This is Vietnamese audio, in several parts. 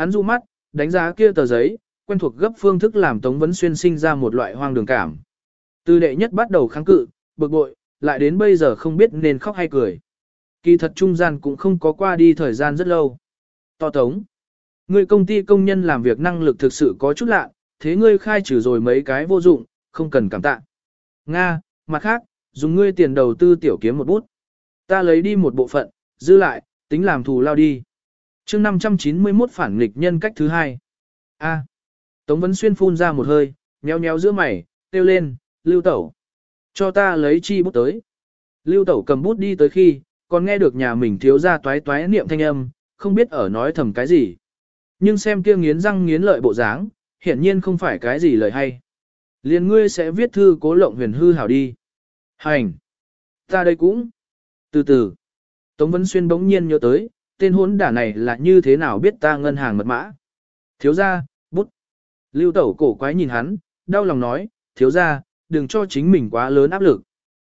Hắn du mắt, đánh giá kia tờ giấy, quen thuộc gấp phương thức làm Tống Vấn Xuyên sinh ra một loại hoang đường cảm. Từ đệ nhất bắt đầu kháng cự, bực bội, lại đến bây giờ không biết nên khóc hay cười. Kỳ thật trung gian cũng không có qua đi thời gian rất lâu. To Tống. Người công ty công nhân làm việc năng lực thực sự có chút lạ, thế ngươi khai trừ rồi mấy cái vô dụng, không cần cảm tạ. Nga, mặt khác, dùng ngươi tiền đầu tư tiểu kiếm một bút. Ta lấy đi một bộ phận, dư lại, tính làm thù lao đi chương 591 phản nghịch nhân cách thứ hai. A. Tống Vấn Xuyên phun ra một hơi, nheo nheo giữa mày, kêu lên, lưu tẩu. Cho ta lấy chi bút tới. Lưu tẩu cầm bút đi tới khi, còn nghe được nhà mình thiếu ra toái toái niệm thanh âm, không biết ở nói thầm cái gì. Nhưng xem kia nghiến răng nghiến lợi bộ dáng, hiển nhiên không phải cái gì lời hay. Liền ngươi sẽ viết thư cố lộng huyền hư hảo đi. Hành. Ta đây cũng. Từ từ. Tống Vân Xuyên bỗng nhiên nhớ tới, tên hốn đả này là như thế nào biết ta ngân hàng mật mã. Thiếu ra, bút. Lưu tẩu cổ quái nhìn hắn, đau lòng nói, thiếu ra, đừng cho chính mình quá lớn áp lực.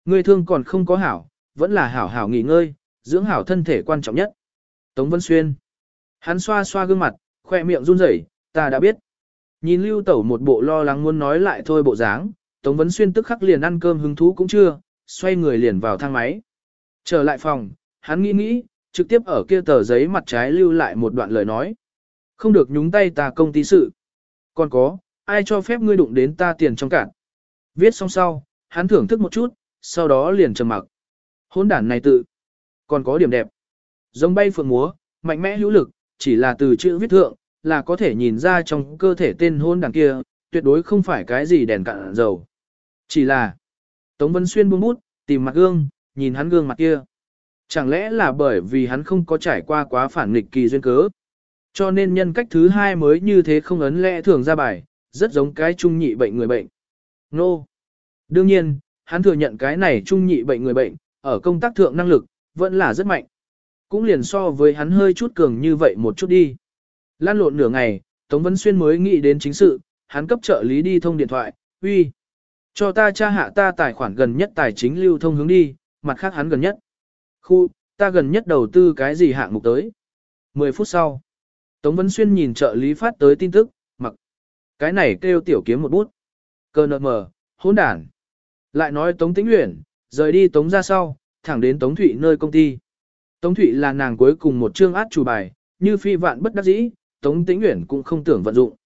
Ngươi thương còn không có hảo, vẫn là hảo hảo nghỉ ngơi, dưỡng hảo thân thể quan trọng nhất. Tống Vân Xuyên. Hắn xoa xoa gương mặt, khoe miệng run rẩy, ta đã biết. Nhìn lưu tẩu một bộ lo lắng muốn nói lại thôi bộ dáng, Tống Vân Xuyên tức khắc liền ăn cơm hứng thú cũng chưa, xoay người liền vào thang máy. Trở lại phòng, hắn nghĩ nghĩ, trực tiếp ở kia tờ giấy mặt trái lưu lại một đoạn lời nói. Không được nhúng tay ta công ty sự. Còn có, ai cho phép ngươi đụng đến ta tiền trong cạn. Viết xong sau, hắn thưởng thức một chút, sau đó liền trầm mặc. Hôn đản này tự. Còn có điểm đẹp. Giống bay phượng múa, mạnh mẽ hữu lực, chỉ là từ chữ viết thượng, là có thể nhìn ra trong cơ thể tên hôn đàn kia, tuyệt đối không phải cái gì đèn cạn dầu. Chỉ là, Tống Vân Xuyên buông bút, tìm mặt gương, nhìn hắn gương mặt kia. Chẳng lẽ là bởi vì hắn không có trải qua quá phản nghịch kỳ duyên cớ. Cho nên nhân cách thứ hai mới như thế không ấn lẽ thường ra bài, rất giống cái trung nhị bệnh người bệnh. Nô. No. Đương nhiên, hắn thừa nhận cái này trung nhị bệnh người bệnh, ở công tác thượng năng lực, vẫn là rất mạnh. Cũng liền so với hắn hơi chút cường như vậy một chút đi. Lan lộn nửa ngày, Tống Vân Xuyên mới nghĩ đến chính sự, hắn cấp trợ lý đi thông điện thoại, uy. Cho ta tra hạ ta tài khoản gần nhất tài chính lưu thông hướng đi, mặt khác hắn gần nhất. Khu, ta gần nhất đầu tư cái gì hạng mục tới. 10 phút sau, Tống Vân Xuyên nhìn trợ lý phát tới tin tức, mặc. Cái này kêu tiểu kiếm một bút. Cơ nợ mờ, hỗn đản. Lại nói Tống Tĩnh Uyển, rời đi Tống ra sau, thẳng đến Tống Thụy nơi công ty. Tống Thụy là nàng cuối cùng một chương át chủ bài, như phi vạn bất đắc dĩ, Tống Tĩnh Uyển cũng không tưởng vận dụng.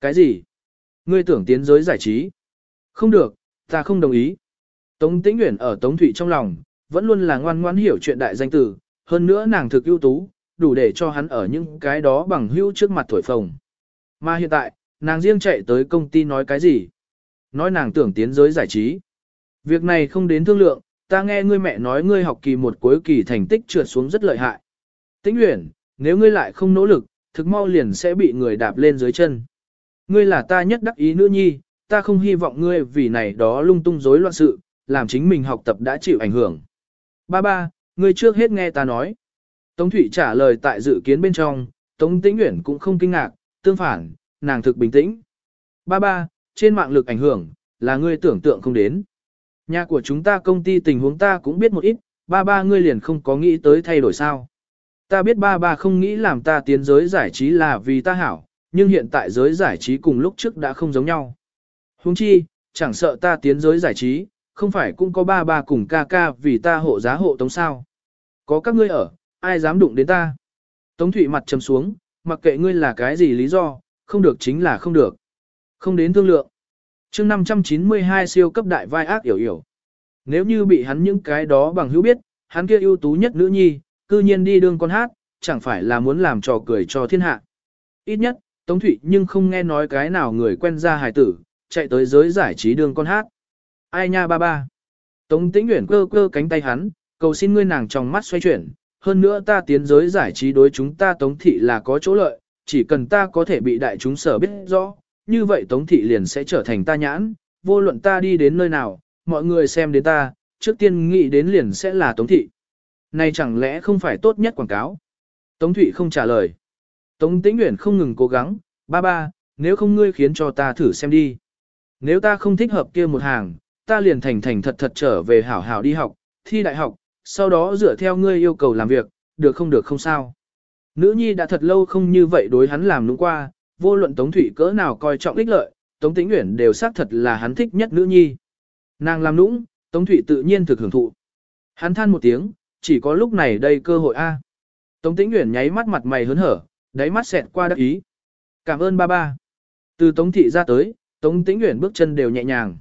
Cái gì? Ngươi tưởng tiến giới giải trí? Không được, ta không đồng ý. Tống Tĩnh Uyển ở Tống Thụy trong lòng, vẫn luôn là ngoan ngoãn hiểu chuyện đại danh tử, hơn nữa nàng thực ưu tú, đủ để cho hắn ở những cái đó bằng hữu trước mặt thổi phồng. Mà hiện tại, nàng riêng chạy tới công ty nói cái gì? Nói nàng tưởng tiến giới giải trí. Việc này không đến thương lượng, ta nghe ngươi mẹ nói ngươi học kỳ một cuối kỳ thành tích trượt xuống rất lợi hại. Tĩnh Uyển, nếu ngươi lại không nỗ lực, thực mau liền sẽ bị người đạp lên dưới chân. Ngươi là ta nhất đắc ý nữ nhi, ta không hy vọng ngươi vì này đó lung tung rối loạn sự, làm chính mình học tập đã chịu ảnh hưởng. Ba ba, ngươi trước hết nghe ta nói. Tống Thụy trả lời tại dự kiến bên trong, Tống Tĩnh Uyển cũng không kinh ngạc, tương phản, nàng thực bình tĩnh. Ba ba, trên mạng lực ảnh hưởng, là ngươi tưởng tượng không đến. Nhà của chúng ta công ty tình huống ta cũng biết một ít, ba ba ngươi liền không có nghĩ tới thay đổi sao. Ta biết ba ba không nghĩ làm ta tiến giới giải trí là vì ta hảo, nhưng hiện tại giới giải trí cùng lúc trước đã không giống nhau. Huống chi, chẳng sợ ta tiến giới giải trí, không phải cũng có ba ba cùng ca ca vì ta hộ giá hộ tống sao. Có các ngươi ở, ai dám đụng đến ta. Tống Thụy mặt trầm xuống, mặc kệ ngươi là cái gì lý do, không được chính là không được. Không đến thương lượng. chương 592 siêu cấp đại vai ác hiểu hiểu. Nếu như bị hắn những cái đó bằng hữu biết, hắn kia ưu tú nhất nữ nhi, cư nhiên đi đương con hát, chẳng phải là muốn làm trò cười cho thiên hạ. Ít nhất, Tống Thụy nhưng không nghe nói cái nào người quen ra hài tử, chạy tới giới giải trí đương con hát. Ai nha ba ba. Tống Tĩnh nguyện cơ cơ cánh tay hắn, cầu xin ngươi nàng trong mắt xoay chuyển, hơn nữa ta tiến giới giải trí đối chúng ta Tống Thị là có chỗ lợi, chỉ cần ta có thể bị đại chúng sở biết rõ, như vậy Tống Thị liền sẽ trở thành ta nhãn, vô luận ta đi đến nơi nào, mọi người xem đến ta, trước tiên nghĩ đến liền sẽ là Tống Thị. Này chẳng lẽ không phải tốt nhất quảng cáo? Tống Thụy không trả lời. Tống Tĩnh Uyển không ngừng cố gắng, ba ba, nếu không ngươi khiến cho ta thử xem đi. Nếu ta không thích hợp kia một hàng, ta liền thành thành thật thật trở về hảo hảo đi học, thi đại học, sau đó dựa theo ngươi yêu cầu làm việc, được không được không sao. Nữ nhi đã thật lâu không như vậy đối hắn làm đúng qua, vô luận Tống Thụy cỡ nào coi trọng ích lợi, Tống Tĩnh Uyển đều xác thật là hắn thích nhất nữ nhi. Nàng làm nũng, Tống Thụy tự nhiên thực hưởng thụ. Hắn than một tiếng, chỉ có lúc này đây cơ hội a. Tống Tĩnh Uyển nháy mắt mặt mày hớn hở, đáy mắt xẹt qua đắc ý. Cảm ơn ba ba. Từ Tống Thị ra tới, Tống Tĩnh Uyển bước chân đều nhẹ nhàng.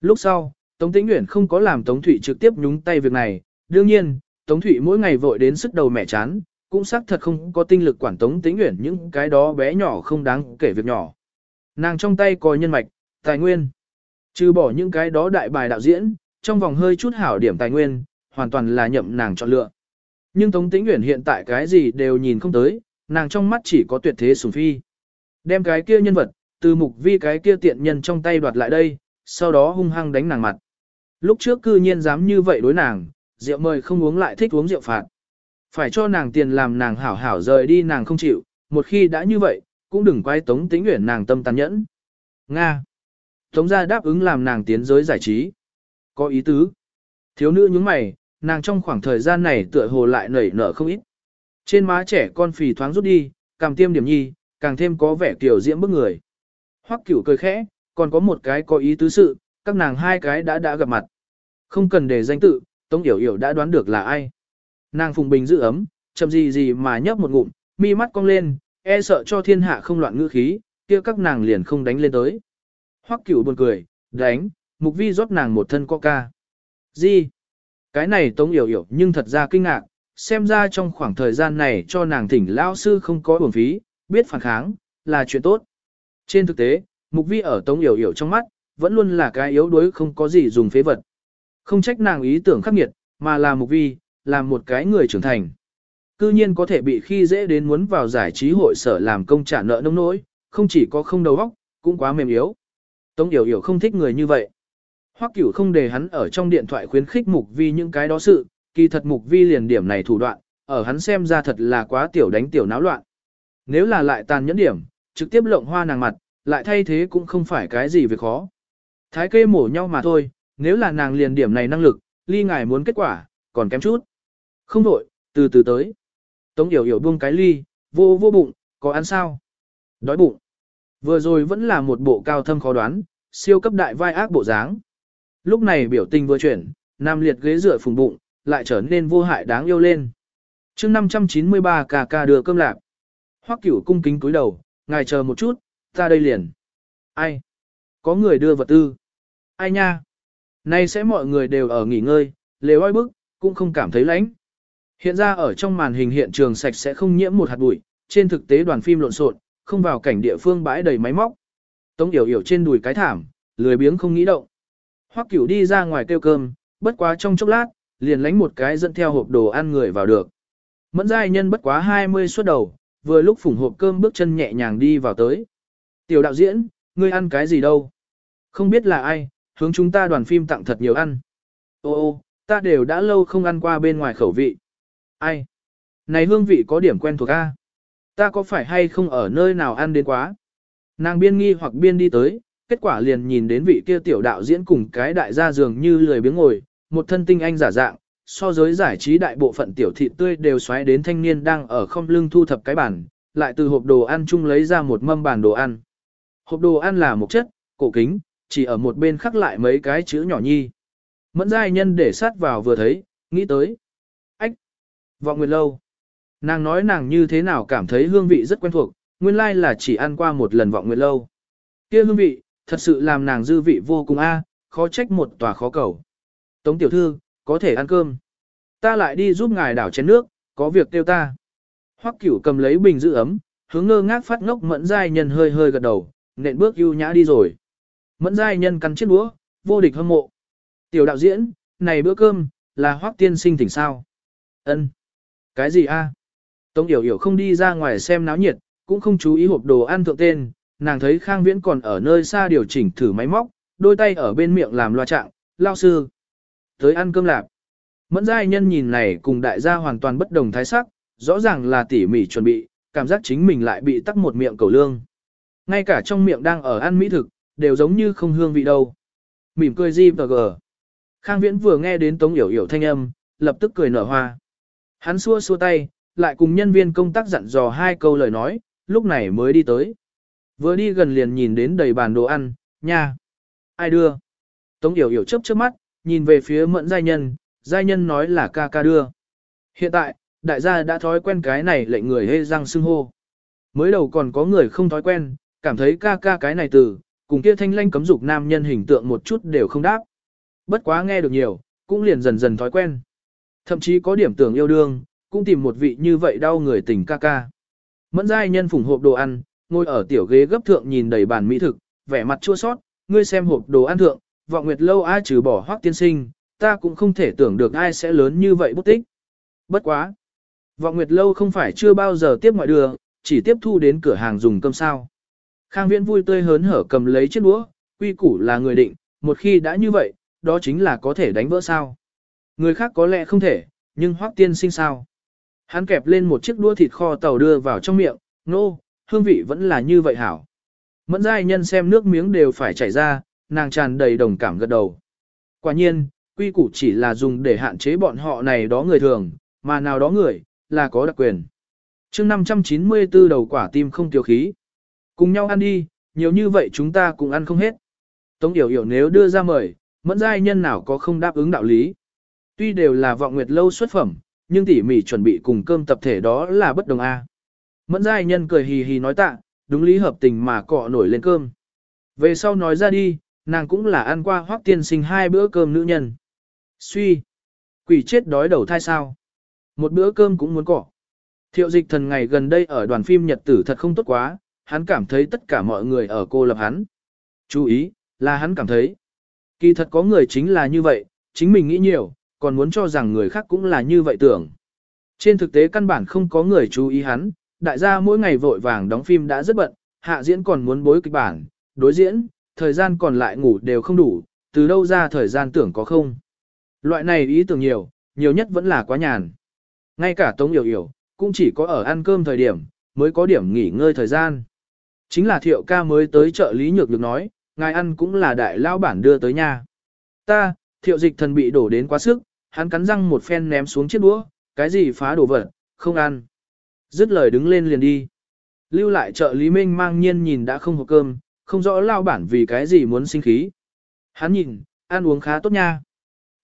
Lúc sau, Tống Tĩnh Uyển không có làm Tống Thụy trực tiếp nhúng tay việc này, đương nhiên, Tống Thụy mỗi ngày vội đến sức đầu mẹ chán, cũng xác thật không có tinh lực quản Tống Tĩnh Uyển những cái đó bé nhỏ không đáng kể việc nhỏ. Nàng trong tay có nhân mạch, tài nguyên. Trừ bỏ những cái đó đại bài đạo diễn, trong vòng hơi chút hảo điểm tài nguyên, hoàn toàn là nhậm nàng chọn lựa. Nhưng Tống Tĩnh Uyển hiện tại cái gì đều nhìn không tới, nàng trong mắt chỉ có tuyệt thế sủng phi. Đem cái kia nhân vật, từ mục vi cái kia tiện nhân trong tay đoạt lại đây, sau đó hung hăng đánh nàng mặt. Lúc trước cư nhiên dám như vậy đối nàng, rượu mời không uống lại thích uống rượu phạt. Phải cho nàng tiền làm nàng hảo hảo rời đi nàng không chịu, một khi đã như vậy, cũng đừng quay tống tĩnh nguyện nàng tâm tàn nhẫn. Nga. Tống gia đáp ứng làm nàng tiến giới giải trí. Có ý tứ. Thiếu nữ nhúng mày, nàng trong khoảng thời gian này tựa hồ lại nảy nở không ít. Trên má trẻ con phì thoáng rút đi, càng tiêm điểm nhi, càng thêm có vẻ kiểu diễm bức người. Hoắc cửu cười khẽ, còn có một cái có ý tứ sự, các nàng hai cái đã đã gặp mặt. Không cần để danh tự, Tống Yểu Yểu đã đoán được là ai. Nàng phùng bình giữ ấm, chậm gì gì mà nhấp một ngụm, mi mắt cong lên, e sợ cho thiên hạ không loạn ngữ khí, kia các nàng liền không đánh lên tới. Hoắc cửu buồn cười, đánh, mục vi rót nàng một thân coca. Gì? Cái này Tống Yểu Yểu nhưng thật ra kinh ngạc, xem ra trong khoảng thời gian này cho nàng thỉnh lão sư không có uổng phí, biết phản kháng, là chuyện tốt. Trên thực tế, mục vi ở Tống Yểu Yểu trong mắt, vẫn luôn là cái yếu đuối không có gì dùng phế vật. Không trách nàng ý tưởng khắc nghiệt, mà là mục vi, là một cái người trưởng thành. Cư nhiên có thể bị khi dễ đến muốn vào giải trí hội sở làm công trả nợ nông nỗi, không chỉ có không đầu óc, cũng quá mềm yếu. Tống Yểu Yểu không thích người như vậy. Hoắc Cửu không để hắn ở trong điện thoại khuyến khích Mục Vi những cái đó sự, kỳ thật Mục Vi liền điểm này thủ đoạn, ở hắn xem ra thật là quá tiểu đánh tiểu náo loạn. Nếu là lại tàn nhẫn điểm, trực tiếp lộng hoa nàng mặt, lại thay thế cũng không phải cái gì việc khó. Thái kê mổ nhau mà thôi, nếu là nàng liền điểm này năng lực, ly ngài muốn kết quả, còn kém chút. Không đổi, từ từ tới. Tống Yểu Yểu buông cái ly, vô vô bụng, có ăn sao? Đói bụng. Vừa rồi vẫn là một bộ cao thâm khó đoán, siêu cấp đại vai ác bộ dáng. Lúc này biểu tình vừa chuyển, nam liệt ghế dựa phùng bụng, lại trở nên vô hại đáng yêu lên. chương 593 cà cà đưa cơm lạp. Hoắc cửu cung kính cúi đầu, ngài chờ một chút, ta đây liền. Ai? Có người đưa vật tư. Ai nha? Nay sẽ mọi người đều ở nghỉ ngơi, lều oi bức, cũng không cảm thấy lạnh. Hiện ra ở trong màn hình hiện trường sạch sẽ không nhiễm một hạt bụi, trên thực tế đoàn phim lộn xộn, không vào cảnh địa phương bãi đầy máy móc. Tống Yểu Yểu trên đùi cái thảm, lười biếng không nghĩ động. Hoắc Cửu đi ra ngoài kêu cơm, bất quá trong chốc lát, liền lánh một cái dẫn theo hộp đồ ăn người vào được. Mẫn giai nhân bất quá 20 suốt đầu, vừa lúc phủng hộp cơm bước chân nhẹ nhàng đi vào tới. Tiểu đạo diễn, ngươi ăn cái gì đâu? Không biết là ai, hướng chúng ta đoàn phim tặng thật nhiều ăn. Ô ô, ta đều đã lâu không ăn qua bên ngoài khẩu vị. Ai? Này hương vị có điểm quen thuộc a. Ta có phải hay không ở nơi nào ăn đến quá? Nàng biên nghi hoặc biên đi tới, kết quả liền nhìn đến vị kia tiểu đạo diễn cùng cái đại gia dường như lười biếng ngồi, một thân tinh anh giả dạng, so giới giải trí đại bộ phận tiểu thị tươi đều xoáy đến thanh niên đang ở không lưng thu thập cái bản, lại từ hộp đồ ăn chung lấy ra một mâm bản đồ ăn. Hộp đồ ăn là một chất, cổ kính, chỉ ở một bên khắc lại mấy cái chữ nhỏ nhi. Mẫn giai nhân để sát vào vừa thấy, nghĩ tới. Ách! Vọng Nguyệt Lâu. Nàng nói nàng như thế nào cảm thấy hương vị rất quen thuộc, nguyên lai là chỉ ăn qua một lần Vọng Nguyệt Lâu. kia hương vị, thật sự làm nàng dư vị vô cùng a, à, khó trách một tòa khó cầu. Tống tiểu thư, có thể ăn cơm. Ta lại đi giúp ngài đảo chén nước, có việc kêu ta. Hoắc cửu cầm lấy bình giữ ấm, hướng ngơ ngác phát ngốc mẫn giai nhân hơi hơi gật đầu, nện bước ưu nhã đi rồi. Mẫn giai nhân cắn chiếc đũa, vô địch hâm mộ. Tiểu đạo diễn, này bữa cơm, là hoác tiên sinh thỉnh sao? Ân. Cái gì a? Tống Yểu Yểu không đi ra ngoài xem náo nhiệt, cũng không chú ý hộp đồ ăn thượng tên, nàng thấy Khang Viễn còn ở nơi xa điều chỉnh thử máy móc, đôi tay ở bên miệng làm loa trạng, lao sư. Tới ăn cơm lạp. Mẫn giai nhân nhìn này cùng đại gia hoàn toàn bất đồng thái sắc, rõ ràng là tỉ mỉ chuẩn bị, cảm giác chính mình lại bị tắc một miệng cầu lương. Ngay cả trong miệng đang ở ăn mỹ thực, đều giống như không hương vị đâu. Mỉm cười gì và gờ. Khang Viễn vừa nghe đến Tống Yểu Yểu thanh âm, lập tức cười nở hoa. Hắn xua xua tay, lại cùng nhân viên công tác dặn dò hai câu lời nói, lúc này mới đi tới. Vừa đi gần liền nhìn đến đầy bàn đồ ăn, nha. Ai đưa? Tống Yểu Yểu chớp chớp mắt, nhìn về phía mẫn giai nhân, giai nhân nói là ca ca đưa. Hiện tại, đại gia đã thói quen cái này lệnh người hê răng xưng hô. Mới đầu còn có người không thói quen, cảm thấy ca ca cái này từ, cùng kia thanh lanh cấm dục nam nhân hình tượng một chút đều không đáp. Bất quá nghe được nhiều, cũng liền dần dần thói quen. Thậm chí có điểm tưởng yêu đương, cũng tìm một vị như vậy đau người tình ca ca. Mẫn giai nhân phủng hộp đồ ăn, ngồi ở tiểu ghế gấp thượng nhìn đầy bàn mỹ thực, vẻ mặt chua sót, ngươi xem hộp đồ ăn thượng, vọng nguyệt lâu ai trừ bỏ hoác tiên sinh, ta cũng không thể tưởng được ai sẽ lớn như vậy bút tích. Bất quá. Vọng nguyệt lâu không phải chưa bao giờ tiếp ngoại đường, chỉ tiếp thu đến cửa hàng dùng cơm sao. Khang viễn vui tươi hớn hở cầm lấy chiếc đũa, quy củ là người định, một khi đã như vậy, đó chính là có thể đánh vỡ sao. Người khác có lẽ không thể, nhưng hoác tiên sinh sao. Hắn kẹp lên một chiếc đũa thịt kho tàu đưa vào trong miệng, nô, no, hương vị vẫn là như vậy hảo. Mẫn giai nhân xem nước miếng đều phải chảy ra, nàng tràn đầy đồng cảm gật đầu. Quả nhiên, quy củ chỉ là dùng để hạn chế bọn họ này đó người thường, mà nào đó người, là có đặc quyền. chương 594 đầu quả tim không tiêu khí. Cùng nhau ăn đi, nhiều như vậy chúng ta cũng ăn không hết. Tống Yểu Yểu nếu đưa ra mời, mẫn giai nhân nào có không đáp ứng đạo lý. Tuy đều là vọng nguyệt lâu xuất phẩm, nhưng tỉ mỉ chuẩn bị cùng cơm tập thể đó là bất đồng a. Mẫn giai nhân cười hì hì nói tạ, đúng lý hợp tình mà cọ nổi lên cơm. Về sau nói ra đi, nàng cũng là ăn qua hoác tiên sinh hai bữa cơm nữ nhân. Suy, quỷ chết đói đầu thai sao. Một bữa cơm cũng muốn cọ. Thiệu dịch thần ngày gần đây ở đoàn phim Nhật tử thật không tốt quá, hắn cảm thấy tất cả mọi người ở cô lập hắn. Chú ý, là hắn cảm thấy. Kỳ thật có người chính là như vậy, chính mình nghĩ nhiều, còn muốn cho rằng người khác cũng là như vậy tưởng. Trên thực tế căn bản không có người chú ý hắn, đại gia mỗi ngày vội vàng đóng phim đã rất bận, hạ diễn còn muốn bối kịch bản, đối diễn, thời gian còn lại ngủ đều không đủ, từ đâu ra thời gian tưởng có không. Loại này ý tưởng nhiều, nhiều nhất vẫn là quá nhàn. Ngay cả Tống Yểu Yểu, cũng chỉ có ở ăn cơm thời điểm, mới có điểm nghỉ ngơi thời gian. Chính là thiệu ca mới tới chợ Lý Nhược được nói, ngài ăn cũng là đại lao bản đưa tới nhà. Ta, thiệu dịch thần bị đổ đến quá sức, hắn cắn răng một phen ném xuống chiếc đũa, cái gì phá đổ vật, không ăn. Dứt lời đứng lên liền đi. Lưu lại chợ Lý Minh mang nhiên nhìn đã không hộp cơm, không rõ lao bản vì cái gì muốn sinh khí. Hắn nhìn, ăn uống khá tốt nha.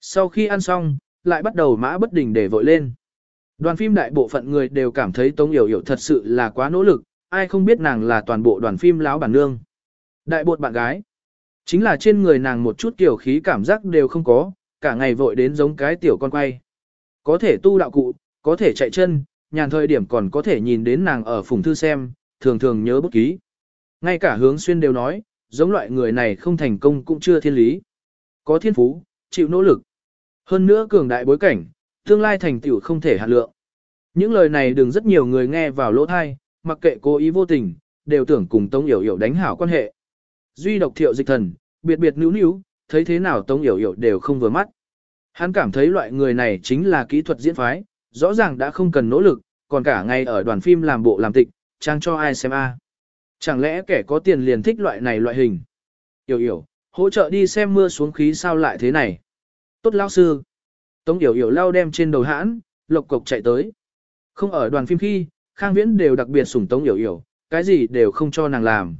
Sau khi ăn xong, lại bắt đầu mã bất đình để vội lên. Đoàn phim đại bộ phận người đều cảm thấy Tống Yểu Yểu thật sự là quá nỗ lực, ai không biết nàng là toàn bộ đoàn phim láo bản nương. Đại bột bạn gái, chính là trên người nàng một chút kiểu khí cảm giác đều không có, cả ngày vội đến giống cái tiểu con quay. Có thể tu đạo cụ, có thể chạy chân, nhàn thời điểm còn có thể nhìn đến nàng ở phùng thư xem, thường thường nhớ bút ký. Ngay cả hướng xuyên đều nói, giống loại người này không thành công cũng chưa thiên lý. Có thiên phú, chịu nỗ lực. Hơn nữa cường đại bối cảnh, tương lai thành tựu không thể hạt lượng. Những lời này đừng rất nhiều người nghe vào lỗ thai, mặc kệ cố ý vô tình, đều tưởng cùng Tống Yểu Yểu đánh hảo quan hệ. Duy độc thiệu dịch thần, biệt biệt níu níu, thấy thế nào Tống Yểu Yểu đều không vừa mắt. Hắn cảm thấy loại người này chính là kỹ thuật diễn phái, rõ ràng đã không cần nỗ lực, còn cả ngày ở đoàn phim làm bộ làm tịch, trang cho ai xem a. Chẳng lẽ kẻ có tiền liền thích loại này loại hình? Yểu Yểu, hỗ trợ đi xem mưa xuống khí sao lại thế này. Tốt lão sư. Tống Yểu Yểu lao đem trên đầu hãn, lộc cộc chạy tới. Không ở đoàn phim khi, Khang Viễn đều đặc biệt sủng Tống hiểu hiểu, cái gì đều không cho nàng làm.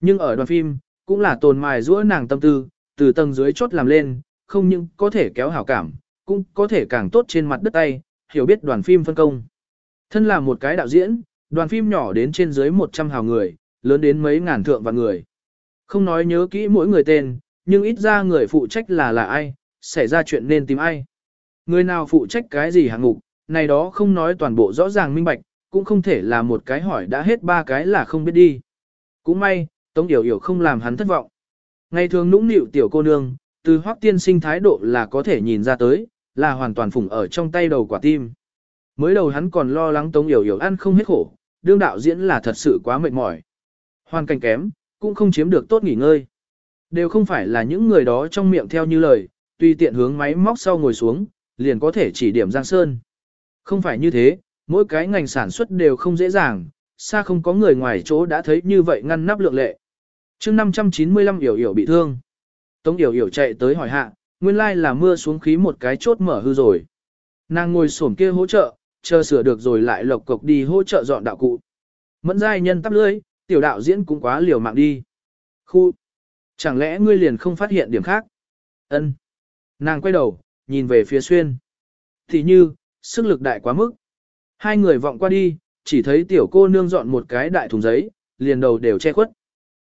Nhưng ở đoàn phim, cũng là tồn mài giữa nàng tâm tư, từ tầng dưới chốt làm lên, không những có thể kéo hảo cảm, cũng có thể càng tốt trên mặt đất tay, hiểu biết đoàn phim phân công. Thân là một cái đạo diễn, đoàn phim nhỏ đến trên dưới 100 hào người, lớn đến mấy ngàn thượng và người. Không nói nhớ kỹ mỗi người tên, nhưng ít ra người phụ trách là là ai, xảy ra chuyện nên tìm ai. Người nào phụ trách cái gì hạng mục, này đó không nói toàn bộ rõ ràng minh bạch, cũng không thể là một cái hỏi đã hết ba cái là không biết đi. Cũng may, Tống Yểu Yểu không làm hắn thất vọng. Ngày thường nũng nịu tiểu cô nương, từ hoác tiên sinh thái độ là có thể nhìn ra tới, là hoàn toàn phủng ở trong tay đầu quả tim. Mới đầu hắn còn lo lắng Tống Yểu Yểu ăn không hết khổ, đương đạo diễn là thật sự quá mệt mỏi. Hoàn cảnh kém, cũng không chiếm được tốt nghỉ ngơi. Đều không phải là những người đó trong miệng theo như lời, tùy tiện hướng máy móc sau ngồi xuống, liền có thể chỉ điểm Giang Sơn. Không phải như thế, mỗi cái ngành sản xuất đều không dễ dàng, xa không có người ngoài chỗ đã thấy như vậy ngăn nắp lượng lệ. chương 595 Yểu Yểu bị thương. Tống Yểu Yểu chạy tới hỏi hạ, nguyên lai là mưa xuống khí một cái chốt mở hư rồi. Nàng ngồi xổm kia hỗ trợ, chờ sửa được rồi lại lộc cộc đi hỗ trợ dọn đạo cụ. Mẫn giai nhân tắp lưới, tiểu đạo diễn cũng quá liều mạng đi. Khu! Chẳng lẽ ngươi liền không phát hiện điểm khác? Ân. Nàng quay đầu, nhìn về phía xuyên. Thì như, sức lực đại quá mức. Hai người vọng qua đi, chỉ thấy tiểu cô nương dọn một cái đại thùng giấy, liền đầu đều che khuất.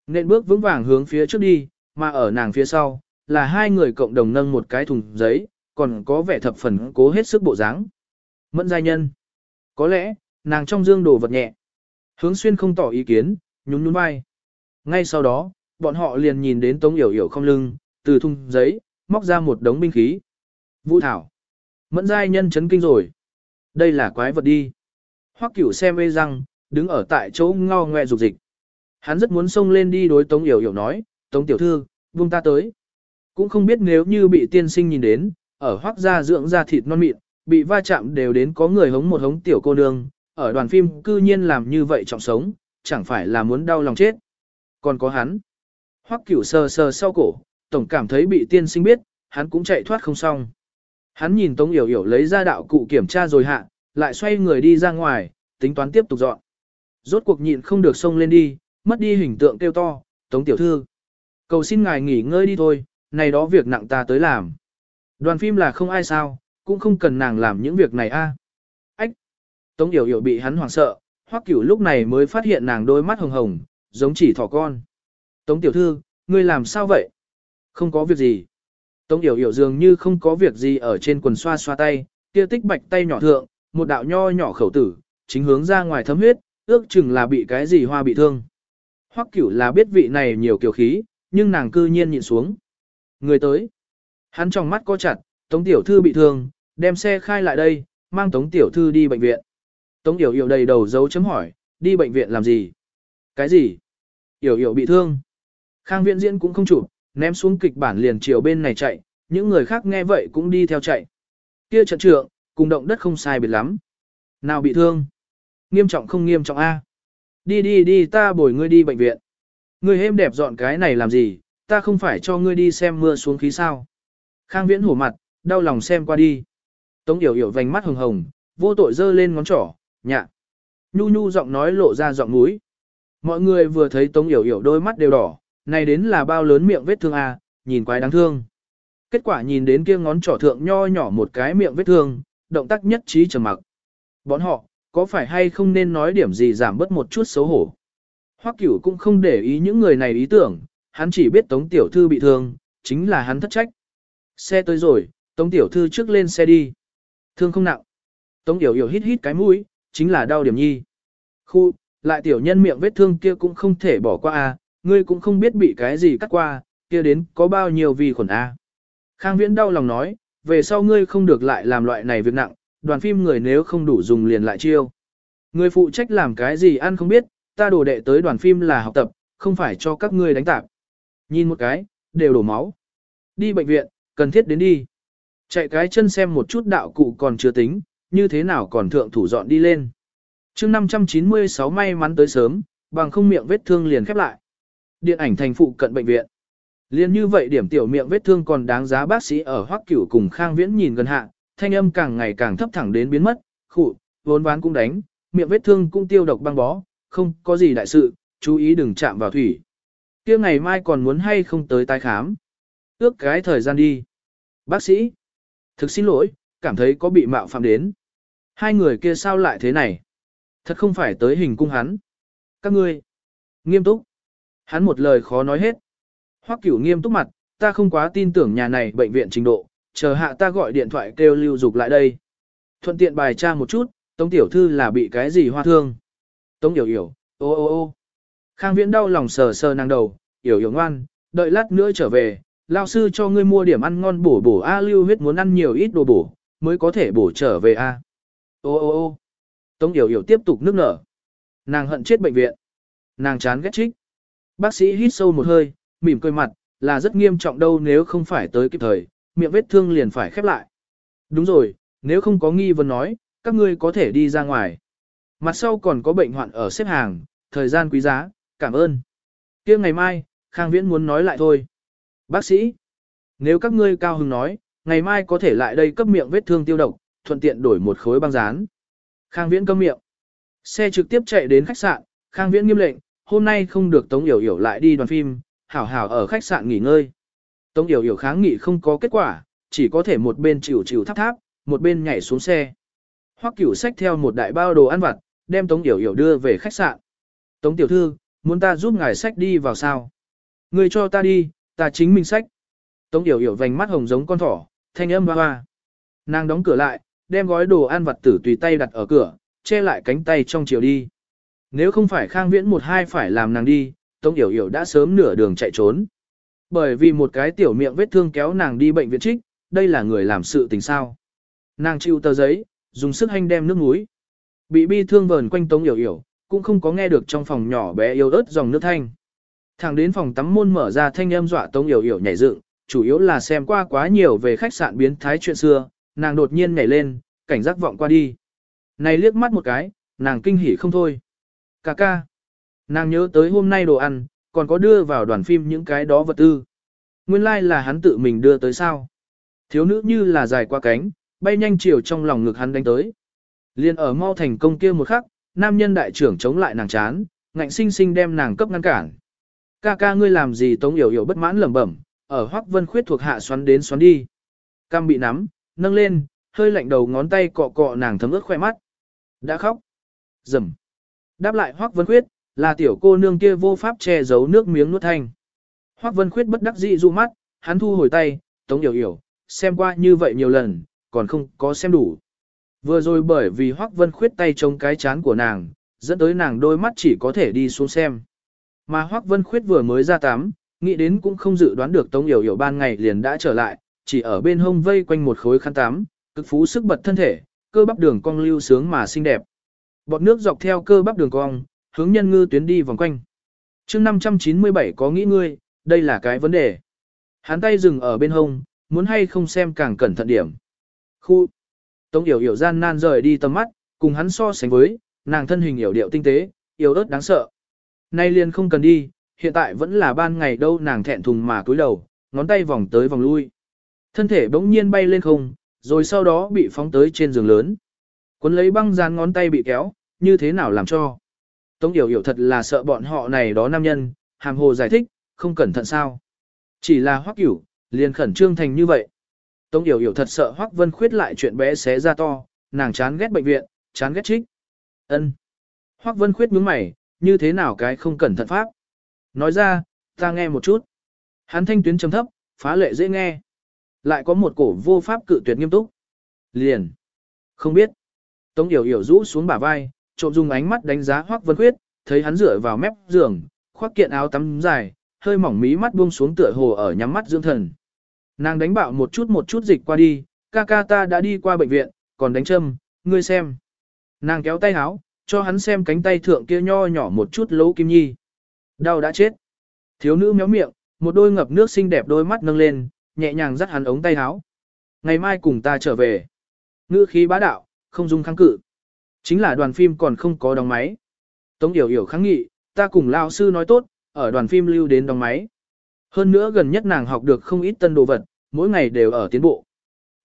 Nên bước vững vàng hướng phía trước đi, mà ở nàng phía sau, là hai người cộng đồng nâng một cái thùng giấy, còn có vẻ thập phần cố hết sức bộ dáng. Mẫn giai nhân. Có lẽ, nàng trong dương đồ vật nhẹ. Hướng xuyên không tỏ ý kiến, nhún nhún vai. Ngay sau đó, bọn họ liền nhìn đến Tống Yểu Yểu không lưng, từ thùng giấy, móc ra một đống binh khí. Vũ Thảo. Mẫn giai nhân chấn kinh rồi. Đây là quái vật đi. Hoắc cửu xem mê răng, đứng ở tại chỗ ngao ngoe rục dịch. Hắn rất muốn xông lên đi đối Tống Yểu Yểu nói, Tống Tiểu Thư, vung ta tới. Cũng không biết nếu như bị tiên sinh nhìn đến, ở Hoắc gia dưỡng ra thịt non mịn, bị va chạm đều đến có người hống một hống tiểu cô nương, ở đoàn phim cư nhiên làm như vậy trọng sống, chẳng phải là muốn đau lòng chết. Còn có hắn. Hoắc cửu sờ sờ sau cổ, tổng cảm thấy bị tiên sinh biết, hắn cũng chạy thoát không xong. Hắn nhìn Tống Yểu Yểu lấy ra đạo cụ kiểm tra rồi hạ, lại xoay người đi ra ngoài, tính toán tiếp tục dọn. Rốt cuộc nhịn không được xông lên đi, mất đi hình tượng kêu to, Tống Tiểu Thư. Cầu xin ngài nghỉ ngơi đi thôi, này đó việc nặng ta tới làm. Đoàn phim là không ai sao, cũng không cần nàng làm những việc này a. Ách! Tống Yểu Yểu bị hắn hoảng sợ, Hoắc Cửu lúc này mới phát hiện nàng đôi mắt hồng hồng, giống chỉ thỏ con. Tống Tiểu Thư, ngươi làm sao vậy? Không có việc gì. Tống Yểu Yểu dường như không có việc gì ở trên quần xoa xoa tay, kia tích bạch tay nhỏ thượng, một đạo nho nhỏ khẩu tử, chính hướng ra ngoài thấm huyết, ước chừng là bị cái gì hoa bị thương. Hoắc Cửu là biết vị này nhiều kiều khí, nhưng nàng cư nhiên nhịn xuống. Người tới. Hắn trong mắt có chặt, Tống Tiểu Thư bị thương, đem xe khai lại đây, mang Tống Tiểu Thư đi bệnh viện. Tống Yểu Yểu đầy đầu dấu chấm hỏi, đi bệnh viện làm gì? Cái gì? Yểu Yểu bị thương. Khang viện diễn cũng không chụp, ném xuống kịch bản liền chiều bên này chạy, những người khác nghe vậy cũng đi theo chạy. Kia trận trượng, cùng động đất không sai biệt lắm. Nào bị thương? Nghiêm trọng không nghiêm trọng a? Đi đi đi ta bồi ngươi đi bệnh viện. Ngươi hêm đẹp dọn cái này làm gì, ta không phải cho ngươi đi xem mưa xuống khí sao. Khang viễn hổ mặt, đau lòng xem qua đi. Tống yểu yểu vành mắt hồng hồng, vô tội dơ lên ngón trỏ, nhạ. Nhu nhu giọng nói lộ ra giọng mũi. Mọi người vừa thấy Tống yểu yểu đôi mắt đều đỏ, này đến là bao lớn miệng vết thương à, nhìn quái đáng thương. Kết quả nhìn đến kia ngón trỏ thượng nho nhỏ một cái miệng vết thương, động tác nhất trí trầm mặc. Bọn họ, có phải hay không nên nói điểm gì giảm bớt một chút xấu hổ. Hoắc cửu cũng không để ý những người này ý tưởng, hắn chỉ biết Tống Tiểu Thư bị thương, chính là hắn thất trách. Xe tới rồi, Tống Tiểu Thư trước lên xe đi. Thương không nặng. Tống Tiểu Yểu hít hít cái mũi, chính là đau điểm nhi. Khu, lại tiểu nhân miệng vết thương kia cũng không thể bỏ qua a, ngươi cũng không biết bị cái gì cắt qua, kia đến có bao nhiêu vi khuẩn a. Khang Viễn đau lòng nói, về sau ngươi không được lại làm loại này việc nặng, đoàn phim người nếu không đủ dùng liền lại chiêu. Ngươi phụ trách làm cái gì ăn không biết, ta đổ đệ tới đoàn phim là học tập, không phải cho các ngươi đánh tạp. Nhìn một cái, đều đổ máu. Đi bệnh viện, cần thiết đến đi. Chạy cái chân xem một chút đạo cụ còn chưa tính, như thế nào còn thượng thủ dọn đi lên. mươi 596 may mắn tới sớm, bằng không miệng vết thương liền khép lại. Điện ảnh thành phụ cận bệnh viện. Liên như vậy điểm tiểu miệng vết thương còn đáng giá bác sĩ ở Hoắc Cửu cùng Khang Viễn nhìn gần hạ, thanh âm càng ngày càng thấp thẳng đến biến mất, khụ, vốn ván cũng đánh, miệng vết thương cũng tiêu độc băng bó, không có gì đại sự, chú ý đừng chạm vào thủy. Kia ngày mai còn muốn hay không tới tái khám. Ước cái thời gian đi. Bác sĩ. Thực xin lỗi, cảm thấy có bị mạo phạm đến. Hai người kia sao lại thế này? Thật không phải tới hình cung hắn. Các ngươi. Nghiêm túc. Hắn một lời khó nói hết. Hoắc cửu nghiêm túc mặt, ta không quá tin tưởng nhà này bệnh viện trình độ, chờ hạ ta gọi điện thoại kêu lưu dục lại đây. Thuận tiện bài tra một chút, Tống Tiểu Thư là bị cái gì hoa thương. Tống Yểu Yểu, ô ô ô. Khang Viễn đau lòng sờ sờ nàng đầu, Yểu Yểu ngoan, đợi lát nữa trở về, lão sư cho ngươi mua điểm ăn ngon bổ bổ A lưu huyết muốn ăn nhiều ít đồ bổ, mới có thể bổ trở về A. Ô ô ô. Tống Yểu Yểu tiếp tục nước nở. Nàng hận chết bệnh viện. Nàng chán ghét trích. Bác sĩ hít sâu một hơi, mỉm cười mặt, là rất nghiêm trọng đâu nếu không phải tới kịp thời, miệng vết thương liền phải khép lại. Đúng rồi, nếu không có nghi vấn nói, các ngươi có thể đi ra ngoài. Mặt sau còn có bệnh hoạn ở xếp hàng, thời gian quý giá, cảm ơn. kia ngày mai, Khang Viễn muốn nói lại thôi. Bác sĩ, nếu các ngươi cao hứng nói, ngày mai có thể lại đây cấp miệng vết thương tiêu độc, thuận tiện đổi một khối băng dán. Khang Viễn câm miệng. Xe trực tiếp chạy đến khách sạn, Khang Viễn nghiêm lệnh, hôm nay không được Tống Yểu Yểu lại đi đoàn phim, hảo hảo ở khách sạn nghỉ ngơi. Tống Yểu Yểu kháng nghị không có kết quả, chỉ có thể một bên chịu chịu tháp tháp, một bên nhảy xuống xe. Hoắc Cửu xách theo một đại bao đồ ăn vặt, đem Tống Yểu Yểu đưa về khách sạn. Tống tiểu thư, muốn ta giúp ngài xách đi vào sao? Người cho ta đi, ta chính mình xách. Tống Yểu Yểu vành mắt hồng giống con thỏ, thanh âm hoa hoa. Nàng đóng cửa lại, đem gói đồ ăn vặt tử tùy tay đặt ở cửa, che lại cánh tay trong chiều đi. Nếu không phải Khang Viễn một hai phải làm nàng đi, Tống Yểu Yểu đã sớm nửa đường chạy trốn. Bởi vì một cái tiểu miệng vết thương kéo nàng đi bệnh viện trích, đây là người làm sự tình sao. Nàng chịu tờ giấy, dùng sức hành đem nước muối. Bị bi thương vờn quanh Tống Yểu Yểu, cũng không có nghe được trong phòng nhỏ bé yêu ớt dòng nước thanh. Thẳng đến phòng tắm môn mở ra thanh âm dọa Tống Yểu Yểu nhảy dựng, chủ yếu là xem qua quá nhiều về khách sạn biến thái chuyện xưa, nàng đột nhiên nhảy lên, cảnh giác vọng qua đi. Này liếc mắt một cái, nàng kinh hỉ không thôi. Cà ca. Nàng nhớ tới hôm nay đồ ăn, còn có đưa vào đoàn phim những cái đó vật tư. Nguyên lai like là hắn tự mình đưa tới sao. Thiếu nữ như là dài qua cánh, bay nhanh chiều trong lòng ngực hắn đánh tới. Liên ở mau thành công kia một khắc, nam nhân đại trưởng chống lại nàng chán, ngạnh sinh sinh đem nàng cấp ngăn cản. Ca ca ngươi làm gì tống hiểu hiểu bất mãn lẩm bẩm, ở hoắc vân khuyết thuộc hạ xoắn đến xoắn đi. Cam bị nắm, nâng lên, hơi lạnh đầu ngón tay cọ cọ nàng thấm ướt khoe mắt. Đã khóc. Dầm. Đáp lại hoắc vân khuyết, là tiểu cô nương kia vô pháp che giấu nước miếng nuốt thanh. hoắc vân khuyết bất đắc dĩ du mắt, hắn thu hồi tay, tống hiểu hiểu, xem qua như vậy nhiều lần, còn không có xem đủ. Vừa rồi bởi vì Hoắc Vân Khuyết tay chống cái chán của nàng, dẫn tới nàng đôi mắt chỉ có thể đi xuống xem. Mà Hoắc Vân Khuyết vừa mới ra tắm, nghĩ đến cũng không dự đoán được Tống Yểu Yểu ban ngày liền đã trở lại, chỉ ở bên hông vây quanh một khối khăn tắm, cực phú sức bật thân thể, cơ bắp đường cong lưu sướng mà xinh đẹp. Bọt nước dọc theo cơ bắp đường cong, hướng nhân ngư tuyến đi vòng quanh. chương 597 có nghĩ ngươi, đây là cái vấn đề. Hắn tay dừng ở bên hông, muốn hay không xem càng cẩn thận điểm. Khu. Tống Yểu Yểu gian nan rời đi tầm mắt, cùng hắn so sánh với, nàng thân hình yểu điệu tinh tế, yếu ớt đáng sợ. Nay liền không cần đi, hiện tại vẫn là ban ngày đâu nàng thẹn thùng mà cúi đầu, ngón tay vòng tới vòng lui. Thân thể bỗng nhiên bay lên không, rồi sau đó bị phóng tới trên giường lớn. Cuốn lấy băng dán ngón tay bị kéo, như thế nào làm cho. Tống Yểu Yểu thật là sợ bọn họ này đó nam nhân, hàm hồ giải thích, không cẩn thận sao. Chỉ là hoắc cửu, liền khẩn trương thành như vậy. Tống Yểu Yểu thật sợ Hoắc Vân Khuyết lại chuyện bé xé ra to, nàng chán ghét bệnh viện, chán ghét trích. Ân. Hoắc Vân Khuyết nhướng mày, như thế nào cái không cẩn thận pháp? Nói ra, ta nghe một chút. Hắn thanh tuyến trầm thấp, phá lệ dễ nghe. Lại có một cổ vô pháp cự tuyệt nghiêm túc. Liền. Không biết. Tống Yểu Yểu rũ xuống bả vai, trộm dùng ánh mắt đánh giá Hoắc Vân Khuyết, thấy hắn dựa vào mép giường, khoác kiện áo tắm dài, hơi mỏng mí mắt buông xuống tựa hồ ở nhắm mắt dưỡng thần. Nàng đánh bạo một chút một chút dịch qua đi, ca ca ta đã đi qua bệnh viện, còn đánh châm, ngươi xem. Nàng kéo tay háo, cho hắn xem cánh tay thượng kia nho nhỏ một chút lấu kim nhi. Đau đã chết. Thiếu nữ méo miệng, một đôi ngập nước xinh đẹp đôi mắt nâng lên, nhẹ nhàng dắt hắn ống tay háo. Ngày mai cùng ta trở về. Ngữ khí bá đạo, không dung kháng cự. Chính là đoàn phim còn không có đóng máy. Tống Yểu Yểu kháng nghị, ta cùng lao sư nói tốt, ở đoàn phim lưu đến đóng máy. Hơn nữa gần nhất nàng học được không ít tân đồ vật, mỗi ngày đều ở tiến bộ.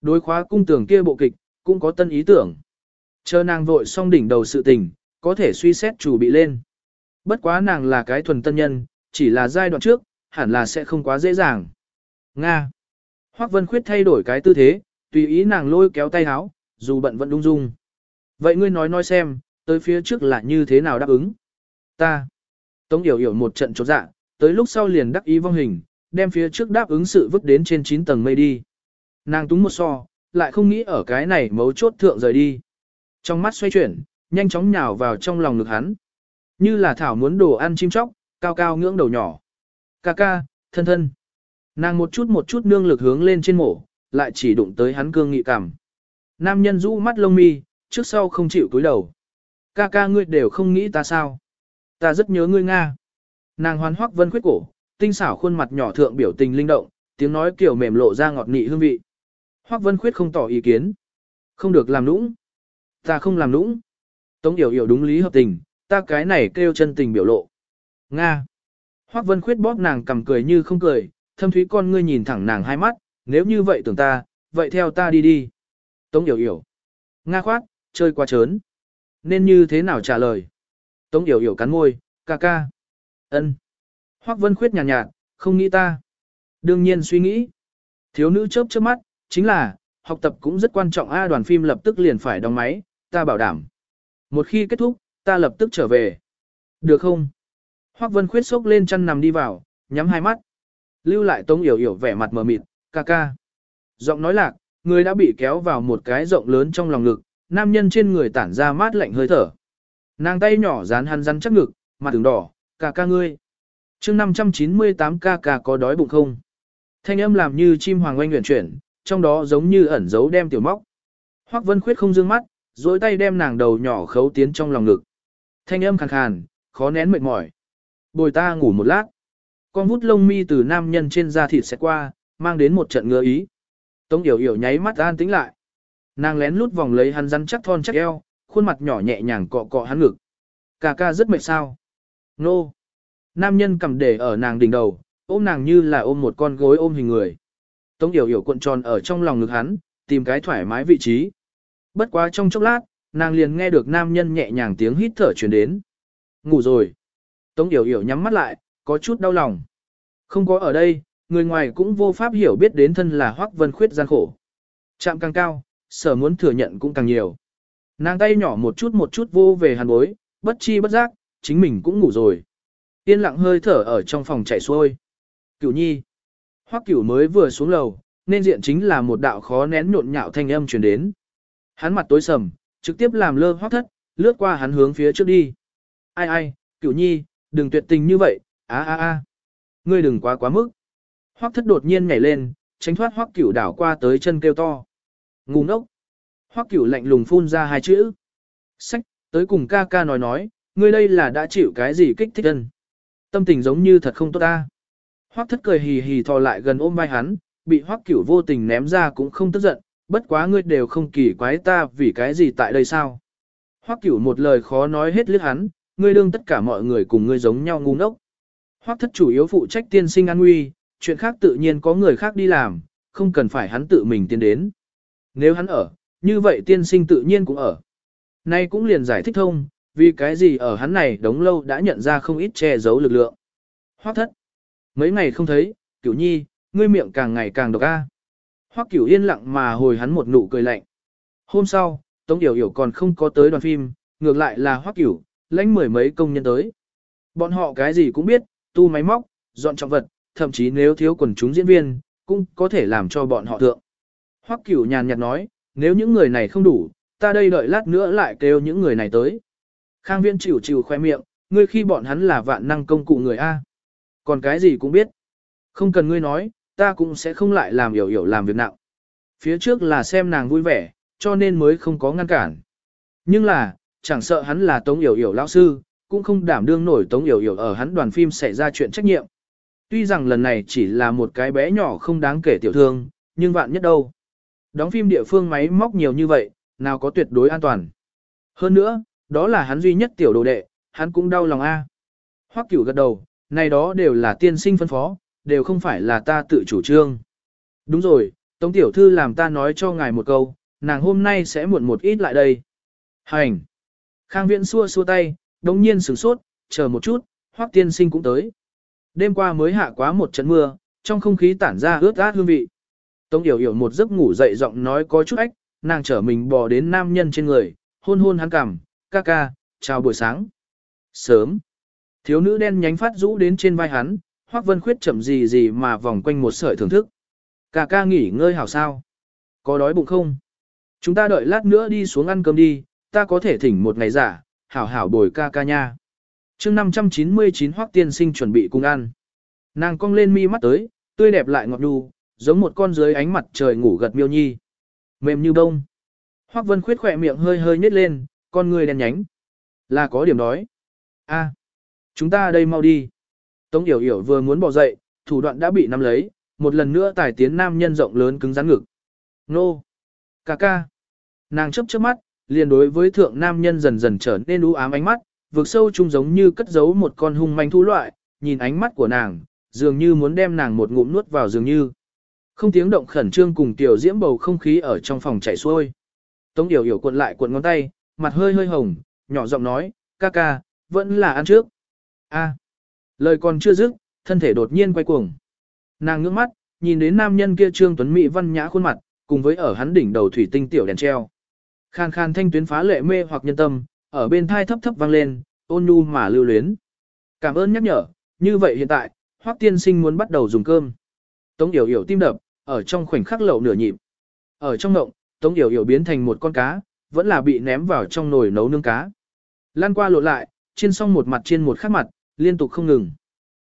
Đối khóa cung tưởng kia bộ kịch, cũng có tân ý tưởng. Chờ nàng vội xong đỉnh đầu sự tình, có thể suy xét chủ bị lên. Bất quá nàng là cái thuần tân nhân, chỉ là giai đoạn trước, hẳn là sẽ không quá dễ dàng. Nga. Hoác Vân Khuyết thay đổi cái tư thế, tùy ý nàng lôi kéo tay háo, dù bận vẫn đung dung. Vậy ngươi nói nói xem, tới phía trước là như thế nào đáp ứng? Ta. Tống Yểu Yểu một trận chột dạ, tới lúc sau liền đắc ý vong hình, đem phía trước đáp ứng sự vứt đến trên 9 tầng mây đi. Nàng túng một so, lại không nghĩ ở cái này mấu chốt thượng rời đi. Trong mắt xoay chuyển, nhanh chóng nhào vào trong lòng ngực hắn. Như là thảo muốn đồ ăn chim chóc, cao cao ngưỡng đầu nhỏ. Ca ca, thân thân. Nàng một chút một chút nương lực hướng lên trên mổ, lại chỉ đụng tới hắn cương nghị cảm. Nam nhân rũ mắt lông mi, trước sau không chịu cúi đầu. Ca ca ngươi đều không nghĩ ta sao? Ta rất nhớ ngươi Nga. Nàng hoan hoắc vân khuyết cổ, tinh xảo khuôn mặt nhỏ thượng biểu tình linh động, tiếng nói kiểu mềm lộ ra ngọt nị hương vị. Hoắc vân khuyết không tỏ ý kiến. Không được làm nũng. Ta không làm nũng. Tống yểu yểu đúng lý hợp tình, ta cái này kêu chân tình biểu lộ. Nga. Hoắc vân khuyết bóp nàng cầm cười như không cười, thâm thúy con ngươi nhìn thẳng nàng hai mắt, nếu như vậy tưởng ta, vậy theo ta đi đi. Tống yểu yểu. Nga khoát, chơi quá trớn. nên như thế nào trả lời. Tống Yểu Yểu cắn môi, ca ca. ân. Hoắc Vân Khuyết nhàn nhạt, nhạt, không nghĩ ta. Đương nhiên suy nghĩ. Thiếu nữ chớp chớp mắt, chính là, học tập cũng rất quan trọng A đoàn phim lập tức liền phải đóng máy, ta bảo đảm. Một khi kết thúc, ta lập tức trở về. Được không? Hoắc Vân Khuyết sốc lên chăn nằm đi vào, nhắm hai mắt. Lưu lại Tống Yểu Yểu vẻ mặt mờ mịt, ca ca. Giọng nói lạc, người đã bị kéo vào một cái rộng lớn trong lòng ngực, nam nhân trên người tản ra mát lạnh hơi thở. Nàng tay nhỏ dán hắn rắn chắc ngực, mặt đường đỏ, ca ca ngươi. chương 598 ca ca có đói bụng không? Thanh âm làm như chim hoàng oanh nguyện chuyển, trong đó giống như ẩn dấu đem tiểu móc. Hoắc Vân Khuyết không dương mắt, dối tay đem nàng đầu nhỏ khấu tiến trong lòng ngực. Thanh âm khàn khàn, khó nén mệt mỏi. Bồi ta ngủ một lát. Con vút lông mi từ nam nhân trên da thịt sẽ qua, mang đến một trận ngứa ý. Tống Yểu Yểu nháy mắt an tĩnh lại. Nàng lén lút vòng lấy hắn rắn chắc thon chắc eo, khuôn mặt nhỏ nhẹ nhàng cọ cọ hắn ngực. Cà ca rất mệt sao. Nô. Nam nhân cầm để ở nàng đỉnh đầu, ôm nàng như là ôm một con gối ôm hình người. Tống Yểu Yểu cuộn tròn ở trong lòng ngực hắn, tìm cái thoải mái vị trí. Bất quá trong chốc lát, nàng liền nghe được nam nhân nhẹ nhàng tiếng hít thở truyền đến. Ngủ rồi. Tống Yểu Yểu nhắm mắt lại, có chút đau lòng. Không có ở đây, người ngoài cũng vô pháp hiểu biết đến thân là Hoắc Vân Khuyết gian khổ. Chạm càng cao, sở muốn thừa nhận cũng càng nhiều. Nàng tay nhỏ một chút một chút vô về hàn bối, bất chi bất giác, chính mình cũng ngủ rồi. Yên lặng hơi thở ở trong phòng chạy xuôi. Cửu nhi. Hoắc cửu mới vừa xuống lầu, nên diện chính là một đạo khó nén nhộn nhạo thanh âm truyền đến. Hắn mặt tối sầm, trực tiếp làm lơ hoắc thất, lướt qua hắn hướng phía trước đi. Ai ai, cửu nhi, đừng tuyệt tình như vậy, a a a. Ngươi đừng quá quá mức. Hoắc thất đột nhiên nhảy lên, tránh thoát hoắc cửu đảo qua tới chân kêu to. Ngu ngốc. Hoắc cửu lạnh lùng phun ra hai chữ. Sách, tới cùng ca ca nói nói, ngươi đây là đã chịu cái gì kích thích thân. Tâm tình giống như thật không tốt ta. Hoắc thất cười hì hì thò lại gần ôm vai hắn, bị hoắc cửu vô tình ném ra cũng không tức giận, bất quá ngươi đều không kỳ quái ta vì cái gì tại đây sao. Hoắc cửu một lời khó nói hết liếc hắn, ngươi đương tất cả mọi người cùng ngươi giống nhau ngu ngốc. Hoắc thất chủ yếu phụ trách tiên sinh an nguy, chuyện khác tự nhiên có người khác đi làm, không cần phải hắn tự mình tiến đến. Nếu hắn ở, như vậy tiên sinh tự nhiên cũng ở. Nay cũng liền giải thích thông, vì cái gì ở hắn này đống lâu đã nhận ra không ít che giấu lực lượng. Hoắc thất. Mấy ngày không thấy, cửu nhi, ngươi miệng càng ngày càng độc a. Hoắc cửu yên lặng mà hồi hắn một nụ cười lạnh. Hôm sau, Tống Điểu hiểu còn không có tới đoàn phim, ngược lại là Hoắc cửu, lãnh mười mấy công nhân tới. Bọn họ cái gì cũng biết, tu máy móc, dọn trọng vật, thậm chí nếu thiếu quần chúng diễn viên, cũng có thể làm cho bọn họ thượng. Hoắc cửu nhàn nhạt nói, nếu những người này không đủ, ta đây đợi lát nữa lại kêu những người này tới. Khang Viễn chịu chịu khoe miệng, ngươi khi bọn hắn là vạn năng công cụ người A. Còn cái gì cũng biết. Không cần ngươi nói, ta cũng sẽ không lại làm hiểu hiểu làm việc nặng. Phía trước là xem nàng vui vẻ, cho nên mới không có ngăn cản. Nhưng là, chẳng sợ hắn là Tống Yểu Yểu lão sư, cũng không đảm đương nổi Tống Yểu Yểu ở hắn đoàn phim xảy ra chuyện trách nhiệm. Tuy rằng lần này chỉ là một cái bé nhỏ không đáng kể tiểu thương, nhưng vạn nhất đâu. Đóng phim địa phương máy móc nhiều như vậy, nào có tuyệt đối an toàn. Hơn nữa, đó là hắn duy nhất tiểu đồ đệ, hắn cũng đau lòng a. Hoắc Cửu gật đầu, này đó đều là tiên sinh phân phó, đều không phải là ta tự chủ trương. Đúng rồi, Tống tiểu thư làm ta nói cho ngài một câu, nàng hôm nay sẽ muộn một ít lại đây. Hành. Khang Viễn xua xua tay, đồng nhiên sửng sốt, chờ một chút, Hoắc tiên sinh cũng tới. Đêm qua mới hạ quá một trận mưa, trong không khí tản ra ướt át hương vị. Tống Yểu Yểu một giấc ngủ dậy giọng nói có chút ách, nàng trở mình bò đến nam nhân trên người, hôn hôn hắn cằm, ca ca, chào buổi sáng. Sớm, thiếu nữ đen nhánh phát rũ đến trên vai hắn, Hoắc Vân Khuyết chậm gì gì mà vòng quanh một sợi thưởng thức. Ca ca nghỉ ngơi hảo sao? Có đói bụng không? Chúng ta đợi lát nữa đi xuống ăn cơm đi, ta có thể thỉnh một ngày giả, hảo hảo bồi ca ca nha chương 599 Hoắc Tiên Sinh chuẩn bị cùng ăn. Nàng cong lên mi mắt tới, tươi đẹp lại ngọt đu, giống một con dưới ánh mặt trời ngủ gật miêu nhi. Mềm như bông. Hoắc Vân Khuyết khỏe miệng hơi hơi nhếch lên, con người đen nhánh. Là có điểm đói. A, chúng ta đây mau đi. Tống Yểu Yểu vừa muốn bỏ dậy, thủ đoạn đã bị nắm lấy, một lần nữa tài tiến nam nhân rộng lớn cứng rắn ngực. Nô! Cà ca! Nàng chấp chớp mắt, liền đối với thượng nam nhân dần dần trở nên u ám ánh mắt, vượt sâu chung giống như cất giấu một con hung manh thú loại, nhìn ánh mắt của nàng, dường như muốn đem nàng một ngụm nuốt vào dường như. Không tiếng động khẩn trương cùng tiểu diễm bầu không khí ở trong phòng chảy xuôi. Tống Điểu Yểu cuộn lại cuộn ngón tay, mặt hơi hơi hồng, nhỏ giọng nói, ca ca, vẫn là ăn trước. A. Lời còn chưa dứt, thân thể đột nhiên quay cuồng. Nàng ngước mắt, nhìn đến nam nhân kia trương tuấn mỹ văn nhã khuôn mặt, cùng với ở hắn đỉnh đầu thủy tinh tiểu đèn treo. Khan khan thanh tuyến phá lệ mê hoặc nhân tâm, ở bên thai thấp thấp vang lên, ôn nhu mà lưu luyến. Cảm ơn nhắc nhở, như vậy hiện tại, Hoắc tiên sinh muốn bắt đầu dùng cơm. Tống Yểu Yểu tim đập, ở trong khoảnh khắc lậu nửa nhịp. Ở trong ngộng, Tống Yểu Yểu biến thành một con cá, vẫn là bị ném vào trong nồi nấu nướng cá. Lan qua lộn lại, chiên xong một mặt chiên một khác mặt, liên tục không ngừng.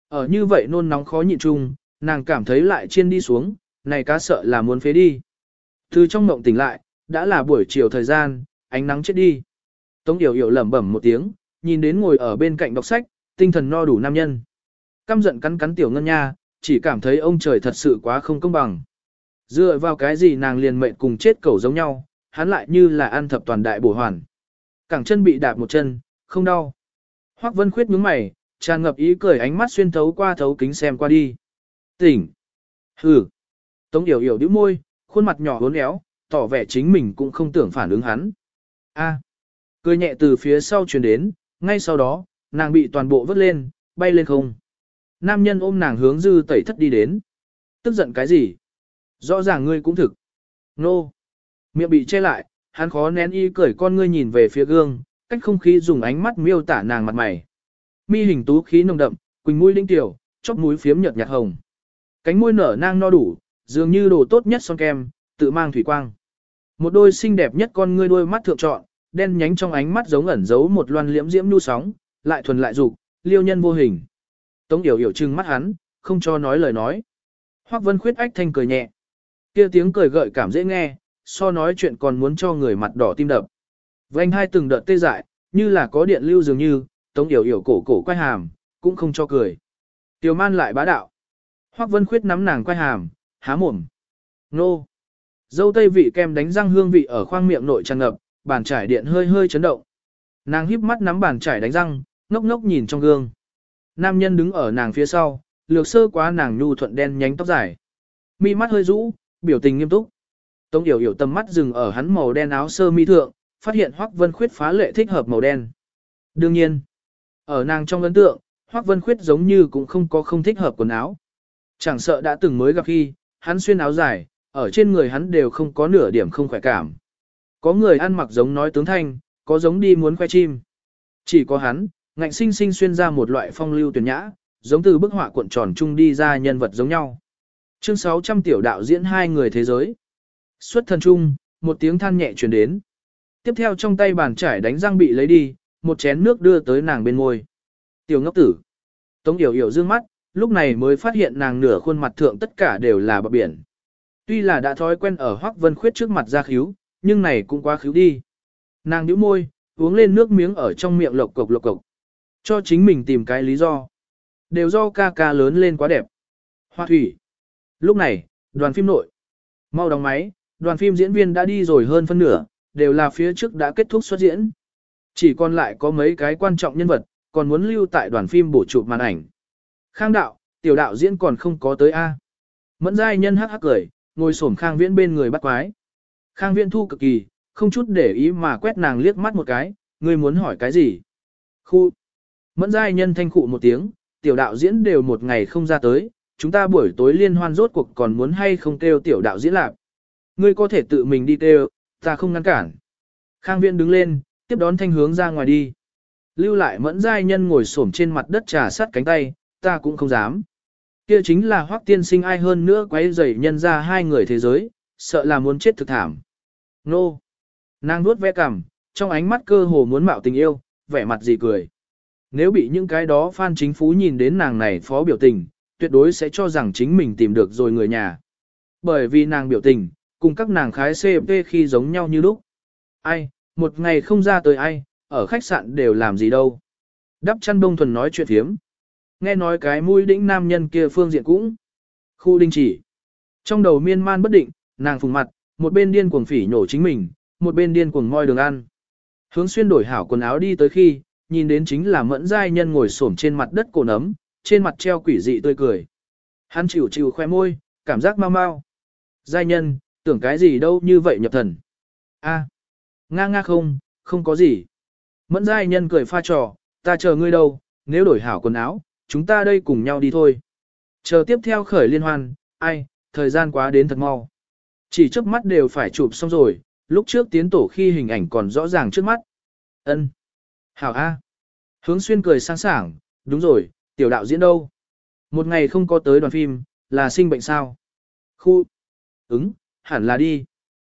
Ở như vậy nôn nóng khó nhịn chung, nàng cảm thấy lại chiên đi xuống, này cá sợ là muốn phế đi. Từ trong mộng tỉnh lại, đã là buổi chiều thời gian, ánh nắng chết đi. Tống Yểu Yểu lẩm bẩm một tiếng, nhìn đến ngồi ở bên cạnh đọc sách, tinh thần no đủ nam nhân. Căm giận cắn cắn tiểu ngân nha, chỉ cảm thấy ông trời thật sự quá không công bằng. Dựa vào cái gì nàng liền mệnh cùng chết cẩu giống nhau, hắn lại như là ăn thập toàn đại bổ hoàn. Cẳng chân bị đạp một chân, không đau. Hoắc Vân Khuyết nhướng mày, tràn ngập ý cười ánh mắt xuyên thấu qua thấu kính xem qua đi. Tỉnh. Hừ. Tống Điểu Yểu đứa môi, khuôn mặt nhỏ uốn éo, tỏ vẻ chính mình cũng không tưởng phản ứng hắn. A. Cười nhẹ từ phía sau truyền đến, ngay sau đó, nàng bị toàn bộ vớt lên, bay lên không. Nam nhân ôm nàng hướng dư tẩy thất đi đến. Tức giận cái gì? Rõ ràng ngươi cũng thực. Nô. Miệng bị che lại, hắn khó nén y cởi con ngươi nhìn về phía gương, cách không khí dùng ánh mắt miêu tả nàng mặt mày. Mi hình tú khí nồng đậm, quỳnh mũi linh tiểu, chóp mũi phiếm nhợt nhạt hồng. Cánh môi nở nang no đủ, dường như đồ tốt nhất son kem, tự mang thủy quang. Một đôi xinh đẹp nhất con ngươi đôi mắt thượng trọn, đen nhánh trong ánh mắt giống ẩn giấu một loan liễm diễm nhu sóng, lại thuần lại dục, liêu nhân vô hình. Tống Điểu Điểu trừng mắt hắn, không cho nói lời nói. Hoắc Vân Khuyết ách thanh cười nhẹ. Kia tiếng cười gợi cảm dễ nghe, so nói chuyện còn muốn cho người mặt đỏ tim đập. Vành hai từng đợt tê dại, như là có điện lưu dường như, Tống Điểu Điểu cổ cổ quay hàm, cũng không cho cười. Tiểu man lại bá đạo. Hoắc Vân Khuyết nắm nàng quay hàm, há mồm. Nô. Dâu tây vị kem đánh răng hương vị ở khoang miệng nội tràn ngập, bàn trải điện hơi hơi chấn động. Nàng híp mắt nắm bàn trải đánh răng, ngốc ngốc nhìn trong gương. Nam nhân đứng ở nàng phía sau, lược sơ quá nàng nhu thuận đen nhánh tóc dài. Mi mắt hơi rũ, biểu tình nghiêm túc. Tống Điểu Điểu tầm mắt dừng ở hắn màu đen áo sơ mi thượng, phát hiện Hoắc Vân Khuyết phá lệ thích hợp màu đen. Đương nhiên, ở nàng trong ấn tượng, Hoắc Vân Khuyết giống như cũng không có không thích hợp quần áo. Chẳng sợ đã từng mới gặp khi, hắn xuyên áo dài, ở trên người hắn đều không có nửa điểm không khỏe cảm. Có người ăn mặc giống nói tướng thanh, có giống đi muốn khoe chim. Chỉ có hắn, ngạnh sinh sinh xuyên ra một loại phong lưu tuyển nhã, giống từ bức họa cuộn tròn chung đi ra nhân vật giống nhau. Chương 600 tiểu đạo diễn hai người thế giới. Xuất thần chung, một tiếng than nhẹ truyền đến. Tiếp theo trong tay bàn trải đánh răng bị lấy đi, một chén nước đưa tới nàng bên môi. Tiểu ngốc tử. Tống Yểu Yểu dương mắt, lúc này mới phát hiện nàng nửa khuôn mặt thượng tất cả đều là bờ biển. Tuy là đã thói quen ở Hoắc Vân Khuyết trước mặt ra khíu, nhưng này cũng quá khíu đi. Nàng nhíu môi, uống lên nước miếng ở trong miệng lộc cộc lộc cộc. Cho chính mình tìm cái lý do. Đều do ca ca lớn lên quá đẹp. Hoa thủy. Lúc này, đoàn phim nội. Mau đóng máy, đoàn phim diễn viên đã đi rồi hơn phân nửa, đều là phía trước đã kết thúc xuất diễn. Chỉ còn lại có mấy cái quan trọng nhân vật, còn muốn lưu tại đoàn phim bổ chụp màn ảnh. Khang đạo, tiểu đạo diễn còn không có tới A. Mẫn giai nhân hắc hắc cười, ngồi xổm khang viễn bên người bắt quái. Khang viễn thu cực kỳ, không chút để ý mà quét nàng liếc mắt một cái, ngươi muốn hỏi cái gì? Khu. Mẫn giai nhân thanh khụ một tiếng, tiểu đạo diễn đều một ngày không ra tới, chúng ta buổi tối liên hoan rốt cuộc còn muốn hay không kêu tiểu đạo diễn lạc. Ngươi có thể tự mình đi kêu, ta không ngăn cản. Khang viễn đứng lên, tiếp đón thanh hướng ra ngoài đi. Lưu lại mẫn giai nhân ngồi xổm trên mặt đất trà sắt cánh tay, ta cũng không dám. Kia chính là hoác tiên sinh ai hơn nữa quấy rầy nhân ra hai người thế giới, sợ là muốn chết thực thảm. Nô! Nàng nuốt ve cằm, trong ánh mắt cơ hồ muốn mạo tình yêu, vẻ mặt gì cười. Nếu bị những cái đó phan chính phú nhìn đến nàng này phó biểu tình, tuyệt đối sẽ cho rằng chính mình tìm được rồi người nhà. Bởi vì nàng biểu tình, cùng các nàng khái CP khi giống nhau như lúc. Ai, một ngày không ra tới ai, ở khách sạn đều làm gì đâu. Đắp chăn đông thuần nói chuyện thiếm. Nghe nói cái mũi đĩnh nam nhân kia phương diện cũng. Khu đinh chỉ. Trong đầu miên man bất định, nàng phùng mặt, một bên điên cuồng phỉ nhổ chính mình, một bên điên cuồng moi đường ăn. Hướng xuyên đổi hảo quần áo đi tới khi, nhìn đến chính là mẫn giai nhân ngồi xổm trên mặt đất cổ nấm, trên mặt treo quỷ dị tươi cười. Hắn chịu chịu khoe môi, cảm giác mau mau. Giai nhân, tưởng cái gì đâu như vậy nhập thần. a nga nga không, không có gì. Mẫn giai nhân cười pha trò, ta chờ ngươi đâu, nếu đổi hảo quần áo, chúng ta đây cùng nhau đi thôi. Chờ tiếp theo khởi liên hoan, ai, thời gian quá đến thật mau. Chỉ trước mắt đều phải chụp xong rồi, lúc trước tiến tổ khi hình ảnh còn rõ ràng trước mắt. ân Hảo A. Hướng xuyên cười sáng sảng, đúng rồi, tiểu đạo diễn đâu? Một ngày không có tới đoàn phim, là sinh bệnh sao? Khu. Ứng, hẳn là đi.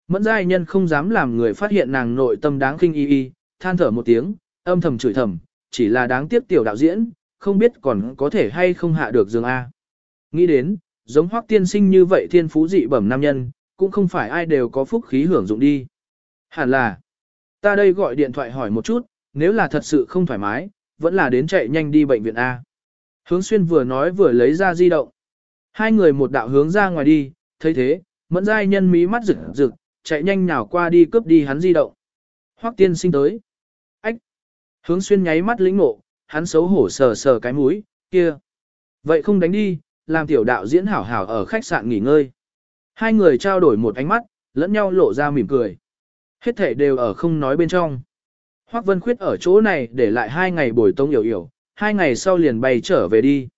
Mẫn giai nhân không dám làm người phát hiện nàng nội tâm đáng kinh y y, than thở một tiếng, âm thầm chửi thầm, chỉ là đáng tiếc tiểu đạo diễn, không biết còn có thể hay không hạ được dương A. Nghĩ đến, giống hoác tiên sinh như vậy thiên phú dị bẩm nam nhân, cũng không phải ai đều có phúc khí hưởng dụng đi. Hẳn là, ta đây gọi điện thoại hỏi một chút, nếu là thật sự không thoải mái, vẫn là đến chạy nhanh đi bệnh viện A. Hướng xuyên vừa nói vừa lấy ra di động. Hai người một đạo hướng ra ngoài đi, thấy thế, mẫn giai nhân mí mắt rực rực, chạy nhanh nhào qua đi cướp đi hắn di động. Hoắc tiên sinh tới. Ách. Hướng xuyên nháy mắt lĩnh ngộ, hắn xấu hổ sờ sờ cái mũi, kia. Vậy không đánh đi, làm tiểu đạo diễn hảo hảo ở khách sạn nghỉ ngơi. Hai người trao đổi một ánh mắt, lẫn nhau lộ ra mỉm cười. Hết thể đều ở không nói bên trong. Hoắc Vân Khuyết ở chỗ này để lại hai ngày buổi Tống Yểu Yểu, hai ngày sau liền bay trở về đi.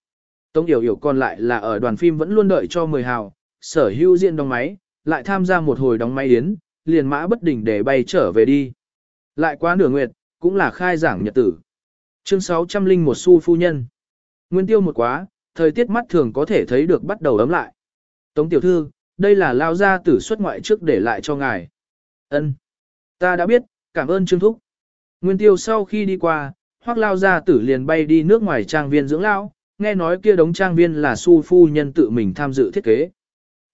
Tống Yểu Yểu còn lại là ở đoàn phim vẫn luôn đợi cho mười hào, sở hữu diện đóng máy, lại tham gia một hồi đóng máy yến, liền mã bất đỉnh để bay trở về đi. Lại qua nửa nguyệt, cũng là khai giảng nhật tử. Chương 600 linh một xu phu nhân. Nguyên tiêu một quá, thời tiết mắt thường có thể thấy được bắt đầu ấm lại. Tống tiểu thư, đây là lao gia tử xuất ngoại trước để lại cho ngài. Ân, Ta đã biết, cảm ơn Trương Thúc. Nguyên tiêu sau khi đi qua, hoác lao gia tử liền bay đi nước ngoài trang viên dưỡng lão. nghe nói kia đống trang viên là su phu nhân tự mình tham dự thiết kế.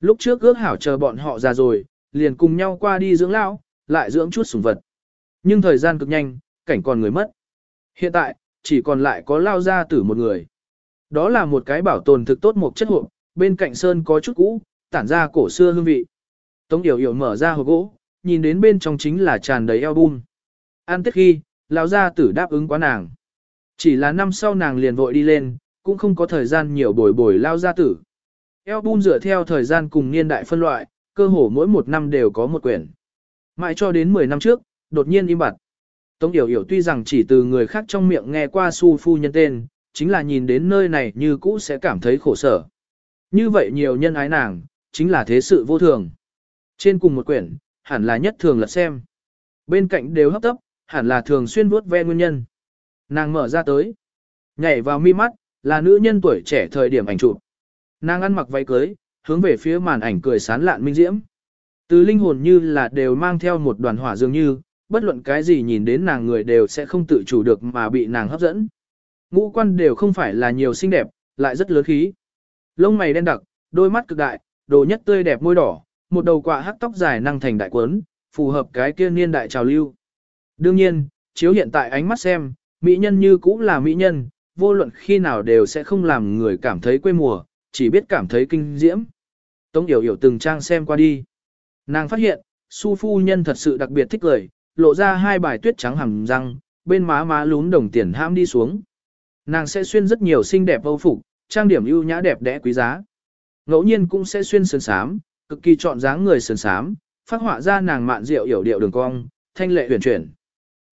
Lúc trước ước hảo chờ bọn họ ra rồi, liền cùng nhau qua đi dưỡng lão, lại dưỡng chút sủng vật. Nhưng thời gian cực nhanh, cảnh còn người mất. Hiện tại, chỉ còn lại có lao gia tử một người. Đó là một cái bảo tồn thực tốt một chất hộp, bên cạnh sơn có chút cũ, tản ra cổ xưa hương vị. Tống Điểu Điểu mở ra hộp gỗ, nhìn đến bên trong chính là tràn đầy album. An tết khi, lão gia tử đáp ứng quá nàng. Chỉ là năm sau nàng liền vội đi lên, cũng không có thời gian nhiều bồi bồi lao gia tử. Album dựa theo thời gian cùng niên đại phân loại, cơ hồ mỗi một năm đều có một quyển. Mãi cho đến 10 năm trước, đột nhiên im bặt. Tống Điểu Điểu tuy rằng chỉ từ người khác trong miệng nghe qua su phu nhân tên, chính là nhìn đến nơi này như cũ sẽ cảm thấy khổ sở. Như vậy nhiều nhân ái nàng, chính là thế sự vô thường. Trên cùng một quyển, hẳn là nhất thường là xem. Bên cạnh đều hấp tấp, hẳn là thường xuyên vuốt ve nguyên nhân. Nàng mở ra tới, nhảy vào mi mắt, là nữ nhân tuổi trẻ thời điểm ảnh chụp. Nàng ăn mặc váy cưới, hướng về phía màn ảnh cười sán lạn minh diễm. Từ linh hồn như là đều mang theo một đoàn hỏa dường như, bất luận cái gì nhìn đến nàng người đều sẽ không tự chủ được mà bị nàng hấp dẫn. Ngũ quan đều không phải là nhiều xinh đẹp, lại rất lớn khí. Lông mày đen đặc, đôi mắt cực đại, đồ nhất tươi đẹp môi đỏ, một đầu quạ hắc tóc dài năng thành đại quấn, phù hợp cái kia niên đại trào lưu. Đương nhiên, chiếu hiện tại ánh mắt xem, mỹ nhân như cũng là mỹ nhân, vô luận khi nào đều sẽ không làm người cảm thấy quê mùa, chỉ biết cảm thấy kinh diễm. Tống Yểu Yểu từng trang xem qua đi. Nàng phát hiện, su phu nhân thật sự đặc biệt thích cười, lộ ra hai bài tuyết trắng hằng răng, bên má má lún đồng tiền ham đi xuống. Nàng sẽ xuyên rất nhiều xinh đẹp âu phục, trang điểm ưu nhã đẹp đẽ quý giá. Ngẫu nhiên cũng sẽ xuyên sườn sám, cực kỳ chọn dáng người sườn sám, phát họa ra nàng mạn rượu hiểu điệu đường cong, thanh lệ huyền chuyển.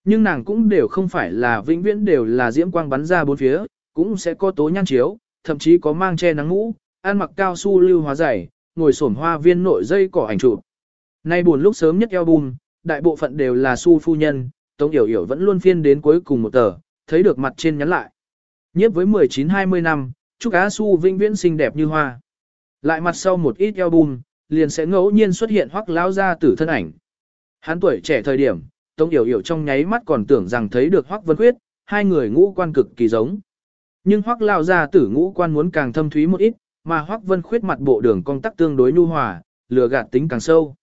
Nhưng nàng cũng đều không phải là vĩnh viễn đều là diễm quang bắn ra bốn phía, cũng sẽ có tố nhan chiếu, thậm chí có mang che nắng mũ, ăn mặc cao su lưu hóa dày, ngồi xổm hoa viên nội dây cỏ ảnh chụp. Nay buồn lúc sớm nhất album, đại bộ phận đều là su phu nhân, Tống Yểu Yểu vẫn luôn phiên đến cuối cùng một tờ, thấy được mặt trên nhắn lại. Nhiếp với 19-20 năm, Trúc Á Su vĩnh viễn xinh đẹp như hoa. Lại mặt sau một ít album, liền sẽ ngẫu nhiên xuất hiện hoắc lão gia tử thân ảnh. Hắn tuổi trẻ thời điểm, Tống Yểu Yểu trong nháy mắt còn tưởng rằng thấy được Hoắc Vân Khuyết, hai người ngũ quan cực kỳ giống. Nhưng Hoắc lão gia tử ngũ quan muốn càng thâm thúy một ít, mà Hoắc Vân Khuyết mặt bộ đường cong tắc tương đối nhu hòa, lừa gạt tính càng sâu.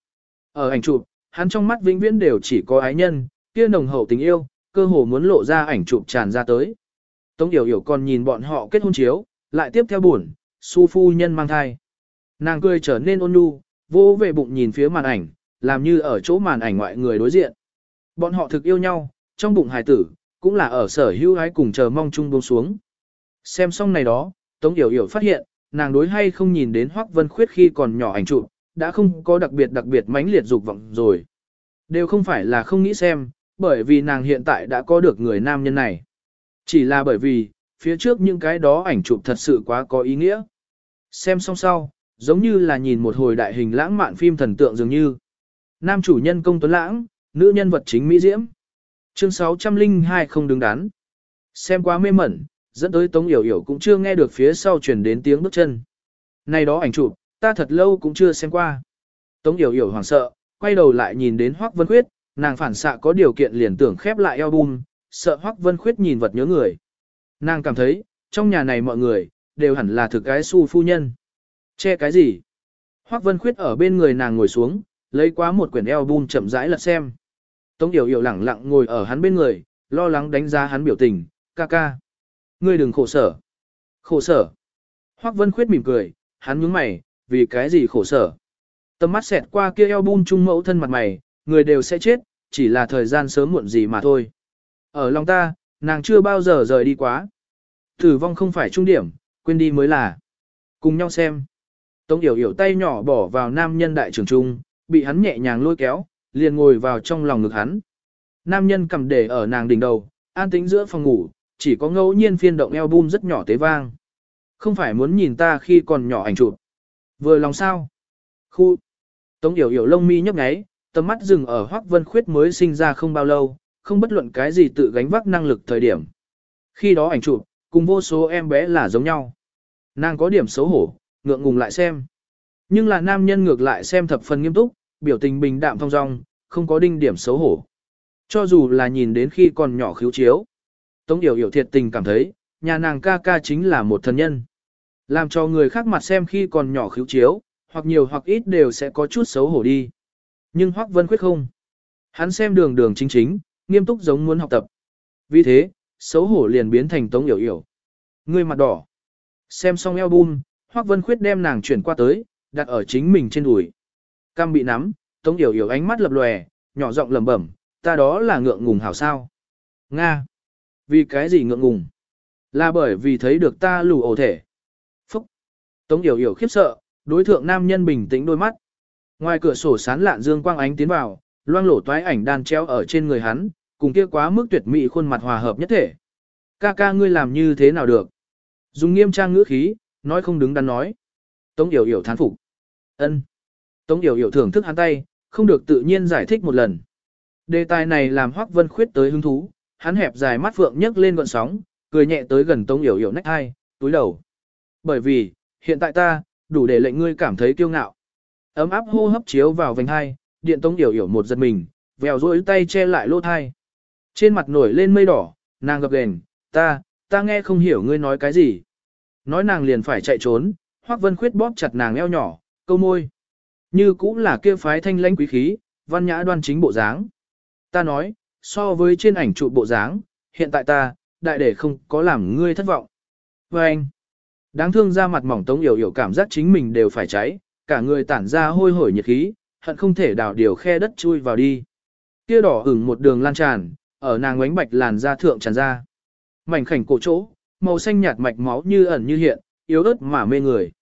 Ở ảnh chụp, hắn trong mắt vĩnh viễn đều chỉ có ái nhân, kia nồng hậu tình yêu, cơ hồ muốn lộ ra ảnh chụp tràn ra tới. Tống Yểu Yểu còn nhìn bọn họ kết hôn chiếu, lại tiếp theo buồn, su phu nhân mang thai. Nàng cười trở nên ôn nhu, vô về bụng nhìn phía màn ảnh, làm như ở chỗ màn ảnh ngoại người đối diện. Bọn họ thực yêu nhau, trong bụng hài tử, cũng là ở sở hữu ái cùng chờ mong chung buông xuống. Xem xong này đó, Tống Yểu Yểu phát hiện, nàng đối hay không nhìn đến Hoắc Vân Khuyết khi còn nhỏ ảnh chụp, đã không có đặc biệt đặc biệt mãnh liệt dục vọng rồi. Đều không phải là không nghĩ xem, bởi vì nàng hiện tại đã có được người nam nhân này. Chỉ là bởi vì, phía trước những cái đó ảnh chụp thật sự quá có ý nghĩa. Xem xong sau, giống như là nhìn một hồi đại hình lãng mạn phim thần tượng dường như. Nam chủ nhân công tuấn lãng, nữ nhân vật chính Mỹ Diễm. Chương 602 không đứng đắn. Xem quá mê mẩn, dẫn tới Tống Yểu Yểu cũng chưa nghe được phía sau truyền đến tiếng bước chân. Này đó ảnh chụp, ta thật lâu cũng chưa xem qua. Tống Yểu Yểu hoảng sợ, quay đầu lại nhìn đến Hoắc Vân Khuyết, nàng phản xạ có điều kiện liền tưởng khép lại album, sợ Hoắc Vân Khuyết nhìn vật nhớ người. Nàng cảm thấy, trong nhà này mọi người, đều hẳn là thực cái su phu nhân. Che cái gì? Hoắc Vân Khuyết ở bên người nàng ngồi xuống, lấy quá một quyển album chậm rãi lật xem. Tống Yểu Yểu lẳng lặng ngồi ở hắn bên người, lo lắng đánh giá hắn biểu tình, ca ca. Ngươi đừng khổ sở. Khổ sở. Hoắc Vân Khuyết mỉm cười, hắn nhướng mày, vì cái gì khổ sở. Tầm mắt xẹt qua kia album trung mẫu thân mặt mày, người đều sẽ chết, chỉ là thời gian sớm muộn gì mà thôi. Ở lòng ta, nàng chưa bao giờ rời đi quá. Tử vong không phải trung điểm, quên đi mới là. Cùng nhau xem. Tống Yểu Yểu tay nhỏ bỏ vào nam nhân đại trưởng trung, bị hắn nhẹ nhàng lôi kéo, liền ngồi vào trong lòng ngực hắn. Nam nhân cầm để ở nàng đỉnh đầu, an tĩnh giữa phòng ngủ, chỉ có ngẫu nhiên phiên động album rất nhỏ tế vang. Không phải muốn nhìn ta khi còn nhỏ ảnh chụp. Vừa lòng sao? Khu. Tống Yểu Yểu lông mi nhấp nháy, tầm mắt dừng ở Hoắc Vân Khuyết mới sinh ra không bao lâu, không bất luận cái gì tự gánh vác năng lực thời điểm. Khi đó ảnh chụp, cùng vô số em bé là giống nhau. Nàng có điểm xấu hổ, ngượng ngùng lại xem. Nhưng là nam nhân ngược lại xem thập phần nghiêm túc, biểu tình bình đạm thong dong, không có đinh điểm xấu hổ. Cho dù là nhìn đến khi còn nhỏ khiếu chiếu. Tống Yểu Yểu thiệt tình cảm thấy, nhà nàng ca ca chính là một thần nhân. Làm cho người khác mặt xem khi còn nhỏ khiếu chiếu, hoặc nhiều hoặc ít đều sẽ có chút xấu hổ đi. Nhưng Hoắc Vân Khuyết không. Hắn xem đường đường chính chính, nghiêm túc giống muốn học tập. Vì thế, xấu hổ liền biến thành Tống Yểu Yểu. Người mặt đỏ. Xem xong album, Hoắc Vân Khuyết đem nàng chuyển qua tới, đặt ở chính mình trên đùi. Cam bị nắm, Tống Yểu Yểu ánh mắt lập lòe, nhỏ giọng lẩm bẩm, ta đó là ngượng ngùng hảo sao. Nga. Vì cái gì ngượng ngùng? Là bởi vì thấy được ta lù ổ thể. Phúc. Tống Yểu Yểu khiếp sợ, đối thượng nam nhân bình tĩnh đôi mắt. Ngoài cửa sổ sán lạn dương quang ánh tiến vào, loang lổ toái ảnh đan treo ở trên người hắn, cùng kia quá mức tuyệt mỹ khuôn mặt hòa hợp nhất thể. Ca ca ngươi làm như thế nào được? Dùng nghiêm trang ngữ khí, nói không đứng đắn nói. Tống Yểu Yểu thán phục. Ân. Tống Yểu Yểu thưởng thức hắn tay, không được tự nhiên giải thích một lần. Đề tài này làm Hoắc Vân Khuyết tới hứng thú, hắn hẹp dài mắt phượng nhấc lên gọn sóng, cười nhẹ tới gần Tống Yểu Yểu nách hai, túi đầu. Bởi vì, hiện tại ta, đủ để lệnh ngươi cảm thấy kiêu ngạo. Ấm áp hô hấp chiếu vào vành hai, điện Tống Yểu Yểu một giật mình, vèo rối tay che lại lỗ thai. Trên mặt nổi lên mây đỏ, nàng gập gền, ta, ta nghe không hiểu ngươi nói cái gì. Nói nàng liền phải chạy trốn, Hoắc Vân Khuyết bóp chặt nàng eo nhỏ, câu môi. Như cũng là kia phái thanh lãnh quý khí, văn nhã đoan chính bộ dáng. Ta nói, so với trên ảnh trụ bộ dáng, hiện tại ta, đại để không có làm ngươi thất vọng. Và anh, đáng thương ra mặt mỏng tống yểu yểu cảm giác chính mình đều phải cháy, cả người tản ra hôi hổi nhiệt khí, hận không thể đào điều khe đất chui vào đi. Kia đỏ ửng một đường lan tràn, ở nàng ngoánh bạch làn da thượng tràn ra. Mảnh khảnh cổ chỗ, màu xanh nhạt mạch máu như ẩn như hiện, yếu ớt mà mê người.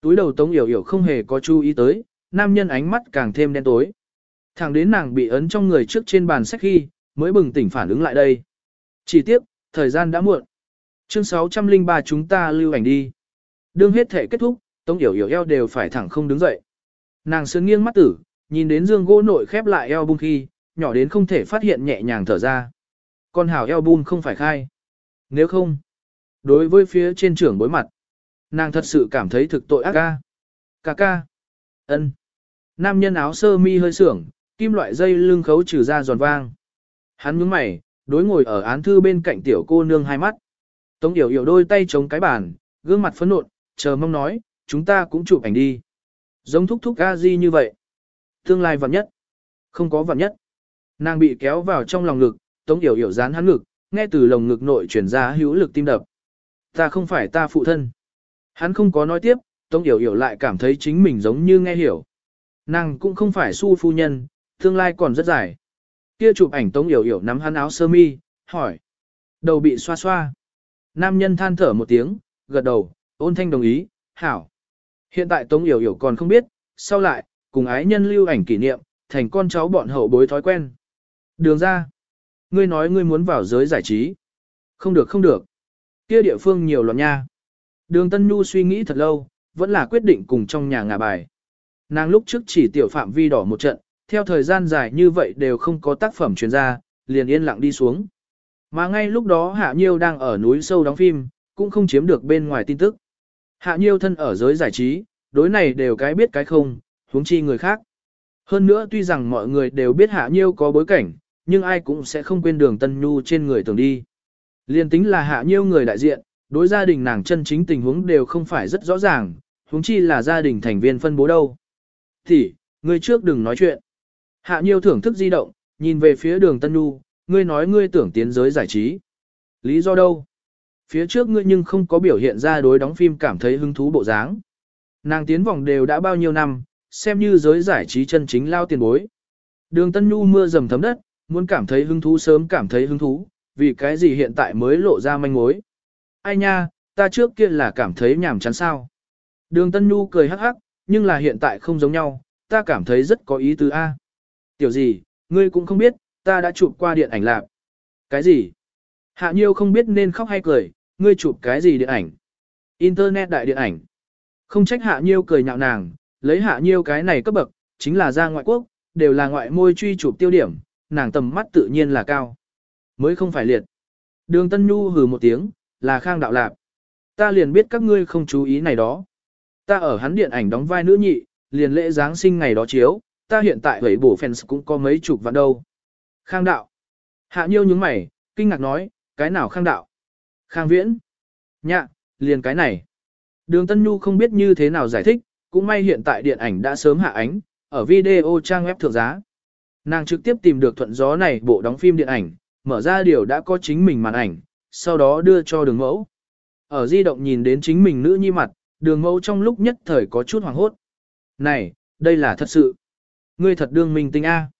Túi đầu tống yểu yểu không hề có chú ý tới, nam nhân ánh mắt càng thêm đen tối. Thẳng đến nàng bị ấn trong người trước trên bàn sách khi, mới bừng tỉnh phản ứng lại đây. Chỉ tiếp, thời gian đã muộn. Chương 603 chúng ta lưu ảnh đi. Đương hết thể kết thúc, Tống Yểu Yểu eo đều phải thẳng không đứng dậy. Nàng sướng nghiêng mắt tử, nhìn đến dương gỗ nội khép lại eo bung khi, nhỏ đến không thể phát hiện nhẹ nhàng thở ra. Con hảo eo bung không phải khai. Nếu không, đối với phía trên trưởng bối mặt, nàng thật sự cảm thấy thực tội ác ca. Ca ca. ân. Nam nhân áo sơ mi hơi sưởng, kim loại dây lưng khấu trừ ra giòn vang. Hắn nhướng mày, đối ngồi ở án thư bên cạnh tiểu cô nương hai mắt. Tống Điểu Điểu đôi tay chống cái bàn, gương mặt phấn nộn, chờ mong nói, chúng ta cũng chụp ảnh đi. Giống thúc thúc a di như vậy. Tương lai vặn nhất. Không có vặn nhất. Nàng bị kéo vào trong lòng ngực, Tống Điểu Điểu dán hắn ngực, nghe từ lồng ngực nội chuyển ra hữu lực tim đập. Ta không phải ta phụ thân. Hắn không có nói tiếp, Tống Yểu Yểu lại cảm thấy chính mình giống như nghe hiểu. Nàng cũng không phải su phu nhân, tương lai còn rất dài. Kia chụp ảnh Tống Yểu Yểu nắm hắn áo sơ mi, hỏi. Đầu bị xoa xoa. Nam nhân than thở một tiếng, gật đầu, ôn thanh đồng ý, hảo. Hiện tại Tống Yểu Yểu còn không biết, sau lại, cùng ái nhân lưu ảnh kỷ niệm, thành con cháu bọn hậu bối thói quen. Đường ra. ngươi nói ngươi muốn vào giới giải trí. Không được không được. Kia địa phương nhiều loạn nha. Đường Tân Nhu suy nghĩ thật lâu, vẫn là quyết định cùng trong nhà ngả bài. Nàng lúc trước chỉ tiểu phạm vi đỏ một trận, theo thời gian dài như vậy đều không có tác phẩm truyền ra, liền yên lặng đi xuống. Mà ngay lúc đó Hạ Nhiêu đang ở núi sâu đóng phim, cũng không chiếm được bên ngoài tin tức. Hạ Nhiêu thân ở giới giải trí, đối này đều cái biết cái không, huống chi người khác. Hơn nữa tuy rằng mọi người đều biết Hạ Nhiêu có bối cảnh, nhưng ai cũng sẽ không quên đường Tân Nhu trên người tưởng đi. Liên tính là Hạ Nhiêu người đại diện, đối gia đình nàng chân chính tình huống đều không phải rất rõ ràng, huống chi là gia đình thành viên phân bố đâu. Thì, người trước đừng nói chuyện. Hạ Nhiêu thưởng thức di động, nhìn về phía đường Tân Nhu, ngươi nói ngươi tưởng tiến giới giải trí. Lý do đâu? Phía trước ngươi nhưng không có biểu hiện ra đối đóng phim cảm thấy hứng thú bộ dáng. Nàng tiến vòng đều đã bao nhiêu năm, xem như giới giải trí chân chính lao tiền bối. Đường Tân Nhu mưa dầm thấm đất, muốn cảm thấy hứng thú sớm cảm thấy hứng thú, vì cái gì hiện tại mới lộ ra manh mối. Ai nha, ta trước kia là cảm thấy nhảm chán sao. Đường Tân Nhu cười hắc hắc, nhưng là hiện tại không giống nhau, ta cảm thấy rất có ý tứ A. Tiểu gì, ngươi cũng không biết, ta đã chụp qua điện ảnh lạc. Cái gì? Hạ Nhiêu không biết nên khóc hay cười, ngươi chụp cái gì điện ảnh? Internet đại điện ảnh. Không trách Hạ Nhiêu cười nhạo nàng, lấy Hạ Nhiêu cái này cấp bậc, chính là ra ngoại quốc, đều là ngoại môi truy chụp tiêu điểm, nàng tầm mắt tự nhiên là cao. Mới không phải liệt. Đường Tân Nhu hừ một tiếng, là khang đạo lạp. Ta liền biết các ngươi không chú ý này đó. Ta ở hắn điện ảnh đóng vai nữ nhị, liền lễ Giáng sinh ngày đó chiếu, ta hiện tại hủy bổ fans cũng có mấy chục vạn đâu. Khang đạo. Hạ nhiêu nhướng mày, kinh ngạc nói, cái nào khang đạo? Khang viễn. Nhạ, liền cái này. Đường Tân Nhu không biết như thế nào giải thích, cũng may hiện tại điện ảnh đã sớm hạ ánh, ở video trang web thượng giá. Nàng trực tiếp tìm được thuận gió này bộ đóng phim điện ảnh, mở ra điều đã có chính mình màn ảnh, sau đó đưa cho đường mẫu. Ở di động nhìn đến chính mình nữ nhi mặt, đường mẫu trong lúc nhất thời có chút hoảng hốt. Này, đây là thật sự. Ngươi thật đương mình tinh A.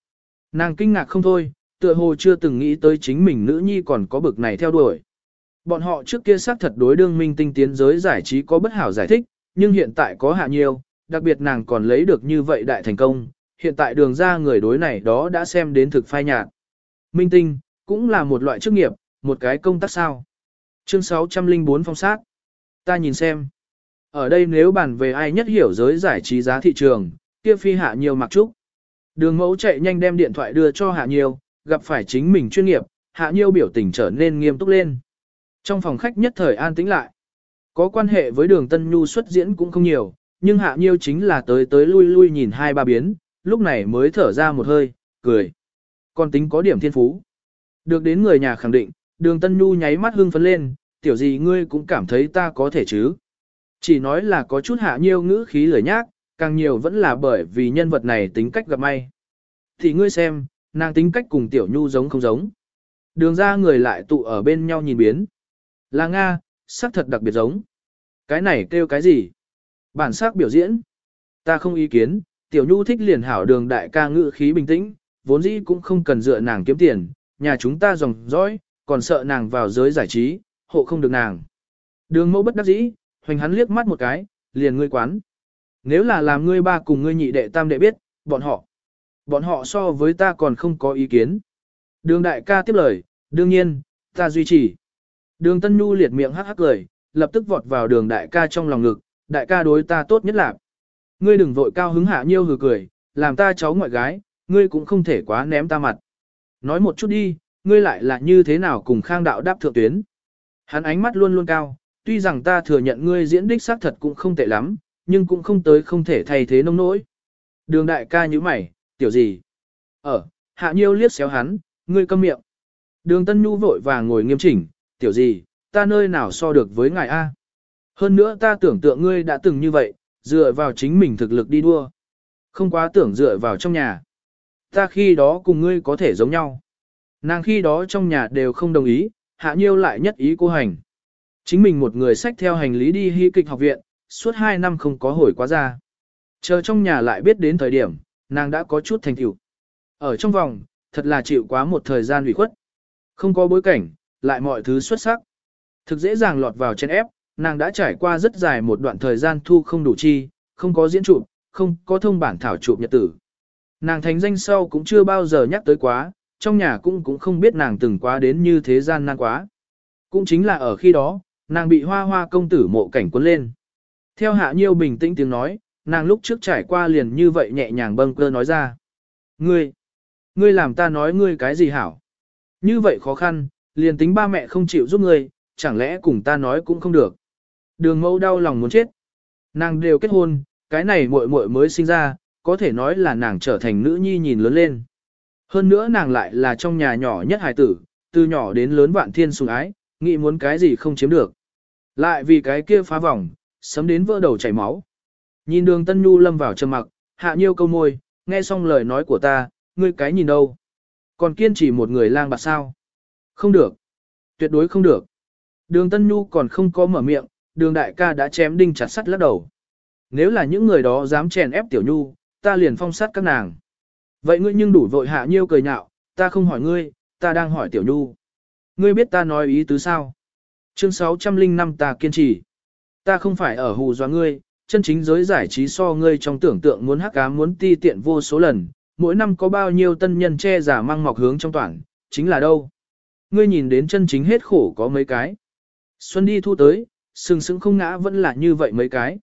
Nàng kinh ngạc không thôi, tựa hồ chưa từng nghĩ tới chính mình nữ nhi còn có bực này theo đuổi. Bọn họ trước kia xác thật đối đương minh tinh tiến giới giải trí có bất hảo giải thích, nhưng hiện tại có hạ nhiều, đặc biệt nàng còn lấy được như vậy đại thành công, hiện tại đường ra người đối này đó đã xem đến thực phai nhạt. Minh tinh, cũng là một loại chức nghiệp, một cái công tác sao. Chương 604 phong sát. Ta nhìn xem. Ở đây nếu bàn về ai nhất hiểu giới giải trí giá thị trường, kia phi hạ nhiều mặc trúc. Đường mẫu chạy nhanh đem điện thoại đưa cho hạ nhiều, gặp phải chính mình chuyên nghiệp, hạ nhiêu biểu tình trở nên nghiêm túc lên. Trong phòng khách nhất thời an tĩnh lại. Có quan hệ với đường Tân Nhu xuất diễn cũng không nhiều, nhưng hạ nhiêu chính là tới tới lui lui nhìn hai ba biến, lúc này mới thở ra một hơi, cười. Còn tính có điểm thiên phú. Được đến người nhà khẳng định, đường Tân Nhu nháy mắt hưng phấn lên, tiểu gì ngươi cũng cảm thấy ta có thể chứ. Chỉ nói là có chút hạ nhiêu ngữ khí lời nhác, càng nhiều vẫn là bởi vì nhân vật này tính cách gặp may. Thì ngươi xem, nàng tính cách cùng tiểu nhu giống không giống. Đường ra người lại tụ ở bên nhau nhìn biến. Là Nga, sắc thật đặc biệt giống. Cái này kêu cái gì? Bản sắc biểu diễn. Ta không ý kiến, tiểu nhu thích liền hảo đường đại ca ngữ khí bình tĩnh, vốn dĩ cũng không cần dựa nàng kiếm tiền, nhà chúng ta dòng dõi, còn sợ nàng vào giới giải trí, hộ không được nàng. Đường mẫu bất đắc dĩ, hoành hắn liếc mắt một cái, liền ngươi quán. Nếu là làm ngươi ba cùng ngươi nhị đệ tam đệ biết, bọn họ, bọn họ so với ta còn không có ý kiến. Đường đại ca tiếp lời, đương nhiên, ta duy trì. Đường Tân Nhu liệt miệng hắc hắc cười, lập tức vọt vào đường đại ca trong lòng ngực, đại ca đối ta tốt nhất là. Ngươi đừng vội cao hứng hạ nhiêu hừ cười, làm ta cháu ngoại gái, ngươi cũng không thể quá ném ta mặt. Nói một chút đi, ngươi lại là như thế nào cùng khang đạo đáp thượng tuyến. Hắn ánh mắt luôn luôn cao, tuy rằng ta thừa nhận ngươi diễn đích xác thật cũng không tệ lắm, nhưng cũng không tới không thể thay thế nông nỗi. Đường đại ca như mày, tiểu gì? Ở, hạ nhiêu liếc xéo hắn, ngươi câm miệng. Đường tân nhu vội vàng ngồi nghiêm chỉnh, tiểu gì, ta nơi nào so được với ngài A. Hơn nữa ta tưởng tượng ngươi đã từng như vậy, dựa vào chính mình thực lực đi đua. Không quá tưởng dựa vào trong nhà. Ta khi đó cùng ngươi có thể giống nhau. Nàng khi đó trong nhà đều không đồng ý, hạ nhiêu lại nhất ý cô hành. Chính mình một người xách theo hành lý đi hy kịch học viện, suốt 2 năm không có hồi quá ra. Chờ trong nhà lại biết đến thời điểm, nàng đã có chút thành tựu. Ở trong vòng, thật là chịu quá một thời gian ủy khuất. Không có bối cảnh, lại mọi thứ xuất sắc. Thực dễ dàng lọt vào trên ép, nàng đã trải qua rất dài một đoạn thời gian thu không đủ chi, không có diễn trụ, không có thông bản thảo trụ nhật tử. Nàng thánh danh sau cũng chưa bao giờ nhắc tới quá, trong nhà cũng cũng không biết nàng từng quá đến như thế gian nan quá. Cũng chính là ở khi đó, nàng bị hoa hoa công tử mộ cảnh cuốn lên. Theo hạ nhiêu bình tĩnh tiếng nói, nàng lúc trước trải qua liền như vậy nhẹ nhàng bâng cơ nói ra. Ngươi, ngươi làm ta nói ngươi cái gì hảo? Như vậy khó khăn, liền tính ba mẹ không chịu giúp ngươi, chẳng lẽ cùng ta nói cũng không được. Đường mẫu đau lòng muốn chết. Nàng đều kết hôn, cái này muội muội mới sinh ra, có thể nói là nàng trở thành nữ nhi nhìn lớn lên. Hơn nữa nàng lại là trong nhà nhỏ nhất hài tử, từ nhỏ đến lớn vạn thiên sùng ái, nghĩ muốn cái gì không chiếm được. Lại vì cái kia phá vòng, sấm đến vỡ đầu chảy máu. Nhìn đường Tân Nhu lâm vào trầm mặc, hạ nhiêu câu môi, nghe xong lời nói của ta, ngươi cái nhìn đâu? Còn kiên trì một người lang bạc sao? Không được. Tuyệt đối không được. Đường Tân Nhu còn không có mở miệng, đường đại ca đã chém đinh chặt sắt lắc đầu. Nếu là những người đó dám chèn ép tiểu nhu, ta liền phong sát các nàng. Vậy ngươi nhưng đủ vội hạ nhiêu cười nhạo, ta không hỏi ngươi, ta đang hỏi tiểu nhu. Ngươi biết ta nói ý tứ sao? Chương 605 ta kiên trì. Ta không phải ở hù dọa ngươi, chân chính giới giải trí so ngươi trong tưởng tượng muốn hắc ám muốn ti tiện vô số lần, mỗi năm có bao nhiêu tân nhân che giả mang mọc hướng trong toàn, chính là đâu? Ngươi nhìn đến chân chính hết khổ có mấy cái. Xuân đi thu tới, sừng sững không ngã vẫn là như vậy mấy cái.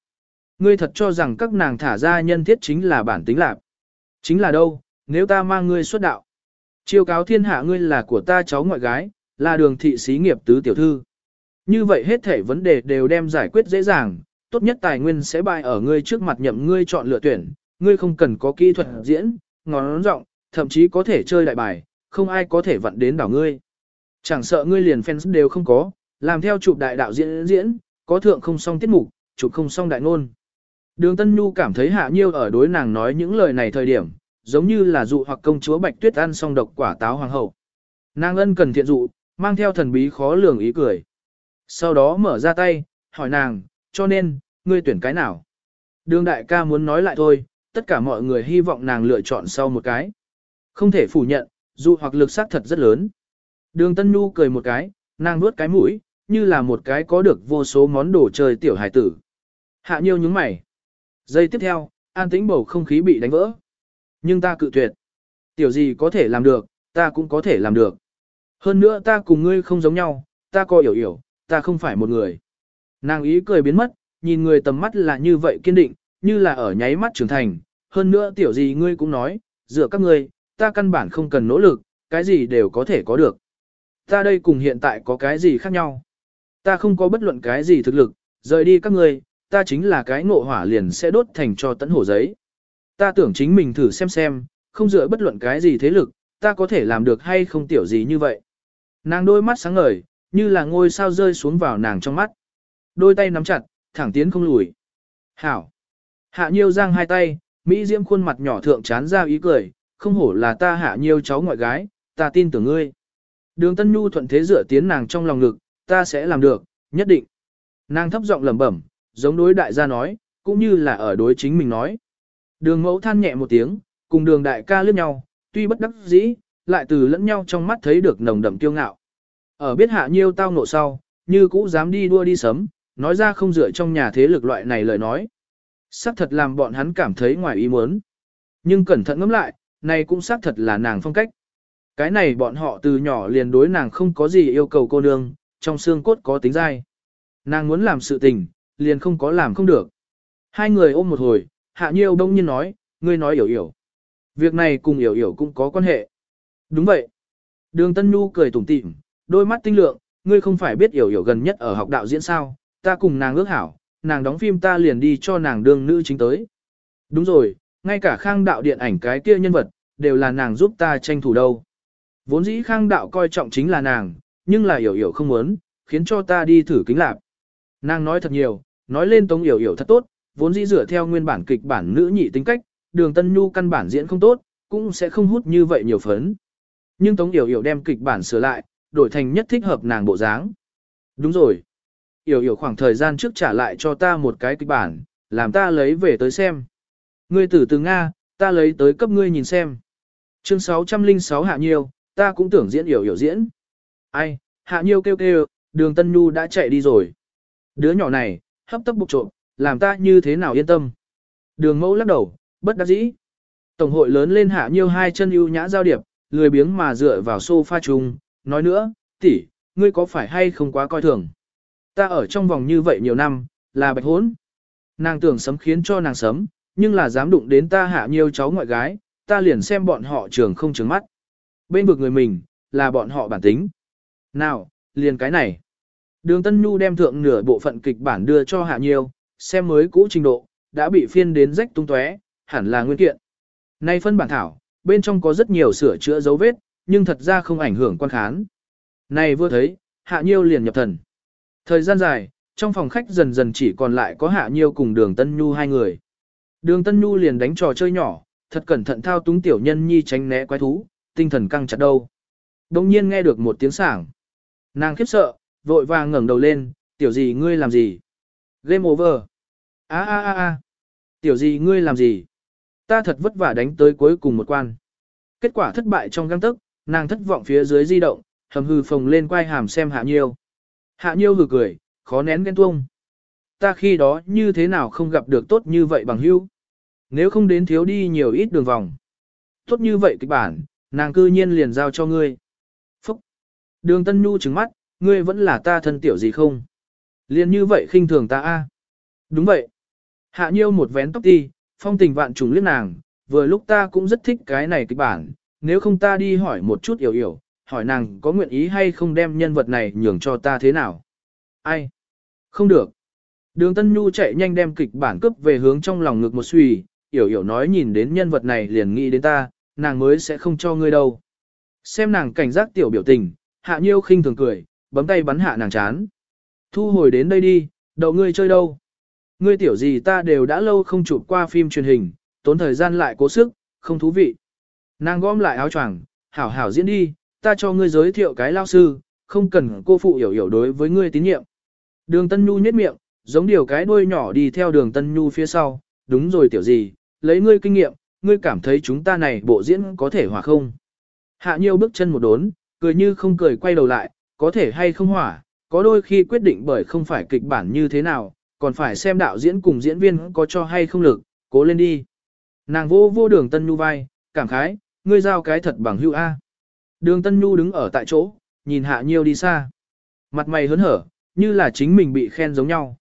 Ngươi thật cho rằng các nàng thả ra nhân thiết chính là bản tính lạc. Chính là đâu, nếu ta mang ngươi xuất đạo. Chiêu cáo thiên hạ ngươi là của ta cháu ngoại gái, là đường thị xí nghiệp tứ tiểu thư. Như vậy hết thể vấn đề đều đem giải quyết dễ dàng, tốt nhất tài nguyên sẽ bại ở ngươi trước mặt nhậm ngươi chọn lựa tuyển, ngươi không cần có kỹ thuật diễn, ngón rộng, thậm chí có thể chơi đại bài, không ai có thể vặn đến đảo ngươi. Chẳng sợ ngươi liền fans đều không có, làm theo chụp đại đạo diễn diễn, có thượng không xong tiết mục, chụp không xong đại ngôn. Đường Tân Nhu cảm thấy hạ nhiêu ở đối nàng nói những lời này thời điểm, giống như là dụ hoặc công chúa Bạch Tuyết ăn xong độc quả táo hoàng hậu. Nàng ân cần thiện dụ, mang theo thần bí khó lường ý cười. Sau đó mở ra tay, hỏi nàng, cho nên, ngươi tuyển cái nào? Đường đại ca muốn nói lại thôi, tất cả mọi người hy vọng nàng lựa chọn sau một cái. Không thể phủ nhận, dụ hoặc lực sát thật rất lớn. Đường Tân Nhu cười một cái, nàng nuốt cái mũi, như là một cái có được vô số món đồ chơi tiểu hải tử. Hạ nhiêu nhúng mày. Giây tiếp theo, an tĩnh bầu không khí bị đánh vỡ. Nhưng ta cự tuyệt. Tiểu gì có thể làm được, ta cũng có thể làm được. Hơn nữa ta cùng ngươi không giống nhau, ta có hiểu hiểu, ta không phải một người. Nàng ý cười biến mất, nhìn người tầm mắt là như vậy kiên định, như là ở nháy mắt trưởng thành. Hơn nữa tiểu gì ngươi cũng nói, dựa các ngươi, ta căn bản không cần nỗ lực, cái gì đều có thể có được. Ta đây cùng hiện tại có cái gì khác nhau. Ta không có bất luận cái gì thực lực, rời đi các ngươi, ta chính là cái ngộ hỏa liền sẽ đốt thành cho tấn hổ giấy. Ta tưởng chính mình thử xem xem, không dựa bất luận cái gì thế lực, ta có thể làm được hay không tiểu gì như vậy. Nàng đôi mắt sáng ngời, như là ngôi sao rơi xuống vào nàng trong mắt. Đôi tay nắm chặt, thẳng tiến không lùi. Hảo. Hạ nhiêu giang hai tay, Mỹ Diễm khuôn mặt nhỏ thượng chán ra ý cười, không hổ là ta hạ nhiêu cháu ngoại gái, ta tin tưởng ngươi. Đường Tân Nhu thuận thế dựa tiến nàng trong lòng ngực, ta sẽ làm được, nhất định. Nàng thấp giọng lẩm bẩm, giống đối đại gia nói, cũng như là ở đối chính mình nói. Đường mẫu than nhẹ một tiếng, cùng đường đại ca liếc nhau, tuy bất đắc dĩ, lại từ lẫn nhau trong mắt thấy được nồng đậm kiêu ngạo. Ở biết hạ nhiêu tao nộ sau, như cũ dám đi đua đi sấm, nói ra không dựa trong nhà thế lực loại này lời nói. Sắc thật làm bọn hắn cảm thấy ngoài ý muốn. Nhưng cẩn thận ngẫm lại, này cũng xác thật là nàng phong cách. Cái này bọn họ từ nhỏ liền đối nàng không có gì yêu cầu cô nương, trong xương cốt có tính dai. Nàng muốn làm sự tình, liền không có làm không được. Hai người ôm một hồi, hạ nhiêu đông nhiên nói, ngươi nói hiểu hiểu. Việc này cùng hiểu hiểu cũng có quan hệ. Đúng vậy. Đường Tân Nhu cười tủm tỉm, đôi mắt tinh lượng, ngươi không phải biết hiểu hiểu gần nhất ở học đạo diễn sao, ta cùng nàng ước hảo, nàng đóng phim ta liền đi cho nàng đương nữ chính tới. Đúng rồi, ngay cả khang đạo điện ảnh cái kia nhân vật, đều là nàng giúp ta tranh thủ đâu. Vốn dĩ khang đạo coi trọng chính là nàng, nhưng là hiểu hiểu không muốn, khiến cho ta đi thử kính lạp. Nàng nói thật nhiều, nói lên Tống Yểu Yểu thật tốt, vốn dĩ dựa theo nguyên bản kịch bản nữ nhị tính cách, đường Tân Nhu căn bản diễn không tốt, cũng sẽ không hút như vậy nhiều phấn. Nhưng Tống Yểu Yểu đem kịch bản sửa lại, đổi thành nhất thích hợp nàng bộ dáng. Đúng rồi. Yểu Yểu khoảng thời gian trước trả lại cho ta một cái kịch bản, làm ta lấy về tới xem. Ngươi tử từ Nga, ta lấy tới cấp ngươi nhìn xem. Chương 606 Hạ Nhiêu, ta cũng tưởng diễn Yểu Yểu diễn. Ai, Hạ Nhiêu kêu kêu, đường Tân Nhu đã chạy đi rồi. Đứa nhỏ này, hấp tấp bục trộm, làm ta như thế nào yên tâm. Đường mẫu lắc đầu, bất đắc dĩ. Tổng hội lớn lên hạ nhiêu hai chân ưu nhã giao điệp, lười biếng mà dựa vào sofa chung, nói nữa, tỷ, ngươi có phải hay không quá coi thường. Ta ở trong vòng như vậy nhiều năm, là bạch hốn. Nàng tưởng sấm khiến cho nàng sấm, nhưng là dám đụng đến ta hạ nhiêu cháu ngoại gái, ta liền xem bọn họ trường không trứng mắt. Bên vực người mình, là bọn họ bản tính. Nào, liền cái này. Đường Tân Nhu đem thượng nửa bộ phận kịch bản đưa cho Hạ Nhiêu, xem mới cũ trình độ, đã bị phiên đến rách tung tóe, hẳn là nguyên kiện. Nay phân bản thảo, bên trong có rất nhiều sửa chữa dấu vết, nhưng thật ra không ảnh hưởng quan khán. Này vừa thấy, Hạ Nhiêu liền nhập thần. Thời gian dài, trong phòng khách dần dần chỉ còn lại có Hạ Nhiêu cùng Đường Tân Nhu hai người. Đường Tân Nhu liền đánh trò chơi nhỏ, thật cẩn thận thao túng tiểu nhân nhi tránh né quái thú, tinh thần căng chặt đâu. Đông nhiên nghe được một tiếng sảng. Nàng khiếp sợ, vội vàng ngẩng đầu lên, tiểu gì ngươi làm gì? Game over. a a a a Tiểu gì ngươi làm gì? Ta thật vất vả đánh tới cuối cùng một quan. Kết quả thất bại trong găng tức, nàng thất vọng phía dưới di động, hầm hư phồng lên quay hàm xem hạ nhiêu. Hạ nhiêu hừ cười, khó nén ghen tuông. Ta khi đó như thế nào không gặp được tốt như vậy bằng hữu? Nếu không đến thiếu đi nhiều ít đường vòng. Tốt như vậy kịch bản, nàng cư nhiên liền giao cho ngươi. Phúc! Đường Tân Nhu trừng mắt, ngươi vẫn là ta thân tiểu gì không? Liên như vậy khinh thường ta a? Đúng vậy. Hạ nhiêu một vén tóc ti, phong tình vạn trùng liếc nàng, vừa lúc ta cũng rất thích cái này kịch bản, nếu không ta đi hỏi một chút hiểu hiểu, hỏi nàng có nguyện ý hay không đem nhân vật này nhường cho ta thế nào. Ai? Không được. Đường Tân Nhu chạy nhanh đem kịch bản cướp về hướng trong lòng ngực một suy, hiểu hiểu nói nhìn đến nhân vật này liền nghĩ đến ta, nàng mới sẽ không cho ngươi đâu. Xem nàng cảnh giác tiểu biểu tình, hạ nhiêu khinh thường cười, bấm tay bắn hạ nàng chán. Thu hồi đến đây đi, đậu ngươi chơi đâu. Ngươi tiểu gì ta đều đã lâu không chụp qua phim truyền hình, tốn thời gian lại cố sức, không thú vị. Nàng gom lại áo choàng, hảo hảo diễn đi, ta cho ngươi giới thiệu cái lao sư, không cần cô phụ hiểu hiểu đối với ngươi tín nhiệm. Đường Tân Nhu nhếch miệng, giống điều cái đuôi nhỏ đi theo đường Tân Nhu phía sau, đúng rồi tiểu gì, lấy ngươi kinh nghiệm, ngươi cảm thấy chúng ta này bộ diễn có thể hòa không? Hạ nhiêu bước chân một đốn, cười như không cười quay đầu lại, có thể hay không hỏa, có đôi khi quyết định bởi không phải kịch bản như thế nào, còn phải xem đạo diễn cùng diễn viên có cho hay không lực, cố lên đi. Nàng vô vô đường Tân Nhu vai, cảm khái, ngươi giao cái thật bằng hữu A. Đường Tân Nhu đứng ở tại chỗ, nhìn Hạ Nhiêu đi xa. Mặt mày hớn hở, như là chính mình bị khen giống nhau.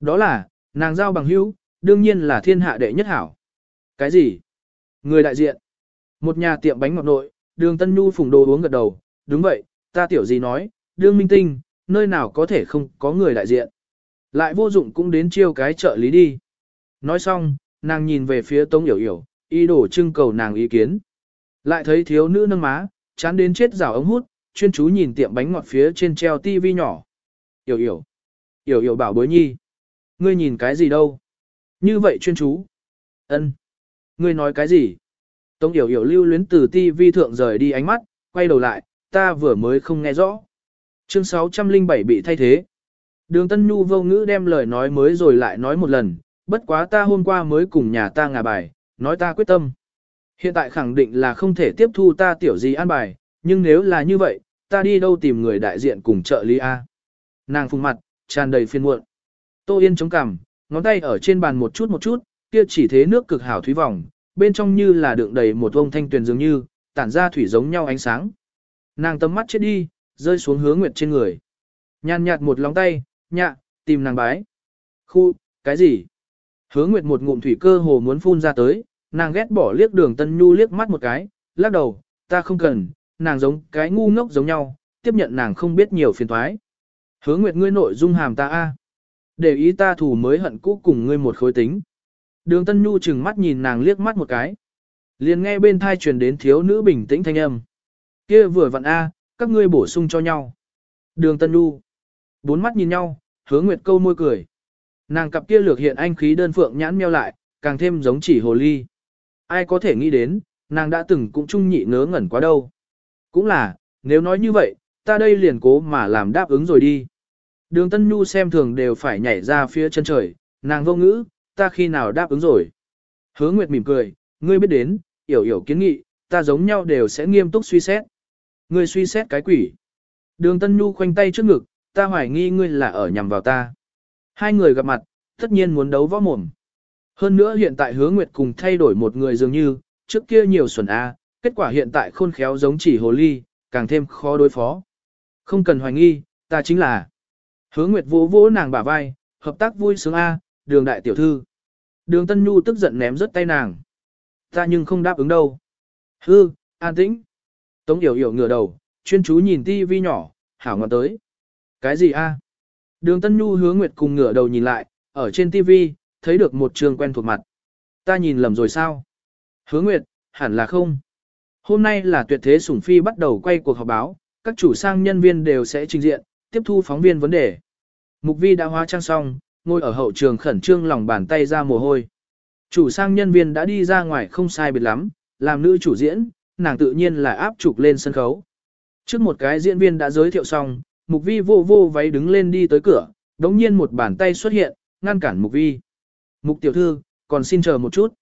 Đó là, nàng giao bằng hữu, đương nhiên là thiên hạ đệ nhất hảo. Cái gì? Người đại diện. Một nhà tiệm bánh ngọt nội, đường Tân Nhu phùng đồ uống gật đầu, đúng vậy, ta tiểu gì nói, đương minh tinh, nơi nào có thể không có người đại diện. Lại vô dụng cũng đến chiêu cái trợ lý đi. Nói xong, nàng nhìn về phía Tống Yểu Yểu, ý đồ trưng cầu nàng ý kiến. Lại thấy thiếu nữ nâng má, chán đến chết rào ống hút, chuyên chú nhìn tiệm bánh ngọt phía trên treo tivi nhỏ. Yểu Yểu. Yểu Yểu bảo bối nhi. Ngươi nhìn cái gì đâu? Như vậy chuyên chú. ân Ngươi nói cái gì? Tống Yểu Yểu lưu luyến từ tivi thượng rời đi ánh mắt, quay đầu lại, ta vừa mới không nghe rõ. Chương 607 bị thay thế. Đường Tân Nhu vô ngữ đem lời nói mới rồi lại nói một lần, bất quá ta hôm qua mới cùng nhà ta ngả bài, nói ta quyết tâm. Hiện tại khẳng định là không thể tiếp thu ta tiểu gì an bài, nhưng nếu là như vậy, ta đi đâu tìm người đại diện cùng trợ lý A. Nàng phùng mặt, tràn đầy phiền muộn. Tô Yên chống cằm, ngón tay ở trên bàn một chút một chút, kia chỉ thế nước cực hảo thúy vòng, bên trong như là đựng đầy một vông thanh tuyền dường như, tản ra thủy giống nhau ánh sáng. Nàng tầm mắt chết đi, rơi xuống hướng nguyệt trên người. Nhàn nhạt một lòng tay, nhạ, tìm nàng bái. Khu, cái gì? Hứa Nguyệt một ngụm thủy cơ hồ muốn phun ra tới, nàng ghét bỏ liếc đường Tân Nhu liếc mắt một cái, lắc đầu, ta không cần, nàng giống cái ngu ngốc giống nhau, tiếp nhận nàng không biết nhiều phiền thoái. Hứa Nguyệt ngươi nội dung hàm ta a, Để ý ta thù mới hận cũ cùng ngươi một khối tính. Đường Tân Nhu chừng mắt nhìn nàng liếc mắt một cái. Liền nghe bên thai truyền đến thiếu nữ bình tĩnh thanh âm. Kia vừa vặn a, các ngươi bổ sung cho nhau. Đường Tân Nhu. Bốn mắt nhìn nhau, hứa nguyệt câu môi cười. Nàng cặp kia lược hiện anh khí đơn phượng nhãn meo lại, càng thêm giống chỉ hồ ly. Ai có thể nghĩ đến, nàng đã từng cũng trung nhị ngớ ngẩn quá đâu. Cũng là, nếu nói như vậy, ta đây liền cố mà làm đáp ứng rồi đi. Đường Tân Nhu xem thường đều phải nhảy ra phía chân trời, nàng vô ngữ, ta khi nào đáp ứng rồi. Hứa Nguyệt mỉm cười, ngươi biết đến, hiểu hiểu kiến nghị, ta giống nhau đều sẽ nghiêm túc suy xét. Ngươi suy xét cái quỷ. Đường Tân Nhu khoanh tay trước ngực, ta hoài nghi ngươi là ở nhằm vào ta. Hai người gặp mặt, tất nhiên muốn đấu võ mồm. Hơn nữa hiện tại hứa nguyệt cùng thay đổi một người dường như, trước kia nhiều xuẩn A, kết quả hiện tại khôn khéo giống chỉ hồ ly, càng thêm khó đối phó. Không cần hoài nghi, ta chính là. Hứa Nguyệt vỗ vỗ nàng bả vai, hợp tác vui sướng A, đường đại tiểu thư. Đường Tân Nhu tức giận ném rớt tay nàng. Ta nhưng không đáp ứng đâu. Hư, an tĩnh. Tống Yểu Yểu ngửa đầu, chuyên chú nhìn tivi nhỏ, hảo ngọn tới. Cái gì a? Đường Tân Nhu hứa Nguyệt cùng ngửa đầu nhìn lại, ở trên tivi, thấy được một trường quen thuộc mặt. Ta nhìn lầm rồi sao? Hứa Nguyệt, hẳn là không. Hôm nay là tuyệt thế sủng phi bắt đầu quay cuộc họp báo, các chủ sang nhân viên đều sẽ trình diện, tiếp thu phóng viên vấn đề. Mục vi đã hóa trang xong, ngồi ở hậu trường khẩn trương lòng bàn tay ra mồ hôi. Chủ sang nhân viên đã đi ra ngoài không sai biệt lắm, làm nữ chủ diễn, nàng tự nhiên là áp trục lên sân khấu. Trước một cái diễn viên đã giới thiệu xong, Mục Vi vô vô váy đứng lên đi tới cửa, đống nhiên một bàn tay xuất hiện, ngăn cản Mục Vi. Mục tiểu thư, còn xin chờ một chút.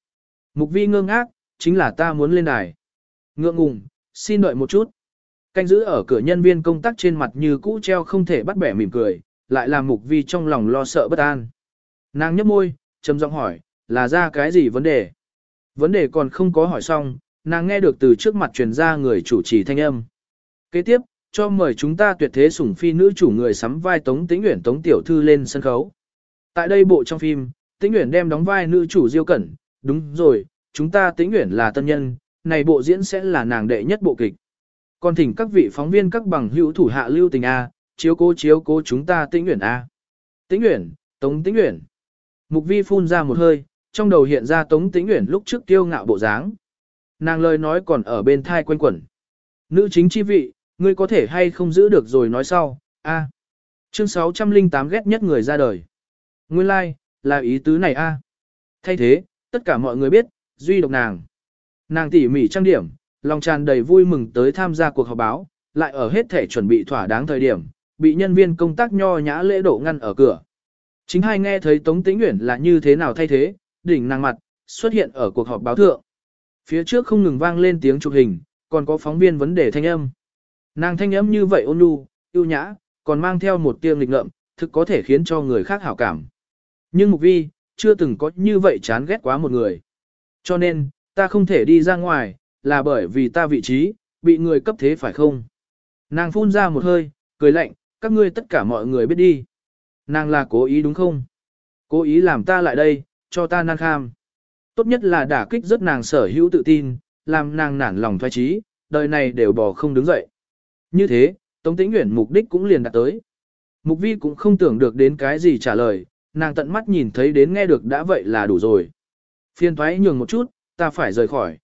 Mục Vi ngơ ngác, chính là ta muốn lên đài. Ngượng ngùng, xin đợi một chút. Canh giữ ở cửa nhân viên công tác trên mặt như cũ treo không thể bắt bẻ mỉm cười, lại làm Mục Vi trong lòng lo sợ bất an. Nàng nhấp môi, trầm giọng hỏi, là ra cái gì vấn đề? Vấn đề còn không có hỏi xong, nàng nghe được từ trước mặt truyền ra người chủ trì thanh âm. Kế tiếp, cho mời chúng ta tuyệt thế sủng phi nữ chủ người sắm vai Tống Tĩnh Uyển Tống tiểu thư lên sân khấu. Tại đây bộ trong phim, Tĩnh Uyển đem đóng vai nữ chủ Diêu Cẩn, đúng rồi, chúng ta Tĩnh Uyển là tân nhân, này bộ diễn sẽ là nàng đệ nhất bộ kịch. Còn thỉnh các vị phóng viên các bằng hữu thủ hạ lưu tình A, chiếu cố chiếu cố chúng ta Tĩnh Uyển A. Tĩnh Uyển, Tống Tĩnh Uyển. Mục Vi phun ra một hơi, trong đầu hiện ra Tống Tĩnh Uyển lúc trước kiêu ngạo bộ dáng. Nàng lời nói còn ở bên thai quanh quẩn. Nữ chính chi vị, ngươi có thể hay không giữ được rồi nói sau, a. Chương 608 ghét nhất người ra đời. Nguyên lai, like, là ý tứ này a. Thay thế, tất cả mọi người biết, duy độc nàng. Nàng tỉ mỉ trang điểm, lòng tràn đầy vui mừng tới tham gia cuộc họp báo, lại ở hết thể chuẩn bị thỏa đáng thời điểm, bị nhân viên công tác nho nhã lễ độ ngăn ở cửa. Chính hai nghe thấy Tống Tĩnh Uyển là như thế nào thay thế, đỉnh nàng mặt, xuất hiện ở cuộc họp báo thượng. Phía trước không ngừng vang lên tiếng chụp hình, còn có phóng viên vấn đề thanh âm. Nàng thanh âm như vậy ôn nhu, yêu nhã, còn mang theo một tiếng lịch ngợm, thực có thể khiến cho người khác hảo cảm. Nhưng Mục Vi, chưa từng có như vậy chán ghét quá một người. Cho nên, ta không thể đi ra ngoài, là bởi vì ta vị trí, bị người cấp thế phải không? Nàng phun ra một hơi, cười lạnh, các ngươi tất cả mọi người biết đi. Nàng là cố ý đúng không? Cố ý làm ta lại đây, cho ta nan kham. Tốt nhất là đả kích rất nàng sở hữu tự tin, làm nàng nản lòng thoái trí, đời này đều bỏ không đứng dậy. Như thế, Tống Tĩnh Uyển mục đích cũng liền đạt tới. Mục vi cũng không tưởng được đến cái gì trả lời, nàng tận mắt nhìn thấy đến nghe được đã vậy là đủ rồi. Phiên thoái nhường một chút, ta phải rời khỏi.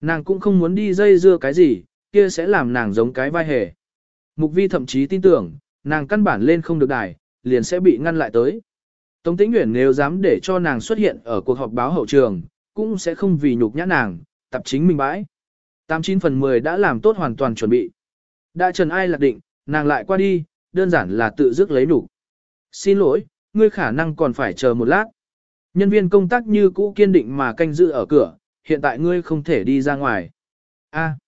Nàng cũng không muốn đi dây dưa cái gì, kia sẽ làm nàng giống cái vai hề. Mục vi thậm chí tin tưởng, nàng căn bản lên không được đài, liền sẽ bị ngăn lại tới. Tống Tĩnh Uyển nếu dám để cho nàng xuất hiện ở cuộc họp báo hậu trường, cũng sẽ không vì nhục nhã nàng, tập chính mình bãi. 89 phần 10 đã làm tốt hoàn toàn chuẩn bị. Đã trần ai lạc định, nàng lại qua đi, đơn giản là tự dứt lấy đủ. Xin lỗi, ngươi khả năng còn phải chờ một lát. Nhân viên công tác như cũ kiên định mà canh giữ ở cửa, hiện tại ngươi không thể đi ra ngoài. A,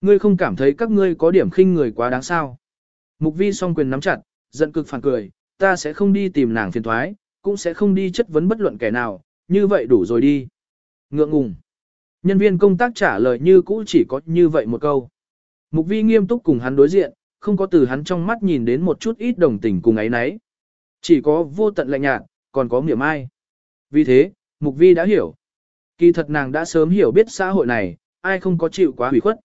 ngươi không cảm thấy các ngươi có điểm khinh người quá đáng sao. Mục vi song quyền nắm chặt, giận cực phản cười, ta sẽ không đi tìm nàng phiền thoái, cũng sẽ không đi chất vấn bất luận kẻ nào, như vậy đủ rồi đi. Ngượng ngùng. Nhân viên công tác trả lời như cũ chỉ có như vậy một câu. Mục vi nghiêm túc cùng hắn đối diện, không có từ hắn trong mắt nhìn đến một chút ít đồng tình cùng ấy nấy. Chỉ có vô tận lạnh nhạt, còn có miệng ai. Vì thế, Mục vi đã hiểu. Kỳ thật nàng đã sớm hiểu biết xã hội này, ai không có chịu quá hủy khuất.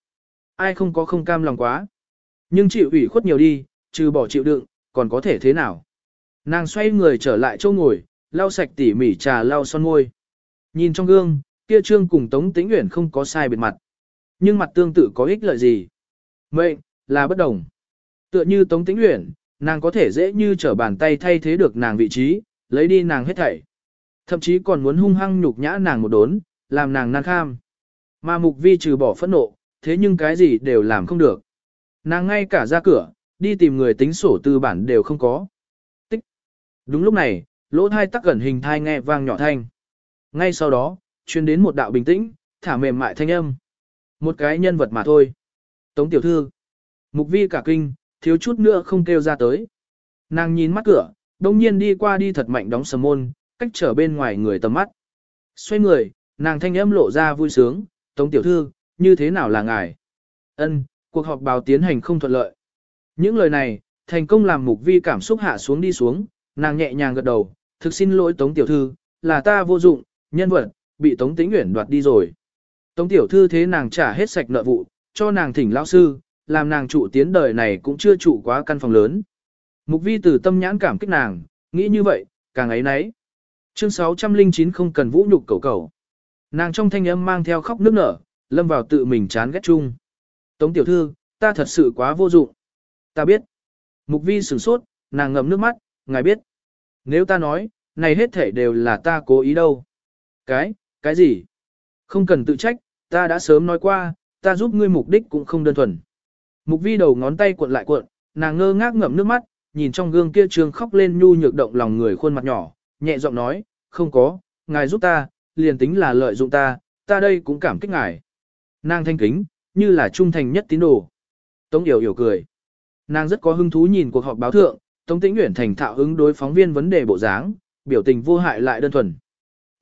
Ai không có không cam lòng quá. Nhưng chịu ủy khuất nhiều đi, trừ bỏ chịu đựng, còn có thể thế nào. Nàng xoay người trở lại chỗ ngồi, lau sạch tỉ mỉ trà lau son môi. Nhìn trong gương, kia trương cùng Tống Tĩnh Uyển không có sai biệt mặt. Nhưng mặt tương tự có ích lợi gì? Mệnh, là bất đồng. Tựa như Tống Tĩnh Uyển, nàng có thể dễ như trở bàn tay thay thế được nàng vị trí, lấy đi nàng hết thảy. Thậm chí còn muốn hung hăng nhục nhã nàng một đốn, làm nàng nan kham. Mà mục vi trừ bỏ phẫn nộ, thế nhưng cái gì đều làm không được. Nàng ngay cả ra cửa, đi tìm người tính sổ tư bản đều không có. Đúng lúc này, lỗ thai tắc gần hình thai nghe vang nhỏ thanh. Ngay sau đó, truyền đến một đạo bình tĩnh, thả mềm mại thanh âm. Một cái nhân vật mà thôi. Tống tiểu thư. Mục vi cả kinh, thiếu chút nữa không kêu ra tới. Nàng nhìn mắt cửa, đông nhiên đi qua đi thật mạnh đóng sầm môn, cách trở bên ngoài người tầm mắt. Xoay người, nàng thanh âm lộ ra vui sướng, Tống tiểu thư, như thế nào là ngài? Ân, cuộc họp báo tiến hành không thuận lợi. Những lời này, thành công làm mục vi cảm xúc hạ xuống đi xuống, nàng nhẹ nhàng gật đầu, thực xin lỗi Tống Tiểu Thư, là ta vô dụng, nhân vật, bị Tống Tĩnh nguyễn đoạt đi rồi. Tống Tiểu Thư thế nàng trả hết sạch nợ vụ, cho nàng thỉnh lão sư, làm nàng trụ tiến đời này cũng chưa trụ quá căn phòng lớn. Mục vi từ tâm nhãn cảm kích nàng, nghĩ như vậy, càng ấy nấy. Chương 609 không cần vũ nhục cầu cầu. Nàng trong thanh âm mang theo khóc nước nở, lâm vào tự mình chán ghét chung. Tống tiểu thư, ta thật sự quá vô dụng. Ta biết. Mục vi sửng sốt, nàng ngậm nước mắt, ngài biết. Nếu ta nói, này hết thể đều là ta cố ý đâu. Cái, cái gì? Không cần tự trách, ta đã sớm nói qua, ta giúp ngươi mục đích cũng không đơn thuần. Mục vi đầu ngón tay cuộn lại cuộn, nàng ngơ ngác ngậm nước mắt, nhìn trong gương kia trường khóc lên nhu nhược động lòng người khuôn mặt nhỏ, nhẹ giọng nói, không có, ngài giúp ta, liền tính là lợi dụng ta, ta đây cũng cảm kích ngài. Nàng thanh kính, như là trung thành nhất tín đồ. Tống Yểu Yểu cười. Nàng rất có hứng thú nhìn cuộc họp báo thượng, Tống Tĩnh Uyển thành thạo ứng đối phóng viên vấn đề bộ dáng, biểu tình vô hại lại đơn thuần.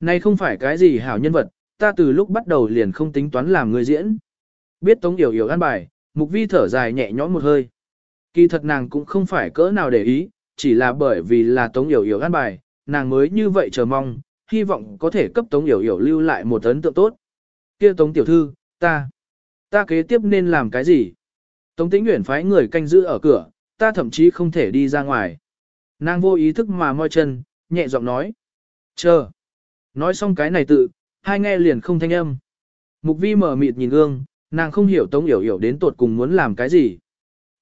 Này không phải cái gì hảo nhân vật, ta từ lúc bắt đầu liền không tính toán làm người diễn. Biết Tống Yểu Yểu ăn bài, Mục Vi thở dài nhẹ nhõm một hơi. Kỳ thật nàng cũng không phải cỡ nào để ý, chỉ là bởi vì là Tống Yểu Yểu ăn bài, nàng mới như vậy chờ mong, hy vọng có thể cấp Tống Yểu Yểu lưu lại một ấn tượng tốt. Kia Tống tiểu thư, ta, ta kế tiếp nên làm cái gì? Tống Tĩnh Uyển phái người canh giữ ở cửa, ta thậm chí không thể đi ra ngoài. Nàng vô ý thức mà moi chân, nhẹ giọng nói. Chờ. Nói xong cái này tự, hai nghe liền không thanh âm. Mục vi mở mịt nhìn gương, nàng không hiểu Tống hiểu hiểu đến tột cùng muốn làm cái gì.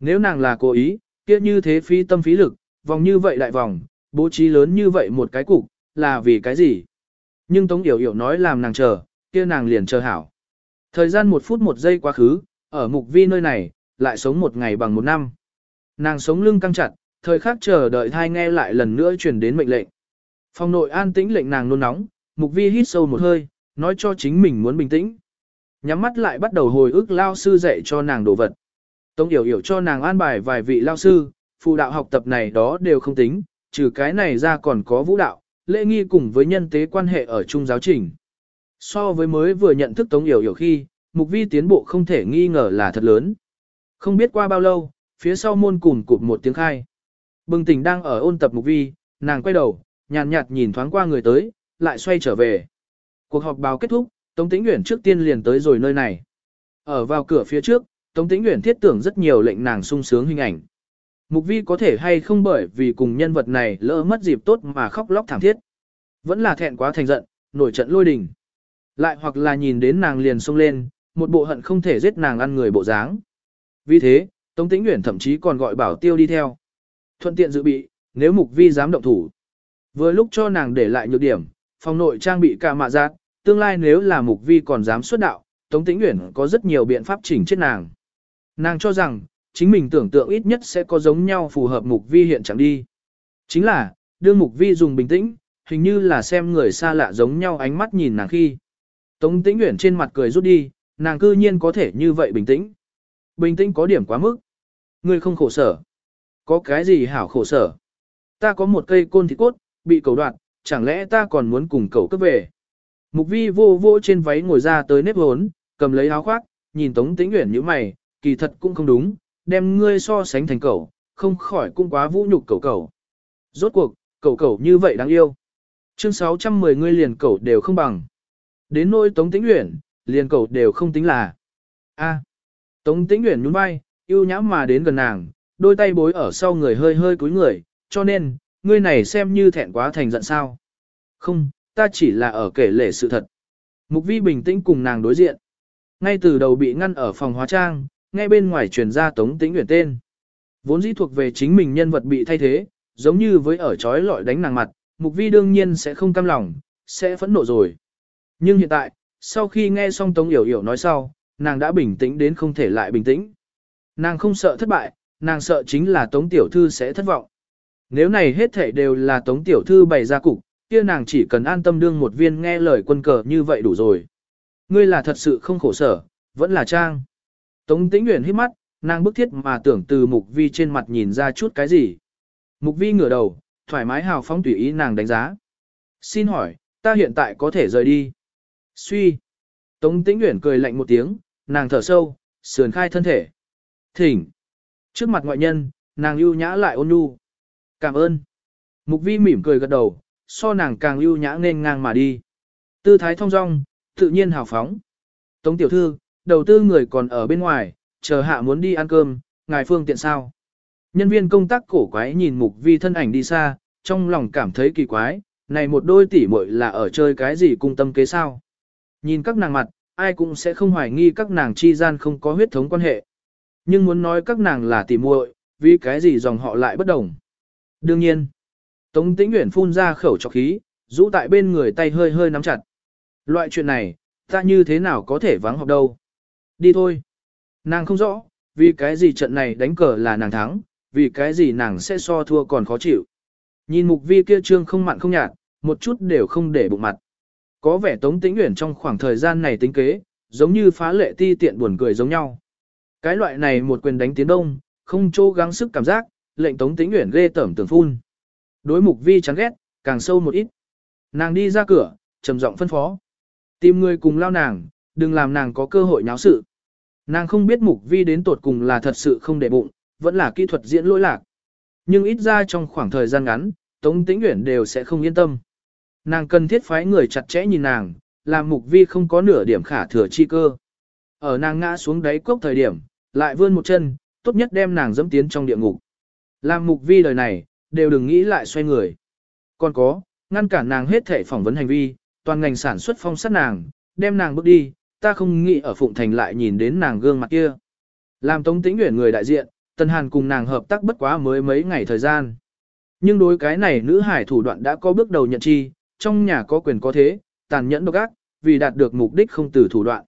Nếu nàng là cố ý, kia như thế phí tâm phí lực, vòng như vậy đại vòng, bố trí lớn như vậy một cái cục, là vì cái gì? Nhưng Tống hiểu hiểu nói làm nàng chờ, kia nàng liền chờ hảo. Thời gian một phút một giây quá khứ, ở mục vi nơi này, lại sống một ngày bằng một năm. Nàng sống lưng căng chặt, thời khắc chờ đợi thai nghe lại lần nữa truyền đến mệnh lệnh. Phòng nội an tĩnh lệnh nàng nôn nóng, mục vi hít sâu một hơi, nói cho chính mình muốn bình tĩnh. Nhắm mắt lại bắt đầu hồi ức lao sư dạy cho nàng đồ vật. Tống Yểu Yểu cho nàng an bài vài vị lao sư, phụ đạo học tập này đó đều không tính, trừ cái này ra còn có vũ đạo, lễ nghi cùng với nhân tế quan hệ ở trung giáo trình. So với mới vừa nhận thức Tống Yểu Yểu khi, mục vi tiến bộ không thể nghi ngờ là thật lớn. Không biết qua bao lâu, phía sau môn cùn cụt một tiếng khai. Bừng tỉnh đang ở ôn tập mục vi, nàng quay đầu, nhàn nhạt nhìn thoáng qua người tới, lại xoay trở về. Cuộc họp báo kết thúc, Tống Tĩnh Uyển trước tiên liền tới rồi nơi này. Ở vào cửa phía trước, Tống Tĩnh Uyển thiết tưởng rất nhiều lệnh nàng sung sướng hình ảnh. Mục vi có thể hay không bởi vì cùng nhân vật này lỡ mất dịp tốt mà khóc lóc thảm thiết. Vẫn là thẹn quá thành giận, nổi trận lôi đình. Lại hoặc là nhìn đến nàng liền xông lên, một bộ hận không thể giết nàng ăn người bộ dáng. Vì thế, Tống Tĩnh Uyển thậm chí còn gọi bảo tiêu đi theo. Thuận tiện dự bị, nếu mục vi dám động thủ. Vừa lúc cho nàng để lại nhược điểm, phòng nội trang bị cả mạ giác, tương lai nếu là mục vi còn dám xuất đạo, Tống Tĩnh Uyển có rất nhiều biện pháp chỉnh chết nàng. Nàng cho rằng, chính mình tưởng tượng ít nhất sẽ có giống nhau phù hợp mục vi hiện chẳng đi. Chính là, đương mục vi dùng bình tĩnh, hình như là xem người xa lạ giống nhau ánh mắt nhìn nàng khi. Tống Tĩnh Uyển trên mặt cười rút đi, nàng cư nhiên có thể như vậy bình tĩnh. Bình tĩnh có điểm quá mức. Ngươi không khổ sở. Có cái gì hảo khổ sở? Ta có một cây côn thịt cốt, bị cầu đoạn, chẳng lẽ ta còn muốn cùng cầu cấp về? Mục vi vô vô trên váy ngồi ra tới nếp hốn, cầm lấy áo khoác, nhìn Tống Tĩnh Uyển như mày, kỳ thật cũng không đúng, đem ngươi so sánh thành cầu, không khỏi cũng quá vũ nhục cầu cầu. Rốt cuộc, cầu cầu như vậy đáng yêu. Chương 610 ngươi liền cầu đều không bằng. Đến nỗi Tống Tĩnh Uyển, liền cầu đều không tính là. A. Tống Tĩnh Uyển nhún vai, yêu nhã mà đến gần nàng, đôi tay bối ở sau người hơi hơi cúi người, cho nên, ngươi này xem như thẹn quá thành giận sao. Không, ta chỉ là ở kể lể sự thật. Mục vi bình tĩnh cùng nàng đối diện. Ngay từ đầu bị ngăn ở phòng hóa trang, ngay bên ngoài truyền ra Tống Tĩnh nguyện tên. Vốn dĩ thuộc về chính mình nhân vật bị thay thế, giống như với ở chói lọi đánh nàng mặt, Mục Vi đương nhiên sẽ không cam lòng, sẽ phẫn nộ rồi. Nhưng hiện tại, sau khi nghe xong Tống Yểu Yểu nói sau, nàng đã bình tĩnh đến không thể lại bình tĩnh. Nàng không sợ thất bại, nàng sợ chính là Tống Tiểu Thư sẽ thất vọng. Nếu này hết thể đều là Tống Tiểu Thư bày ra cục, kia nàng chỉ cần an tâm đương một viên nghe lời quân cờ như vậy đủ rồi. Ngươi là thật sự không khổ sở, vẫn là trang. Tống Tĩnh Uyển hít mắt, nàng bức thiết mà tưởng từ Mục Vi trên mặt nhìn ra chút cái gì. Mục Vi ngửa đầu, thoải mái hào phóng tùy ý nàng đánh giá. Xin hỏi, ta hiện tại có thể rời đi. Suy. Tống Tĩnh Uyển cười lạnh một tiếng, nàng thở sâu, sườn khai thân thể. Thỉnh. Trước mặt ngoại nhân, nàng ưu nhã lại ôn nhu. Cảm ơn. Mục vi mỉm cười gật đầu, so nàng càng ưu nhã nên ngang mà đi. Tư thái thông dong, tự nhiên hào phóng. Tống tiểu thư, đầu tư người còn ở bên ngoài, chờ hạ muốn đi ăn cơm, ngài phương tiện sao. Nhân viên công tác cổ quái nhìn mục vi thân ảnh đi xa, trong lòng cảm thấy kỳ quái, này một đôi tỷ muội là ở chơi cái gì cung tâm kế sao. Nhìn các nàng mặt, ai cũng sẽ không hoài nghi các nàng chi gian không có huyết thống quan hệ. Nhưng muốn nói các nàng là tỷ muội, vì cái gì dòng họ lại bất đồng. Đương nhiên, Tống Tĩnh Uyển phun ra khẩu trọc khí, rũ tại bên người tay hơi hơi nắm chặt. Loại chuyện này, ta như thế nào có thể vắng học đâu. Đi thôi. Nàng không rõ, vì cái gì trận này đánh cờ là nàng thắng, vì cái gì nàng sẽ so thua còn khó chịu. Nhìn mục vi kia trương không mặn không nhạt, một chút đều không để bụng mặt. Có vẻ Tống Tĩnh Uyển trong khoảng thời gian này tính kế, giống như phá lệ ti tiện buồn cười giống nhau. Cái loại này một quyền đánh tiến đông, không chỗ gắng sức cảm giác, lệnh Tống Tĩnh Uyển ghê tởm tưởng phun. Đối mục vi chán ghét, càng sâu một ít. Nàng đi ra cửa, trầm giọng phân phó. Tìm người cùng lao nàng, đừng làm nàng có cơ hội nháo sự. Nàng không biết mục vi đến tột cùng là thật sự không để bụng, vẫn là kỹ thuật diễn lỗi lạc. Nhưng ít ra trong khoảng thời gian ngắn, Tống Tĩnh Uyển đều sẽ không yên tâm. Nàng cần thiết phái người chặt chẽ nhìn nàng, làm mục vi không có nửa điểm khả thừa chi cơ. Ở nàng ngã xuống đáy cốc thời điểm, lại vươn một chân, tốt nhất đem nàng dẫm tiến trong địa ngục. Làm mục vi đời này, đều đừng nghĩ lại xoay người. Còn có, ngăn cản nàng hết thể phỏng vấn hành vi, toàn ngành sản xuất phong sát nàng, đem nàng bước đi, ta không nghĩ ở Phụng Thành lại nhìn đến nàng gương mặt kia. Làm Tống Tĩnh Uyển người đại diện, Tân Hàn cùng nàng hợp tác bất quá mới mấy ngày thời gian. Nhưng đối cái này nữ hải thủ đoạn đã có bước đầu nhận chi, trong nhà có quyền có thế, tàn nhẫn độc ác, vì đạt được mục đích không từ thủ đoạn.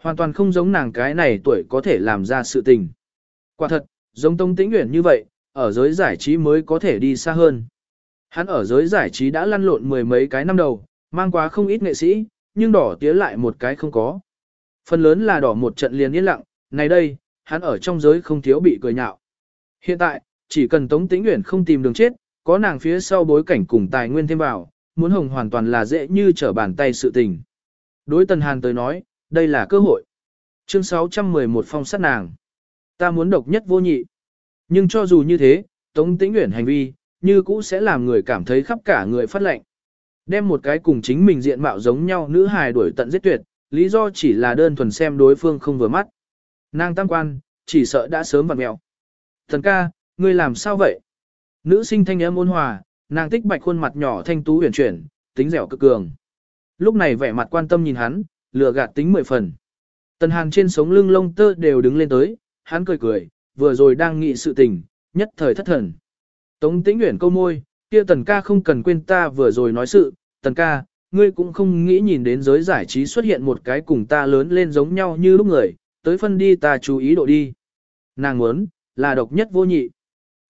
Hoàn toàn không giống nàng cái này tuổi có thể làm ra sự tình. Quả thật, giống Tống Tĩnh Uyển như vậy, ở giới giải trí mới có thể đi xa hơn. Hắn ở giới giải trí đã lăn lộn mười mấy cái năm đầu, mang quá không ít nghệ sĩ, nhưng đỏ tía lại một cái không có. Phần lớn là đỏ một trận liền yên lặng, này đây, hắn ở trong giới không thiếu bị cười nhạo. Hiện tại, chỉ cần Tống Tĩnh Uyển không tìm đường chết, có nàng phía sau bối cảnh cùng tài nguyên thêm vào, muốn hồng hoàn toàn là dễ như trở bàn tay sự tình. Đối Tần Hàn tới nói, đây là cơ hội. Chương 611 phong sát nàng. Ta muốn độc nhất vô nhị. Nhưng cho dù như thế, Tống Tĩnh Uyển hành vi, như cũ sẽ làm người cảm thấy khắp cả người phát lệnh. Đem một cái cùng chính mình diện mạo giống nhau nữ hài đuổi tận giết tuyệt, lý do chỉ là đơn thuần xem đối phương không vừa mắt. Nàng tam quan, chỉ sợ đã sớm vặn mèo Thần ca, ngươi làm sao vậy? Nữ sinh thanh âm ôn hòa, nàng tích bạch khuôn mặt nhỏ thanh tú huyền chuyển, tính dẻo cực cường. Lúc này vẻ mặt quan tâm nhìn hắn, lừa gạt tính mười phần. Tần Hàn trên sống lưng lông tơ đều đứng lên tới, hắn cười cười, vừa rồi đang nghị sự tình, nhất thời thất thần. Tống Tĩnh Uyển câu môi, kia Tần ca không cần quên ta vừa rồi nói sự, Tần ca, ngươi cũng không nghĩ nhìn đến giới giải trí xuất hiện một cái cùng ta lớn lên giống nhau như lúc người, tới phân đi ta chú ý độ đi. Nàng muốn, là độc nhất vô nhị.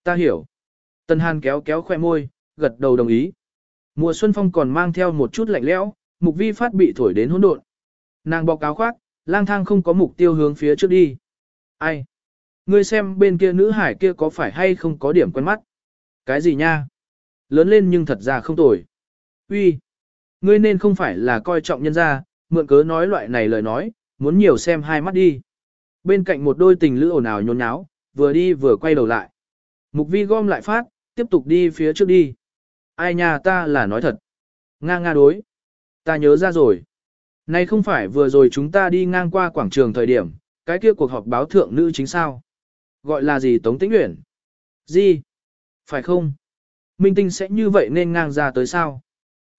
Ta hiểu. Tần Hàn kéo kéo khoe môi, gật đầu đồng ý. Mùa xuân phong còn mang theo một chút lạnh lẽo, mục vi phát bị thổi đến hỗn độn. Nàng bọc áo khoác, lang thang không có mục tiêu hướng phía trước đi. Ai? Ngươi xem bên kia nữ hải kia có phải hay không có điểm quen mắt? Cái gì nha? Lớn lên nhưng thật ra không tồi. Uy, Ngươi nên không phải là coi trọng nhân gia, mượn cớ nói loại này lời nói, muốn nhiều xem hai mắt đi. Bên cạnh một đôi tình lữ ồn ào nhốn nháo, vừa đi vừa quay đầu lại. Mục vi gom lại phát, tiếp tục đi phía trước đi. Ai nha ta là nói thật. Nga nga đối. Ta nhớ ra rồi. Này không phải vừa rồi chúng ta đi ngang qua quảng trường thời điểm, cái kia cuộc họp báo thượng nữ chính sao. Gọi là gì Tống Tĩnh Uyển? Gì? Phải không? Minh tinh sẽ như vậy nên ngang ra tới sao?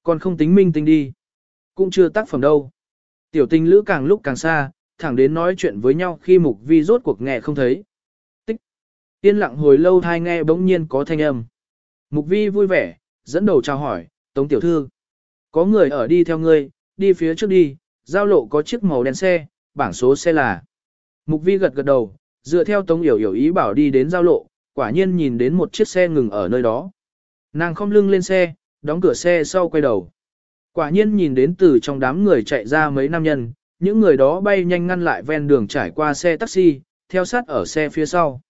Còn không tính minh tinh đi. Cũng chưa tác phẩm đâu. Tiểu tình lữ càng lúc càng xa, thẳng đến nói chuyện với nhau khi mục vi rốt cuộc nghe không thấy. Tích. Yên lặng hồi lâu thai nghe bỗng nhiên có thanh âm. Mục vi vui vẻ, dẫn đầu chào hỏi, Tống tiểu thư. Có người ở đi theo ngươi, đi phía trước đi, giao lộ có chiếc màu đen xe, bảng số xe là. Mục vi gật gật đầu, dựa theo Tống Yểu Yểu ý bảo đi đến giao lộ, quả nhiên nhìn đến một chiếc xe ngừng ở nơi đó. Nàng không lưng lên xe, đóng cửa xe sau quay đầu. Quả nhiên nhìn đến từ trong đám người chạy ra mấy nam nhân, những người đó bay nhanh ngăn lại ven đường trải qua xe taxi, theo sát ở xe phía sau.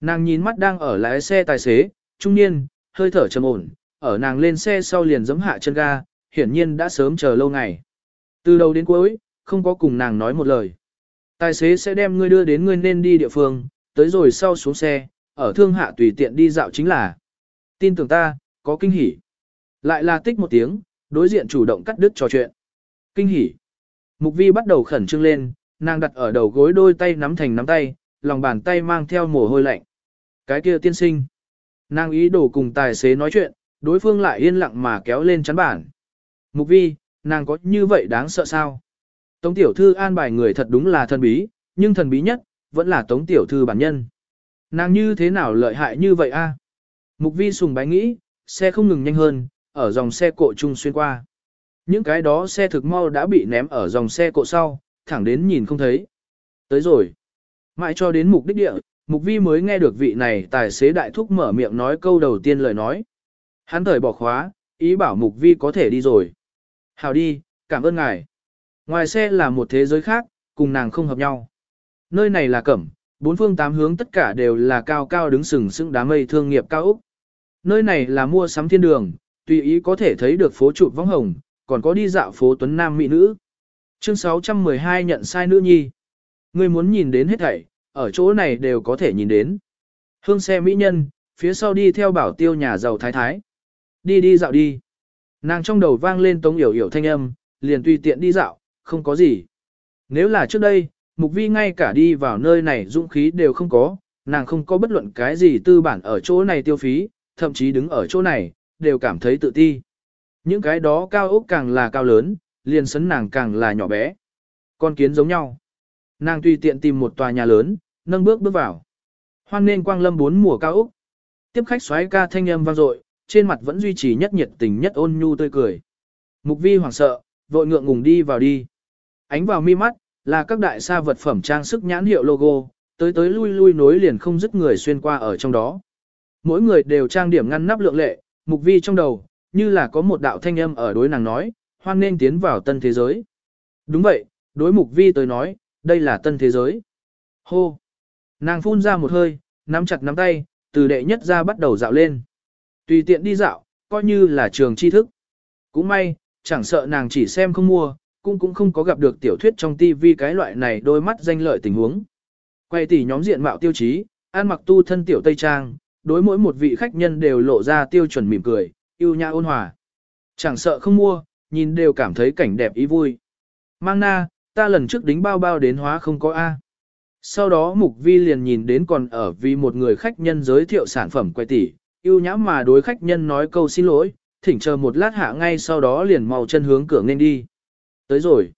Nàng nhìn mắt đang ở lái xe tài xế, trung niên, hơi thở trầm ổn, ở nàng lên xe sau liền giẫm hạ chân ga, hiển nhiên đã sớm chờ lâu ngày. Từ đầu đến cuối, không có cùng nàng nói một lời. Tài xế sẽ đem ngươi đưa đến ngươi nên đi địa phương, tới rồi sau xuống xe, ở thương hạ tùy tiện đi dạo chính là. Tin tưởng ta, có kinh hỉ. Lại là tích một tiếng, đối diện chủ động cắt đứt trò chuyện. Kinh hỉ. Mục vi bắt đầu khẩn trương lên, nàng đặt ở đầu gối đôi tay nắm thành nắm tay, lòng bàn tay mang theo mồ hôi lạnh. Cái kia tiên sinh. Nàng ý đồ cùng tài xế nói chuyện, đối phương lại yên lặng mà kéo lên chắn bản. Mục vi, nàng có như vậy đáng sợ sao? Tống tiểu thư an bài người thật đúng là thần bí, nhưng thần bí nhất, vẫn là tống tiểu thư bản nhân. Nàng như thế nào lợi hại như vậy a? Mục vi sùng bái nghĩ, xe không ngừng nhanh hơn, ở dòng xe cộ chung xuyên qua. Những cái đó xe thực mau đã bị ném ở dòng xe cộ sau, thẳng đến nhìn không thấy. Tới rồi. Mãi cho đến mục đích địa, mục vi mới nghe được vị này tài xế đại thúc mở miệng nói câu đầu tiên lời nói. Hắn thời bỏ khóa, ý bảo mục vi có thể đi rồi. Hào đi, cảm ơn ngài. Ngoài xe là một thế giới khác, cùng nàng không hợp nhau. Nơi này là cẩm, bốn phương tám hướng tất cả đều là cao cao đứng sừng sững đám mây thương nghiệp cao Úc. Nơi này là mua sắm thiên đường, tùy ý có thể thấy được phố trụ vong hồng, còn có đi dạo phố tuấn nam mỹ nữ. Chương 612 nhận sai nữ nhi. Người muốn nhìn đến hết thảy, ở chỗ này đều có thể nhìn đến. Hương xe mỹ nhân, phía sau đi theo bảo tiêu nhà giàu thái thái. Đi đi dạo đi. Nàng trong đầu vang lên tống yểu yểu thanh âm, liền tùy tiện đi dạo, không có gì. Nếu là trước đây, mục vi ngay cả đi vào nơi này dũng khí đều không có, nàng không có bất luận cái gì tư bản ở chỗ này tiêu phí, thậm chí đứng ở chỗ này, đều cảm thấy tự ti. Những cái đó cao ốc càng là cao lớn, liền sấn nàng càng là nhỏ bé. Con kiến giống nhau. Nàng tùy tiện tìm một tòa nhà lớn, nâng bước bước vào. Hoan nên quang lâm bốn mùa cao ốc. Tiếp khách xoáy ca thanh âm vang dội, trên mặt vẫn duy trì nhất nhiệt tình nhất ôn nhu tươi cười. Mục vi hoảng sợ, vội ngượng ngùng đi vào đi. Ánh vào mi mắt, là các đại sa vật phẩm trang sức nhãn hiệu logo, tới tới lui lui nối liền không dứt người xuyên qua ở trong đó. Mỗi người đều trang điểm ngăn nắp lượng lệ, mục vi trong đầu, như là có một đạo thanh âm ở đối nàng nói, hoan nên tiến vào tân thế giới. Đúng vậy, đối mục vi tới nói, đây là tân thế giới. Hô! Nàng phun ra một hơi, nắm chặt nắm tay, từ đệ nhất ra bắt đầu dạo lên. Tùy tiện đi dạo, coi như là trường tri thức. Cũng may, chẳng sợ nàng chỉ xem không mua, cũng cũng không có gặp được tiểu thuyết trong tivi cái loại này đôi mắt danh lợi tình huống. Quay tỉ nhóm diện mạo tiêu chí, ăn mặc tu thân tiểu tây trang, đối mỗi một vị khách nhân đều lộ ra tiêu chuẩn mỉm cười, yêu nhã ôn hòa. Chẳng sợ không mua, nhìn đều cảm thấy cảnh đẹp ý vui. Mang na, ta lần trước đính bao bao đến hóa không có A. Sau đó mục vi liền nhìn đến còn ở vì một người khách nhân giới thiệu sản phẩm quay tỉ, yêu nhã mà đối khách nhân nói câu xin lỗi, thỉnh chờ một lát hạ ngay sau đó liền mau chân hướng cửa nên đi. Tới rồi.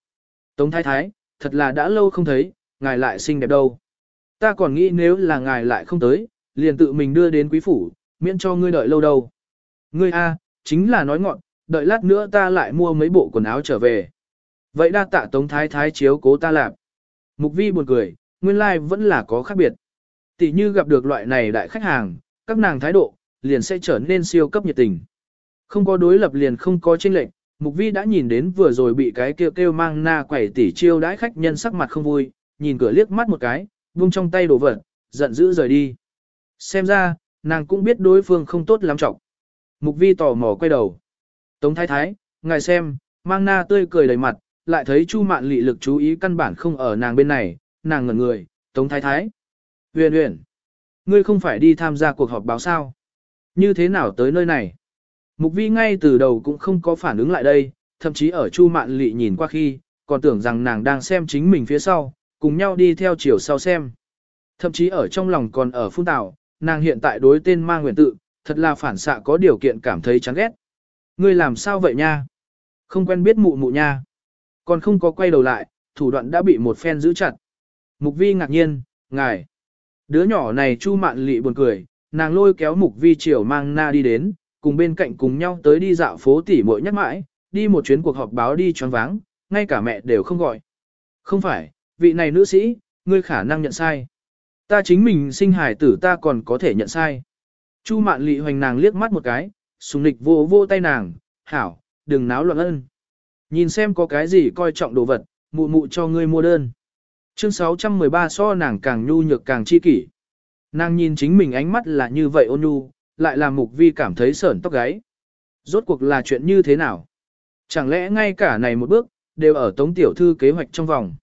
Tống thái thái, thật là đã lâu không thấy, ngài lại xinh đẹp đâu. Ta còn nghĩ nếu là ngài lại không tới, liền tự mình đưa đến quý phủ, miễn cho ngươi đợi lâu đâu. Ngươi A, chính là nói ngọn, đợi lát nữa ta lại mua mấy bộ quần áo trở về. Vậy đa tạ tống thái thái chiếu cố ta làm. Mục vi buồn cười, nguyên lai like vẫn là có khác biệt. Tỷ như gặp được loại này đại khách hàng, các nàng thái độ, liền sẽ trở nên siêu cấp nhiệt tình. Không có đối lập liền không có chênh lệnh, Mục Vi đã nhìn đến vừa rồi bị cái kêu kêu mang na quẩy tỉ chiêu đãi khách nhân sắc mặt không vui, nhìn cửa liếc mắt một cái, buông trong tay đồ vật, giận dữ rời đi. Xem ra, nàng cũng biết đối phương không tốt lắm trọng. Mục Vi tò mò quay đầu. Tống thái thái, ngài xem, mang na tươi cười đầy mặt, lại thấy Chu Mạn lị lực chú ý căn bản không ở nàng bên này, nàng ngẩn người, Tống thái thái. Huyền huyền, ngươi không phải đi tham gia cuộc họp báo sao? Như thế nào tới nơi này? Mục vi ngay từ đầu cũng không có phản ứng lại đây, thậm chí ở Chu Mạn Lị nhìn qua khi, còn tưởng rằng nàng đang xem chính mình phía sau, cùng nhau đi theo chiều sau xem. Thậm chí ở trong lòng còn ở phun tạo, nàng hiện tại đối tên mang nguyện tự, thật là phản xạ có điều kiện cảm thấy chán ghét. Ngươi làm sao vậy nha? Không quen biết mụ mụ nha. Còn không có quay đầu lại, thủ đoạn đã bị một phen giữ chặt. Mục vi ngạc nhiên, ngài. Đứa nhỏ này Chu Mạn Lị buồn cười, nàng lôi kéo Mục vi triều mang na đi đến, cùng bên cạnh cùng nhau tới đi dạo phố tỉ muội nhắc mãi, đi một chuyến cuộc họp báo đi choáng váng, ngay cả mẹ đều không gọi. Không phải, vị này nữ sĩ, ngươi khả năng nhận sai. Ta chính mình sinh hải tử ta còn có thể nhận sai. Chu mạn lị hoành nàng liếc mắt một cái, sùng nịch vô vô tay nàng, hảo, đừng náo loạn ân. Nhìn xem có cái gì coi trọng đồ vật, mụ mụ cho ngươi mua đơn. Chương 613 so nàng càng nhu nhược càng chi kỷ. Nàng nhìn chính mình ánh mắt là như vậy ôn nhu, lại làm mục vi cảm thấy sởn tóc gáy. Rốt cuộc là chuyện như thế nào? Chẳng lẽ ngay cả này một bước, đều ở tống tiểu thư kế hoạch trong vòng?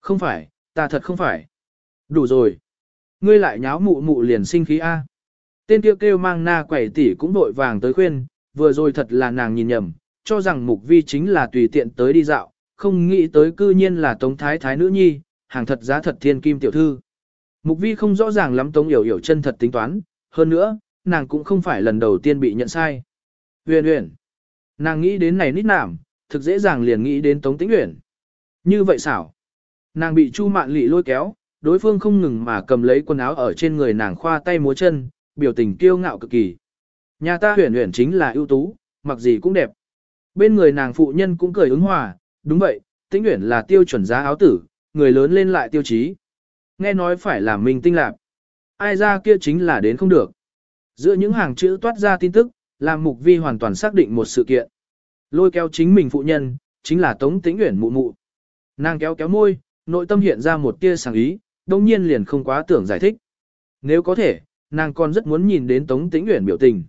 Không phải, ta thật không phải. Đủ rồi. Ngươi lại nháo mụ mụ liền sinh khí A. Tên kia kêu, kêu mang na quẩy tỷ cũng đội vàng tới khuyên, vừa rồi thật là nàng nhìn nhầm, cho rằng mục vi chính là tùy tiện tới đi dạo, không nghĩ tới cư nhiên là tống thái thái nữ nhi, hàng thật giá thật thiên kim tiểu thư. Mục vi không rõ ràng lắm tống hiểu hiểu chân thật tính toán, hơn nữa, nàng cũng không phải lần đầu tiên bị nhận sai. Huyền huyền. Nàng nghĩ đến này nít nảm, thực dễ dàng liền nghĩ đến tống tĩnh uyển. Như vậy xảo. Nàng bị chu mạn lị lôi kéo, đối phương không ngừng mà cầm lấy quần áo ở trên người nàng khoa tay múa chân, biểu tình kiêu ngạo cực kỳ. Nhà ta huyền huyền chính là ưu tú, mặc gì cũng đẹp. Bên người nàng phụ nhân cũng cười ứng hòa, đúng vậy, tĩnh uyển là tiêu chuẩn giá áo tử, người lớn lên lại tiêu chí. Nghe nói phải làm mình tinh lạc. Ai ra kia chính là đến không được. Giữa những hàng chữ toát ra tin tức, làm mục vi hoàn toàn xác định một sự kiện. Lôi kéo chính mình phụ nhân, chính là Tống Tĩnh Uyển mụ mụ. Nàng kéo kéo môi, nội tâm hiện ra một tia sáng ý, đồng nhiên liền không quá tưởng giải thích. Nếu có thể, nàng còn rất muốn nhìn đến Tống Tĩnh Uyển biểu tình.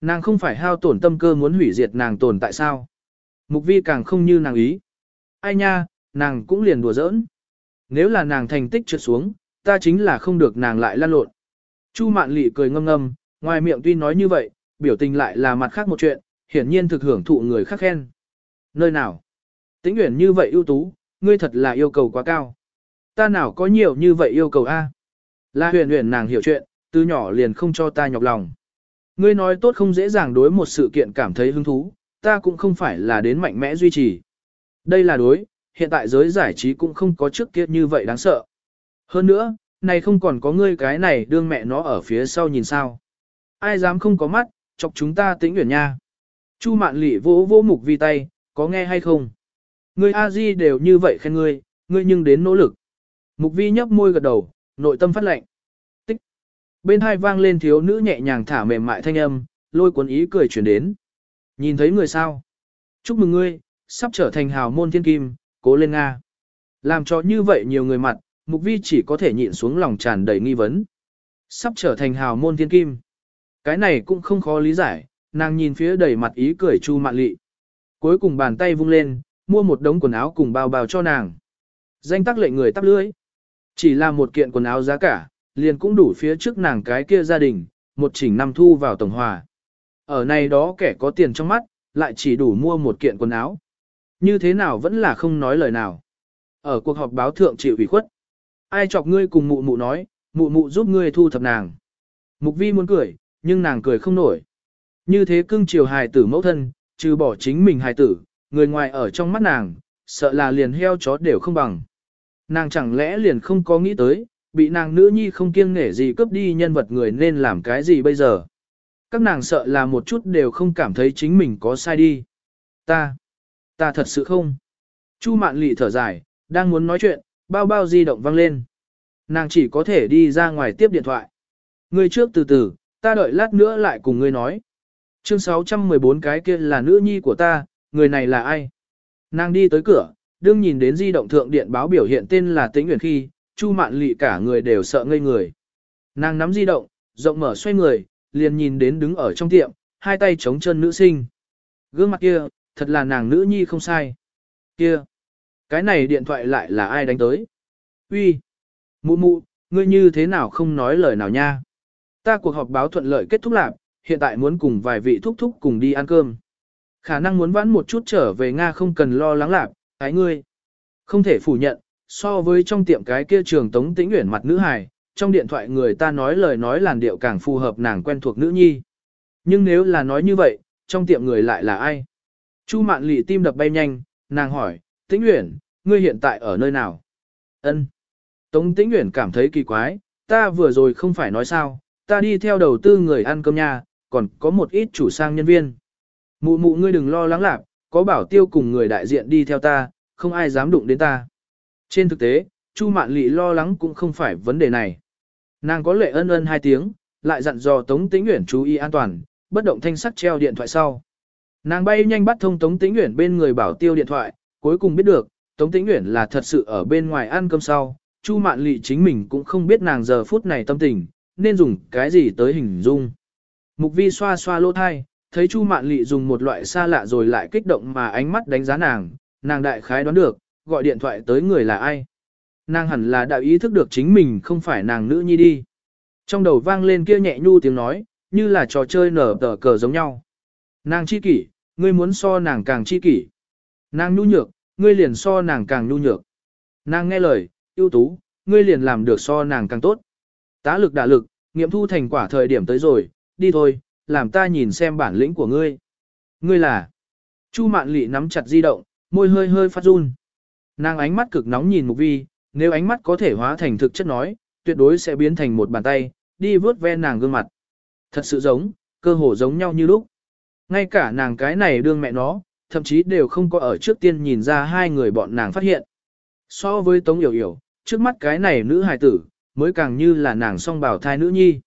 Nàng không phải hao tổn tâm cơ muốn hủy diệt nàng tồn tại sao. Mục vi càng không như nàng ý. Ai nha, nàng cũng liền đùa giỡn. Nếu là nàng thành tích trượt xuống, ta chính là không được nàng lại lan lộn. Chu mạn lị cười ngâm ngâm, ngoài miệng tuy nói như vậy, biểu tình lại là mặt khác một chuyện, hiển nhiên thực hưởng thụ người khác khen. Nơi nào? Tĩnh Uyển như vậy ưu tú, ngươi thật là yêu cầu quá cao. Ta nào có nhiều như vậy yêu cầu a? La Huyền Huyền nàng hiểu chuyện, từ nhỏ liền không cho ta nhọc lòng. Ngươi nói tốt không dễ dàng đối một sự kiện cảm thấy hứng thú, ta cũng không phải là đến mạnh mẽ duy trì. Đây là đối, hiện tại giới giải trí cũng không có trước kia như vậy đáng sợ. Hơn nữa, này không còn có ngươi cái này đương mẹ nó ở phía sau nhìn sao. Ai dám không có mắt, chọc chúng ta tĩnh nguyện nha. Chu mạn lị vỗ vỗ mục vi tay, có nghe hay không? Ngươi a di đều như vậy khen ngươi, ngươi nhưng đến nỗ lực. Mục vi nhấp môi gật đầu, nội tâm phát lệnh. Tích. Bên hai vang lên thiếu nữ nhẹ nhàng thả mềm mại thanh âm, lôi cuốn ý cười chuyển đến. Nhìn thấy người sao? Chúc mừng ngươi, sắp trở thành hào môn thiên kim, cố lên Nga. Làm cho như vậy nhiều người mặt, mục vi chỉ có thể nhịn xuống lòng tràn đầy nghi vấn. Sắp trở thành hào môn thiên kim. Cái này cũng không khó lý giải, nàng nhìn phía đầy mặt ý cười chu mạn lị. Cuối cùng bàn tay vung lên, mua một đống quần áo cùng bao bào cho nàng. Danh tắc lệnh người tắp lưới. Chỉ là một kiện quần áo giá cả, liền cũng đủ phía trước nàng cái kia gia đình, một chỉnh năm thu vào tổng hòa. Ở này đó kẻ có tiền trong mắt, lại chỉ đủ mua một kiện quần áo. Như thế nào vẫn là không nói lời nào. Ở cuộc họp báo thượng chịu ủy khuất. Ai chọc ngươi cùng mụ mụ nói, mụ mụ giúp ngươi thu thập nàng. Mục vi muốn cười, nhưng nàng cười không nổi. Như thế cưng chiều hài tử mẫu thân, trừ bỏ chính mình hài tử, người ngoài ở trong mắt nàng, sợ là liền heo chó đều không bằng. Nàng chẳng lẽ liền không có nghĩ tới, bị nàng nữ nhi không kiêng nể gì cướp đi nhân vật người nên làm cái gì bây giờ. Các nàng sợ là một chút đều không cảm thấy chính mình có sai đi. Ta, ta thật sự không. Chu mạn lị thở dài, đang muốn nói chuyện, bao bao di động vang lên. Nàng chỉ có thể đi ra ngoài tiếp điện thoại. Ngươi trước từ từ, ta đợi lát nữa lại cùng ngươi nói. Chương 614 cái kia là nữ nhi của ta, người này là ai? Nàng đi tới cửa, đương nhìn đến di động thượng điện báo biểu hiện tên là Tĩnh Uyển khi, Chu Mạn Lệ cả người đều sợ ngây người. Nàng nắm di động, rộng mở xoay người, liền nhìn đến đứng ở trong tiệm, hai tay chống chân nữ sinh. Gương mặt kia, thật là nàng nữ nhi không sai. Kia, cái này điện thoại lại là ai đánh tới? Uy, mụ mụ, ngươi như thế nào không nói lời nào nha? Ta cuộc họp báo thuận lợi kết thúc lạc, hiện tại muốn cùng vài vị thúc thúc cùng đi ăn cơm. Khả năng muốn vãn một chút trở về Nga không cần lo lắng lạc, ái ngươi. Không thể phủ nhận, so với trong tiệm cái kia trường tống tĩnh uyển mặt nữ hài, trong điện thoại người ta nói lời nói làn điệu càng phù hợp nàng quen thuộc nữ nhi. Nhưng nếu là nói như vậy, trong tiệm người lại là ai? Chu mạn Lệ tim đập bay nhanh, nàng hỏi, tĩnh Uyển, ngươi hiện tại ở nơi nào? Ân. Tống tĩnh Uyển cảm thấy kỳ quái, ta vừa rồi không phải nói sao, ta đi theo đầu tư người ăn cơm nha, còn có một ít chủ sang nhân viên. Mụ mụ ngươi đừng lo lắng lạc, có bảo tiêu cùng người đại diện đi theo ta, không ai dám đụng đến ta. Trên thực tế, Chu Mạn Lệ lo lắng cũng không phải vấn đề này. Nàng có lệ ân ân hai tiếng, lại dặn dò Tống Tĩnh Uyển chú ý an toàn, bất động thanh sắc treo điện thoại sau. Nàng bay nhanh bắt thông Tống Tĩnh Uyển bên người bảo tiêu điện thoại, cuối cùng biết được, Tống Tĩnh Uyển là thật sự ở bên ngoài ăn cơm sau. Chu Mạn Lệ chính mình cũng không biết nàng giờ phút này tâm tình, nên dùng cái gì tới hình dung. Mục vi xoa xoa lỗ thai, thấy Chu Mạn Lệ dùng một loại xa lạ rồi lại kích động mà ánh mắt đánh giá nàng, nàng đại khái đoán được, gọi điện thoại tới người là ai. Nàng hẳn là đã ý thức được chính mình không phải nàng nữ nhi đi. Trong đầu vang lên kia nhẹ nhu tiếng nói, như là trò chơi nở tờ cờ giống nhau. Nàng chi kỷ, ngươi muốn so nàng càng chi kỷ. Nàng nhu nhược, ngươi liền so nàng càng nhu nhược. Nàng nghe lời, ưu tú, ngươi liền làm được so nàng càng tốt. Tá lực đả lực, nghiệm thu thành quả thời điểm tới rồi, đi thôi, làm ta nhìn xem bản lĩnh của ngươi. Ngươi là. Chu mạn lị nắm chặt di động, môi hơi hơi phát run. Nàng ánh mắt cực nóng nhìn mục vi, nếu ánh mắt có thể hóa thành thực chất nói, tuyệt đối sẽ biến thành một bàn tay, đi vướt ve nàng gương mặt. Thật sự giống, cơ hồ giống nhau như lúc. Ngay cả nàng cái này đương mẹ nó, thậm chí đều không có ở trước tiên nhìn ra hai người bọn nàng phát hiện. So với Tống Yểu Yểu, trước mắt cái này nữ hài tử, mới càng như là nàng song bảo thai nữ nhi.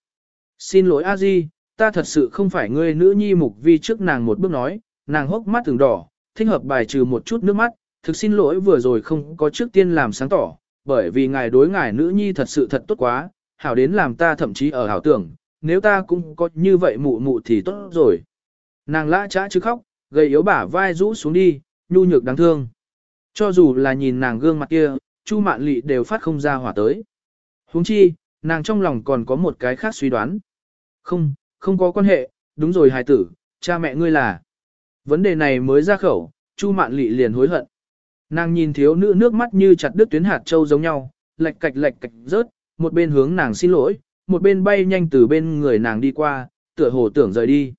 Xin lỗi a di, ta thật sự không phải ngươi nữ nhi mục vi trước nàng một bước nói, nàng hốc mắt từng đỏ, thích hợp bài trừ một chút nước mắt, thực xin lỗi vừa rồi không có trước tiên làm sáng tỏ, bởi vì ngài đối ngài nữ nhi thật sự thật tốt quá, hảo đến làm ta thậm chí ở hảo tưởng, nếu ta cũng có như vậy mụ mụ thì tốt rồi. Nàng lã trã chứ khóc, gầy yếu bả vai rũ xuống đi, nhu nhược đáng thương. Cho dù là nhìn nàng gương mặt kia, Chu Mạn Lệ đều phát không ra hỏa tới. Huống chi, nàng trong lòng còn có một cái khác suy đoán. Không, không có quan hệ, đúng rồi hài tử, cha mẹ ngươi là. Vấn đề này mới ra khẩu, Chu Mạn Lệ liền hối hận. Nàng nhìn thiếu nữ nước mắt như chặt đứt tuyến hạt châu giống nhau, lệch cạch lệch cạch rớt, một bên hướng nàng xin lỗi, một bên bay nhanh từ bên người nàng đi qua, tựa hồ tưởng rời đi.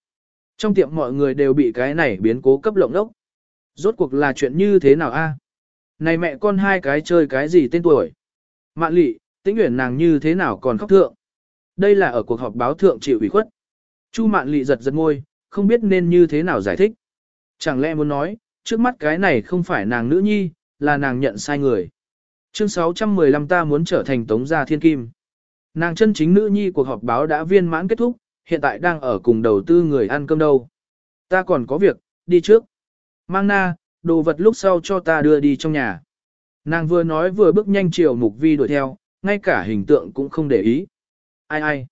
Trong tiệm mọi người đều bị cái này biến cố cấp lộng đốc. Rốt cuộc là chuyện như thế nào a? Này mẹ con hai cái chơi cái gì tên tuổi? Mạn lị, tĩnh nguyện nàng như thế nào còn khóc thượng? Đây là ở cuộc họp báo thượng chịu ủy khuất. Chu mạn lị giật giật ngôi, không biết nên như thế nào giải thích. Chẳng lẽ muốn nói, trước mắt cái này không phải nàng nữ nhi, là nàng nhận sai người. Chương 615 ta muốn trở thành tống gia thiên kim. Nàng chân chính nữ nhi cuộc họp báo đã viên mãn kết thúc, hiện tại đang ở cùng đầu tư người ăn cơm đâu. Ta còn có việc, đi trước. Mang na, đồ vật lúc sau cho ta đưa đi trong nhà. Nàng vừa nói vừa bước nhanh chiều mục vi đuổi theo, ngay cả hình tượng cũng không để ý. Ai ai?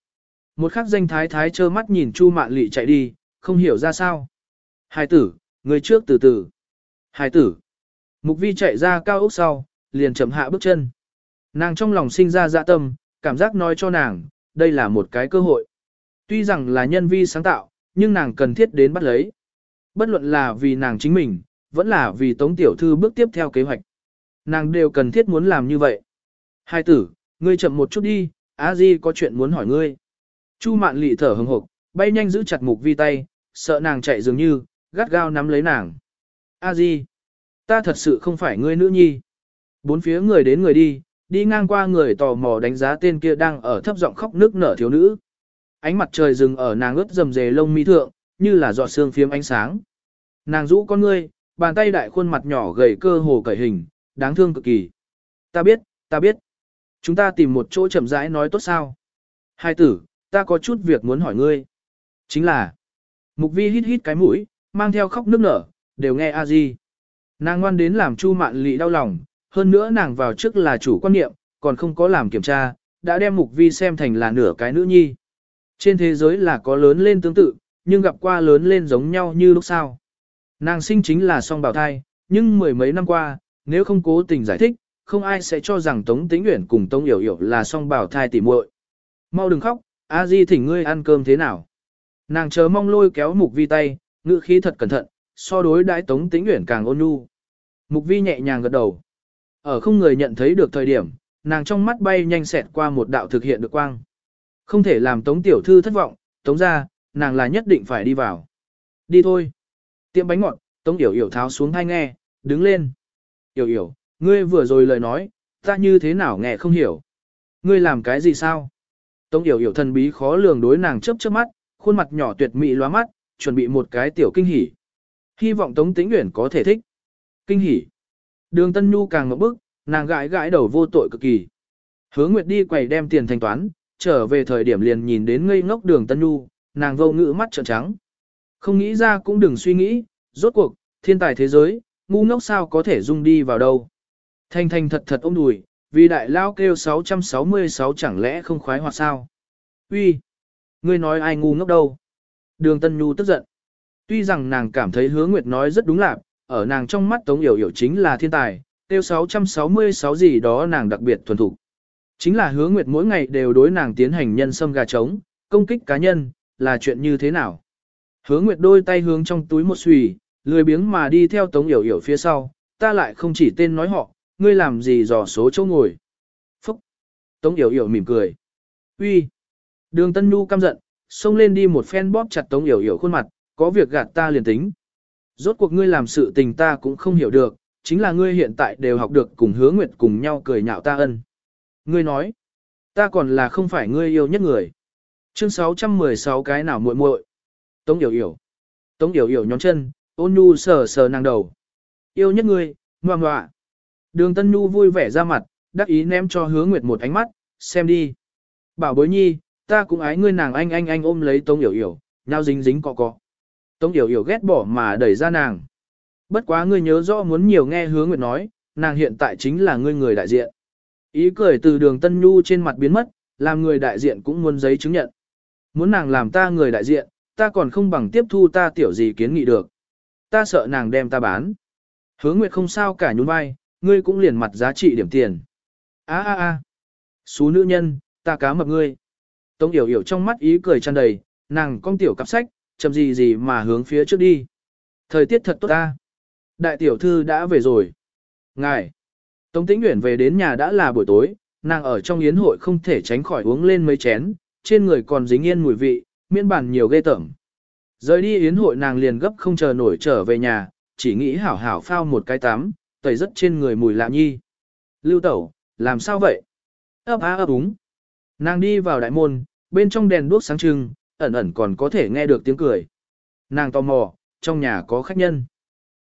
Một khắc danh thái thái trơ mắt nhìn Chu Mạn Lị chạy đi, không hiểu ra sao. Hai tử, người trước từ từ. Hai tử. Mục vi chạy ra cao ốc sau, liền chậm hạ bước chân. Nàng trong lòng sinh ra dạ tâm, cảm giác nói cho nàng, đây là một cái cơ hội. Tuy rằng là nhân vi sáng tạo, nhưng nàng cần thiết đến bắt lấy. Bất luận là vì nàng chính mình, vẫn là vì Tống Tiểu Thư bước tiếp theo kế hoạch. Nàng đều cần thiết muốn làm như vậy. Hai tử, ngươi chậm một chút đi, A Di có chuyện muốn hỏi ngươi. Chu Mạn Lị thở hừng hực, bay nhanh giữ chặt Mục Vi tay, sợ nàng chạy dường như, gắt gao nắm lấy nàng. A Di, ta thật sự không phải ngươi nữ nhi. Bốn phía người đến người đi, đi ngang qua người tò mò đánh giá tên kia đang ở thấp giọng khóc nước nở thiếu nữ. Ánh mặt trời dừng ở nàng ướt dầm dề lông mi thượng, như là giọt sương phiếm ánh sáng. Nàng rũ con ngươi, bàn tay đại khuôn mặt nhỏ gầy cơ hồ cởi hình, đáng thương cực kỳ. Ta biết, ta biết. Chúng ta tìm một chỗ chậm rãi nói tốt sao. Hai tử, ta có chút việc muốn hỏi ngươi. Chính là, mục vi hít hít cái mũi, mang theo khóc nước nở, đều nghe a di. Nàng ngoan đến làm chu mạn lị đau lòng, hơn nữa nàng vào trước là chủ quan niệm, còn không có làm kiểm tra, đã đem mục vi xem thành là nửa cái nữ nhi. Trên thế giới là có lớn lên tương tự, nhưng gặp qua lớn lên giống nhau như lúc sau. Nàng sinh chính là song bào thai, nhưng mười mấy năm qua, nếu không cố tình giải thích, không ai sẽ cho rằng Tống Tĩnh Uyển cùng Tống Yểu Yểu là song bào thai tỉ muội. Mau đừng khóc, A Di thỉnh ngươi ăn cơm thế nào? Nàng chờ mong lôi kéo Mục Vi tay, ngữ khí thật cẩn thận, so đối đãi Tống Tĩnh Uyển càng ôn nhu. Mục Vi nhẹ nhàng gật đầu. Ở không người nhận thấy được thời điểm, nàng trong mắt bay nhanh xẹt qua một đạo thực hiện được quang. Không thể làm Tống tiểu thư thất vọng, Tống ra, nàng là nhất định phải đi vào. Đi thôi. Tiệm bánh ngọt, Tống Yểu Yểu tháo xuống thai nghe, đứng lên. Yểu Yểu, ngươi vừa rồi lời nói, ta như thế nào nghe không hiểu. Ngươi làm cái gì sao? Tống Yểu Yểu thần bí khó lường đối nàng chớp chớp mắt, khuôn mặt nhỏ tuyệt mỹ lóa mắt, chuẩn bị một cái tiểu kinh hỉ. Hy vọng Tống Tĩnh Uyển có thể thích. Kinh hỉ. Đường Tân Nhu càng ngập bức, nàng gãi gãi đầu vô tội cực kỳ. Hứa Nguyệt đi quầy đem tiền thanh toán, trở về thời điểm liền nhìn đến ngây ngốc đường Tân Nhu, nàng vô ngữ mắt trợn trắng. Không nghĩ ra cũng đừng suy nghĩ, rốt cuộc, thiên tài thế giới, ngu ngốc sao có thể dung đi vào đâu. Thanh thanh thật thật ôm đùi, vì đại lao kêu 666 chẳng lẽ không khoái hoặc sao. Uy, ngươi nói ai ngu ngốc đâu. Đường Tân Nhu tức giận. Tuy rằng nàng cảm thấy hứa nguyệt nói rất đúng lạc, ở nàng trong mắt Tống Yểu Yểu chính là thiên tài, tiêu 666 gì đó nàng đặc biệt thuần thủ. Chính là hứa nguyệt mỗi ngày đều đối nàng tiến hành nhân sâm gà trống, công kích cá nhân, là chuyện như thế nào? Hứa nguyệt đôi tay hướng trong túi một xùy, lười biếng mà đi theo tống yểu yểu phía sau, ta lại không chỉ tên nói họ, ngươi làm gì dò số chỗ ngồi. Phúc! Tống yểu yểu mỉm cười. Uy, Đường Tân Nhu căm giận, xông lên đi một phen bóp chặt Tống Yểu Yểu khuôn mặt, có việc gạt ta liền tính. Rốt cuộc ngươi làm sự tình ta cũng không hiểu được, chính là ngươi hiện tại đều học được cùng hứa nguyệt cùng nhau cười nhạo ta ân. Ngươi nói, ta còn là không phải ngươi yêu nhất người. Chương 616 cái nào muội muội. Tống Điểu Yểu. Tống Điểu Yểu nhón chân, ôn nhu sờ sờ nàng đầu. Yêu nhất ngươi, ngoan ngoạ. Đường Tân Nhu vui vẻ ra mặt, đắc ý ném cho hứa nguyệt một ánh mắt, xem đi. Bảo bối nhi, ta cũng ái ngươi nàng anh anh anh ôm lấy Tống Điểu Yểu, nhau dính dính cọ cọ. Tống Điểu Yểu ghét bỏ mà đẩy ra nàng. Bất quá ngươi nhớ rõ muốn nhiều nghe hứa nguyệt nói, nàng hiện tại chính là ngươi người đại diện. Ý cười từ đường Tân Nhu trên mặt biến mất, làm người đại diện cũng muốn giấy chứng nhận. Muốn nàng làm ta người đại diện, ta còn không bằng tiếp thu ta tiểu gì kiến nghị được. Ta sợ nàng đem ta bán. Hứa Nguyệt không sao cả nhún vai, ngươi cũng liền mặt giá trị điểm tiền. A a a. Xú nữ nhân, ta cá mập ngươi. Tống Yểu Yểu trong mắt ý cười tràn đầy, nàng con tiểu cặp sách, chậm gì gì mà hướng phía trước đi. Thời tiết thật tốt ta. Đại tiểu thư đã về rồi. Ngài. Tống Tĩnh Uyển về đến nhà đã là buổi tối, nàng ở trong yến hội không thể tránh khỏi uống lên mấy chén, trên người còn dính yên mùi vị, miễn bản nhiều ghê tởm. Rời đi yến hội nàng liền gấp không chờ nổi trở về nhà, chỉ nghĩ hảo hảo phao một cái tắm, tẩy rất trên người mùi lạ nhi. Lưu tẩu, làm sao vậy? ấp á ấp úng. Nàng đi vào đại môn, bên trong đèn đuốc sáng trưng, ẩn ẩn còn có thể nghe được tiếng cười. Nàng tò mò, trong nhà có khách nhân.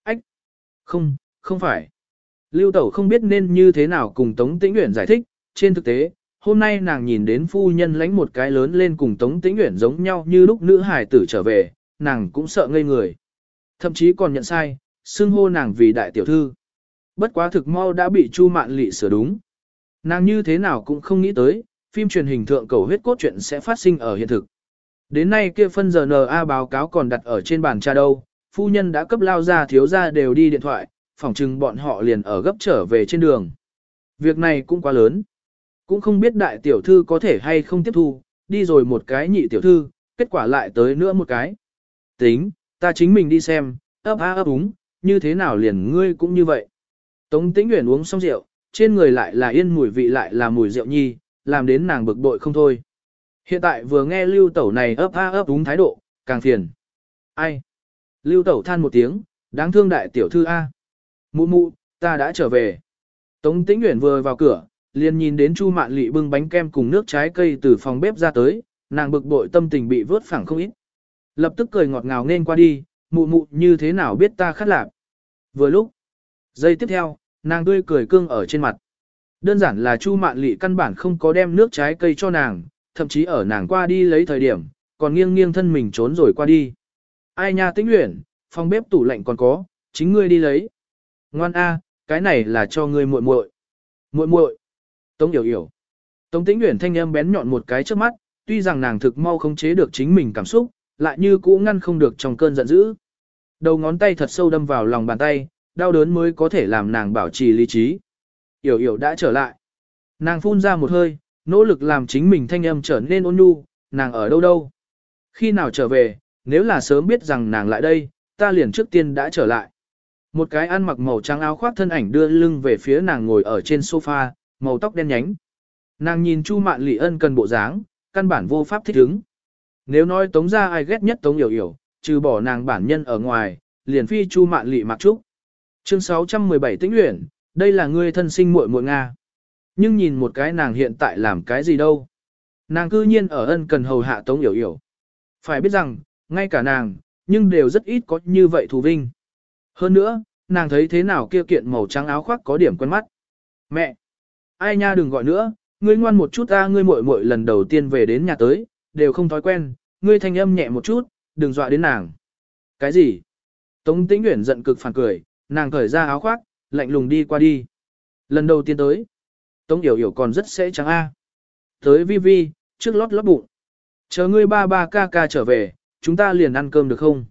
Ách! Không, không phải. Lưu Tẩu không biết nên như thế nào cùng Tống Tĩnh Uyển giải thích, trên thực tế, hôm nay nàng nhìn đến phu nhân lãnh một cái lớn lên cùng Tống Tĩnh Uyển giống nhau như lúc nữ hải tử trở về, nàng cũng sợ ngây người. Thậm chí còn nhận sai, xưng hô nàng vì đại tiểu thư. Bất quá thực mau đã bị Chu Mạn Lệ sửa đúng. Nàng như thế nào cũng không nghĩ tới, phim truyền hình thượng cầu huyết cốt truyện sẽ phát sinh ở hiện thực. Đến nay kia phân giờ NA báo cáo còn đặt ở trên bàn trà đâu, phu nhân đã cấp lao ra thiếu ra đều đi điện thoại, phỏng chừng bọn họ liền ở gấp trở về trên đường. Việc này cũng quá lớn. Cũng không biết đại tiểu thư có thể hay không tiếp thu, đi rồi một cái nhị tiểu thư, kết quả lại tới nữa một cái. Tính, ta chính mình đi xem, ấp á ấp úng, như thế nào liền ngươi cũng như vậy. Tống tĩnh nguyện uống xong rượu, trên người lại là yên mùi vị lại là mùi rượu nhi, làm đến nàng bực bội không thôi. Hiện tại vừa nghe lưu tẩu này ấp a ấp đúng thái độ, càng phiền. Ai? Lưu tẩu than một tiếng, đáng thương đại tiểu thư A. Mụ mụ, ta đã trở về. Tống tĩnh Uyển vừa vào cửa, liền nhìn đến Chu Mạn Lị bưng bánh kem cùng nước trái cây từ phòng bếp ra tới, nàng bực bội tâm tình bị vớt phẳng không ít. Lập tức cười ngọt ngào nên qua đi, mụ mụ như thế nào biết ta khát lạc. Vừa lúc, giây tiếp theo, nàng tươi cười cương ở trên mặt. Đơn giản là Chu Mạn Lị căn bản không có đem nước trái cây cho nàng, thậm chí ở nàng qua đi lấy thời điểm, còn nghiêng nghiêng thân mình trốn rồi qua đi. Ai nha tĩnh Uyển, phòng bếp tủ lạnh còn có, chính ngươi đi lấy. Ngoan a, cái này là cho ngươi muội muội. Muội muội. Tống hiểu hiểu. Tống Tĩnh Uyển thanh âm bén nhọn một cái trước mắt, tuy rằng nàng thực mau không chế được chính mình cảm xúc, lại như cũ ngăn không được trong cơn giận dữ. Đầu ngón tay thật sâu đâm vào lòng bàn tay, đau đớn mới có thể làm nàng bảo trì lý trí. Yểu Yểu đã trở lại. Nàng phun ra một hơi, nỗ lực làm chính mình thanh âm trở nên ôn nhu, nàng ở đâu đâu. Khi nào trở về, nếu là sớm biết rằng nàng lại đây, ta liền trước tiên đã trở lại. Một cái ăn mặc màu trắng áo khoác thân ảnh đưa lưng về phía nàng ngồi ở trên sofa, màu tóc đen nhánh. Nàng nhìn Chu Mạn Lị ân cần bộ dáng, căn bản vô pháp thích ứng. Nếu nói tống gia ai ghét nhất tống hiểu hiểu, trừ bỏ nàng bản nhân ở ngoài, liền phi Chu Mạn Lị mặc trúc. Chương 617 Tĩnh Uyển, đây là ngươi thân sinh muội muội Nga. Nhưng nhìn một cái nàng hiện tại làm cái gì đâu. Nàng cư nhiên ở ân cần hầu hạ Tống Yểu Yểu. Phải biết rằng, ngay cả nàng, nhưng đều rất ít có như vậy thù vinh. Hơn nữa, nàng thấy thế nào kia kiện màu trắng áo khoác có điểm quen mắt. Mẹ! Ai nha đừng gọi nữa, ngươi ngoan một chút ta ngươi muội muội lần đầu tiên về đến nhà tới, đều không thói quen, ngươi thanh âm nhẹ một chút, đừng dọa đến nàng. Cái gì? Tống Tĩnh Uyển giận cực phản cười, nàng cởi ra áo khoác, lạnh lùng đi qua đi. Lần đầu tiên tới, Tống Yểu Yểu còn rất sẽ trắng a. Tới vi vi, trước lót lót bụng. Chờ ngươi ba ba ca ca trở về, chúng ta liền ăn cơm được không?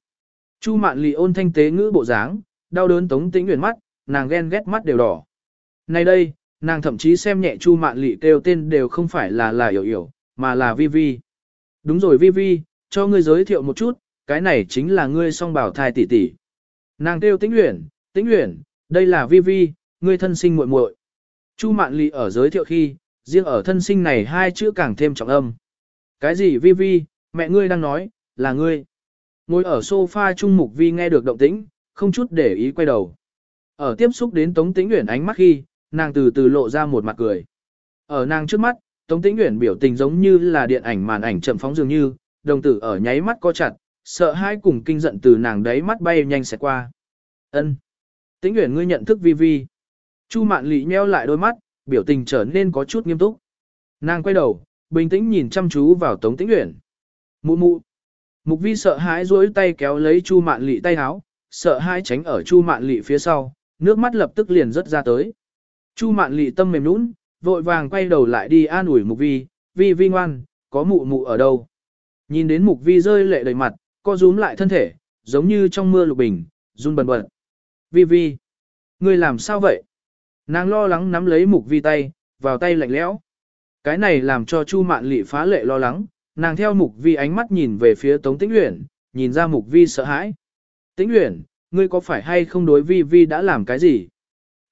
Chu Mạn Lị ôn thanh tế ngữ bộ dáng, đau đớn Tống Tĩnh Uyển mắt, nàng ghen ghét mắt đều đỏ. Nay đây, nàng thậm chí xem nhẹ Chu Mạn Lị kêu tên đều không phải là là hiểu hiểu, mà là Vi Vi. Đúng rồi Vi Vi, cho ngươi giới thiệu một chút, cái này chính là ngươi song bảo thai tỷ tỷ. Nàng kêu Tĩnh Uyển, Tĩnh Uyển, đây là Vi Vi, ngươi thân sinh muội muội. Chu Mạn Lị ở giới thiệu khi, riêng ở thân sinh này hai chữ càng thêm trọng âm. Cái gì Vi Vi, mẹ ngươi đang nói, là ngươi. Ngồi ở sofa Trung Mục Vi nghe được động tĩnh, không chút để ý quay đầu. Ở tiếp xúc đến Tống Tĩnh Uyển ánh mắt khi, nàng từ từ lộ ra một mặt cười. Ở nàng trước mắt, Tống Tĩnh Uyển biểu tình giống như là điện ảnh màn ảnh chậm phóng dường như, đồng tử ở nháy mắt co chặt, sợ hãi cùng kinh giận từ nàng đấy mắt bay nhanh sẽ qua. Ân, Tĩnh Uyển ngươi nhận thức Vi Vi. Chu Mạn Lệ nheo lại đôi mắt, biểu tình trở nên có chút nghiêm túc. Nàng quay đầu, bình tĩnh nhìn chăm chú vào Tống Tĩnh Uyển. Mụ mụ. Mục Vi sợ hãi duỗi tay kéo lấy Chu Mạn Lị tay áo, sợ hãi tránh ở Chu Mạn Lị phía sau, nước mắt lập tức liền rớt ra tới. Chu Mạn Lị tâm mềm nũng, vội vàng quay đầu lại đi an ủi Mục Vi, Vi Vi ngoan, có mụ mụ ở đâu. Nhìn đến Mục Vi rơi lệ đầy mặt, co rúm lại thân thể, giống như trong mưa lục bình, run bần bật. Vi Vi, ngươi làm sao vậy? Nàng lo lắng nắm lấy Mục Vi tay, vào tay lạnh lẽo. Cái này làm cho Chu Mạn Lị phá lệ lo lắng, nàng theo Mục Vi ánh mắt nhìn về phía Tống Tĩnh Uyển, nhìn ra Mục Vi sợ hãi. Tĩnh Uyển, ngươi có phải hay không đối Vi Vi đã làm cái gì?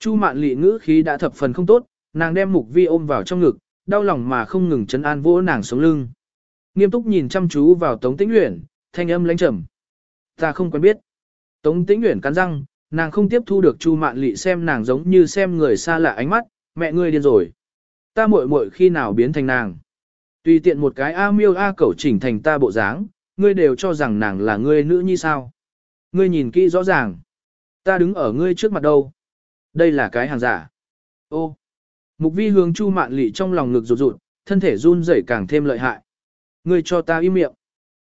Chu Mạn Lị ngữ khí đã thập phần không tốt, nàng đem Mục Vi ôm vào trong ngực, đau lòng mà không ngừng chấn an vỗ nàng sống lưng. Nghiêm túc nhìn chăm chú vào Tống Tĩnh Uyển, thanh âm lãnh trầm. Ta không quen biết. Tống Tĩnh Uyển cắn răng, nàng không tiếp thu được Chu Mạn Lị xem nàng giống như xem người xa lạ ánh mắt, mẹ ngươi điên rồi. Ta muội muội khi nào biến thành nàng? Tùy tiện một cái A miêu A cẩu chỉnh thành ta bộ dáng, ngươi đều cho rằng nàng là ngươi nữ nhi sao? Ngươi nhìn kỹ rõ ràng. Ta đứng ở ngươi trước mặt đâu? Đây là cái hàng giả. Ô. Mục vi hướng Chu Mạn Lị trong lòng ngực rụt rụt, thân thể run rẩy càng thêm lợi hại. Ngươi cho ta im miệng.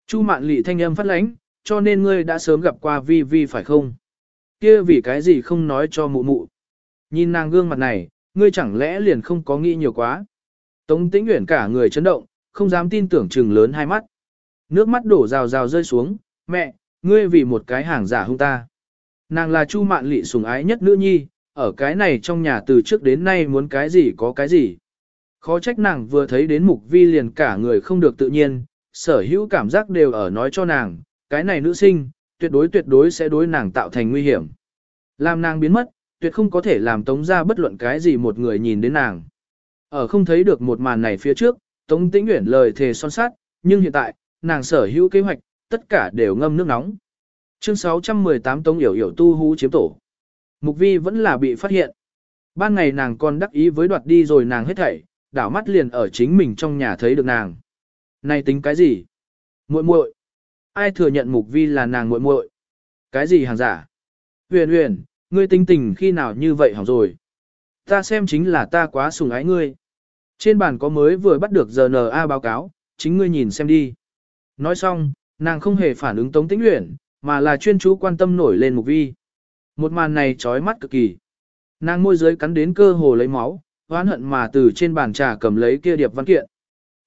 Chu Mạn Lị thanh âm phát lãnh, cho nên ngươi đã sớm gặp qua Vi Vi phải không? Kia vì cái gì không nói cho mụ mụ? Nhìn nàng gương mặt này, ngươi chẳng lẽ liền không có nghĩ nhiều quá? Tống Tĩnh Uyển cả người chấn động, không dám tin tưởng chừng lớn hai mắt. Nước mắt đổ rào rào rơi xuống, mẹ, ngươi vì một cái hàng giả hung ta. Nàng là Chu Mạn Lị sủng ái nhất nữ nhi, ở cái này trong nhà từ trước đến nay muốn cái gì có cái gì. Khó trách nàng vừa thấy đến mục vi liền cả người không được tự nhiên, sở hữu cảm giác đều ở nói cho nàng, cái này nữ sinh, tuyệt đối tuyệt đối sẽ đối nàng tạo thành nguy hiểm. Làm nàng biến mất, tuyệt không có thể làm tống ra bất luận cái gì một người nhìn đến nàng. Ở không thấy được một màn này phía trước, tống tĩnh uyển lời thề son sát, nhưng hiện tại, nàng sở hữu kế hoạch, tất cả đều ngâm nước nóng. Chương 618 Tống Yểu Yểu tu hú chiếm tổ. Mục vi vẫn là bị phát hiện. Ban ngày nàng còn đắc ý với đoạt đi rồi nàng hết thảy, đảo mắt liền ở chính mình trong nhà thấy được nàng. Này tính cái gì? muội muội Ai thừa nhận mục vi là nàng muội muội Cái gì hàng giả? Huyền huyền, ngươi tinh tình khi nào như vậy hỏng rồi? Ta xem chính là ta quá sùng ái ngươi. Trên bàn có mới vừa bắt được GNA báo cáo, chính ngươi nhìn xem đi. Nói xong, nàng không hề phản ứng Tống Tĩnh Uyển, mà là chuyên chú quan tâm nổi lên Mục Vi. Một màn này chói mắt cực kỳ. Nàng môi dưới cắn đến cơ hồ lấy máu, oán hận mà từ trên bàn trà cầm lấy kia điệp văn kiện.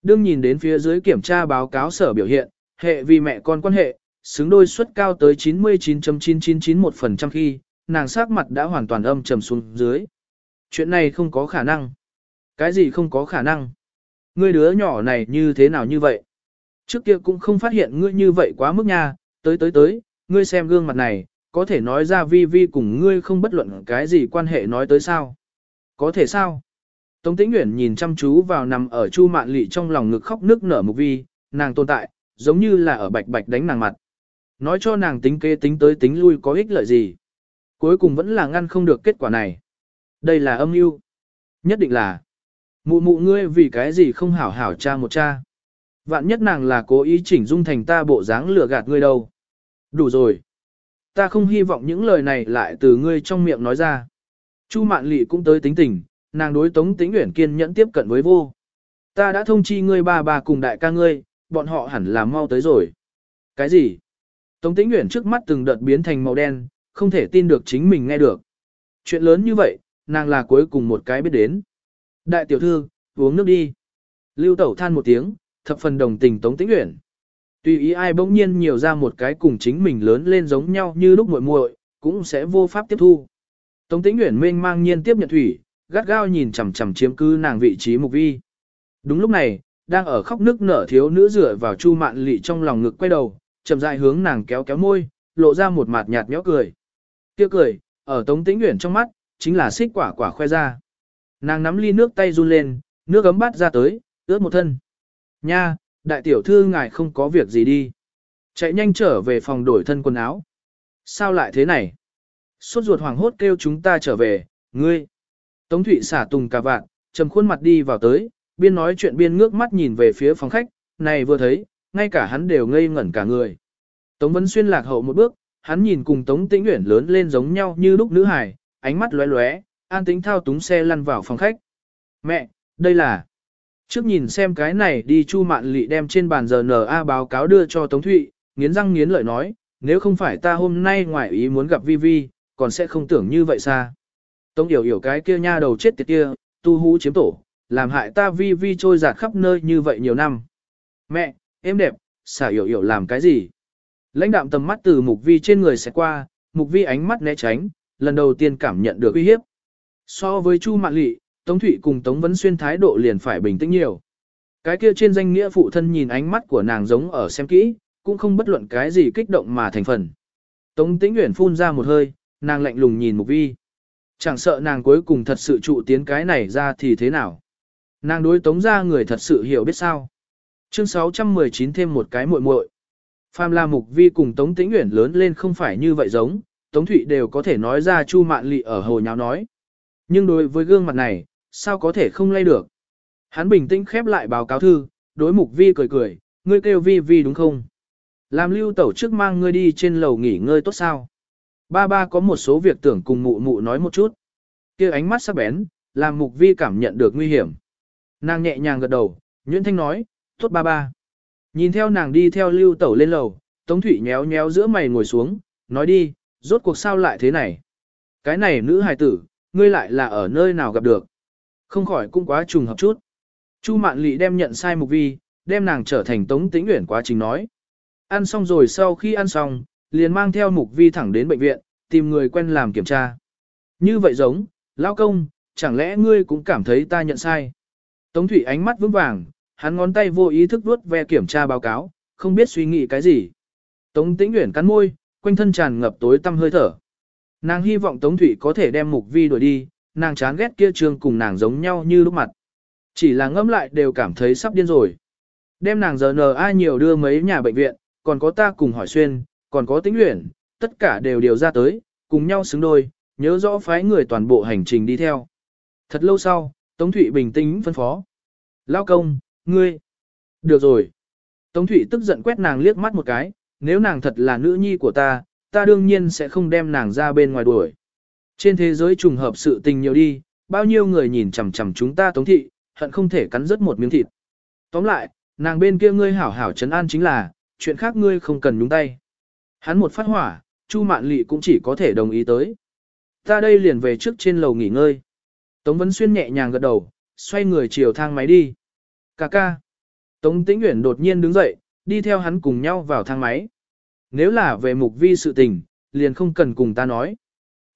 Đương nhìn đến phía dưới kiểm tra báo cáo sở biểu hiện, hệ vì mẹ con quan hệ, xứng đôi suất cao tới 99.9991% khi, nàng sắc mặt đã hoàn toàn âm trầm xuống dưới. Chuyện này không có khả năng. Cái gì không có khả năng? Ngươi đứa nhỏ này như thế nào như vậy? Trước kia cũng không phát hiện ngươi như vậy quá mức nha, tới tới tới, ngươi xem gương mặt này, có thể nói ra vi vi cùng ngươi không bất luận cái gì quan hệ nói tới sao. Có thể sao? Tống Tĩnh Uyển nhìn chăm chú vào nằm ở Chu Mạn Lị trong lòng ngực khóc nức nở mục vi, nàng tồn tại, giống như là ở bạch bạch đánh nàng mặt. Nói cho nàng tính kế tính tới tính lui có ích lợi gì. Cuối cùng vẫn là ngăn không được kết quả này. Đây là âm mưu. Nhất định là. Mụ mụ ngươi vì cái gì không hảo hảo cha một cha. Vạn nhất nàng là cố ý chỉnh dung thành ta bộ dáng lừa gạt ngươi đâu. Đủ rồi. Ta không hy vọng những lời này lại từ ngươi trong miệng nói ra. Chu Mạn Lị cũng tới tính tình, nàng đối Tống Tĩnh Uyển kiên nhẫn tiếp cận với vô. Ta đã thông chi ngươi ba bà cùng đại ca ngươi, bọn họ hẳn là mau tới rồi. Cái gì? Tống Tĩnh Uyển trước mắt từng đợt biến thành màu đen, không thể tin được chính mình nghe được. Chuyện lớn như vậy, nàng là cuối cùng một cái biết đến. Đại tiểu thư, uống nước đi. Lưu Tẩu than một tiếng, thập phần đồng tình Tống Tĩnh Uyển. Tùy ý ai bỗng nhiên nhiều ra một cái cùng chính mình lớn lên giống nhau như lúc muội muội, cũng sẽ vô pháp tiếp thu. Tống Tĩnh Uyển mênh mang nhiên tiếp nhận thủy, gắt gao nhìn chằm chằm chiếm cứ nàng vị trí mục vi. Đúng lúc này, đang ở khóc nước nở thiếu nữ rửa vào Chu Mạn Lị trong lòng ngực quay đầu, chậm rãi hướng nàng kéo kéo môi, lộ ra một mặt nhạt nhẽo cười. Kia cười, ở Tống Tĩnh Uyển trong mắt, chính là xích quả quả khoe ra. Nàng nắm ly nước tay run lên, nước ấm bát ra tới, ướt một thân. Nha, đại tiểu thư ngài không có việc gì đi. Chạy nhanh trở về phòng đổi thân quần áo. Sao lại thế này? Suốt ruột hoàng hốt kêu chúng ta trở về, ngươi. Tống Thụy xả tùng cà vạn, trầm khuôn mặt đi vào tới, biên nói chuyện biên ngước mắt nhìn về phía phòng khách, này vừa thấy, ngay cả hắn đều ngây ngẩn cả người. Tống Vân Xuyên lạc hậu một bước, hắn nhìn cùng Tống Tĩnh Uyển lớn lên giống nhau như lúc nữ hài, ánh mắt lóe lóe, an tính thao túng xe lăn vào phòng khách. Mẹ, đây là... Trước nhìn xem cái này đi Chu Mạn Lị đem trên bàn giờ NA báo cáo đưa cho Tống Thụy, nghiến răng nghiến lợi nói, nếu không phải ta hôm nay ngoài ý muốn gặp Vi Vi, còn sẽ không tưởng như vậy xa. Tống yểu yểu cái kia nha đầu chết tiệt kia, tu hú chiếm tổ, làm hại ta Vi Vi trôi giạt khắp nơi như vậy nhiều năm. Mẹ, em đẹp, xả yểu yểu làm cái gì? Lãnh đạm tầm mắt từ mục vi trên người sẽ qua, mục vi ánh mắt né tránh, lần đầu tiên cảm nhận được uy hiếp. So với Chu Mạn Lệ Tống Thụy cùng Tống Vấn Xuyên thái độ liền phải bình tĩnh nhiều. Cái kia trên danh nghĩa phụ thân nhìn ánh mắt của nàng giống ở xem kỹ, cũng không bất luận cái gì kích động mà thành phần. Tống Tĩnh Uyển phun ra một hơi, nàng lạnh lùng nhìn Mục Vi. Chẳng sợ nàng cuối cùng thật sự trụ tiến cái này ra thì thế nào. Nàng đối Tống gia người thật sự hiểu biết sao. Chương 619 thêm một cái muội muội. Phàm La Mục Vi cùng Tống Tĩnh Uyển lớn lên không phải như vậy giống, Tống Thụy đều có thể nói ra Chu Mạn Lị ở hồ nháo nói. Nhưng đối với gương mặt này, sao có thể không lay được? Hắn bình tĩnh khép lại báo cáo thư, đối Mục Vi cười cười, ngươi kêu Vi Vi đúng không? Làm lưu tẩu trước mang ngươi đi trên lầu nghỉ ngơi tốt sao? Ba ba có một số việc tưởng cùng mụ mụ nói một chút. kia ánh mắt sắc bén, làm Mục Vi cảm nhận được nguy hiểm. Nàng nhẹ nhàng gật đầu, Nguyễn Thanh nói, tốt ba ba. Nhìn theo nàng đi theo lưu tẩu lên lầu, Tống Thụy nhéo nhéo giữa mày ngồi xuống, nói đi, rốt cuộc sao lại thế này? Cái này nữ hài tử, ngươi lại là ở nơi nào gặp được? Không khỏi cũng quá trùng hợp chút. Chu Mạn Lị đem nhận sai mục vi, đem nàng trở thành Tống Tĩnh Uyển quá trình nói. Ăn xong rồi sau khi ăn xong, liền mang theo mục vi thẳng đến bệnh viện, tìm người quen làm kiểm tra. Như vậy giống, lao công, chẳng lẽ ngươi cũng cảm thấy ta nhận sai? Tống Thủy ánh mắt vững vàng, hắn ngón tay vô ý thức vuốt ve kiểm tra báo cáo, không biết suy nghĩ cái gì. Tống Tĩnh Uyển cắn môi, quanh thân tràn ngập tối tăm hơi thở. Nàng hy vọng Tống Thủy có thể đem Mục Vi đuổi đi, nàng chán ghét kia trương cùng nàng giống nhau như lúc mặt. Chỉ là ngẫm lại đều cảm thấy sắp điên rồi. Đem nàng giờ nờ ai nhiều đưa mấy nhà bệnh viện, còn có ta cùng hỏi xuyên, còn có Tĩnh luyện, tất cả đều điều ra tới, cùng nhau xứng đôi, nhớ rõ phái người toàn bộ hành trình đi theo. Thật lâu sau, Tống Thụy bình tĩnh phân phó. Lao công, ngươi. Được rồi. Tống Thụy tức giận quét nàng liếc mắt một cái, nếu nàng thật là nữ nhi của ta, ta đương nhiên sẽ không đem nàng ra bên ngoài đuổi. Trên thế giới trùng hợp sự tình nhiều đi, bao nhiêu người nhìn chằm chằm chúng ta Tống Thị, hận không thể cắn rớt một miếng thịt. Tóm lại, nàng bên kia ngươi hảo hảo trấn an chính là, chuyện khác ngươi không cần nhúng tay. Hắn một phát hỏa, Chu Mạn Lị cũng chỉ có thể đồng ý tới. Ta đây liền về trước trên lầu nghỉ ngơi. Tống Vân Xuyên nhẹ nhàng gật đầu, xoay người chiều thang máy đi. Cà ca. Tống Tĩnh Uyển đột nhiên đứng dậy, đi theo hắn cùng nhau vào thang máy. Nếu là về mục vi sự tình, liền không cần cùng ta nói.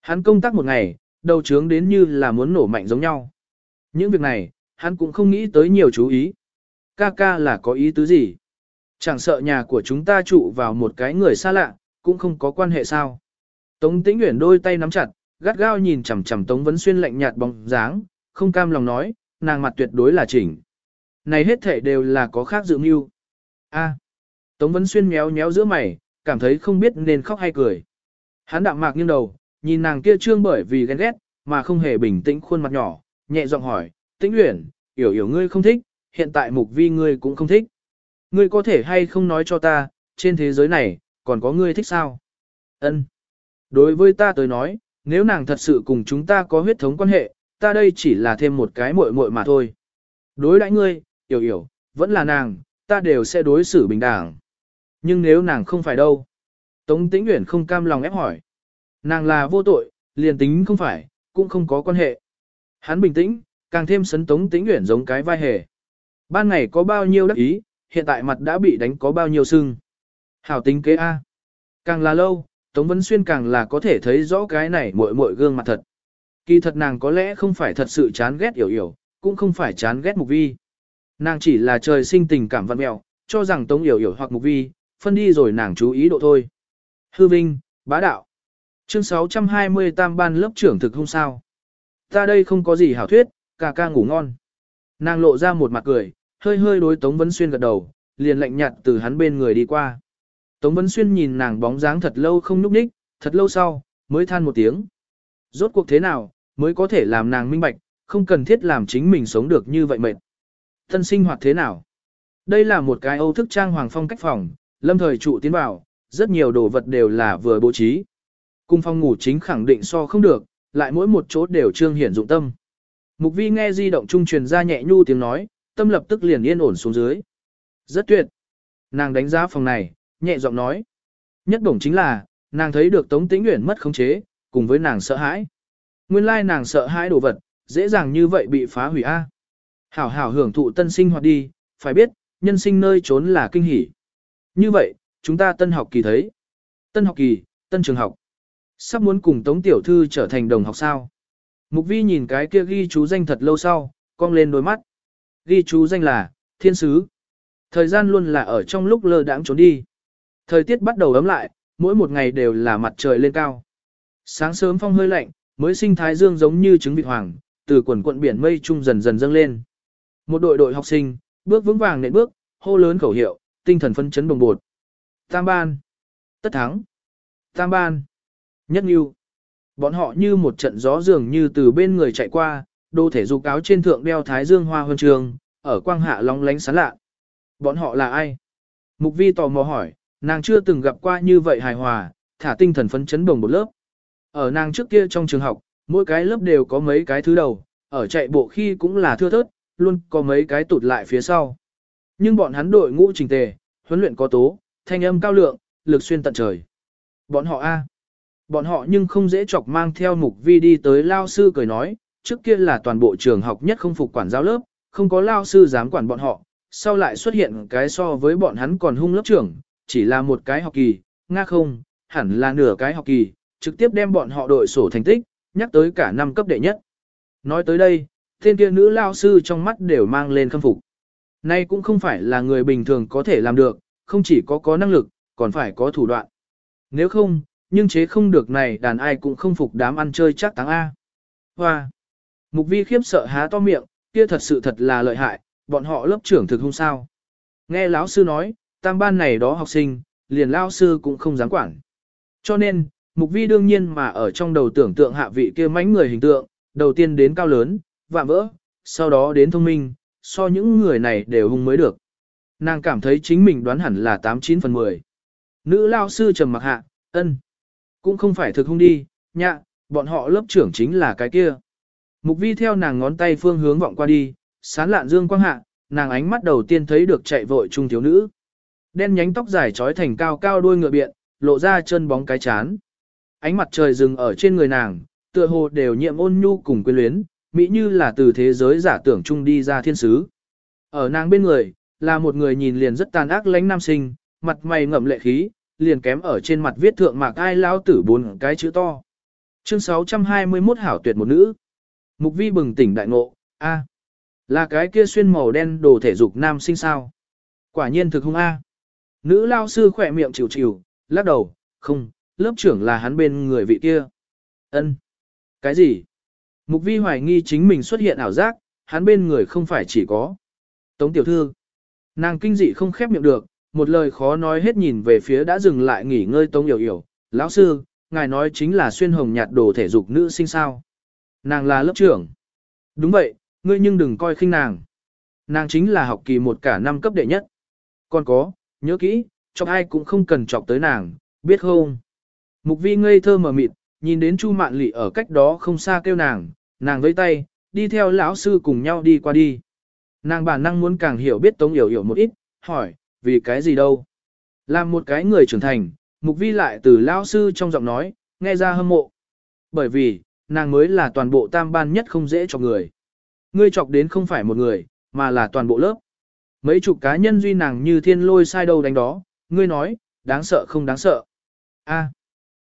Hắn công tác một ngày, đầu trướng đến như là muốn nổ mạnh giống nhau. Những việc này, hắn cũng không nghĩ tới nhiều chú ý. Ca ca là có ý tứ gì? Chẳng sợ nhà của chúng ta trụ vào một cái người xa lạ, cũng không có quan hệ sao. Tống Tĩnh Uyển đôi tay nắm chặt, gắt gao nhìn chằm chằm Tống Vấn Xuyên lạnh nhạt bóng dáng, không cam lòng nói, nàng mặt tuyệt đối là chỉnh. Này hết thể đều là có khác dự mưu. A. Tống Vấn Xuyên méo méo giữa mày, cảm thấy không biết nên khóc hay cười. Hắn đạm mạc nghiêng đầu, nhìn nàng kia trương bởi vì ghen ghét, mà không hề bình tĩnh khuôn mặt nhỏ, nhẹ giọng hỏi, tĩnh uyển, hiểu hiểu ngươi không thích, hiện tại mục vi ngươi cũng không thích. Ngươi có thể hay không nói cho ta, trên thế giới này, còn có ngươi thích sao? Ân. Đối với ta tới nói, nếu nàng thật sự cùng chúng ta có huyết thống quan hệ, ta đây chỉ là thêm một cái muội muội mà thôi. Đối đãi ngươi, hiểu hiểu, vẫn là nàng, ta đều sẽ đối xử bình đẳng. Nhưng nếu nàng không phải đâu? Tống Tĩnh Uyển không cam lòng ép hỏi. Nàng là vô tội, liền tính không phải, cũng không có quan hệ. Hắn bình tĩnh, càng thêm sấn Tống Tĩnh Uyển giống cái vai hề. Ban ngày có bao nhiêu đắc ý, hiện tại mặt đã bị đánh có bao nhiêu sưng. Hảo tính kế A. Càng là lâu, Tống Vân Xuyên càng là có thể thấy rõ cái này muội muội gương mặt thật. Kỳ thật nàng có lẽ không phải thật sự chán ghét hiểu hiểu, cũng không phải chán ghét Mục Vi. Nàng chỉ là trời sinh tình cảm văn mẹo, cho rằng Tống Yểu Yểu hoặc Mục Vi, phân đi rồi nàng chú ý độ thôi. Hư Vinh, bá đạo. Chương 620 tam ban lớp trưởng thực không sao. Ta đây không có gì hảo thuyết, ca ca ngủ ngon. Nàng lộ ra một mặt cười, hơi hơi đối Tống Vấn Xuyên gật đầu, liền lạnh nhạt từ hắn bên người đi qua. Tống Vấn Xuyên nhìn nàng bóng dáng thật lâu không nhúc nhích, thật lâu sau, mới than một tiếng. Rốt cuộc thế nào, mới có thể làm nàng minh bạch, không cần thiết làm chính mình sống được như vậy mệt. Thân sinh hoạt thế nào? Đây là một cái âu thức trang hoàng phong cách phòng, lâm thời trụ tiến vào, rất nhiều đồ vật đều là vừa bố trí. Cung phòng ngủ chính khẳng định so không được, lại mỗi một chỗ đều trương hiển dụng tâm. Mục vi nghe di động trung truyền ra nhẹ nhu tiếng nói, tâm lập tức liền yên ổn xuống dưới. Rất tuyệt. Nàng đánh giá phòng này, nhẹ giọng nói. Nhất đồng chính là, nàng thấy được Tống Tĩnh Uyển mất khống chế, cùng với nàng sợ hãi. Nguyên lai nàng sợ hãi đồ vật, dễ dàng như vậy bị phá hủy a. Hảo hảo hưởng thụ tân sinh hoạt đi, phải biết, nhân sinh nơi trốn là kinh hỉ. Như vậy, chúng ta tân học kỳ thấy. Tân học kỳ, tân trường học. Sắp muốn cùng Tống Tiểu Thư trở thành đồng học sao. Mục vi nhìn cái kia ghi chú danh thật lâu sau, cong lên đôi mắt. Ghi chú danh là, thiên sứ. Thời gian luôn là ở trong lúc lơ đãng trốn đi. Thời tiết bắt đầu ấm lại, mỗi một ngày đều là mặt trời lên cao. Sáng sớm phong hơi lạnh, mới sinh thái dương giống như trứng vịt hoàng, từ quần quận biển mây trung dần dần dâng lên. Một đội đội học sinh, bước vững vàng nện bước, hô lớn khẩu hiệu, tinh thần phân chấn đồng bột. Tam ban. Tất thắng. Tam ban. Nhất nghiêu. Bọn họ như một trận gió dường như từ bên người chạy qua, đô thể dục áo trên thượng đeo thái dương hoa huân trường, ở quang hạ long lánh sáng lạ. Bọn họ là ai? Mục vi tò mò hỏi, nàng chưa từng gặp qua như vậy hài hòa, thả tinh thần phấn chấn đồng một lớp. Ở nàng trước kia trong trường học, mỗi cái lớp đều có mấy cái thứ đầu, ở chạy bộ khi cũng là thưa thớt, luôn có mấy cái tụt lại phía sau. Nhưng bọn hắn đội ngũ trình tề, huấn luyện có tố, thanh âm cao lượng, lực xuyên tận trời. Bọn họ A. Bọn họ nhưng không dễ chọc mang theo mục vi đi tới lao sư cười nói, trước kia là toàn bộ trường học nhất không phục quản giáo lớp, không có lao sư dám quản bọn họ, sau lại xuất hiện cái so với bọn hắn còn hung lớp trưởng, chỉ là một cái học kỳ, nga không, hẳn là nửa cái học kỳ, trực tiếp đem bọn họ đội sổ thành tích, nhắc tới cả năm cấp đệ nhất. Nói tới đây, tên kia nữ lao sư trong mắt đều mang lên khâm phục. Nay cũng không phải là người bình thường có thể làm được, không chỉ có có năng lực, còn phải có thủ đoạn. Nếu không, nhưng chế không được này đàn ai cũng không phục đám ăn chơi chắc táng A. Hoa! Mục vi khiếp sợ há to miệng, kia thật sự thật là lợi hại, bọn họ lớp trưởng thực không sao. Nghe lão sư nói, tam ban này đó học sinh, liền lao sư cũng không dám quản. Cho nên, mục vi đương nhiên mà ở trong đầu tưởng tượng hạ vị kia mánh người hình tượng, đầu tiên đến cao lớn, vạm vỡ, sau đó đến thông minh, so những người này đều hung mới được. Nàng cảm thấy chính mình đoán hẳn là 89 phần 10. Nữ lao sư trầm mặc hạ, ân. Cũng không phải thực hung đi, nhạ, bọn họ lớp trưởng chính là cái kia. Mục vi theo nàng ngón tay phương hướng vọng qua đi, sán lạn dương quang hạ, nàng ánh mắt đầu tiên thấy được chạy vội trung thiếu nữ. Đen nhánh tóc dài trói thành cao cao đuôi ngựa biện, lộ ra chân bóng cái chán. Ánh mặt trời dừng ở trên người nàng, tựa hồ đều nhiệm ôn nhu cùng quyến luyến, mỹ như là từ thế giới giả tưởng chung đi ra thiên sứ. Ở nàng bên người, là một người nhìn liền rất tàn ác lãnh nam sinh, mặt mày ngậm lệ khí, liền kém ở trên mặt viết thượng mạc ai lao tử bốn cái chữ to. Chương 621 hảo tuyệt một nữ. Mục vi bừng tỉnh đại ngộ, a là cái kia xuyên màu đen đồ thể dục nam sinh sao. Quả nhiên thực hung a. Nữ lao sư khỏe miệng chịu chịu, lắc đầu, không, lớp trưởng là hắn bên người vị kia. Ân, Cái gì? Mục vi hoài nghi chính mình xuất hiện ảo giác, hắn bên người không phải chỉ có. Tống tiểu thư. Nàng kinh dị không khép miệng được, một lời khó nói hết nhìn về phía đã dừng lại nghỉ ngơi Tống hiểu hiểu. Lão sư, ngài nói chính là xuyên hồng nhạt đồ thể dục nữ sinh sao. Nàng là lớp trưởng. Đúng vậy, ngươi nhưng đừng coi khinh nàng. Nàng chính là học kỳ một cả năm cấp đệ nhất. Còn có, nhớ kỹ, chọc ai cũng không cần chọc tới nàng, biết không? Mục vi ngây thơ mở mịt, nhìn đến Chu Mạn Lị ở cách đó không xa kêu nàng, nàng vẫy tay, đi theo lão sư cùng nhau đi qua đi. Nàng bản năng muốn càng hiểu biết Tống Yểu Yểu một ít, hỏi, vì cái gì đâu? Làm một cái người trưởng thành, Mục Vi lại từ lão sư trong giọng nói, nghe ra hâm mộ. Bởi vì, nàng mới là toàn bộ tam ban nhất không dễ cho người. Ngươi chọc đến không phải một người, mà là toàn bộ lớp. Mấy chục cá nhân duy nàng như thiên lôi sai đâu đánh đó, ngươi nói, đáng sợ không đáng sợ. A.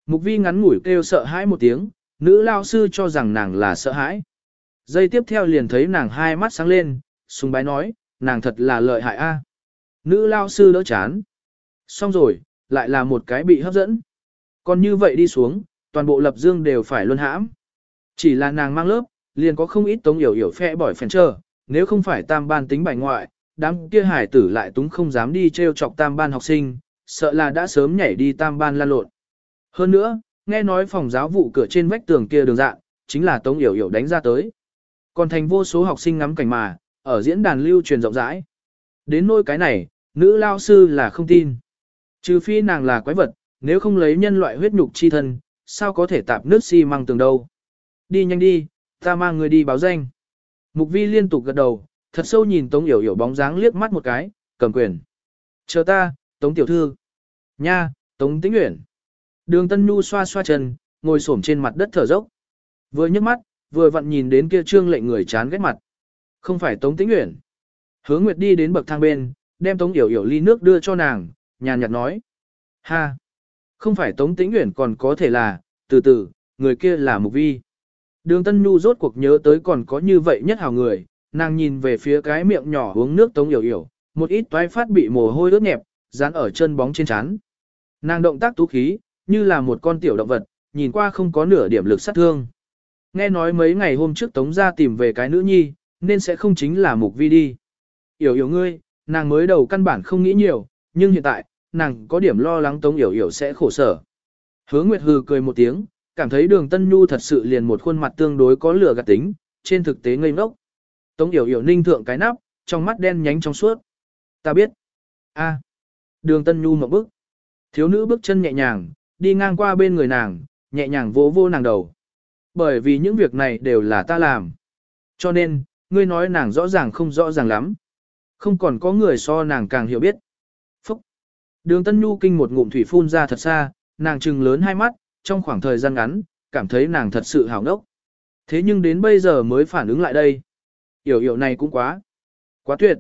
Mục vi ngắn ngủi kêu sợ hãi một tiếng, nữ lao sư cho rằng nàng là sợ hãi. Giây tiếp theo liền thấy nàng hai mắt sáng lên, sùng bái nói, nàng thật là lợi hại a. À. Nữ lao sư đỡ chán. Xong rồi, lại là một cái bị hấp dẫn. Còn như vậy đi xuống, toàn bộ lập dương đều phải luân hãm. Chỉ là nàng mang lớp, liền có không ít tống hiểu hiểu phe bỏi phèn trơ, nếu không phải tam ban tính bài ngoại, đám kia hải tử lại túng không dám đi treo chọc tam ban học sinh, sợ là đã sớm nhảy đi tam ban lan lộn. Hơn nữa, nghe nói phòng giáo vụ cửa trên vách tường kia đường dạng, chính là tống Yểu Yểu đánh ra tới. Còn thành vô số học sinh ngắm cảnh mà, ở diễn đàn lưu truyền rộng rãi. Đến nỗi cái này, nữ lao sư là không tin. Trừ phi nàng là quái vật, nếu không lấy nhân loại huyết nhục chi thân, sao có thể tạp nước xi si măng tường đâu. Đi nhanh đi, ta mang người đi báo danh. Mục vi liên tục gật đầu, thật sâu nhìn Tống Yểu Yểu bóng dáng liếc mắt một cái, cầm quyền. Chờ ta, Tống Tiểu Thư. Nha, Tống Tĩnh Uyển. Đường Tân Nhu xoa xoa chân, ngồi xổm trên mặt đất thở dốc. Vừa nhấc mắt, vừa vặn nhìn đến kia trương lệnh người chán ghét mặt. Không phải Tống Tĩnh Uyển. Hứa Nguyệt đi đến bậc thang bên, đem Tống Yểu Yểu ly nước đưa cho nàng, nhàn nhạt nói. Ha! Không phải Tống Tĩnh Uyển còn có thể là, từ từ, người kia là Mục Vi. Đường Tân Nhu rốt cuộc nhớ tới còn có như vậy nhất hào người, nàng nhìn về phía cái miệng nhỏ uống nước Tống Yểu Yểu, một ít toái phát bị mồ hôi ướt nhẹp, dán ở chân bóng trên chán. Nàng động tác tú khí, như là một con tiểu động vật, nhìn qua không có nửa điểm lực sát thương. Nghe nói mấy ngày hôm trước Tống ra tìm về cái nữ nhi, nên sẽ không chính là Mục Vi đi. Yểu Yểu ngươi, nàng mới đầu căn bản không nghĩ nhiều, nhưng hiện tại, nàng có điểm lo lắng Tống Yểu Yểu sẽ khổ sở. Hứa Nguyệt hừ cười một tiếng, cảm thấy đường Tân Nhu thật sự liền một khuôn mặt tương đối có lửa gạt tính, trên thực tế ngây ngốc. Tống Yểu Yểu ninh thượng cái nắp, trong mắt đen nhánh trong suốt. Ta biết. a Đường Tân Nhu một bước. Thiếu nữ bước chân nhẹ nhàng, đi ngang qua bên người nàng, nhẹ nhàng vỗ vô nàng đầu. Bởi vì những việc này đều là ta làm. Cho nên, ngươi nói nàng rõ ràng không rõ ràng lắm. Không còn có người so nàng càng hiểu biết. Phúc! Đường Tân Nhu kinh một ngụm thủy phun ra thật xa, nàng trừng lớn hai mắt, trong khoảng thời gian ngắn, cảm thấy nàng thật sự hào ngốc. Thế nhưng đến bây giờ mới phản ứng lại đây. Yểu yểu này cũng quá. Quá tuyệt.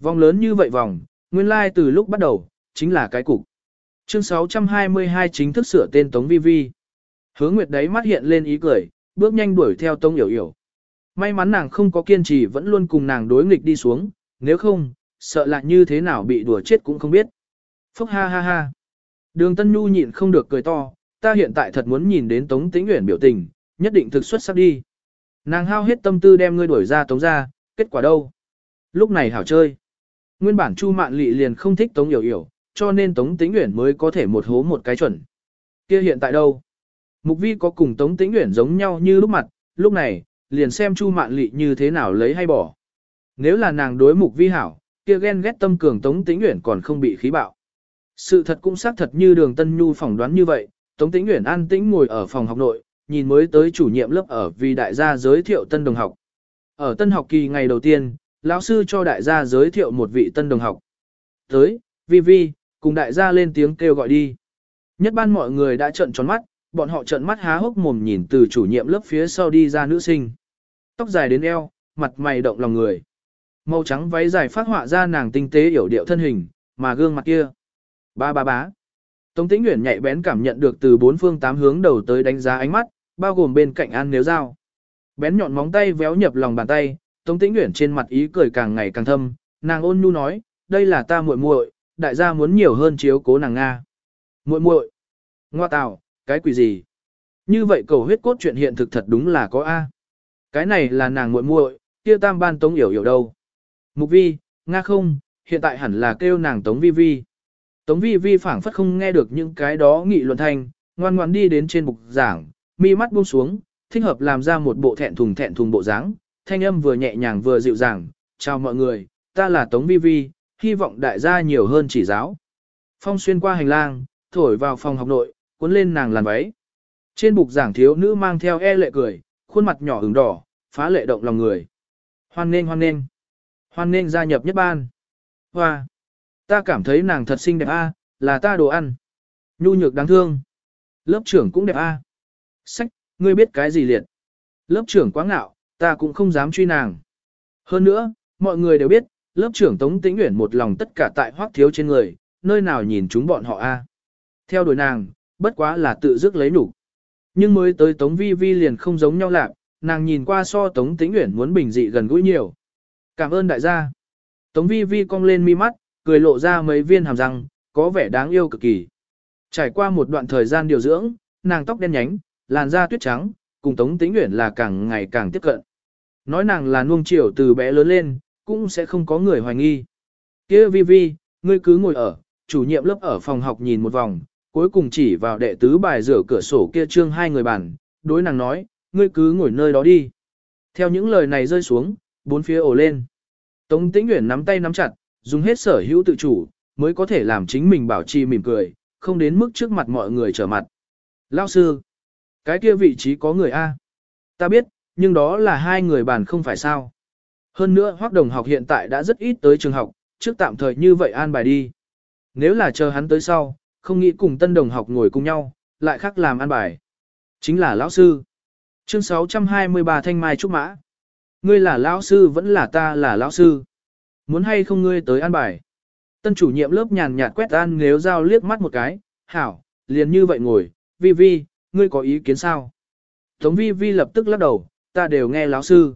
Vòng lớn như vậy vòng, nguyên lai like từ lúc bắt đầu, chính là cái cục. Chương 622 chính thức sửa tên Tống Vi Vi. Hướng Nguyệt đấy mắt hiện lên ý cười, bước nhanh đuổi theo Tống Yểu Yểu. May mắn nàng không có kiên trì vẫn luôn cùng nàng đối nghịch đi xuống, nếu không, sợ là như thế nào bị đùa chết cũng không biết. Phúc ha ha ha. Đường Tân Nhu nhịn không được cười to, ta hiện tại thật muốn nhìn đến Tống Tĩnh Uyển biểu tình, nhất định thực xuất sắc đi. Nàng hao hết tâm tư đem ngươi đuổi ra Tống ra, kết quả đâu? Lúc này hảo chơi. Nguyên bản Chu Mạn Lị liền không thích Tống Yểu Yểu, cho nên Tống Tĩnh Uyển mới có thể một hố một cái chuẩn. Kia hiện tại đâu? Mục Vi có cùng Tống Tĩnh Uyển giống nhau như lúc mặt, lúc này, liền xem Chu Mạn Lị như thế nào lấy hay bỏ. Nếu là nàng đối Mục Vi hảo, kia ghen ghét tâm cường Tống Tĩnh Uyển còn không bị khí bạo. Sự thật cũng xác thật như Đường Tân Nhu phỏng đoán như vậy, Tống Tĩnh Uyển an tĩnh ngồi ở phòng học nội, nhìn mới tới chủ nhiệm lớp ở vì đại gia giới thiệu tân đồng học. Ở tân học kỳ ngày đầu tiên, lão sư cho đại gia giới thiệu một vị tân đồng học. Tới, Vi Vi, cùng đại gia lên tiếng kêu gọi đi. Nhất ban mọi người đã trợn tròn mắt, bọn họ trợn mắt há hốc mồm nhìn từ chủ nhiệm lớp phía sau đi ra nữ sinh. Tóc dài đến eo, mặt mày động lòng người. Màu trắng váy dài phát họa ra nàng tinh tế hiểu điệu thân hình, mà gương mặt kia. Ba ba bá. Tống Tĩnh Uyển nhạy bén cảm nhận được từ bốn phương tám hướng đầu tới đánh giá ánh mắt, bao gồm bên cạnh An Nếu dao Bén nhọn móng tay véo nhập lòng bàn tay, Tống Tĩnh Uyển trên mặt ý cười càng ngày càng thâm, nàng ôn nhu nói, đây là ta muội muội, đại gia muốn nhiều hơn chiếu cố nàng nga. Muội muội, ngoa tào, cái quỷ gì? Như vậy cầu huyết cốt chuyện hiện thực thật đúng là có a. Cái này là nàng muội muội, kia tam ban Tống Yểu Yểu đâu? Mục Vi, nga không, hiện tại hẳn là kêu nàng Tống Vi Vi. Tống vi vi phảng phất không nghe được những cái đó nghị luận thanh, ngoan ngoan đi đến trên bục giảng, mi mắt buông xuống, thích hợp làm ra một bộ thẹn thùng thẹn thùng bộ dáng, thanh âm vừa nhẹ nhàng vừa dịu dàng, chào mọi người, ta là Tống vi vi, hy vọng đại gia nhiều hơn chỉ giáo. Phong xuyên qua hành lang, thổi vào phòng học nội, cuốn lên nàng làn váy. Trên bục giảng thiếu nữ mang theo e lệ cười, khuôn mặt nhỏ ửng đỏ, phá lệ động lòng người. Hoan nên hoan nên. Hoan nên gia nhập nhất ban. Hoa. Ta cảm thấy nàng thật xinh đẹp a, là ta đồ ăn. Nhu nhược đáng thương. Lớp trưởng cũng đẹp a. Sách, ngươi biết cái gì liệt. Lớp trưởng quá ngạo, ta cũng không dám truy nàng. Hơn nữa, mọi người đều biết, lớp trưởng Tống Tĩnh Uyển một lòng tất cả tại hoác thiếu trên người, nơi nào nhìn chúng bọn họ a. Theo đuổi nàng, bất quá là tự dứt lấy nhục. Nhưng mới tới Tống Vi Vi liền không giống nhau lạc, nàng nhìn qua so Tống Tĩnh Uyển muốn bình dị gần gũi nhiều. Cảm ơn đại gia. Tống Vi Vi cong lên mi mắt, cười lộ ra mấy viên hàm răng, có vẻ đáng yêu cực kỳ. Trải qua một đoạn thời gian điều dưỡng, nàng tóc đen nhánh, làn da tuyết trắng, cùng Tống Tĩnh Uyển là càng ngày càng tiếp cận. Nói nàng là nuông chiều từ bé lớn lên, cũng sẽ không có người hoài nghi. Kia Vi Vi, ngươi cứ ngồi ở, chủ nhiệm lớp ở phòng học nhìn một vòng, cuối cùng chỉ vào đệ tứ bài rửa cửa sổ kia trương hai người bàn, đối nàng nói, ngươi cứ ngồi nơi đó đi. Theo những lời này rơi xuống, bốn phía ồ lên. Tống Tĩnh Uyển nắm tay nắm chặt, dùng hết sở hữu tự chủ, mới có thể làm chính mình bảo trì mỉm cười, không đến mức trước mặt mọi người trở mặt. Lão sư, cái kia vị trí có người A. Ta biết, nhưng đó là hai người bàn không phải sao. Hơn nữa hoác Đồng học hiện tại đã rất ít tới trường học, trước tạm thời như vậy an bài đi. Nếu là chờ hắn tới sau, không nghĩ cùng tân đồng học ngồi cùng nhau, lại khác làm an bài. Chính là lão sư. Chương 623 Thanh Mai Trúc Mã. Ngươi là lão sư vẫn là ta là lão sư. Muốn hay không ngươi tới an bài. Tân chủ nhiệm lớp nhàn nhạt quét an nếu giao liếc mắt một cái, hảo, liền như vậy ngồi, vi vi, ngươi có ý kiến sao? Tống vi vi lập tức lắc đầu, ta đều nghe lão sư.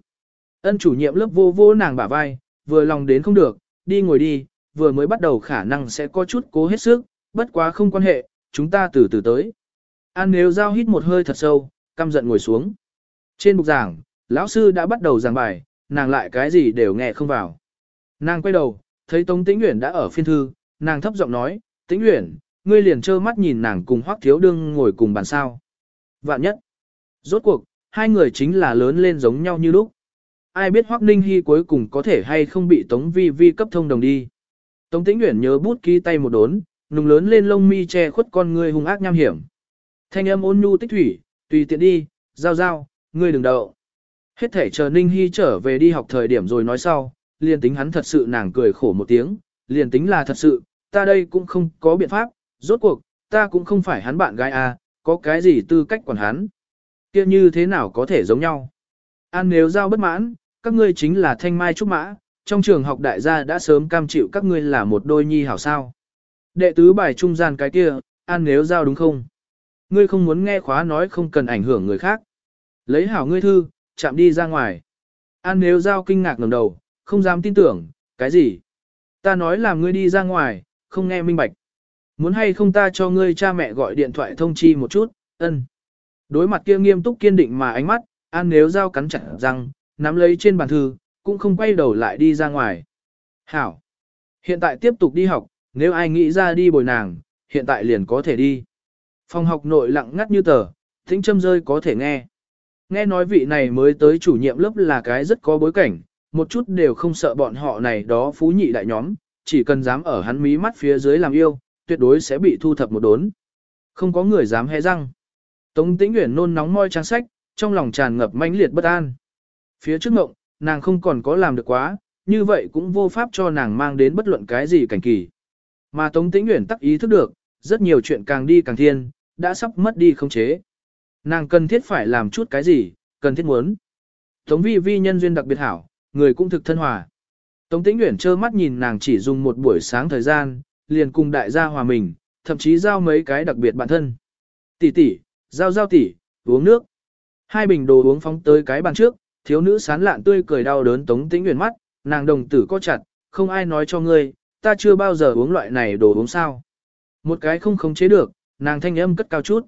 Ân chủ nhiệm lớp vô vô nàng bả vai, vừa lòng đến không được, đi ngồi đi, vừa mới bắt đầu khả năng sẽ có chút cố hết sức, bất quá không quan hệ, chúng ta từ từ tới. An nếu giao hít một hơi thật sâu, căm giận ngồi xuống. Trên bục giảng, lão sư đã bắt đầu giảng bài, nàng lại cái gì đều nghe không vào. Nàng quay đầu, thấy Tống Tĩnh Uyển đã ở phiên thư, nàng thấp giọng nói, Tĩnh Uyển, ngươi liền trơ mắt nhìn nàng cùng Hoắc Thiếu Đương ngồi cùng bàn sao. Vạn nhất. Rốt cuộc, hai người chính là lớn lên giống nhau như lúc. Ai biết Hoắc Ninh Hi cuối cùng có thể hay không bị Tống Vi Vi cấp thông đồng đi. Tống Tĩnh Uyển nhớ bút ký tay một đốn, nùng lớn lên lông mi che khuất con ngươi hung ác nham hiểm. Thanh âm ôn nhu tích thủy, tùy tiện đi, giao giao, ngươi đừng đậu. Hết thể chờ Ninh Hi trở về đi học thời điểm rồi nói sau, liền tính hắn thật sự nàng cười khổ một tiếng, liền tính là thật sự, ta đây cũng không có biện pháp, rốt cuộc, ta cũng không phải hắn bạn gái à, có cái gì tư cách quản hắn. kia như thế nào có thể giống nhau. An nếu giao bất mãn, các ngươi chính là thanh mai trúc mã, trong trường học đại gia đã sớm cam chịu các ngươi là một đôi nhi hảo sao. Đệ tứ bài trung gian cái kia, an nếu giao đúng không? Ngươi không muốn nghe khóa nói không cần ảnh hưởng người khác. Lấy hảo ngươi thư, chạm đi ra ngoài. An nếu giao kinh ngạc ngẩng đầu, không dám tin tưởng, cái gì? Ta nói là ngươi đi ra ngoài, không nghe minh bạch. Muốn hay không ta cho ngươi cha mẹ gọi điện thoại thông chi một chút, ân. Đối mặt kia nghiêm túc kiên định mà ánh mắt, An nếu giao cắn chặt răng, nắm lấy trên bàn thư, cũng không quay đầu lại đi ra ngoài. Hảo. Hiện tại tiếp tục đi học, nếu ai nghĩ ra đi bồi nàng, hiện tại liền có thể đi. Phòng học nội lặng ngắt như tờ, thính châm rơi có thể nghe. Nghe nói vị này mới tới chủ nhiệm lớp là cái rất có bối cảnh, một chút đều không sợ bọn họ này đó phú nhị đại nhóm, chỉ cần dám ở hắn mí mắt phía dưới làm yêu, tuyệt đối sẽ bị thu thập một đốn. Không có người dám hé răng. Tống Tĩnh Uyển nôn nóng moi trang sách, trong lòng tràn ngập mãnh liệt bất an. Phía trước ngộng, nàng không còn có làm được quá, như vậy cũng vô pháp cho nàng mang đến bất luận cái gì cảnh kỳ. Mà Tống Tĩnh Uyển tắc ý thức được, rất nhiều chuyện càng đi càng thiên, đã sắp mất đi không chế. Nàng cần thiết phải làm chút cái gì, cần thiết muốn. Tống vi vi nhân duyên đặc biệt hảo, người cũng thực thân hòa. Tống tĩnh nguyễn trơ mắt nhìn nàng chỉ dùng một buổi sáng thời gian, liền cùng đại gia hòa mình, thậm chí giao mấy cái đặc biệt bản thân. Tỷ tỷ, giao giao tỷ, uống nước. Hai bình đồ uống phóng tới cái bàn trước, thiếu nữ sán lạn tươi cười đau đớn tống tĩnh nguyện mắt, nàng đồng tử co chặt, không ai nói cho ngươi, ta chưa bao giờ uống loại này đồ uống sao. Một cái không khống chế được, nàng thanh âm cất cao chút.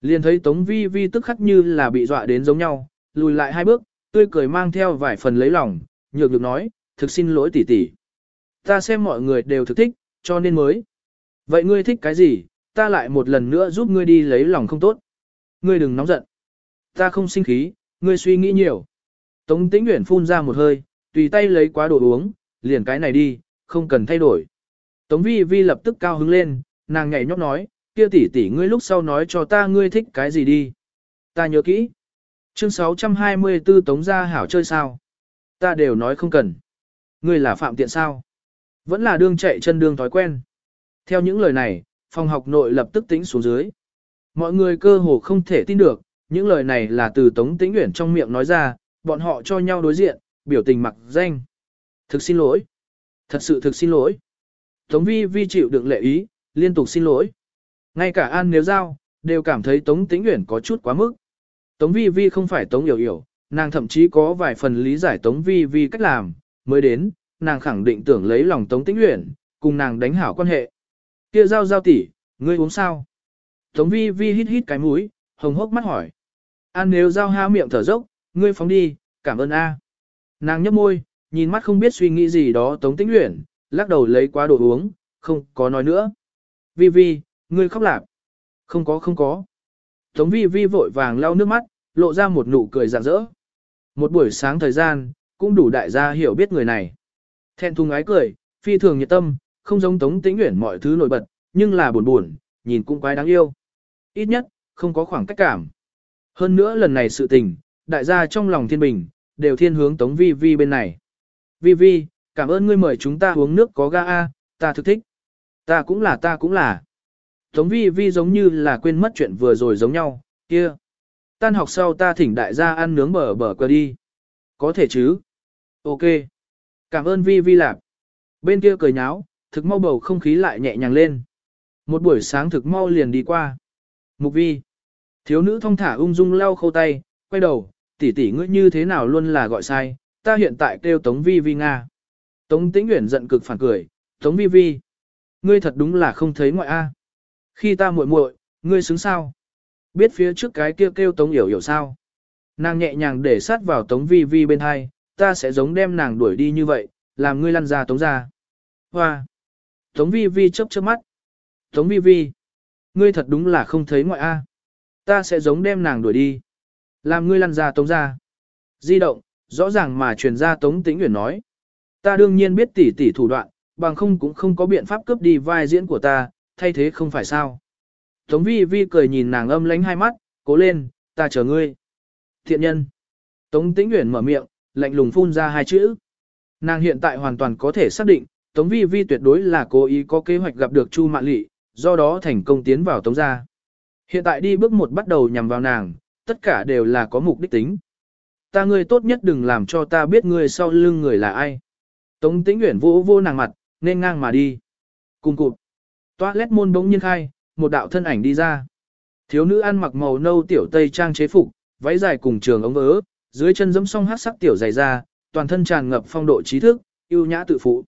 Liền thấy Tống Vi Vi tức khắc như là bị dọa đến giống nhau, lùi lại hai bước, tươi cười mang theo vài phần lấy lòng, nhược được nói, thực xin lỗi tỷ tỷ. Ta xem mọi người đều thực thích, cho nên mới. Vậy ngươi thích cái gì, ta lại một lần nữa giúp ngươi đi lấy lòng không tốt. Ngươi đừng nóng giận. Ta không sinh khí, ngươi suy nghĩ nhiều. Tống tĩnh Uyển phun ra một hơi, tùy tay lấy quá đồ uống, liền cái này đi, không cần thay đổi. Tống vi vi lập tức cao hứng lên, nàng nhảy nhót nói, kia tỷ tỷ ngươi lúc sau nói cho ta ngươi thích cái gì đi. Ta nhớ kỹ. Chương 624 Tống gia hảo chơi sao? Ta đều nói không cần. Ngươi là phạm tiện sao? Vẫn là đương chạy chân đương thói quen. Theo những lời này, phòng học nội lập tức tĩnh xuống dưới. Mọi người cơ hồ không thể tin được, những lời này là từ Tống Tĩnh Uyển trong miệng nói ra, bọn họ cho nhau đối diện, biểu tình mặc danh. Thực xin lỗi. Thật sự thực xin lỗi. Tống Vi Vi chịu đựng lệ ý, liên tục xin lỗi. Ngay cả An nếu giao, đều cảm thấy Tống Tĩnh Uyển có chút quá mức. Tống Vi Vi không phải Tống Yểu Yểu, nàng thậm chí có vài phần lý giải Tống Vi Vi cách làm, mới đến, nàng khẳng định tưởng lấy lòng Tống Tĩnh Uyển, cùng nàng đánh hảo quan hệ. Kia giao giao tỷ, ngươi uống sao? Tống Vi Vi hít hít cái mũi, hồng hốc mắt hỏi. An nếu giao há miệng thở dốc, ngươi phóng đi, cảm ơn a. Nàng nhấp môi, nhìn mắt không biết suy nghĩ gì đó Tống Tĩnh Uyển, lắc đầu lấy quá đồ uống, không có nói nữa. Vi Vi, ngươi khóc lạp. Không có không có. Tống Vi Vi vội vàng lau nước mắt, lộ ra một nụ cười rạng rỡ. Một buổi sáng thời gian, cũng đủ đại gia hiểu biết người này. Thẹn thùng ái cười, phi thường nhiệt tâm, không giống Tống Tĩnh Uyển mọi thứ nổi bật, nhưng là buồn buồn, nhìn cũng quái đáng yêu. Ít nhất, không có khoảng cách cảm. Hơn nữa lần này sự tình, đại gia trong lòng thiên bình, đều thiên hướng Tống Vi Vi bên này. Vi Vi, cảm ơn ngươi mời chúng ta uống nước có ga A, ta thực thích. Ta cũng là ta cũng là. Tống Vi Vi giống như là quên mất chuyện vừa rồi giống nhau, kia. Tan học sau ta thỉnh đại gia ăn nướng bờ bờ qua đi. Có thể chứ? Ok. Cảm ơn Vi Vi lạc. Bên kia cười nháo, thực mau bầu không khí lại nhẹ nhàng lên. Một buổi sáng thực mau liền đi qua. Mục Vi. Thiếu nữ thông thả ung dung lau khâu tay, quay đầu, tỷ tỷ ngươi như thế nào luôn là gọi sai, ta hiện tại kêu Tống Vi Vi Nga. Tống Tĩnh Uyển giận cực phản cười, Tống Vi Vi. Ngươi thật đúng là không thấy ngoại A. Khi ta muội muội, ngươi xứng sao? Biết phía trước cái kia kêu, kêu Tống Yểu Yểu sao? Nàng nhẹ nhàng để sát vào Tống Vi Vi bên hai, ta sẽ giống đem nàng đuổi đi như vậy, làm ngươi lăn ra Tống ra. Hoa! Tống Vi Vi chớp chớp mắt. Tống Vi Vi! Ngươi thật đúng là không thấy ngoại A. Ta sẽ giống đem nàng đuổi đi. Làm ngươi lăn ra Tống ra. Di động, rõ ràng mà truyền ra Tống Tĩnh Uyển nói. Ta đương nhiên biết tỷ tỷ thủ đoạn, bằng không cũng không có biện pháp cướp đi vai diễn của ta, thay thế không phải sao. Tống vi vi cười nhìn nàng âm lánh hai mắt, cố lên, ta chờ ngươi. Thiện nhân. Tống tĩnh uyển mở miệng, lạnh lùng phun ra hai chữ. Nàng hiện tại hoàn toàn có thể xác định, Tống vi vi tuyệt đối là cố ý có kế hoạch gặp được Chu Mạn Lị, do đó thành công tiến vào Tống gia. Hiện tại đi bước một bắt đầu nhằm vào nàng, tất cả đều là có mục đích tính. Ta ngươi tốt nhất đừng làm cho ta biết ngươi sau lưng người là ai. Tống tĩnh nguyện vô vô nàng mặt, nên ngang mà đi. Cùng cụt. Toilet môn bỗng nhiên khai, một đạo thân ảnh đi ra. Thiếu nữ ăn mặc màu nâu tiểu tây trang chế phục, váy dài cùng trường ống vớ, dưới chân giẫm song hát sắc tiểu dày ra, toàn thân tràn ngập phong độ trí thức, yêu nhã tự phụ.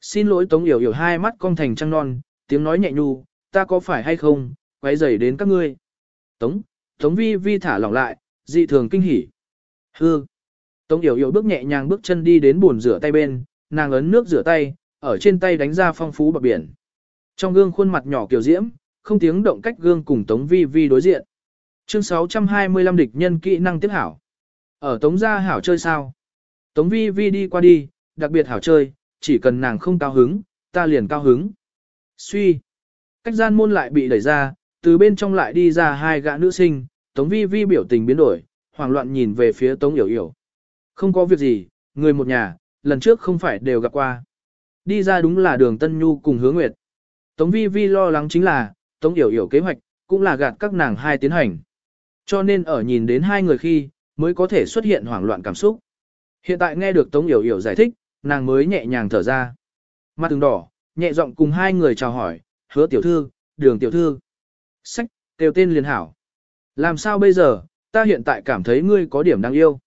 Xin lỗi Tống Yểu Yểu hai mắt cong thành trăng non, tiếng nói nhẹ nhu, ta có phải hay không, quấy rầy đến các ngươi. Tống, Tống Vi Vi thả lỏng lại, dị thường kinh hỉ. Hư. Tống Yểu Yểu bước nhẹ nhàng bước chân đi đến bồn rửa tay bên, nàng ấn nước rửa tay, ở trên tay đánh ra phong phú bạc biển. Trong gương khuôn mặt nhỏ kiều diễm, không tiếng động cách gương cùng Tống Vi Vi đối diện. Chương 625 địch nhân kỹ năng tiếp hảo. Ở Tống gia hảo chơi sao? Tống Vi Vi đi qua đi, đặc biệt hảo chơi, chỉ cần nàng không cao hứng, ta liền cao hứng. Suy. Cách gian môn lại bị đẩy ra, từ bên trong lại đi ra hai gã nữ sinh, Tống Vi Vi biểu tình biến đổi, hoảng loạn nhìn về phía Tống Yểu Yểu. Không có việc gì, người một nhà, lần trước không phải đều gặp qua. Đi ra đúng là đường Tân Nhu cùng hứa nguyệt. Tống Vi Vi lo lắng chính là, Tống Yểu Yểu kế hoạch, cũng là gạt các nàng hai tiến hành. Cho nên ở nhìn đến hai người khi, mới có thể xuất hiện hoảng loạn cảm xúc. Hiện tại nghe được Tống Yểu Yểu giải thích, nàng mới nhẹ nhàng thở ra. Mặt từng đỏ, nhẹ giọng cùng hai người chào hỏi, hứa tiểu thư, đường tiểu thư. Sách, kêu tên liền hảo. Làm sao bây giờ, ta hiện tại cảm thấy ngươi có điểm đáng yêu.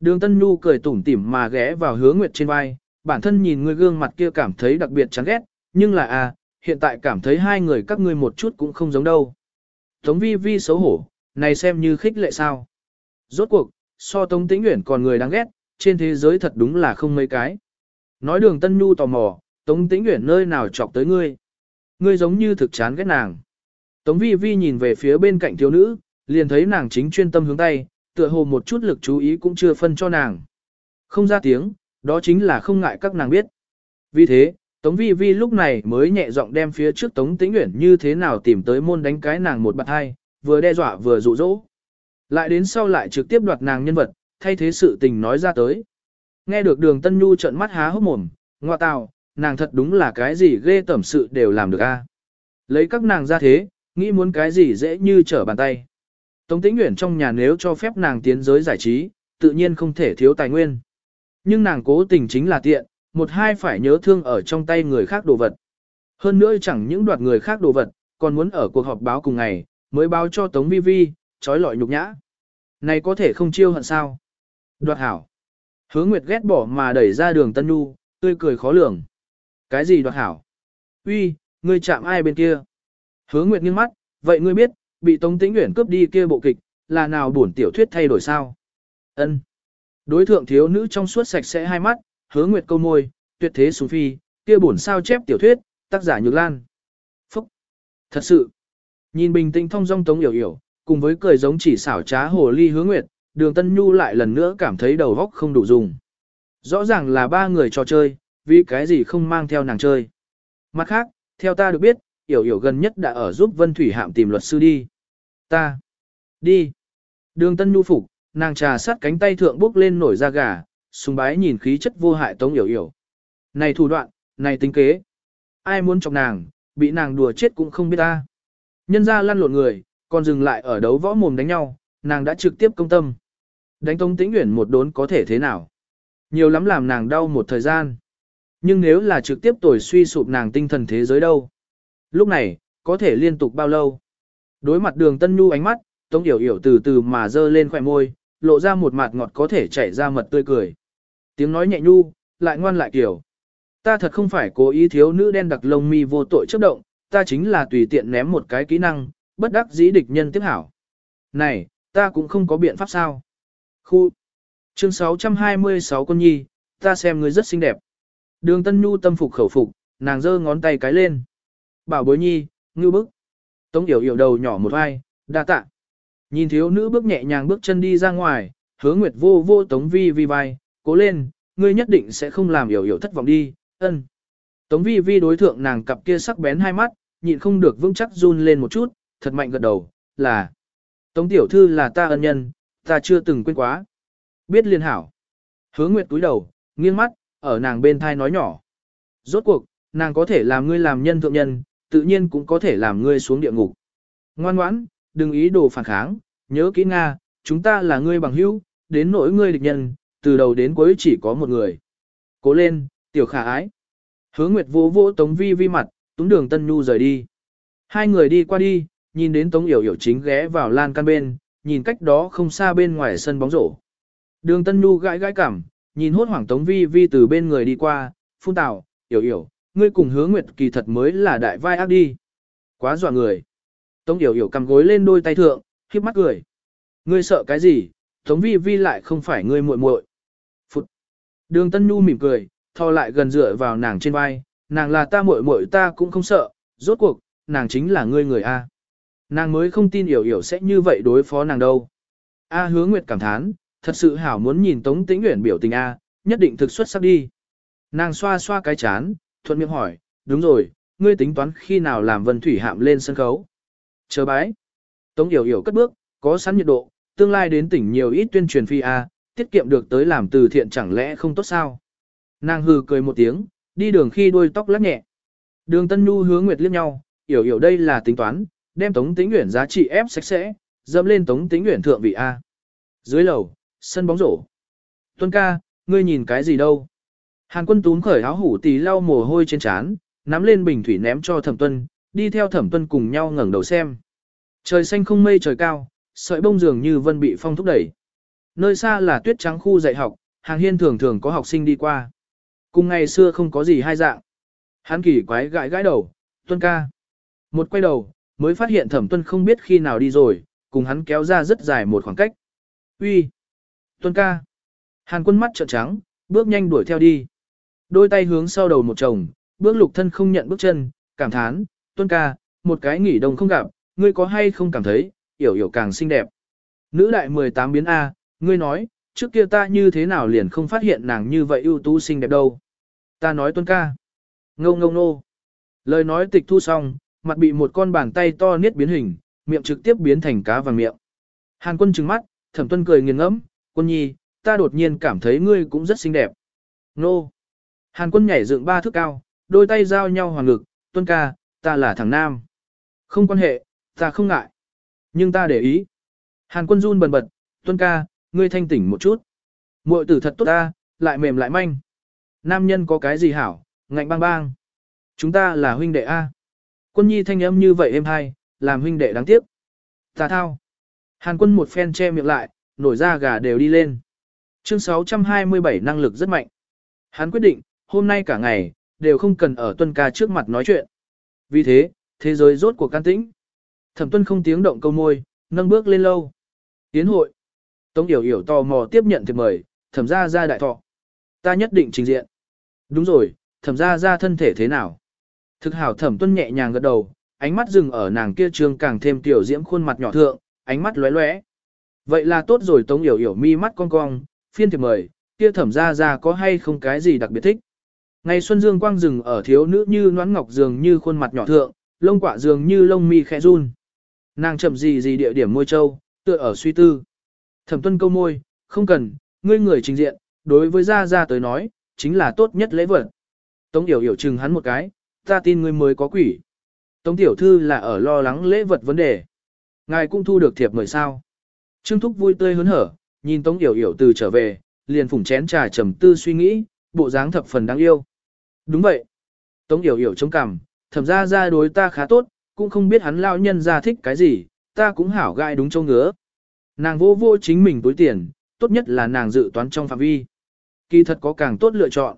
Đường Tân Nhu cười tủm tỉm mà ghé vào hứa nguyệt trên vai, bản thân nhìn ngươi gương mặt kia cảm thấy đặc biệt chán ghét, nhưng là à, hiện tại cảm thấy hai người các ngươi một chút cũng không giống đâu. Tống vi vi xấu hổ, này xem như khích lệ sao. Rốt cuộc, so Tống Tĩnh Uyển còn người đáng ghét, trên thế giới thật đúng là không mấy cái. Nói đường Tân Nhu tò mò, Tống Tĩnh Uyển nơi nào chọc tới ngươi. Ngươi giống như thực chán ghét nàng. Tống vi vi nhìn về phía bên cạnh thiếu nữ, liền thấy nàng chính chuyên tâm hướng tay, tựa hồ một chút lực chú ý cũng chưa phân cho nàng. Không ra tiếng, đó chính là không ngại các nàng biết. Vì thế, Tống Vi Vi lúc này mới nhẹ giọng đem phía trước Tống Tĩnh Uyển như thế nào tìm tới môn đánh cái nàng một bạt hai, vừa đe dọa vừa dụ dỗ. Lại đến sau lại trực tiếp đoạt nàng nhân vật, thay thế sự tình nói ra tới. Nghe được đường Tân Nhu trợn mắt há hốc mồm, ngoa tào, nàng thật đúng là cái gì ghê tẩm sự đều làm được a. Lấy các nàng ra thế, nghĩ muốn cái gì dễ như trở bàn tay. Tống Tĩnh Uyển trong nhà nếu cho phép nàng tiến giới giải trí, tự nhiên không thể thiếu tài nguyên. Nhưng nàng cố tình chính là tiện, một hai phải nhớ thương ở trong tay người khác đồ vật. Hơn nữa chẳng những đoạt người khác đồ vật, còn muốn ở cuộc họp báo cùng ngày, mới báo cho Tống Vi Vi, trói lọi nhục nhã. Này có thể không chiêu hận sao? Đoạt hảo. Hứa Nguyệt ghét bỏ mà đẩy ra đường Tân Nhu, tươi cười khó lường. Cái gì đoạt hảo? Uy, ngươi chạm ai bên kia? Hứa Nguyệt nghiêng mắt, vậy ngươi biết, bị Tống Tĩnh Uyển cướp đi kia bộ kịch, là nào buồn tiểu thuyết thay đổi sao? Ân. Đối thượng thiếu nữ trong suốt sạch sẽ hai mắt, Hứa Nguyệt câu môi, tuyệt thế xuống phi, kia buồn sao chép tiểu thuyết, tác giả Nhược Lan. Phúc. Thật sự. Nhìn bình tĩnh thông dong Tống Yểu Yểu, cùng với cười giống chỉ xảo trá hồ ly Hứa Nguyệt, Đường Tân Nhu lại lần nữa cảm thấy đầu óc không đủ dùng. Rõ ràng là ba người trò chơi, vì cái gì không mang theo nàng chơi. Mặt khác, theo ta được biết, Yểu Yểu gần nhất đã ở giúp Vân Thủy Hạm tìm luật sư đi. Ta. Đi. Đường Tân Nhu phục, nàng trà sát cánh tay thượng bước lên nổi da gà, sùng bái nhìn khí chất vô hại Tống Yểu Yểu. Này thủ đoạn, này tính kế. Ai muốn chọc nàng, bị nàng đùa chết cũng không biết ta. Nhân ra lăn lộn người, còn dừng lại ở đấu võ mồm đánh nhau, nàng đã trực tiếp công tâm. Đánh Tống Tĩnh Uyển một đốn có thể thế nào? Nhiều lắm làm nàng đau một thời gian. Nhưng nếu là trực tiếp tồi suy sụp nàng tinh thần thế giới đâu? Lúc này, có thể liên tục bao lâu? Đối mặt đường Tân Nhu ánh mắt, Tống Yểu Yểu từ từ mà dơ lên khỏe môi, lộ ra một mặt ngọt có thể chảy ra mật tươi cười. Tiếng nói nhẹ nhu, lại ngoan lại kiểu. Ta thật không phải cố ý thiếu nữ đen đặc lông mi vô tội chấp động, ta chính là tùy tiện ném một cái kỹ năng, bất đắc dĩ địch nhân tiếp hảo. Này, ta cũng không có biện pháp sao. Khu. Chương 626 con nhi, ta xem ngươi rất xinh đẹp. Đường Tân Nhu tâm phục khẩu phục, nàng giơ ngón tay cái lên. Bảo bối nhi, ngư bức. Tống yểu yểu đầu nhỏ một vai, đa tạ. Nhìn thiếu nữ bước nhẹ nhàng bước chân đi ra ngoài, hứa nguyệt vô vô tống vi vi vai, cố lên, ngươi nhất định sẽ không làm yểu yểu thất vọng đi, ân. Tống vi vi đối thượng nàng cặp kia sắc bén hai mắt, nhịn không được vững chắc run lên một chút, thật mạnh gật đầu, là. Tống tiểu thư là ta ân nhân, ta chưa từng quên quá. Biết liên hảo. Hứa nguyệt túi đầu, nghiêng mắt, ở nàng bên thai nói nhỏ. Rốt cuộc, nàng có thể làm ngươi làm nhân thượng nhân, tự nhiên cũng có thể làm ngươi xuống địa ngục. Ngoan ngoãn, đừng ý đồ phản kháng, nhớ kỹ Nga, chúng ta là ngươi bằng hữu, đến nỗi ngươi địch nhân, từ đầu đến cuối chỉ có một người. Cố lên, tiểu khả ái. Hứa Nguyệt vỗ vỗ Tống Vi Vi mặt, Tống Đường Tân Nhu rời đi. Hai người đi qua đi, nhìn đến Tống Yểu Yểu chính ghé vào lan can bên, nhìn cách đó không xa bên ngoài sân bóng rổ. Đường Tân Nhu gãi gãi cảm, nhìn hốt hoảng Tống Vi Vi từ bên người đi qua, phun tào, Yểu Yểu, ngươi cùng Hứa Nguyệt kỳ thật mới là đại vai ác đi. Quá dọa người. Tống Yểu Yểu cầm gối lên đôi tay thượng, khiếp mắt cười. Ngươi sợ cái gì, Tống Vi Vi lại không phải ngươi muội muội. Phụt. Đường Tân Nhu mỉm cười, thò lại gần dựa vào nàng trên vai, nàng là ta muội muội ta cũng không sợ, rốt cuộc, nàng chính là ngươi người A. Nàng mới không tin Yểu Yểu sẽ như vậy đối phó nàng đâu. A hứa nguyệt cảm thán, thật sự hảo muốn nhìn Tống Tĩnh Uyển biểu tình A, nhất định thực xuất sắc đi. Nàng xoa xoa cái chán, thuận miệng hỏi, đúng rồi, ngươi tính toán khi nào làm Vân Thủy Hạm lên sân khấu. Chờ bái. Tống Yểu Yểu cất bước, có sẵn nhiệt độ, tương lai đến tỉnh nhiều ít tuyên truyền phi A, tiết kiệm được tới làm từ thiện chẳng lẽ không tốt sao. Nàng hừ cười một tiếng, đi đường khi đôi tóc lắc nhẹ. Đường Tân Nhu hướng Nguyệt liếc nhau, Yểu Yểu đây là tính toán, đem Tống Tĩnh Uyển giá trị ép sạch sẽ, dẫm lên Tống Tĩnh Uyển thượng vị A. Dưới lầu, sân bóng rổ. Tuân ca, ngươi nhìn cái gì đâu? Hàn quân túm khởi áo hủ tì lau mồ hôi trên trán, nắm lên bình thủy ném cho thẩm tuân, đi theo thẩm tuân cùng nhau ngẩng đầu xem. Trời xanh không mây trời cao, sợi bông dường như vân bị phong thúc đẩy. Nơi xa là tuyết trắng khu dạy học, hàng hiên thường thường có học sinh đi qua. Cùng ngày xưa không có gì hai dạng. Hắn kỳ quái gãi gãi đầu, tuân ca. Một quay đầu, mới phát hiện thẩm tuân không biết khi nào đi rồi, cùng hắn kéo ra rất dài một khoảng cách. Uy, Tuân ca. Hàn quân mắt trợn trắng, bước nhanh đuổi theo đi. Đôi tay hướng sau đầu một chồng, bước lục thân không nhận bước chân, cảm thán, tuân ca, một cái nghỉ đông không gặp, ngươi có hay không cảm thấy, yểu yểu càng xinh đẹp. Nữ đại 18 biến A, ngươi nói, trước kia ta như thế nào liền không phát hiện nàng như vậy ưu tú xinh đẹp đâu. Ta nói tuân ca. Ngâu ngâu nô. Lời nói tịch thu xong, mặt bị một con bàn tay to niết biến hình, miệng trực tiếp biến thành cá vàng miệng. Hàn quân trừng mắt, thẩm tuân cười nghiền ngẫm, quân nhi, ta đột nhiên cảm thấy ngươi cũng rất xinh đẹp. Nô. Hàn quân nhảy dựng ba thước cao, đôi tay giao nhau hoàng ngực, tuân ca, ta là thằng nam. Không quan hệ, ta không ngại. Nhưng ta để ý. Hàn quân run bần bật, tuân ca, ngươi thanh tỉnh một chút. Muội tử thật tốt ta, lại mềm lại manh. Nam nhân có cái gì hảo, ngạnh bang bang. Chúng ta là huynh đệ A. Quân nhi thanh âm như vậy em hay, làm huynh đệ đáng tiếc. Ta thao. Hàn quân một phen che miệng lại, nổi ra gà đều đi lên. Chương 627 năng lực rất mạnh. Hắn quyết định, hôm nay cả ngày, đều không cần ở tuân ca trước mặt nói chuyện. Vì thế, thế giới rốt cuộc can tĩnh. Thẩm tuân không tiếng động câu môi, nâng bước lên lâu. Tiến hội. Tống Yểu Yểu tò mò tiếp nhận thiệp mời, thẩm ra ra đại thọ. Ta nhất định trình diện. Đúng rồi, thẩm ra ra thân thể thế nào? Thực hảo thẩm tuân nhẹ nhàng gật đầu, ánh mắt dừng ở nàng kia trương càng thêm tiểu diễm khuôn mặt nhỏ thượng, ánh mắt lóe lóe. Vậy là tốt rồi Tống Yểu Yểu mi mắt cong cong, phiên thiệp mời, kia thẩm ra ra có hay không cái gì đặc biệt thích. Ngày xuân dương quang rừng ở thiếu nữ như noãn ngọc dường như khuôn mặt nhỏ thượng, lông quạ dường như lông mi khẽ run. Nàng chậm gì gì địa điểm môi châu, tựa ở suy tư. Thẩm tuân câu môi, không cần, ngươi người trình diện, đối với gia gia tới nói, chính là tốt nhất lễ vật. Tống Yểu Yểu chừng hắn một cái, ta tin ngươi mới có quỷ. Tống Tiểu Thư là ở lo lắng lễ vật vấn đề. Ngài cũng thu được thiệp mời sao. Trương Thúc vui tươi hớn hở, nhìn Tống Yểu Yểu từ trở về, liền phủng chén trà trầm tư suy nghĩ, bộ dáng thập phần đáng yêu. Đúng vậy. Tống Yểu Yểu chống cằm, thẩm ra ra đối ta khá tốt, cũng không biết hắn lao nhân ra thích cái gì, ta cũng hảo gai đúng châu ngứa. Nàng vô vô chính mình túi tiền, tốt nhất là nàng dự toán trong phạm vi. Kỳ thật có càng tốt lựa chọn.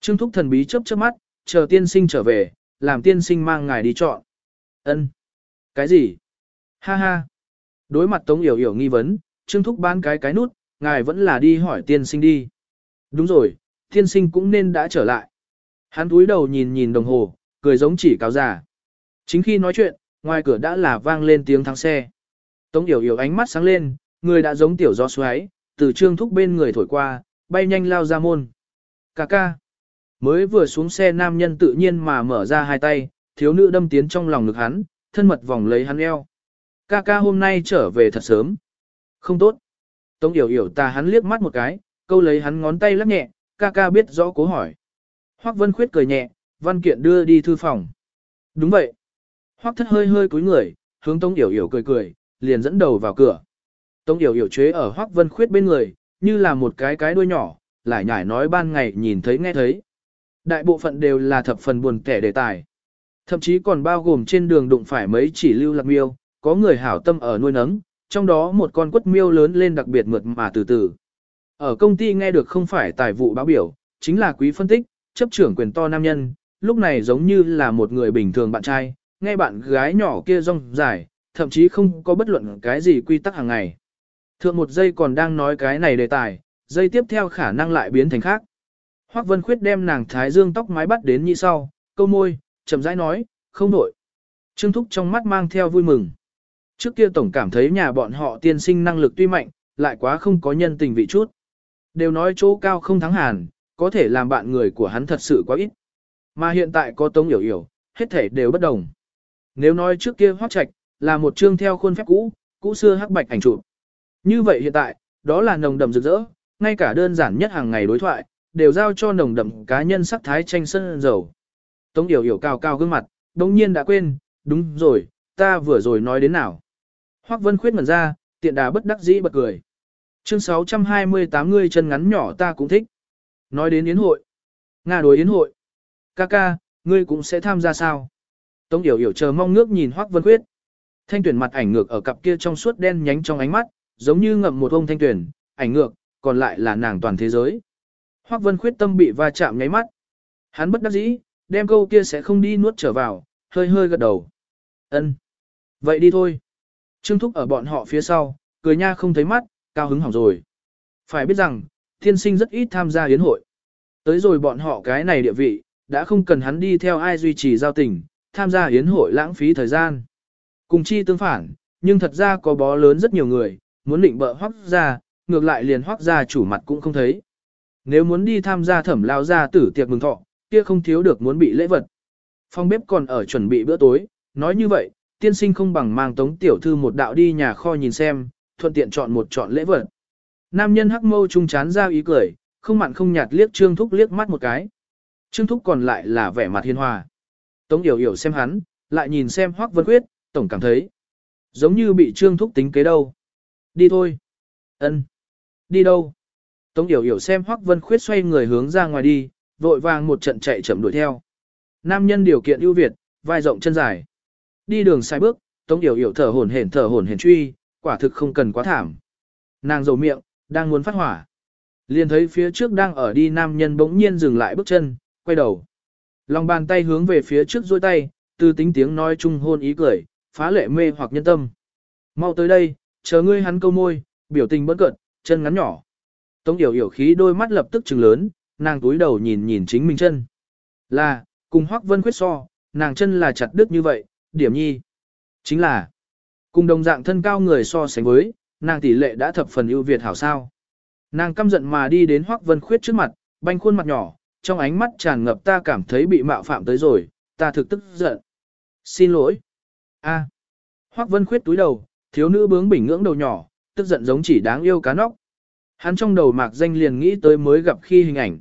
Trương Thúc thần bí chớp chớp mắt, chờ tiên sinh trở về, làm tiên sinh mang ngài đi chọn. Ân. Cái gì? Ha ha. Đối mặt Tống Yểu Yểu nghi vấn, Trương Thúc bán cái cái nút, ngài vẫn là đi hỏi tiên sinh đi. Đúng rồi, tiên sinh cũng nên đã trở lại. Hắn túi đầu nhìn nhìn đồng hồ, cười giống chỉ cáo giả. Chính khi nói chuyện, ngoài cửa đã là vang lên tiếng thắng xe. Tống Yểu Yểu ánh mắt sáng lên, người đã giống tiểu gió xoáy, từ Trương Thúc bên người thổi qua, bay nhanh lao ra môn. Cà ca. Mới vừa xuống xe nam nhân tự nhiên mà mở ra hai tay, thiếu nữ đâm tiến trong lòng ngực hắn, thân mật vòng lấy hắn eo. Ca ca hôm nay trở về thật sớm. Không tốt. Tống yểu yểu ta hắn liếc mắt một cái, câu lấy hắn ngón tay lắc nhẹ, ca ca biết rõ cố hỏi. Hoắc Vân Khuyết cười nhẹ, văn kiện đưa đi thư phòng. Đúng vậy. Hoắc thất hơi hơi cúi người, hướng Tống yểu yểu cười cười, liền dẫn đầu vào cửa. Tống yểu yểu chế ở Hoắc Vân Khuyết bên người, như là một cái cái đuôi nhỏ, lại nhải nói ban ngày nhìn thấy nghe thấy. Đại bộ phận đều là thập phần buồn kẻ đề tài. Thậm chí còn bao gồm trên đường đụng phải mấy chỉ lưu lạc miêu, có người hảo tâm ở nuôi nấng, trong đó một con quất miêu lớn lên đặc biệt mượt mà từ từ. Ở công ty nghe được không phải tài vụ báo biểu, chính là quý phân tích, chấp trưởng quyền to nam nhân, lúc này giống như là một người bình thường bạn trai, nghe bạn gái nhỏ kia rong dài, thậm chí không có bất luận cái gì quy tắc hàng ngày. Thượng một giây còn đang nói cái này đề tài, giây tiếp theo khả năng lại biến thành khác. Hoắc Vân Khuyết đem nàng thái dương tóc mái bắt đến như sau, câu môi, chậm rãi nói, không nổi. Trương Thúc trong mắt mang theo vui mừng. Trước kia tổng cảm thấy nhà bọn họ tiên sinh năng lực tuy mạnh, lại quá không có nhân tình vị chút. Đều nói chỗ cao không thắng hàn, có thể làm bạn người của hắn thật sự quá ít. Mà hiện tại có tống Yểu Yểu, hết thể đều bất đồng. Nếu nói trước kia hoác trạch, là một chương theo khuôn phép cũ, cũ xưa hắc bạch ảnh chụp. Như vậy hiện tại, đó là nồng đậm rực rỡ, ngay cả đơn giản nhất hàng ngày đối thoại, đều giao cho nồng đậm cá nhân sắc thái tranh sân dầu. Tống Yểu Yểu cao cao gương mặt, đồng nhiên đã quên, đúng rồi, ta vừa rồi nói đến nào. Hoắc Vân Khuyết ngẩn ra, tiện đà bất đắc dĩ bật cười. Chương 628 ngươi chân ngắn nhỏ ta cũng thích. Nói đến yến hội. Nga đối yến hội. Ca ca, ngươi cũng sẽ tham gia sao? Tống Yểu Yểu chờ mong ngước nhìn Hoắc Vân Khuyết. Thanh tuyển mặt ảnh ngược ở cặp kia trong suốt đen nhánh trong ánh mắt, giống như ngậm một ông thanh tuyển, ảnh ngược, còn lại là nàng toàn thế giới. Hoắc Vân Khuyết tâm bị va chạm nháy mắt. Hắn bất đắc dĩ, đem câu kia sẽ không đi nuốt trở vào, hơi hơi gật đầu. Ân, Vậy đi thôi. Trương Thúc ở bọn họ phía sau, cười nha không thấy mắt, cao hứng hỏng rồi. Phải biết rằng, thiên sinh rất ít tham gia yến hội. Tới rồi bọn họ cái này địa vị, đã không cần hắn đi theo ai duy trì giao tình, tham gia yến hội lãng phí thời gian. Cùng chi tương phản, nhưng thật ra có bó lớn rất nhiều người, muốn định bợ hoắc ra, ngược lại liền hoắc ra chủ mặt cũng không thấy. Nếu muốn đi tham gia thẩm lao ra tử tiệc mừng thọ, kia không thiếu được muốn bị lễ vật. Phong bếp còn ở chuẩn bị bữa tối, nói như vậy, tiên sinh không bằng mang tống tiểu thư một đạo đi nhà kho nhìn xem, thuận tiện chọn một chọn lễ vật. Nam nhân hắc mâu trung chán ra ý cười, không mặn không nhạt liếc Trương Thúc liếc mắt một cái. Trương Thúc còn lại là vẻ mặt hiền hòa. Tống Yểu Yểu xem hắn, lại nhìn xem Hoắc Vân Quyết, tổng cảm thấy giống như bị Trương Thúc tính kế đâu. Đi thôi. Ân. Đi đâu? Tống Yểu Yểu xem Hoắc Vân Khuyết xoay người hướng ra ngoài đi, vội vàng một trận chạy chậm đuổi theo. Nam nhân điều kiện ưu việt, vai rộng chân dài. Đi đường sai bước, Tống Yểu Yểu thở hổn hển thở hổn hển truy, quả thực không cần quá thảm. Nàng dầu miệng, đang muốn phát hỏa. Liền thấy phía trước đang ở đi nam nhân bỗng nhiên dừng lại bước chân, quay đầu. Lòng bàn tay hướng về phía trước duỗi tay, từ tính tiếng nói chung hôn ý cười, phá lệ mê hoặc nhân tâm. Mau tới đây, chờ ngươi hắn câu môi, biểu tình bất cận, chân ngắn nhỏ. Tống Yểu Yểu khí đôi mắt lập tức trừng lớn, nàng túi đầu nhìn nhìn chính mình chân. Là, cùng Hoắc Vân Khuyết so, nàng chân là chặt đứt như vậy, điểm nhi. Chính là, cùng đồng dạng thân cao người so sánh với, nàng tỷ lệ đã thập phần ưu việt hảo sao. Nàng căm giận mà đi đến Hoắc Vân Khuyết trước mặt, banh khuôn mặt nhỏ, trong ánh mắt tràn ngập ta cảm thấy bị mạo phạm tới rồi, ta thực tức giận. Xin lỗi. A. Hoắc Vân Khuyết túi đầu, thiếu nữ bướng bỉnh ngưỡng đầu nhỏ, tức giận giống chỉ đáng yêu cá nóc. Hắn trong đầu mạc danh liền nghĩ tới mới gặp khi hình ảnh.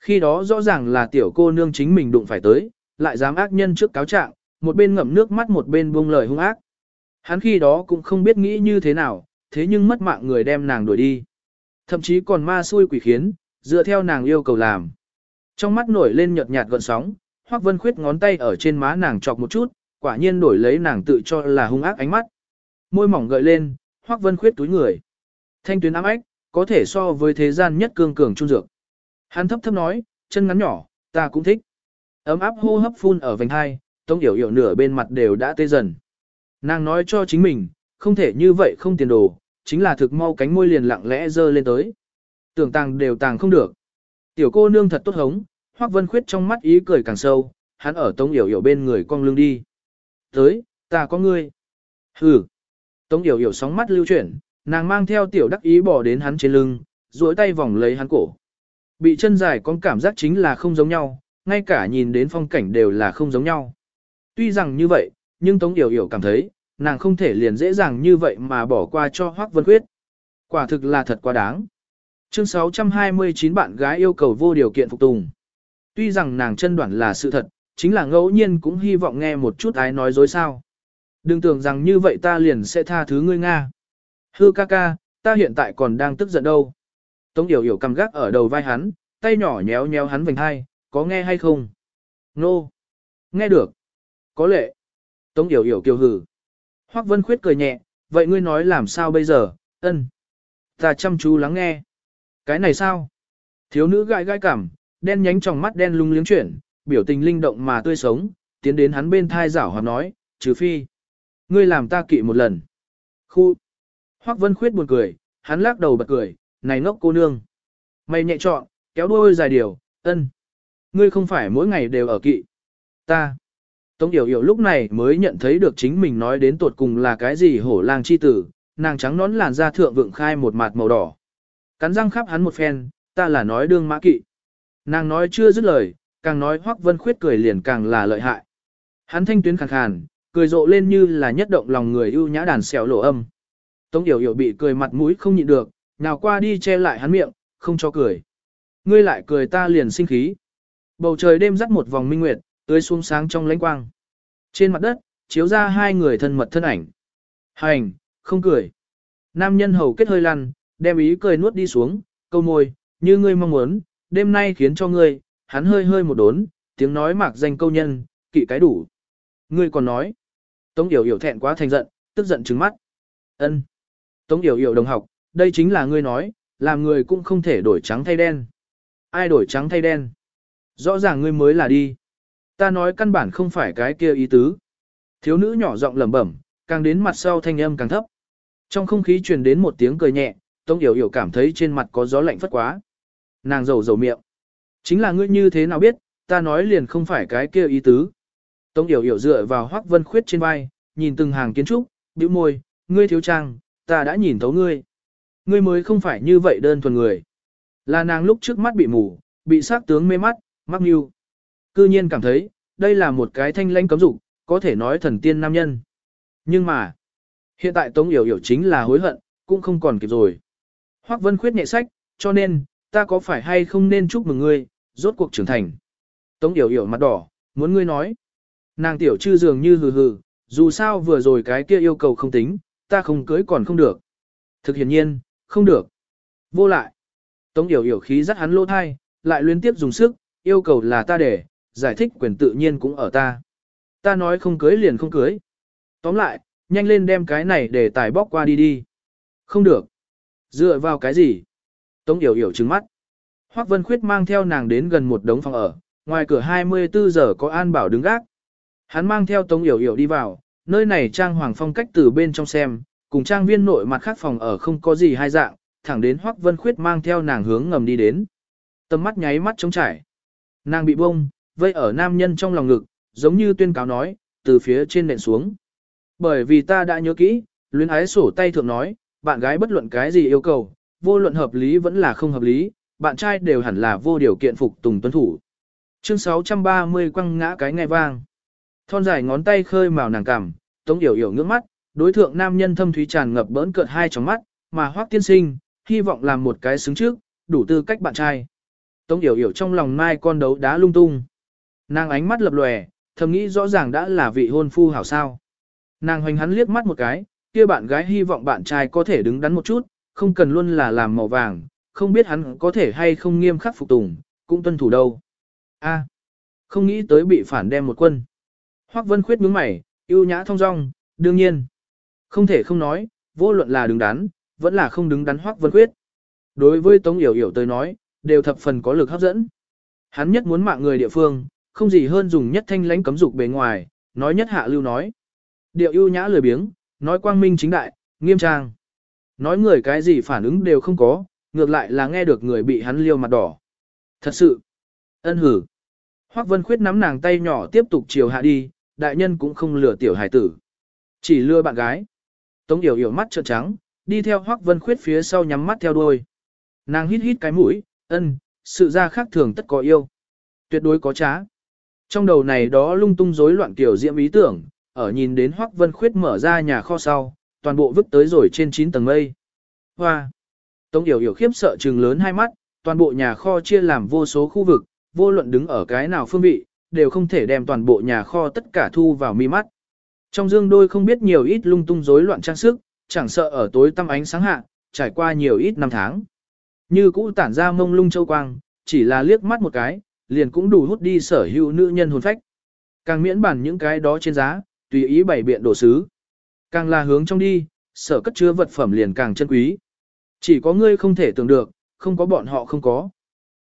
Khi đó rõ ràng là tiểu cô nương chính mình đụng phải tới, lại dám ác nhân trước cáo trạng, một bên ngậm nước mắt một bên buông lời hung ác. Hắn khi đó cũng không biết nghĩ như thế nào, thế nhưng mất mạng người đem nàng đuổi đi. Thậm chí còn ma xui quỷ khiến, dựa theo nàng yêu cầu làm. Trong mắt nổi lên nhợt nhạt gợn sóng, Hoắc Vân Khuyết ngón tay ở trên má nàng chọc một chút, quả nhiên đổi lấy nàng tự cho là hung ác ánh mắt. Môi mỏng gợi lên, Hoắc Vân Khuyết túi người. Thanh tuyến ám ách, có thể so với thế gian nhất cương cường trung dược. Hắn thấp thấp nói, chân ngắn nhỏ, ta cũng thích. Ấm áp hô hấp phun ở vành hai, Tống Yểu Yểu nửa bên mặt đều đã tê dần. Nàng nói cho chính mình, không thể như vậy không tiền đồ, chính là thực mau cánh môi liền lặng lẽ dơ lên tới. Tưởng tàng đều tàng không được. Tiểu cô nương thật tốt hống, Hoắc Vân Khuyết trong mắt ý cười càng sâu, hắn ở Tống Yểu Yểu bên người cong lưng đi. Tới, ta có ngươi. Hừ. Tống Yểu Yểu sóng mắt lưu chuyển, nàng mang theo tiểu đắc ý bỏ đến hắn trên lưng, duỗi tay vòng lấy hắn cổ. Bị chân dài con cảm giác chính là không giống nhau, ngay cả nhìn đến phong cảnh đều là không giống nhau. Tuy rằng như vậy, nhưng Tống Yểu Yểu cảm thấy, nàng không thể liền dễ dàng như vậy mà bỏ qua cho Hoắc Vân Khuyết. Quả thực là thật quá đáng. Chương 629 bạn gái yêu cầu vô điều kiện phục tùng. Tuy rằng nàng chân đoản là sự thật, chính là ngẫu nhiên cũng hy vọng nghe một chút ái nói dối sao. Đừng tưởng rằng như vậy ta liền sẽ tha thứ ngươi Nga. Hư ca ca, ta hiện tại còn đang tức giận đâu. Tống Yểu Yểu cầm gác ở đầu vai hắn, tay nhỏ nhéo nhéo hắn vành hai, có nghe hay không? Nô. No. Nghe được. Có lệ. Tống Yểu Yểu kiều hử. Hoắc Vân Khuyết cười nhẹ, vậy ngươi nói làm sao bây giờ, ân. Ta chăm chú lắng nghe. Cái này sao? Thiếu nữ gãi gãi cảm, đen nhánh trong mắt đen lung liếng chuyển, biểu tình linh động mà tươi sống, tiến đến hắn bên thai giảo hoạt nói, trừ phi. Ngươi làm ta kỵ một lần. Khu. Hoắc Vân Khuyết buồn cười, hắn lắc đầu bật cười, này ngốc cô nương. Mày nhẹ trọn, kéo đuôi dài điều, ân. Ngươi không phải mỗi ngày đều ở kỵ. Ta. Tống Yểu Yểu lúc này mới nhận thấy được chính mình nói đến tột cùng là cái gì hổ lang chi tử, nàng trắng nón làn da thượng vượng khai một mặt màu đỏ. Cắn răng khắp hắn một phen, ta là nói đương mã kỵ. Nàng nói chưa dứt lời, càng nói Hoắc Vân Khuyết cười liền càng là lợi hại. Hắn thanh tuyến khàn khàn, cười rộ lên như là nhất động lòng người ưu nhã đàn xẻo lộ âm. Tống Yểu Yểu bị cười mặt mũi không nhịn được, nào qua đi che lại hắn miệng, không cho cười. Ngươi lại cười ta liền sinh khí. Bầu trời đêm rắc một vòng minh nguyệt, tưới xuống sáng trong lãnh quang. Trên mặt đất, chiếu ra hai người thân mật thân ảnh. Hành, không cười. Nam nhân hầu kết hơi lăn, đem ý cười nuốt đi xuống, câu môi, như ngươi mong muốn, đêm nay khiến cho ngươi, hắn hơi hơi một đốn, tiếng nói mạc danh câu nhân, kỵ cái đủ. Ngươi còn nói. Tống Yểu Yểu thẹn quá thành giận, tức giận trừng mắt. Ân. Tống Yểu Yểu đồng học, đây chính là ngươi nói, làm người cũng không thể đổi trắng thay đen. Ai đổi trắng thay đen? Rõ ràng ngươi mới là đi. Ta nói căn bản không phải cái kia ý tứ. Thiếu nữ nhỏ giọng lẩm bẩm, càng đến mặt sau thanh âm càng thấp. Trong không khí truyền đến một tiếng cười nhẹ, Tống Yểu Yểu cảm thấy trên mặt có gió lạnh phất quá. Nàng rầu rầu miệng. Chính là ngươi như thế nào biết, ta nói liền không phải cái kia ý tứ. Tống Yểu Yểu dựa vào Hoắc Vân Khuyết trên vai, nhìn từng hàng kiến trúc, bĩu môi, ngươi thiếu trang, ta đã nhìn thấu ngươi. Ngươi mới không phải như vậy đơn thuần người. Là nàng lúc trước mắt bị mù, bị sát tướng mê mắt, mắc mưu. Cư nhiên cảm thấy, đây là một cái thanh lãnh cấm dục, có thể nói thần tiên nam nhân. Nhưng mà, hiện tại Tống Yểu Yểu chính là hối hận, cũng không còn kịp rồi. Hoắc Vân Khuyết nhẹ sách, cho nên, ta có phải hay không nên chúc mừng ngươi, rốt cuộc trưởng thành. Tống Yểu Yểu mặt đỏ, muốn ngươi nói. Nàng tiểu chư dường như hừ hừ, dù sao vừa rồi cái kia yêu cầu không tính, ta không cưới còn không được. Thực hiện nhiên, không được. Vô lại. Tống Yểu Yểu khí dắt hắn lỗ thai, lại liên tiếp dùng sức, yêu cầu là ta để, giải thích quyền tự nhiên cũng ở ta. Ta nói không cưới liền không cưới. Tóm lại, nhanh lên đem cái này để tài bóc qua đi đi. Không được. Dựa vào cái gì? Tống Yểu Yểu trừng mắt. Hoắc Vân Khuyết mang theo nàng đến gần một đống phòng ở, ngoài cửa 24 giờ có An Bảo đứng gác. Hắn mang theo Tống Yểu Yểu đi vào, nơi này trang hoàng phong cách từ bên trong xem, cùng trang viên nội mặt khác phòng ở không có gì hai dạng, thẳng đến Hoắc Vân Khuyết mang theo nàng hướng ngầm đi đến. Tầm mắt nháy mắt trống trải. Nàng bị bông, vây ở nam nhân trong lòng ngực, giống như tuyên cáo nói, từ phía trên nện xuống. Bởi vì ta đã nhớ kỹ, luyến ái sổ tay thượng nói, bạn gái bất luận cái gì yêu cầu, vô luận hợp lý vẫn là không hợp lý, bạn trai đều hẳn là vô điều kiện phục tùng tuân thủ. Chương 630 quăng ngã cái ngay vang. Thon dài ngón tay khơi màu nàng cằm, tống yểu yểu ngước mắt, đối thượng nam nhân thâm thúy tràn ngập bỡn cợt hai tròng mắt, mà hoác tiên sinh, hy vọng làm một cái xứng trước, đủ tư cách bạn trai. Tống yểu yểu trong lòng mai con đấu đá lung tung. Nàng ánh mắt lập lòe, thầm nghĩ rõ ràng đã là vị hôn phu hảo sao. Nàng hoành hắn liếc mắt một cái, kia bạn gái hy vọng bạn trai có thể đứng đắn một chút, không cần luôn là làm màu vàng, không biết hắn có thể hay không nghiêm khắc phục tùng, cũng tuân thủ đâu. A, không nghĩ tới bị phản đem một quân. Hoắc Vân Khuyết nhướng mày, yêu nhã thông dong, đương nhiên. Không thể không nói, vô luận là đứng đắn, vẫn là không đứng đắn Hoắc Vân Khuyết. Đối với Tống Yểu Yểu tới nói, đều thập phần có lực hấp dẫn. Hắn nhất muốn mạng người địa phương, không gì hơn dùng nhất thanh lãnh cấm dục bề ngoài, nói nhất hạ lưu nói. Điệu ưu nhã lười biếng, nói quang minh chính đại, nghiêm trang. Nói người cái gì phản ứng đều không có, ngược lại là nghe được người bị hắn liêu mặt đỏ. Thật sự, ân hử. Hoắc Vân Khuyết nắm nàng tay nhỏ tiếp tục chiều hạ đi, đại nhân cũng không lừa tiểu hải tử. Chỉ lừa bạn gái. Tống Yểu Yểu mắt trợn trắng, đi theo Hoắc Vân Khuyết phía sau nhắm mắt theo đuôi. Nàng hít hít cái mũi, ân, sự ra khác thường tất có yêu. Tuyệt đối có trá. Trong đầu này đó lung tung rối loạn kiểu diễm ý tưởng, ở nhìn đến Hoắc Vân Khuyết mở ra nhà kho sau, toàn bộ vứt tới rồi trên 9 tầng mây. Hoa! Tống Yểu Yểu khiếp sợ trừng lớn hai mắt, toàn bộ nhà kho chia làm vô số khu vực, vô luận đứng ở cái nào phương vị, đều không thể đem toàn bộ nhà kho tất cả thu vào mi mắt. Trong dương đôi không biết nhiều ít lung tung rối loạn trang sức, chẳng sợ ở tối tăm ánh sáng hạ, trải qua nhiều ít năm tháng. Như cũ tản ra mông lung châu quang, chỉ là liếc mắt một cái, liền cũng đủ hút đi sở hữu nữ nhân hồn phách. Càng miễn bản những cái đó trên giá, tùy ý bày biện đồ sứ. Càng là hướng trong đi, sở cất chứa vật phẩm liền càng chân quý. Chỉ có ngươi không thể tưởng được, không có bọn họ không có.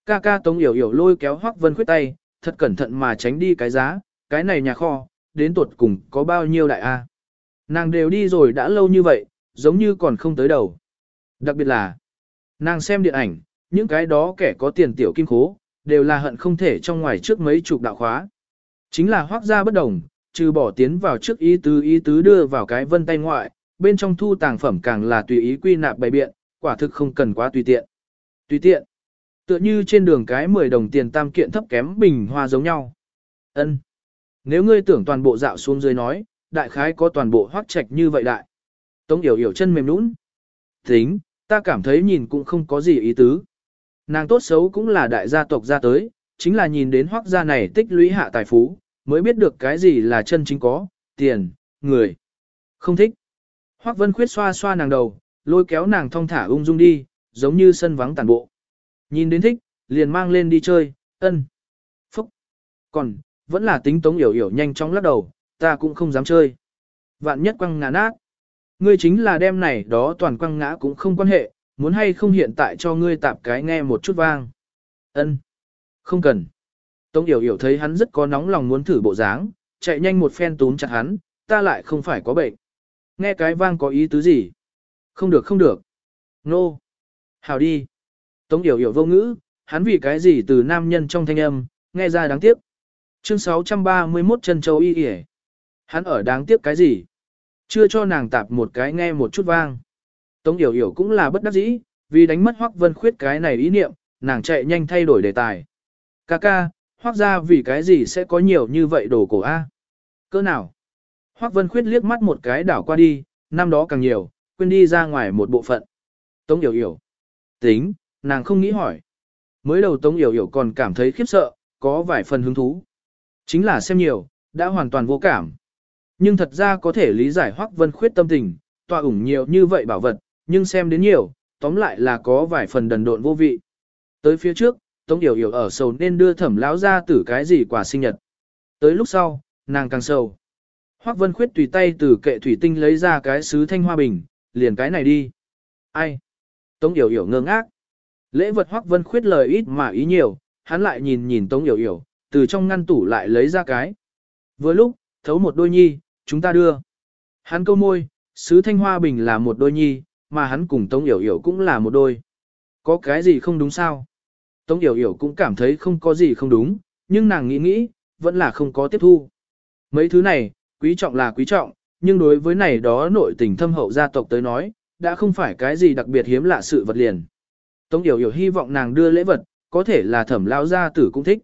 Ca ca Tống Yểu Yểu lôi kéo Hoắc Vân khuyết tay, thật cẩn thận mà tránh đi cái giá, cái này nhà kho, đến tuột cùng có bao nhiêu đại a? Nàng đều đi rồi đã lâu như vậy, giống như còn không tới đầu. Đặc biệt là, nàng xem điện ảnh, những cái đó kẻ có tiền tiểu kim khố, đều là hận không thể trong ngoài trước mấy chục đạo khóa. Chính là hoác gia bất đồng, trừ bỏ tiến vào trước ý tứ ý tứ đưa vào cái vân tay ngoại, bên trong thu tàng phẩm càng là tùy ý quy nạp bày biện, quả thực không cần quá tùy tiện. Tùy tiện. Tựa như trên đường cái 10 đồng tiền tam kiện thấp kém bình hoa giống nhau. Ân. Nếu ngươi tưởng toàn bộ dạo xuống dưới nói, đại khái có toàn bộ hoác trạch như vậy đại. Tống yểu yểu chân mềm nũng. Tính, ta cảm thấy nhìn cũng không có gì ý tứ. Nàng tốt xấu cũng là đại gia tộc ra tới, chính là nhìn đến hoác gia này tích lũy hạ tài phú, mới biết được cái gì là chân chính có, tiền, người. Không thích. Hoác Vân Khuyết xoa xoa nàng đầu, lôi kéo nàng thong thả ung dung đi, giống như sân vắng tàn bộ. Nhìn đến thích, liền mang lên đi chơi, ân. Phúc. Còn, vẫn là tính tống hiểu hiểu nhanh chóng lắc đầu, ta cũng không dám chơi. Vạn nhất quăng ngã nát. Ngươi chính là đem này đó toàn quăng ngã cũng không quan hệ, muốn hay không hiện tại cho ngươi tạp cái nghe một chút vang. Ân. Không cần. Tống Yểu Yểu thấy hắn rất có nóng lòng muốn thử bộ dáng, chạy nhanh một phen túm chặt hắn, ta lại không phải có bệnh. Nghe cái vang có ý tứ gì? Không được không được. Nô. No. Hào đi. Tống Yểu Yểu vô ngữ, hắn vì cái gì từ nam nhân trong thanh âm, nghe ra đáng tiếc. Chương 631 chân châu y yể. Hắn ở đáng tiếc cái gì? Chưa cho nàng tạp một cái nghe một chút vang. Tống Yểu Yểu cũng là bất đắc dĩ, vì đánh mất Hoắc Vân Khuyết cái này ý niệm, nàng chạy nhanh thay đổi đề tài. Ca ca, Hoắc ra vì cái gì sẽ có nhiều như vậy đồ cổ A? Cỡ nào? Hoắc Vân Khuyết liếc mắt một cái đảo qua đi, năm đó càng nhiều, quên đi ra ngoài một bộ phận. Tống Yểu Yểu. Tính, nàng không nghĩ hỏi. Mới đầu Tống Yểu Yểu còn cảm thấy khiếp sợ, có vài phần hứng thú. Chính là xem nhiều, đã hoàn toàn vô cảm. Nhưng thật ra có thể lý giải Hoắc Vân Khuyết tâm tình, tòa ủng nhiều như vậy bảo vật, nhưng xem đến nhiều, tóm lại là có vài phần đần độn vô vị. Tới phía trước, Tống Yểu Yểu ở sầu nên đưa thẩm lão ra tử cái gì quà sinh nhật. Tới lúc sau, nàng càng sầu. Hoắc Vân Khuyết tùy tay từ kệ thủy tinh lấy ra cái sứ thanh hoa bình, liền cái này đi. Ai? Tống Yểu Yểu ngơ ngác. Lễ vật Hoắc Vân Khuyết lời ít mà ý nhiều, hắn lại nhìn nhìn Tống Yểu Yểu, từ trong ngăn tủ lại lấy ra cái. Vừa lúc, thấu một đôi nhi, chúng ta đưa. Hắn câu môi, sứ thanh hoa bình là một đôi nhi, mà hắn cùng Tống Yểu Yểu cũng là một đôi. Có cái gì không đúng sao? Tống Yểu Yểu cũng cảm thấy không có gì không đúng, nhưng nàng nghĩ nghĩ, vẫn là không có tiếp thu. Mấy thứ này, quý trọng là quý trọng, nhưng đối với này đó nội tình thâm hậu gia tộc tới nói, đã không phải cái gì đặc biệt hiếm lạ sự vật liền. Tống Yểu Yểu hy vọng nàng đưa lễ vật, có thể là thẩm lao gia tử cũng thích.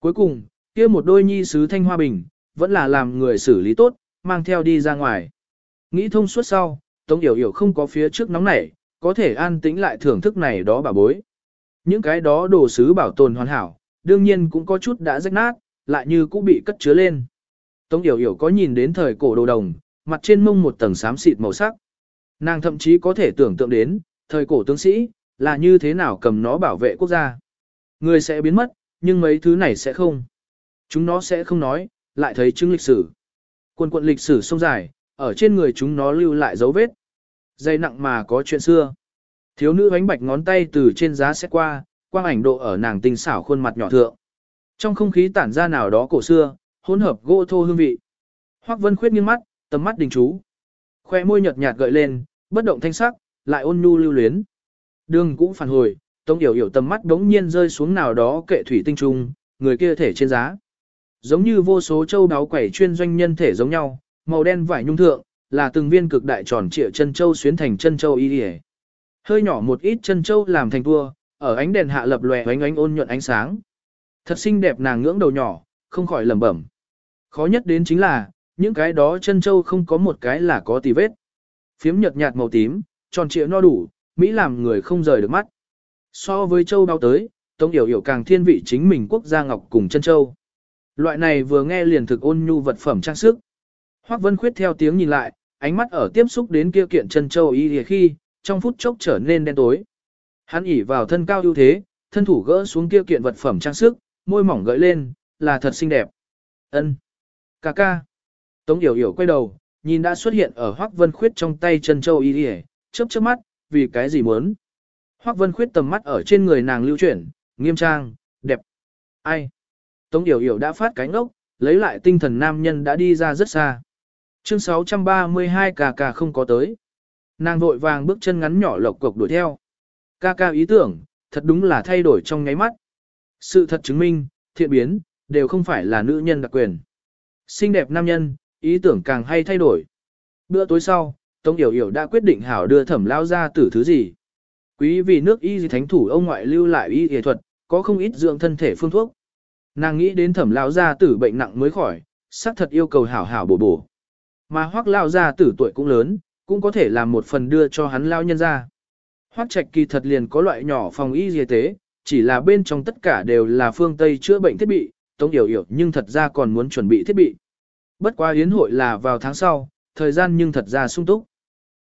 Cuối cùng, kia một đôi nhi sứ thanh hoa bình, vẫn là làm người xử lý tốt, mang theo đi ra ngoài. Nghĩ thông suốt sau, Tống Yểu Yểu không có phía trước nóng nảy, có thể an tĩnh lại thưởng thức này đó bà bối. Những cái đó đồ sứ bảo tồn hoàn hảo, đương nhiên cũng có chút đã rách nát, lại như cũng bị cất chứa lên. Tống Yểu Yểu có nhìn đến thời cổ đồ đồng, mặt trên mông một tầng xám xịt màu sắc. Nàng thậm chí có thể tưởng tượng đến, thời cổ tướng sĩ, là như thế nào cầm nó bảo vệ quốc gia. Người sẽ biến mất, nhưng mấy thứ này sẽ không. Chúng nó sẽ không nói, lại thấy chứng lịch sử. Quân quận lịch sử sông dài, ở trên người chúng nó lưu lại dấu vết. Dây nặng mà có chuyện xưa. Thiếu nữ bánh bạch ngón tay từ trên giá xét qua, quang ảnh độ ở nàng tinh xảo khuôn mặt nhỏ thượng. Trong không khí tản ra nào đó cổ xưa, hỗn hợp gỗ thô hương vị. Hoắc Vân Khuyết nghiêng mắt, tầm mắt đình chú. Khoe môi nhợt nhạt gợi lên, bất động thanh sắc, lại ôn nhu lưu luyến. Đường cũng phản hồi, Tống Điểu Điểu tầm mắt đống nhiên rơi xuống nào đó kệ thủy tinh trung, người kia thể trên giá. Giống như vô số châu đáo quẩy chuyên doanh nhân thể giống nhau, màu đen vải nhung thượng, là từng viên cực đại tròn trịa chân châu xuyến thành chân châu y điề. Hơi nhỏ một ít chân châu làm thành tua, ở ánh đèn hạ lập lòe ánh ánh ôn nhuận ánh sáng. Thật xinh đẹp nàng ngưỡng đầu nhỏ, không khỏi lẩm bẩm. Khó nhất đến chính là, những cái đó chân châu không có một cái là có tì vết. Phiếm nhợt nhạt màu tím, tròn trịa no đủ, Mỹ làm người không rời được mắt. So với châu bao tới, Tống Yểu Yểu càng thiên vị chính mình quốc gia ngọc cùng chân châu. Loại này vừa nghe liền thực ôn nhu vật phẩm trang sức. Hoắc Vân Khuyết theo tiếng nhìn lại, ánh mắt ở tiếp xúc đến kia kiện chân châu y khi, trong phút chốc trở nên đen tối. Hắn ỉ vào thân cao ưu thế, thân thủ gỡ xuống kia kiện vật phẩm trang sức, môi mỏng gợi lên, là thật xinh đẹp. Ân, Ca ca. Tống Yểu Yểu quay đầu, nhìn đã xuất hiện ở Hoắc Vân Khuyết trong tay chân châu y y, chớp chớp mắt, vì cái gì muốn? Hoắc Vân Khuyết tầm mắt ở trên người nàng lưu chuyển, nghiêm trang, đẹp. Ai? Tống Yểu Yểu đã phát cái ngốc, lấy lại tinh thần nam nhân đã đi ra rất xa. Chương 632 cà cà không có tới. Nàng vội vàng bước chân ngắn nhỏ lộc cộc đuổi theo. Ca ca ý tưởng, thật đúng là thay đổi trong nháy mắt. Sự thật chứng minh, thiện biến, đều không phải là nữ nhân đặc quyền. Xinh đẹp nam nhân, ý tưởng càng hay thay đổi. Bữa tối sau, Tống Yểu Yểu đã quyết định hảo đưa thẩm lao ra tử thứ gì. Quý vì nước y gì thánh thủ ông ngoại lưu lại y y thuật, có không ít dưỡng thân thể phương thuốc. Nàng nghĩ đến thẩm lao ra tử bệnh nặng mới khỏi, xác thật yêu cầu hảo hảo bổ bổ. Mà hoác lao ra tử tuổi cũng lớn, cũng có thể làm một phần đưa cho hắn lao nhân ra. Hoác trạch kỳ thật liền có loại nhỏ phòng y y tế, chỉ là bên trong tất cả đều là phương Tây chữa bệnh thiết bị, Tống Yểu Yểu nhưng thật ra còn muốn chuẩn bị thiết bị. Bất quá yến hội là vào tháng sau, thời gian nhưng thật ra sung túc.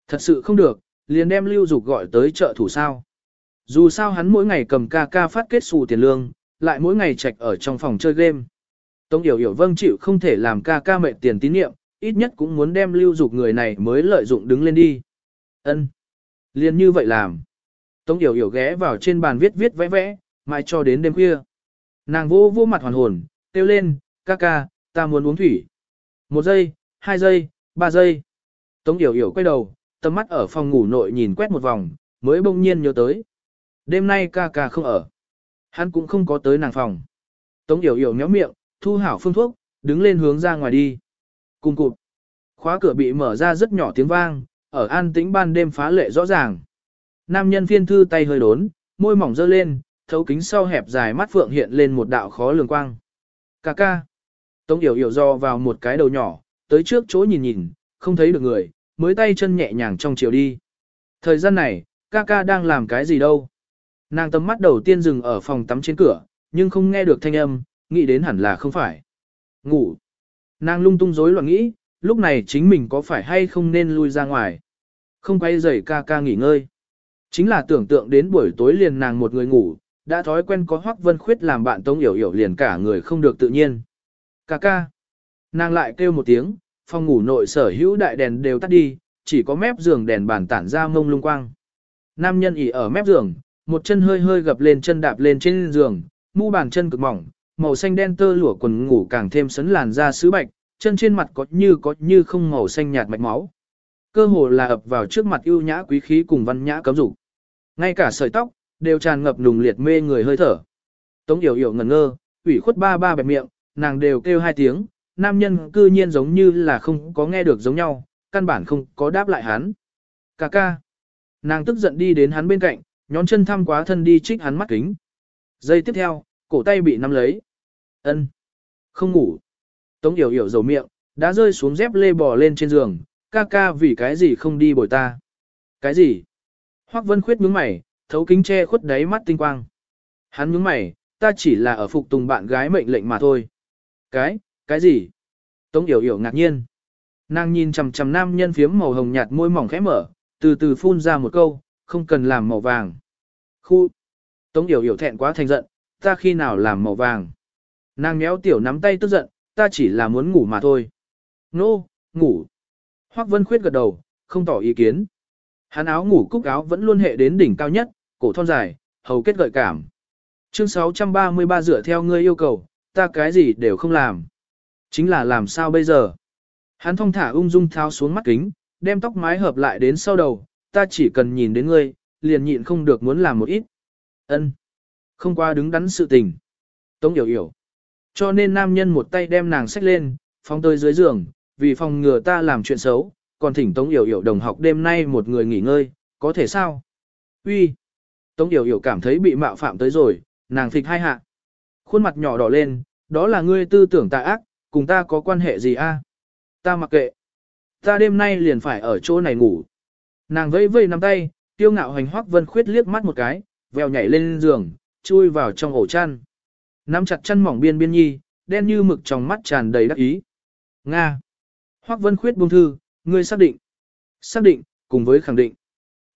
Thật sự không được, liền đem lưu dục gọi tới chợ thủ sao. Dù sao hắn mỗi ngày cầm ca ca phát kết xù tiền lương, lại mỗi ngày trạch ở trong phòng chơi game. Tống Yểu Yểu vâng chịu không thể làm ca ca mệt tiền tín nhiệm, ít nhất cũng muốn đem lưu dục người này mới lợi dụng đứng lên đi. Ân, Liền như vậy làm. Tống Yểu Yểu ghé vào trên bàn viết viết vẽ vẽ, mãi cho đến đêm khuya. Nàng vô vô mặt hoàn hồn, kêu lên, ca ca, ta muốn uống thủy. Một giây, hai giây, ba giây. Tống Yểu Yểu quay đầu, tầm mắt ở phòng ngủ nội nhìn quét một vòng, mới bỗng nhiên nhớ tới. Đêm nay ca ca không ở. Hắn cũng không có tới nàng phòng. Tống Yểu Yểu nhéo miệng, thu hảo phương thuốc, đứng lên hướng ra ngoài đi. Cùng cụt. Khóa cửa bị mở ra rất nhỏ tiếng vang, ở an tĩnh ban đêm phá lệ rõ ràng. Nam nhân phiên thư tay hơi đốn, môi mỏng dơ lên, thấu kính sau hẹp dài mắt phượng hiện lên một đạo khó lường quang. Cà ca. Tống Yểu Yểu do vào một cái đầu nhỏ, tới trước chỗ nhìn nhìn, không thấy được người, mới tay chân nhẹ nhàng trong chiều đi. Thời gian này, ca ca đang làm cái gì đâu? Nàng tầm mắt đầu tiên dừng ở phòng tắm trên cửa, nhưng không nghe được thanh âm, nghĩ đến hẳn là không phải. Ngủ. Nàng lung tung rối loạn nghĩ, lúc này chính mình có phải hay không nên lui ra ngoài. Không quay rời ca ca nghỉ ngơi. Chính là tưởng tượng đến buổi tối liền nàng một người ngủ, đã thói quen có Hoắc Vân Khuyết làm bạn Tống Yểu Yểu liền cả người không được tự nhiên. Ca ca. Nàng lại kêu một tiếng, phòng ngủ nội sở hữu đại đèn đều tắt đi, chỉ có mép giường đèn bàn tản ra mông lung quang. Nam nhân ỉ ở mép giường, một chân hơi hơi gập lên chân đạp lên trên giường, mu bàn chân cực mỏng, màu xanh đen tơ lụa quần ngủ càng thêm sấn làn da sứ bạch, chân trên mặt có như có như không màu xanh nhạt mạch máu. Cơ hồ là ập vào trước mặt ưu nhã quý khí cùng văn nhã cấm dục. Ngay cả sợi tóc đều tràn ngập nùng liệt mê người hơi thở. Tống Điểu Yểu ngẩn ngơ, ủy khuất ba ba bẹp miệng, nàng đều kêu hai tiếng, nam nhân cư nhiên giống như là không có nghe được giống nhau, căn bản không có đáp lại hắn. Cà ca. Nàng tức giận đi đến hắn bên cạnh, nhón chân thăm quá thân đi trích hắn mắt kính. Giây tiếp theo, cổ tay bị nắm lấy ân Không ngủ. Tống yểu yểu dầu miệng, đã rơi xuống dép lê bò lên trên giường, ca ca vì cái gì không đi bồi ta. Cái gì? Hoắc Vân Khuyết nhướng mày, thấu kính che khuất đáy mắt tinh quang. Hắn nhướng mày, ta chỉ là ở phục tùng bạn gái mệnh lệnh mà thôi. Cái, cái gì? Tống Yểu Yểu ngạc nhiên. Nàng nhìn chằm chằm nam nhân phiếm màu hồng nhạt môi mỏng khẽ mở, từ từ phun ra một câu, không cần làm màu vàng. Khu. Tống Yểu Yểu thẹn quá thành giận, ta khi nào làm màu vàng. Nàng méo tiểu nắm tay tức giận, ta chỉ là muốn ngủ mà thôi. Nô, no, ngủ. Hoắc Vân Khuyết gật đầu, không tỏ ý kiến. Hắn áo ngủ cúc áo vẫn luôn hệ đến đỉnh cao nhất, cổ thon dài, hầu kết gợi cảm. Chương 633 dựa theo ngươi yêu cầu, ta cái gì đều không làm. Chính là làm sao bây giờ? Hắn thong thả ung dung tháo xuống mắt kính, đem tóc mái hợp lại đến sau đầu, ta chỉ cần nhìn đến ngươi, liền nhịn không được muốn làm một ít. Ân, Không qua đứng đắn sự tình. Tống hiểu hiểu. Cho nên nam nhân một tay đem nàng xách lên, phong tới dưới giường, vì phòng ngừa ta làm chuyện xấu, còn thỉnh Tống Yểu Yểu đồng học đêm nay một người nghỉ ngơi, có thể sao? Uy. Tống Yểu Yểu cảm thấy bị mạo phạm tới rồi, nàng phịch hai hạ. Khuôn mặt nhỏ đỏ lên, đó là ngươi tư tưởng tà ác, cùng ta có quan hệ gì a? Ta mặc kệ. Ta đêm nay liền phải ở chỗ này ngủ. Nàng vẫy vẫy nắm tay, tiêu ngạo hành hoắc vân khuyết liếc mắt một cái, vèo nhảy lên giường, chui vào trong ổ chăn. Nắm chặt chân mỏng biên biên nhi, đen như mực trong mắt tràn đầy đắc ý. Nga. Hoắc vân khuyết buông thư, ngươi xác định. Xác định, cùng với khẳng định.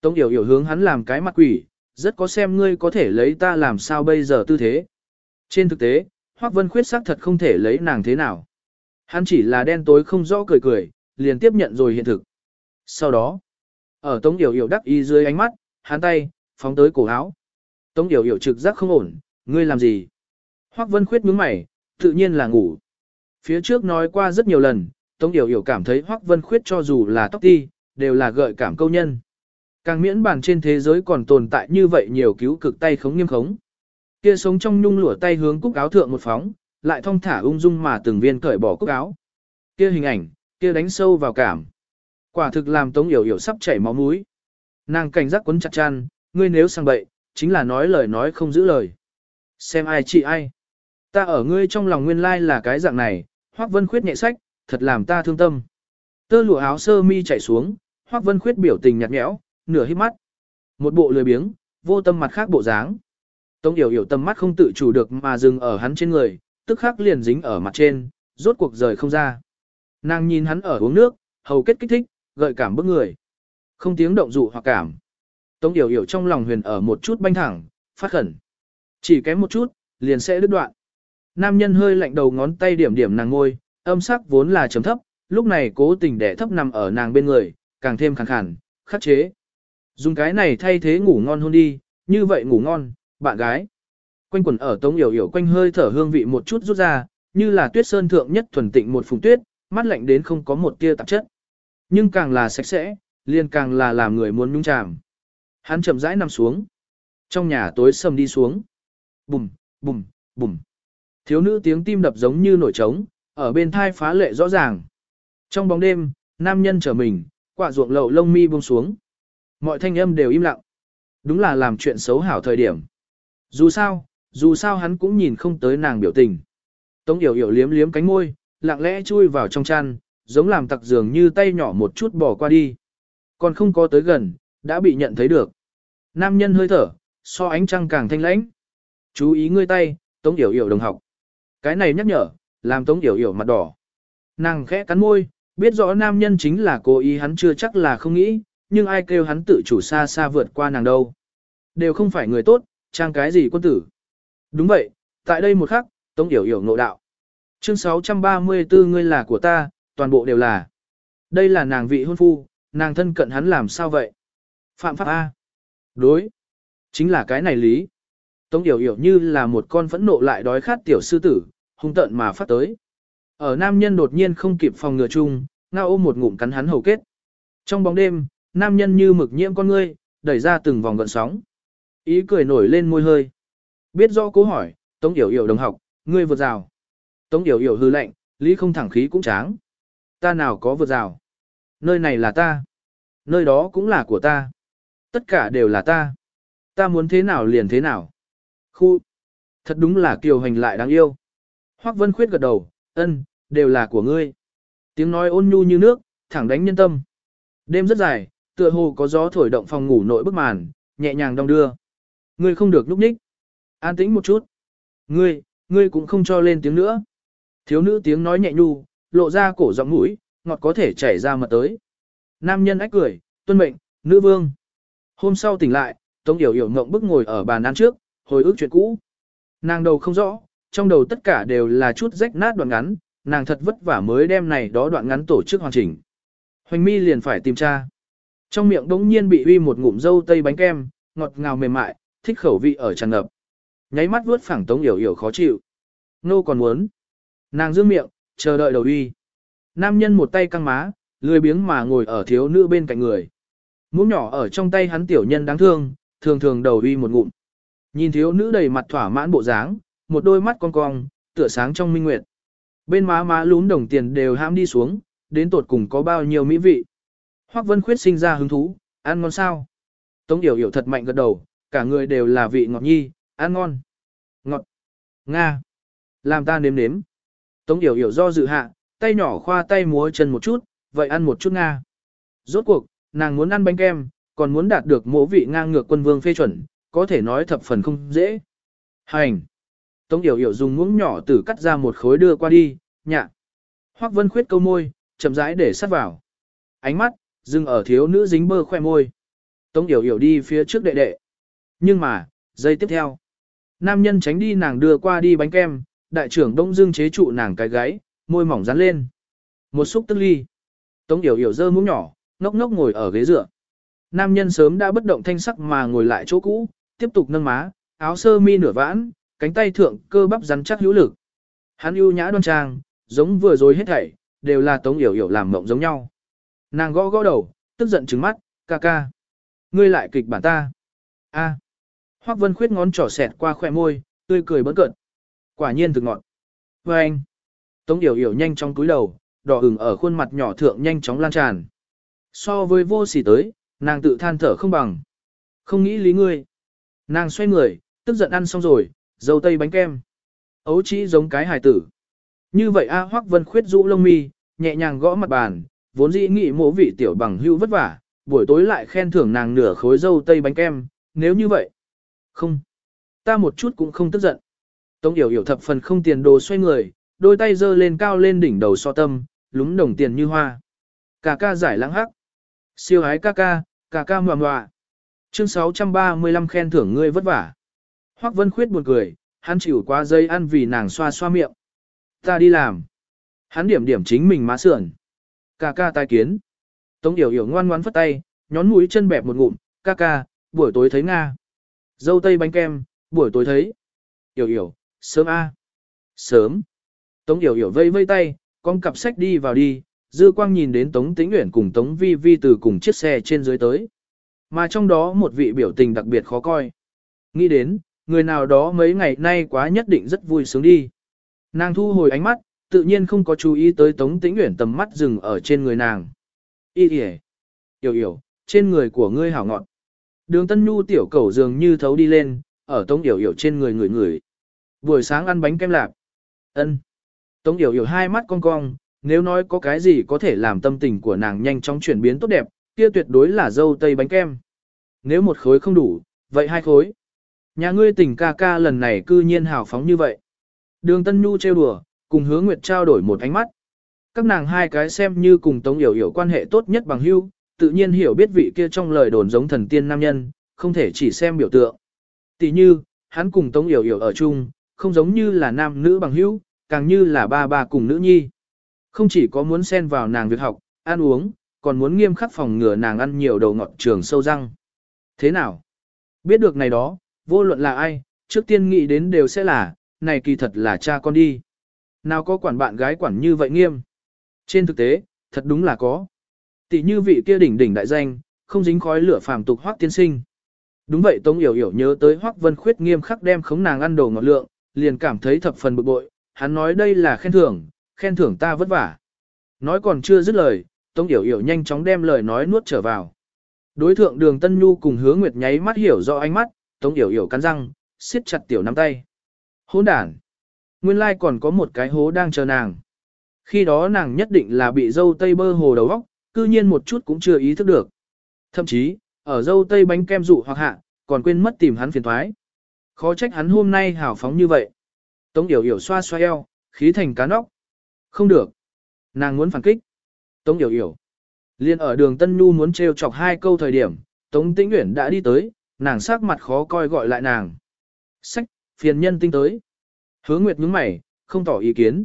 Tống yểu yểu hướng hắn làm cái mặt quỷ, rất có xem ngươi có thể lấy ta làm sao bây giờ tư thế. Trên thực tế, Hoắc Vân Khuyết xác thật không thể lấy nàng thế nào. Hắn chỉ là đen tối không rõ cười cười, liền tiếp nhận rồi hiện thực. Sau đó, ở Tống Yểu Yểu đắc ý dưới ánh mắt, hắn tay, phóng tới cổ áo. Tống Yểu Yểu trực giác không ổn, ngươi làm gì? Hoắc Vân Khuyết nhướng mày, tự nhiên là ngủ. Phía trước nói qua rất nhiều lần, Tống Yểu Yểu cảm thấy Hoắc Vân Khuyết cho dù là tóc ti, đều là gợi cảm câu nhân. Càng miễn bàn trên thế giới còn tồn tại như vậy nhiều cứu cực tay khống nghiêm khống. Kia sống trong nhung lụa tay hướng cúc áo thượng một phóng, lại thong thả ung dung mà từng viên cởi bỏ cúc áo. Kia hình ảnh, kia đánh sâu vào cảm. Quả thực làm Tống Yểu Yểu sắp chảy máu mũi. Nàng cảnh giác quấn chặt chăn, ngươi nếu sang bậy, chính là nói lời nói không giữ lời. Xem ai trị ai. Ta ở ngươi trong lòng nguyên lai là cái dạng này, Hoắc Vân Khuyết nhẹ sách, thật làm ta thương tâm. Tơ lụa áo sơ mi chạy xuống, Hoắc Vân Khuyết biểu tình nhạt nhẽo, nửa hít mắt. Một bộ lười biếng, vô tâm mặt khác bộ dáng. Tống Yểu Yểu tâm mắt không tự chủ được mà dừng ở hắn trên người, tức khắc liền dính ở mặt trên, rốt cuộc rời không ra. Nàng nhìn hắn ở uống nước, hầu kết kích thích, gợi cảm bức người. Không tiếng động dụ hoặc cảm. Tống Yểu Yểu trong lòng huyền ở một chút banh thẳng, phát khẩn. Chỉ kém một chút, liền sẽ đứt đoạn. Nam nhân hơi lạnh đầu ngón tay điểm điểm nàng ngôi, âm sắc vốn là chấm thấp, lúc này cố tình đẻ thấp nằm ở nàng bên người, càng thêm khẳng khàn, khắc chế. Dùng cái này thay thế ngủ ngon hôn đi, như vậy ngủ ngon, bạn gái. Quanh quần ở tống yểu yểu quanh hơi thở hương vị một chút rút ra, như là tuyết sơn thượng nhất thuần tịnh một phùng tuyết, mắt lạnh đến không có một tia tạp chất. Nhưng càng là sạch sẽ, liền càng là làm người muốn nhung chàm. Hắn chậm rãi nằm xuống. Trong nhà tối sầm đi xuống. Bùm, bùm, bùm. Thiếu nữ tiếng tim đập giống như nổi trống, ở bên thai phá lệ rõ ràng. Trong bóng đêm, nam nhân trở mình, quả ruộng lậu lông mi buông xuống. Mọi thanh âm đều im lặng. Đúng là làm chuyện xấu hảo thời điểm. Dù sao, dù sao hắn cũng nhìn không tới nàng biểu tình. Tống yểu yểu liếm liếm cánh môi, lặng lẽ chui vào trong chăn, giống làm tặc dường như tay nhỏ một chút bỏ qua đi. Còn không có tới gần, đã bị nhận thấy được. Nam nhân hơi thở, so ánh trăng càng thanh lãnh. Chú ý ngươi tay, Tống yểu yểu đồng học. Cái này nhắc nhở, làm Tống yểu yểu mặt đỏ. Nàng khẽ cắn môi, biết rõ nam nhân chính là cố ý hắn chưa chắc là không nghĩ, nhưng ai kêu hắn tự chủ xa xa vượt qua nàng đâu. Đều không phải người tốt, trang cái gì quân tử. Đúng vậy, tại đây một khắc, Tống Yểu Yểu ngộ đạo. Chương 634 ngươi là của ta, toàn bộ đều là. Đây là nàng vị hôn phu, nàng thân cận hắn làm sao vậy? Phạm pháp A. Đối. Chính là cái này lý. Tống Yểu Yểu như là một con phẫn nộ lại đói khát tiểu sư tử, hung tận mà phát tới. Ở nam nhân đột nhiên không kịp phòng ngừa chung, ngao ôm một ngụm cắn hắn hầu kết. Trong bóng đêm, nam nhân như mực nhiễm con ngươi, đẩy ra từng vòng gợn sóng. Ý cười nổi lên môi hơi. Biết rõ cố hỏi, Tống Yểu Yểu đồng học, ngươi vượt rào. Tống Yểu Yểu hư lạnh, lý không thẳng khí cũng tráng. Ta nào có vượt rào. Nơi này là ta. Nơi đó cũng là của ta. Tất cả đều là ta. Ta muốn thế nào liền thế nào. Khu. Thật đúng là kiều hành lại đáng yêu. Hoắc Vân Khuyết gật đầu, ân, đều là của ngươi. Tiếng nói ôn nhu như nước, thẳng đánh nhân tâm. Đêm rất dài, tựa hồ có gió thổi động phòng ngủ nội bức màn, nhẹ nhàng đong đưa. Ngươi không được núp ních. An tĩnh một chút. Ngươi, ngươi cũng không cho lên tiếng nữa. Thiếu nữ tiếng nói nhẹ nhu, lộ ra cổ giọng mũi, ngọt có thể chảy ra mà tới. Nam nhân ách cười, tuân mệnh, nữ vương. Hôm sau tỉnh lại, Tống Yểu Yểu ngộng bức ngồi ở bàn ăn trước, hồi ức chuyện cũ. Nàng đầu không rõ, trong đầu tất cả đều là chút rách nát đoạn ngắn, nàng thật vất vả mới đem này đó đoạn ngắn tổ chức hoàn chỉnh. Hoành mi liền phải tìm tra. Trong miệng đống nhiên bị uy một ngụm dâu tây bánh kem, ngọt ngào mềm mại, thích khẩu vị ở tràn ngập. Nháy mắt vuốt phẳng Tống Yểu Yểu khó chịu. Nô còn muốn. Nàng dương miệng, chờ đợi đầu uy. Nam nhân một tay căng má, lười biếng mà ngồi ở thiếu nữ bên cạnh người. Muỗng nhỏ ở trong tay hắn tiểu nhân đáng thương, thường thường đầu uy một ngụm. Nhìn thiếu nữ đầy mặt thỏa mãn bộ dáng, một đôi mắt cong cong, tựa sáng trong minh nguyệt. Bên má má lún đồng tiền đều ham đi xuống, đến tột cùng có bao nhiêu mỹ vị. Hoắc Vân Khuyết sinh ra hứng thú, ăn ngon sao? Tống Điểu hiểu thật mạnh gật đầu, cả người đều là vị ngọt nhi, ăn ngon. Ngọt. Nga. Làm ta nếm nếm. Tống Điểu hiểu do dự hạ, tay nhỏ khoa tay múa chân một chút, vậy ăn một chút Nga. Rốt cuộc, nàng muốn ăn bánh kem, còn muốn đạt được mỗ vị ngang ngược quân vương phê chuẩn, có thể nói thập phần không dễ. Hành. Tống Yểu Yểu dùng muỗng nhỏ tử cắt ra một khối đưa qua đi, nhạ. Hoắc Vân khuyết câu môi, chậm rãi để sát vào. Ánh mắt, dừng ở thiếu nữ dính bơ khoe môi. Tống Yểu Yểu đi phía trước đệ đệ. Nhưng mà, giây tiếp theo. Nam nhân tránh đi nàng đưa qua đi bánh kem, đại trưởng Đông Dương chế trụ nàng cái gáy, môi mỏng dán lên. Một xúc tức ly. Tống Yểu Yểu dơ muỗng nhỏ, ngốc ngốc ngồi ở ghế dựa. Nam nhân sớm đã bất động thanh sắc mà ngồi lại chỗ cũ, tiếp tục nâng má, áo sơ mi nửa vãn, cánh tay thượng cơ bắp rắn chắc hữu lực. Hắn ưu nhã đoan trang, giống vừa rồi hết thảy, đều là Tống Yểu Yểu làm mộng giống nhau. Nàng gõ gõ đầu, tức giận trừng mắt, ca ca. Ngươi lại kịch bản ta. a Hoắc Vân khuyết ngón trỏ xẹt qua khỏe môi, tươi cười bấn cận. Quả nhiên thực ngọn. Và vâng anh. Tống Yểu Yểu nhanh trong túi đầu, đỏ ửng ở khuôn mặt nhỏ thượng nhanh chóng lan tràn. So với vô sỉ tới, nàng tự than thở không bằng. Không nghĩ lý ngươi. Nàng xoay người, tức giận ăn xong rồi, dầu tây bánh kem. Ấu chỉ giống cái hài tử. Như vậy A Hoắc Vân khuyết rũ lông mi, nhẹ nhàng gõ mặt bàn, vốn dĩ nghĩ mộ vị tiểu bằng hưu vất vả, buổi tối lại khen thưởng nàng nửa khối dâu tây bánh kem, nếu như vậy. Không. Ta một chút cũng không tức giận. Tống Yểu Yểu thập phần không tiền đồ xoay người, đôi tay giơ lên cao lên đỉnh đầu so tâm, lúng đồng tiền như hoa. Cà ca giải lãng hắc. Siêu hái ca ca, ca ca mòa mòa. Chương 635 khen thưởng ngươi vất vả. Hoắc Vân Khuyết buồn cười, hắn chịu qua dây ăn vì nàng xoa xoa miệng. Ta đi làm. Hắn điểm điểm chính mình má sườn. Ca ca tai kiến. Tống Yểu Yểu ngoan ngoãn phất tay, nhón mũi chân bẹp một ngụm, ca ca, buổi tối thấy Nga. Dâu tây bánh kem, buổi tối thấy. Yểu Yểu, sớm a. Sớm. Tống Yểu Yểu vây vây tay, con cặp sách đi vào đi, dư quang nhìn đến Tống Tĩnh Uyển cùng Tống Vi Vi từ cùng chiếc xe trên dưới tới. Mà trong đó một vị biểu tình đặc biệt khó coi. Nghĩ đến, người nào đó mấy ngày nay quá nhất định rất vui sướng đi. Nàng thu hồi ánh mắt, tự nhiên không có chú ý tới Tống Tĩnh Uyển tầm mắt dừng ở trên người nàng. Y yểu, yểu yểu, trên người của ngươi hảo ngọn. Đường Tân Nhu tiểu cầu dường như thấu đi lên, ở Tống Yểu Yểu trên người người người. Buổi sáng ăn bánh kem lạp. ân Tống Yểu Yểu hai mắt cong cong, nếu nói có cái gì có thể làm tâm tình của nàng nhanh chóng chuyển biến tốt đẹp, kia tuyệt đối là dâu tây bánh kem. Nếu một khối không đủ, vậy hai khối. Nhà ngươi tỉnh ca ca lần này cư nhiên hào phóng như vậy. Đường Tân Nhu trêu đùa, cùng hứa Nguyệt trao đổi một ánh mắt. Các nàng hai cái xem như cùng Tống Yểu Yểu quan hệ tốt nhất bằng hữu, tự nhiên hiểu biết vị kia trong lời đồn giống thần tiên nam nhân, không thể chỉ xem biểu tượng. Tỷ như, hắn cùng Tống Yểu Yểu ở chung, không giống như là nam nữ bằng hữu, càng như là ba ba cùng nữ nhi. Không chỉ có muốn xen vào nàng việc học, ăn uống, còn muốn nghiêm khắc phòng ngừa nàng ăn nhiều đầu ngọt trường sâu răng. Thế nào? Biết được này đó, vô luận là ai, trước tiên nghĩ đến đều sẽ là, này kỳ thật là cha con đi. Nào có quản bạn gái quản như vậy nghiêm. Trên thực tế, thật đúng là có. Tỷ như vị kia đỉnh đỉnh đại danh, không dính khói lửa phàm tục hoác tiên sinh. Đúng vậy Tống Yểu Yểu nhớ tới hoắc vân khuyết nghiêm khắc đem khống nàng ăn đồ ngọt lượng, liền cảm thấy thập phần bực bội, hắn nói đây là khen thưởng, khen thưởng ta vất vả. Nói còn chưa dứt lời, Tống Yểu Yểu nhanh chóng đem lời nói nuốt trở vào. Đối thượng đường Tân Nhu cùng hứa nguyệt nháy mắt hiểu rõ ánh mắt, Tống Yểu Yểu cắn răng, siết chặt tiểu nắm tay. Hỗn đản. Nguyên lai còn có một cái hố đang chờ nàng. Khi đó nàng nhất định là bị dâu tây bơ hồ đầu óc, cư nhiên một chút cũng chưa ý thức được. Thậm chí, ở dâu tây bánh kem dụ hoặc hạ, còn quên mất tìm hắn phiền thoái. Khó trách hắn hôm nay hào phóng như vậy. Tống Yểu Yểu xoa xoa eo, khí thành cá nóc. Không được. Nàng muốn phản kích. Tống Yểu Yểu. Liên ở đường Tân Nhu muốn trêu chọc hai câu thời điểm, Tống Tĩnh Uyển đã đi tới, nàng sắc mặt khó coi gọi lại nàng. Sách, phiền nhân tinh tới. Hứa Nguyệt nhướng mày, không tỏ ý kiến.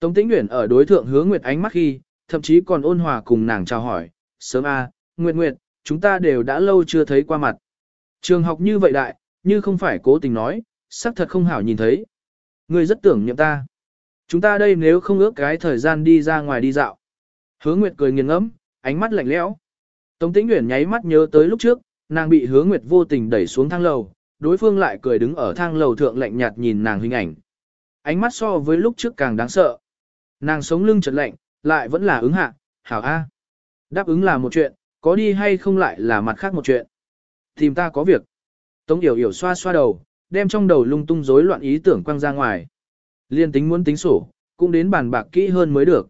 Tống Tĩnh Uyển ở đối thượng Hứa Nguyệt ánh mắt khi, thậm chí còn ôn hòa cùng nàng chào hỏi, "Sớm a, Nguyệt Nguyệt, chúng ta đều đã lâu chưa thấy qua mặt." Trường học như vậy đại, như không phải cố tình nói, xác thật không hảo nhìn thấy. Ngươi rất tưởng niệm ta. Chúng ta đây nếu không ước cái thời gian đi ra ngoài đi dạo. Hứa Nguyệt cười nghiền ngẫm, ánh mắt lạnh lẽo. Tống Tĩnh Uyển nháy mắt nhớ tới lúc trước, nàng bị Hứa Nguyệt vô tình đẩy xuống thang lầu, đối phương lại cười đứng ở thang lầu thượng lạnh nhạt nhìn nàng hình ảnh. Ánh mắt so với lúc trước càng đáng sợ. Nàng sống lưng chợt lạnh, lại vẫn là ứng hạ, hảo a. Đáp ứng là một chuyện, có đi hay không lại là mặt khác một chuyện. Tìm ta có việc. Tống Yểu Yểu xoa xoa đầu, đem trong đầu lung tung rối loạn ý tưởng quăng ra ngoài. Liên tính muốn tính sổ, cũng đến bàn bạc kỹ hơn mới được.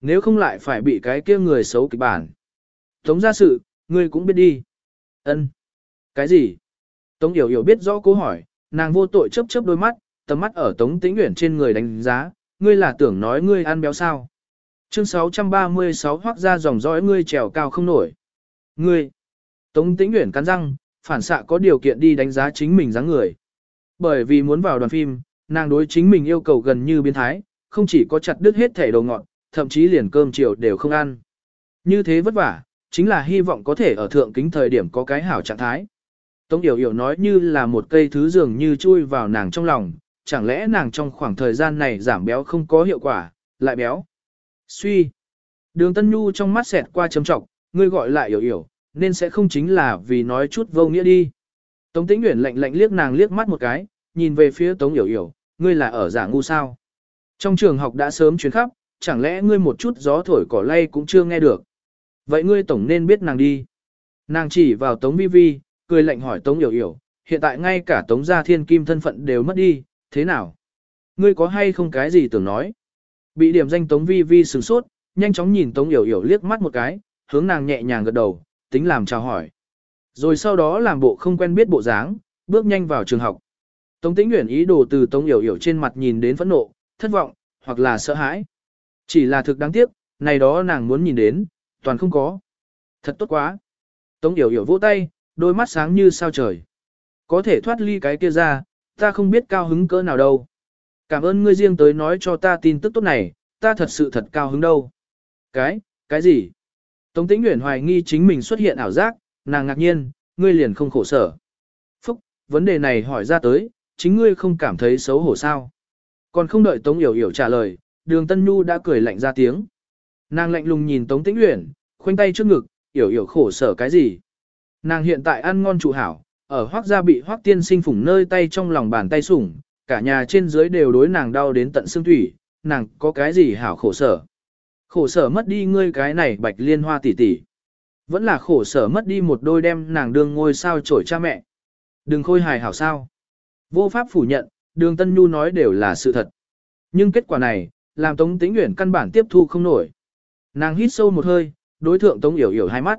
Nếu không lại phải bị cái kia người xấu kịch bản. Tống ra sự, ngươi cũng biết đi. Ân. Cái gì? Tống Yểu Yểu biết rõ câu hỏi, nàng vô tội chớp chớp đôi mắt, tầm mắt ở Tống Tĩnh Uyển trên người đánh giá, ngươi là tưởng nói ngươi ăn béo sao? Chương 636 hoác ra dòng dõi ngươi trèo cao không nổi. Ngươi. Tống Tĩnh Uyển cắn răng, phản xạ có điều kiện đi đánh giá chính mình dáng người. Bởi vì muốn vào đoàn phim, nàng đối chính mình yêu cầu gần như biến thái, không chỉ có chặt đứt hết thể đồ ngọn, thậm chí liền cơm chiều đều không ăn. Như thế vất vả, chính là hy vọng có thể ở thượng kính thời điểm có cái hảo trạng thái. Tống Yểu Yểu nói như là một cây thứ dường như chui vào nàng trong lòng, chẳng lẽ nàng trong khoảng thời gian này giảm béo không có hiệu quả, lại béo. Suy. Đường Tân Nhu trong mắt xẹt qua chấm trọng, ngươi gọi lại Yểu Yểu, nên sẽ không chính là vì nói chút vô nghĩa đi. Tống Tĩnh Uyển lạnh lạnh liếc nàng liếc mắt một cái, nhìn về phía Tống Yểu Yểu, ngươi là ở giả ngu sao? Trong trường học đã sớm chuyến khắp, chẳng lẽ ngươi một chút gió thổi cỏ lay cũng chưa nghe được? Vậy ngươi tổng nên biết nàng đi. Nàng chỉ vào Tống Vi Vi, cười lạnh hỏi Tống Yểu Yểu, hiện tại ngay cả Tống Gia Thiên Kim thân phận đều mất đi, thế nào? Ngươi có hay không cái gì tưởng nói? Bị điểm danh Tống Vi Vi sửng sốt, nhanh chóng nhìn Tống Yểu Yểu liếc mắt một cái, hướng nàng nhẹ nhàng gật đầu, tính làm chào hỏi. Rồi sau đó làm bộ không quen biết bộ dáng, bước nhanh vào trường học. Tống Tĩnh Uyển ý đồ từ Tống Yểu Yểu trên mặt nhìn đến phẫn nộ, thất vọng, hoặc là sợ hãi. Chỉ là thực đáng tiếc, này đó nàng muốn nhìn đến, toàn không có. Thật tốt quá. Tống Yểu Yểu vỗ tay, đôi mắt sáng như sao trời. Có thể thoát ly cái kia ra, ta không biết cao hứng cỡ nào đâu. Cảm ơn ngươi riêng tới nói cho ta tin tức tốt này, ta thật sự thật cao hứng đâu. Cái, cái gì? Tống Tĩnh nguyễn hoài nghi chính mình xuất hiện ảo giác, nàng ngạc nhiên, ngươi liền không khổ sở. Phúc, vấn đề này hỏi ra tới, chính ngươi không cảm thấy xấu hổ sao? Còn không đợi Tống Yểu Yểu trả lời, Đường Tân Nhu đã cười lạnh ra tiếng. Nàng lạnh lùng nhìn Tống Tĩnh Uyển, khoanh tay trước ngực, hiểu hiểu khổ sở cái gì? Nàng hiện tại ăn ngon trụ hảo, ở hoác gia bị hoác tiên sinh phủng nơi tay trong lòng bàn tay sủng, cả nhà trên dưới đều đối nàng đau đến tận xương thủy, nàng có cái gì hảo khổ sở. Khổ sở mất đi ngươi cái này bạch liên hoa tỷ tỷ. Vẫn là khổ sở mất đi một đôi đem nàng đương ngôi sao trổi cha mẹ. Đừng khôi hài hảo sao. Vô pháp phủ nhận, đường Tân Nhu nói đều là sự thật. Nhưng kết quả này, làm Tống Tĩnh Uyển căn bản tiếp thu không nổi. Nàng hít sâu một hơi, đối thượng Tống Yểu Yểu hai mắt.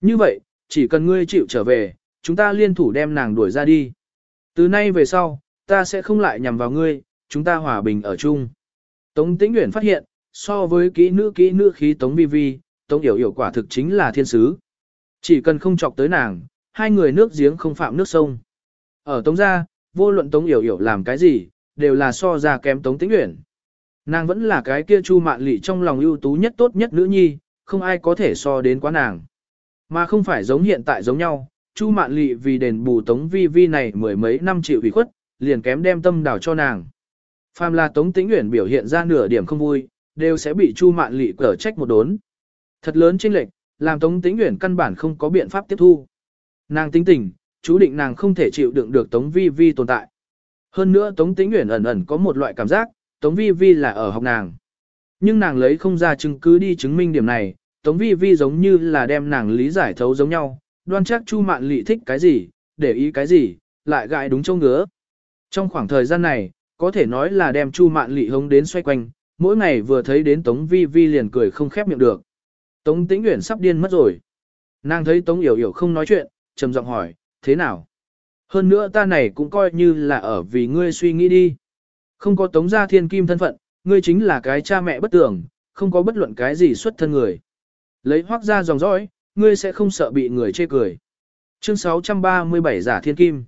Như vậy, chỉ cần ngươi chịu trở về, chúng ta liên thủ đem nàng đuổi ra đi. Từ nay về sau, ta sẽ không lại nhằm vào ngươi, chúng ta hòa bình ở chung. Tống Tĩnh Uyển phát hiện, so với kỹ nữ kỹ nữ khí Tống Vi Vi, Tống Yểu Yểu quả thực chính là thiên sứ. Chỉ cần không chọc tới nàng, hai người nước giếng không phạm nước sông. Ở Tống gia, vô luận Tống Yểu Yểu làm cái gì, đều là so ra kém Tống Tĩnh Uyển. Nàng vẫn là cái kia Chu Mạn Lị trong lòng ưu tú nhất tốt nhất nữ nhi, không ai có thể so đến quá nàng. Mà không phải giống hiện tại giống nhau, Chu Mạn Lị vì đền bù Tống Vi Vi này mười mấy năm chịu ủy khuất, liền kém đem tâm đảo cho nàng. Phàm là Tống Tĩnh Uyển biểu hiện ra nửa điểm không vui, đều sẽ bị Chu Mạn Lị cở trách một đốn. Thật lớn chênh lệch, làm Tống Tĩnh Uyển căn bản không có biện pháp tiếp thu. Nàng tính tình, chú định nàng không thể chịu đựng được Tống Vi Vi tồn tại. Hơn nữa Tống Tĩnh Uyển ẩn ẩn có một loại cảm giác, Tống Vi Vi là ở học nàng. Nhưng nàng lấy không ra chứng cứ đi chứng minh điểm này, Tống Vi Vi giống như là đem nàng lý giải thấu giống nhau, đoan chắc Chu Mạn Lị thích cái gì, để ý cái gì, lại gại đúng châu ngứa. Trong khoảng thời gian này, có thể nói là đem Chu Mạn Lị hống đến xoay quanh, mỗi ngày vừa thấy đến Tống Vi Vi liền cười không khép miệng được. Tống Tĩnh Uyển sắp điên mất rồi. Nàng thấy Tống Yểu Yểu không nói chuyện, trầm giọng hỏi, thế nào? Hơn nữa ta này cũng coi như là ở vì ngươi suy nghĩ đi. Không có Tống gia thiên kim thân phận, ngươi chính là cái cha mẹ bất tưởng, không có bất luận cái gì xuất thân người. Lấy hoác ra dòng dõi, ngươi sẽ không sợ bị người chê cười. Chương 637 giả thiên kim.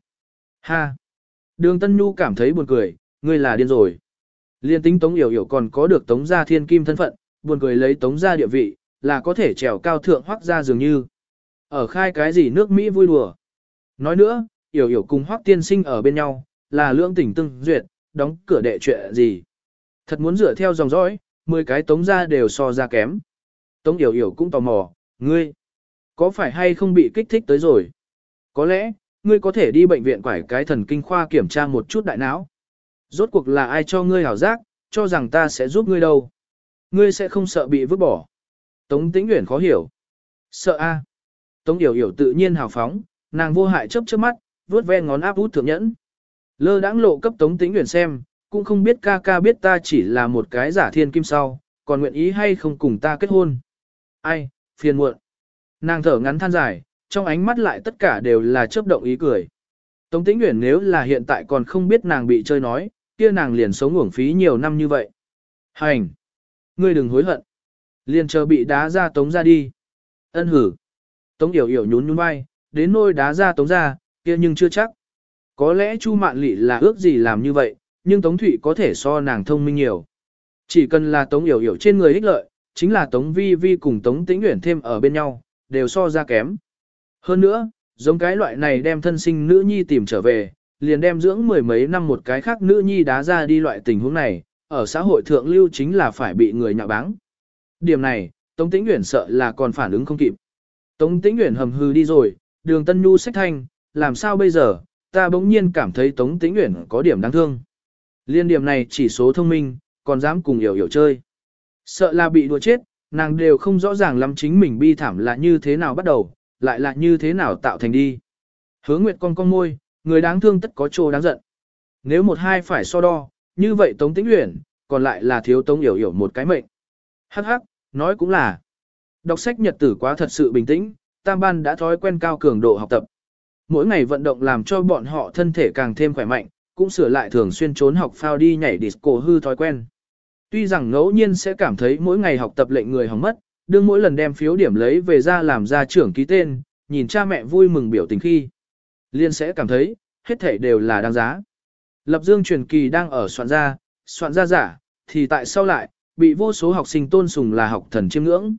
Ha! Đường Tân Nhu cảm thấy buồn cười, ngươi là điên rồi. Liên tính Tống Yểu Yểu còn có được Tống gia thiên kim thân phận, buồn cười lấy Tống gia địa vị, là có thể trèo cao thượng hoác ra dường như. Ở khai cái gì nước Mỹ vui đùa. Nói nữa, Yểu Yểu cùng hoác tiên sinh ở bên nhau, là lưỡng tình tương duyệt, đóng cửa đệ chuyện gì. Thật muốn dựa theo dòng dõi, 10 cái Tống ra đều so ra kém. Tống Yểu Yểu cũng tò mò, ngươi, có phải hay không bị kích thích tới rồi? Có lẽ, ngươi có thể đi bệnh viện quải cái thần kinh khoa kiểm tra một chút đại não. Rốt cuộc là ai cho ngươi hảo giác, cho rằng ta sẽ giúp ngươi đâu. Ngươi sẽ không sợ bị vứt bỏ. Tống Tĩnh nguyện khó hiểu. Sợ a? Tống Yểu Yểu tự nhiên hào phóng, nàng vô hại chớp chớp mắt, vuốt ve ngón áp út thượng nhẫn. Lơ đãng lộ cấp Tống Tĩnh Uyển xem, cũng không biết ca ca biết ta chỉ là một cái giả thiên kim sau, còn nguyện ý hay không cùng ta kết hôn. Ai, phiền muộn. Nàng thở ngắn than dài, trong ánh mắt lại tất cả đều là chớp động ý cười. Tống Tĩnh Uyển nếu là hiện tại còn không biết nàng bị chơi nói, kia nàng liền sống uổng phí nhiều năm như vậy. Hành! Ngươi đừng hối hận. Liền chờ bị đá ra tống ra đi. Ân hử. Tống yểu yểu nhún nhún vai, đến nôi đá ra tống ra, kia nhưng chưa chắc. Có lẽ Chu Mạn Lị là ước gì làm như vậy, nhưng Tống Thụy có thể so nàng thông minh nhiều. Chỉ cần là Tống yểu yểu trên người ích lợi, chính là Tống Vi Vi cùng Tống Tĩnh Uyển thêm ở bên nhau, đều so ra kém. Hơn nữa, giống cái loại này đem thân sinh nữ nhi tìm trở về, liền đem dưỡng mười mấy năm một cái khác nữ nhi đá ra đi loại tình huống này, ở xã hội thượng lưu chính là phải bị người nhạo báng. Điểm này, Tống Tĩnh Uyển sợ là còn phản ứng không kịp. Tống Tĩnh Uyển hầm hừ đi rồi, đường Tân Nhu sách thanh, làm sao bây giờ, ta bỗng nhiên cảm thấy Tống Tĩnh Uyển có điểm đáng thương. Liên điểm này chỉ số thông minh, còn dám cùng hiểu hiểu chơi. Sợ là bị đùa chết, nàng đều không rõ ràng lắm chính mình bi thảm là như thế nào bắt đầu, lại là như thế nào tạo thành đi. Hứa Nguyệt con con môi, người đáng thương tất có chỗ đáng giận. Nếu một hai phải so đo, như vậy Tống Tĩnh Uyển, còn lại là thiếu Tống Hiểu Hiểu một cái mệnh. Hắc hắc, nói cũng là. Đọc sách nhật tử quá thật sự bình tĩnh, tam ban đã thói quen cao cường độ học tập. Mỗi ngày vận động làm cho bọn họ thân thể càng thêm khỏe mạnh, cũng sửa lại thường xuyên trốn học phao đi nhảy disco hư thói quen. Tuy rằng ngẫu nhiên sẽ cảm thấy mỗi ngày học tập lệnh người hỏng mất, đương mỗi lần đem phiếu điểm lấy về ra làm ra trưởng ký tên, nhìn cha mẹ vui mừng biểu tình khi. Liên sẽ cảm thấy, hết thể đều là đáng giá. Lập dương truyền kỳ đang ở soạn ra, soạn ra giả, thì tại sao lại, bị vô số học sinh tôn sùng là học thần chiêm ngưỡng.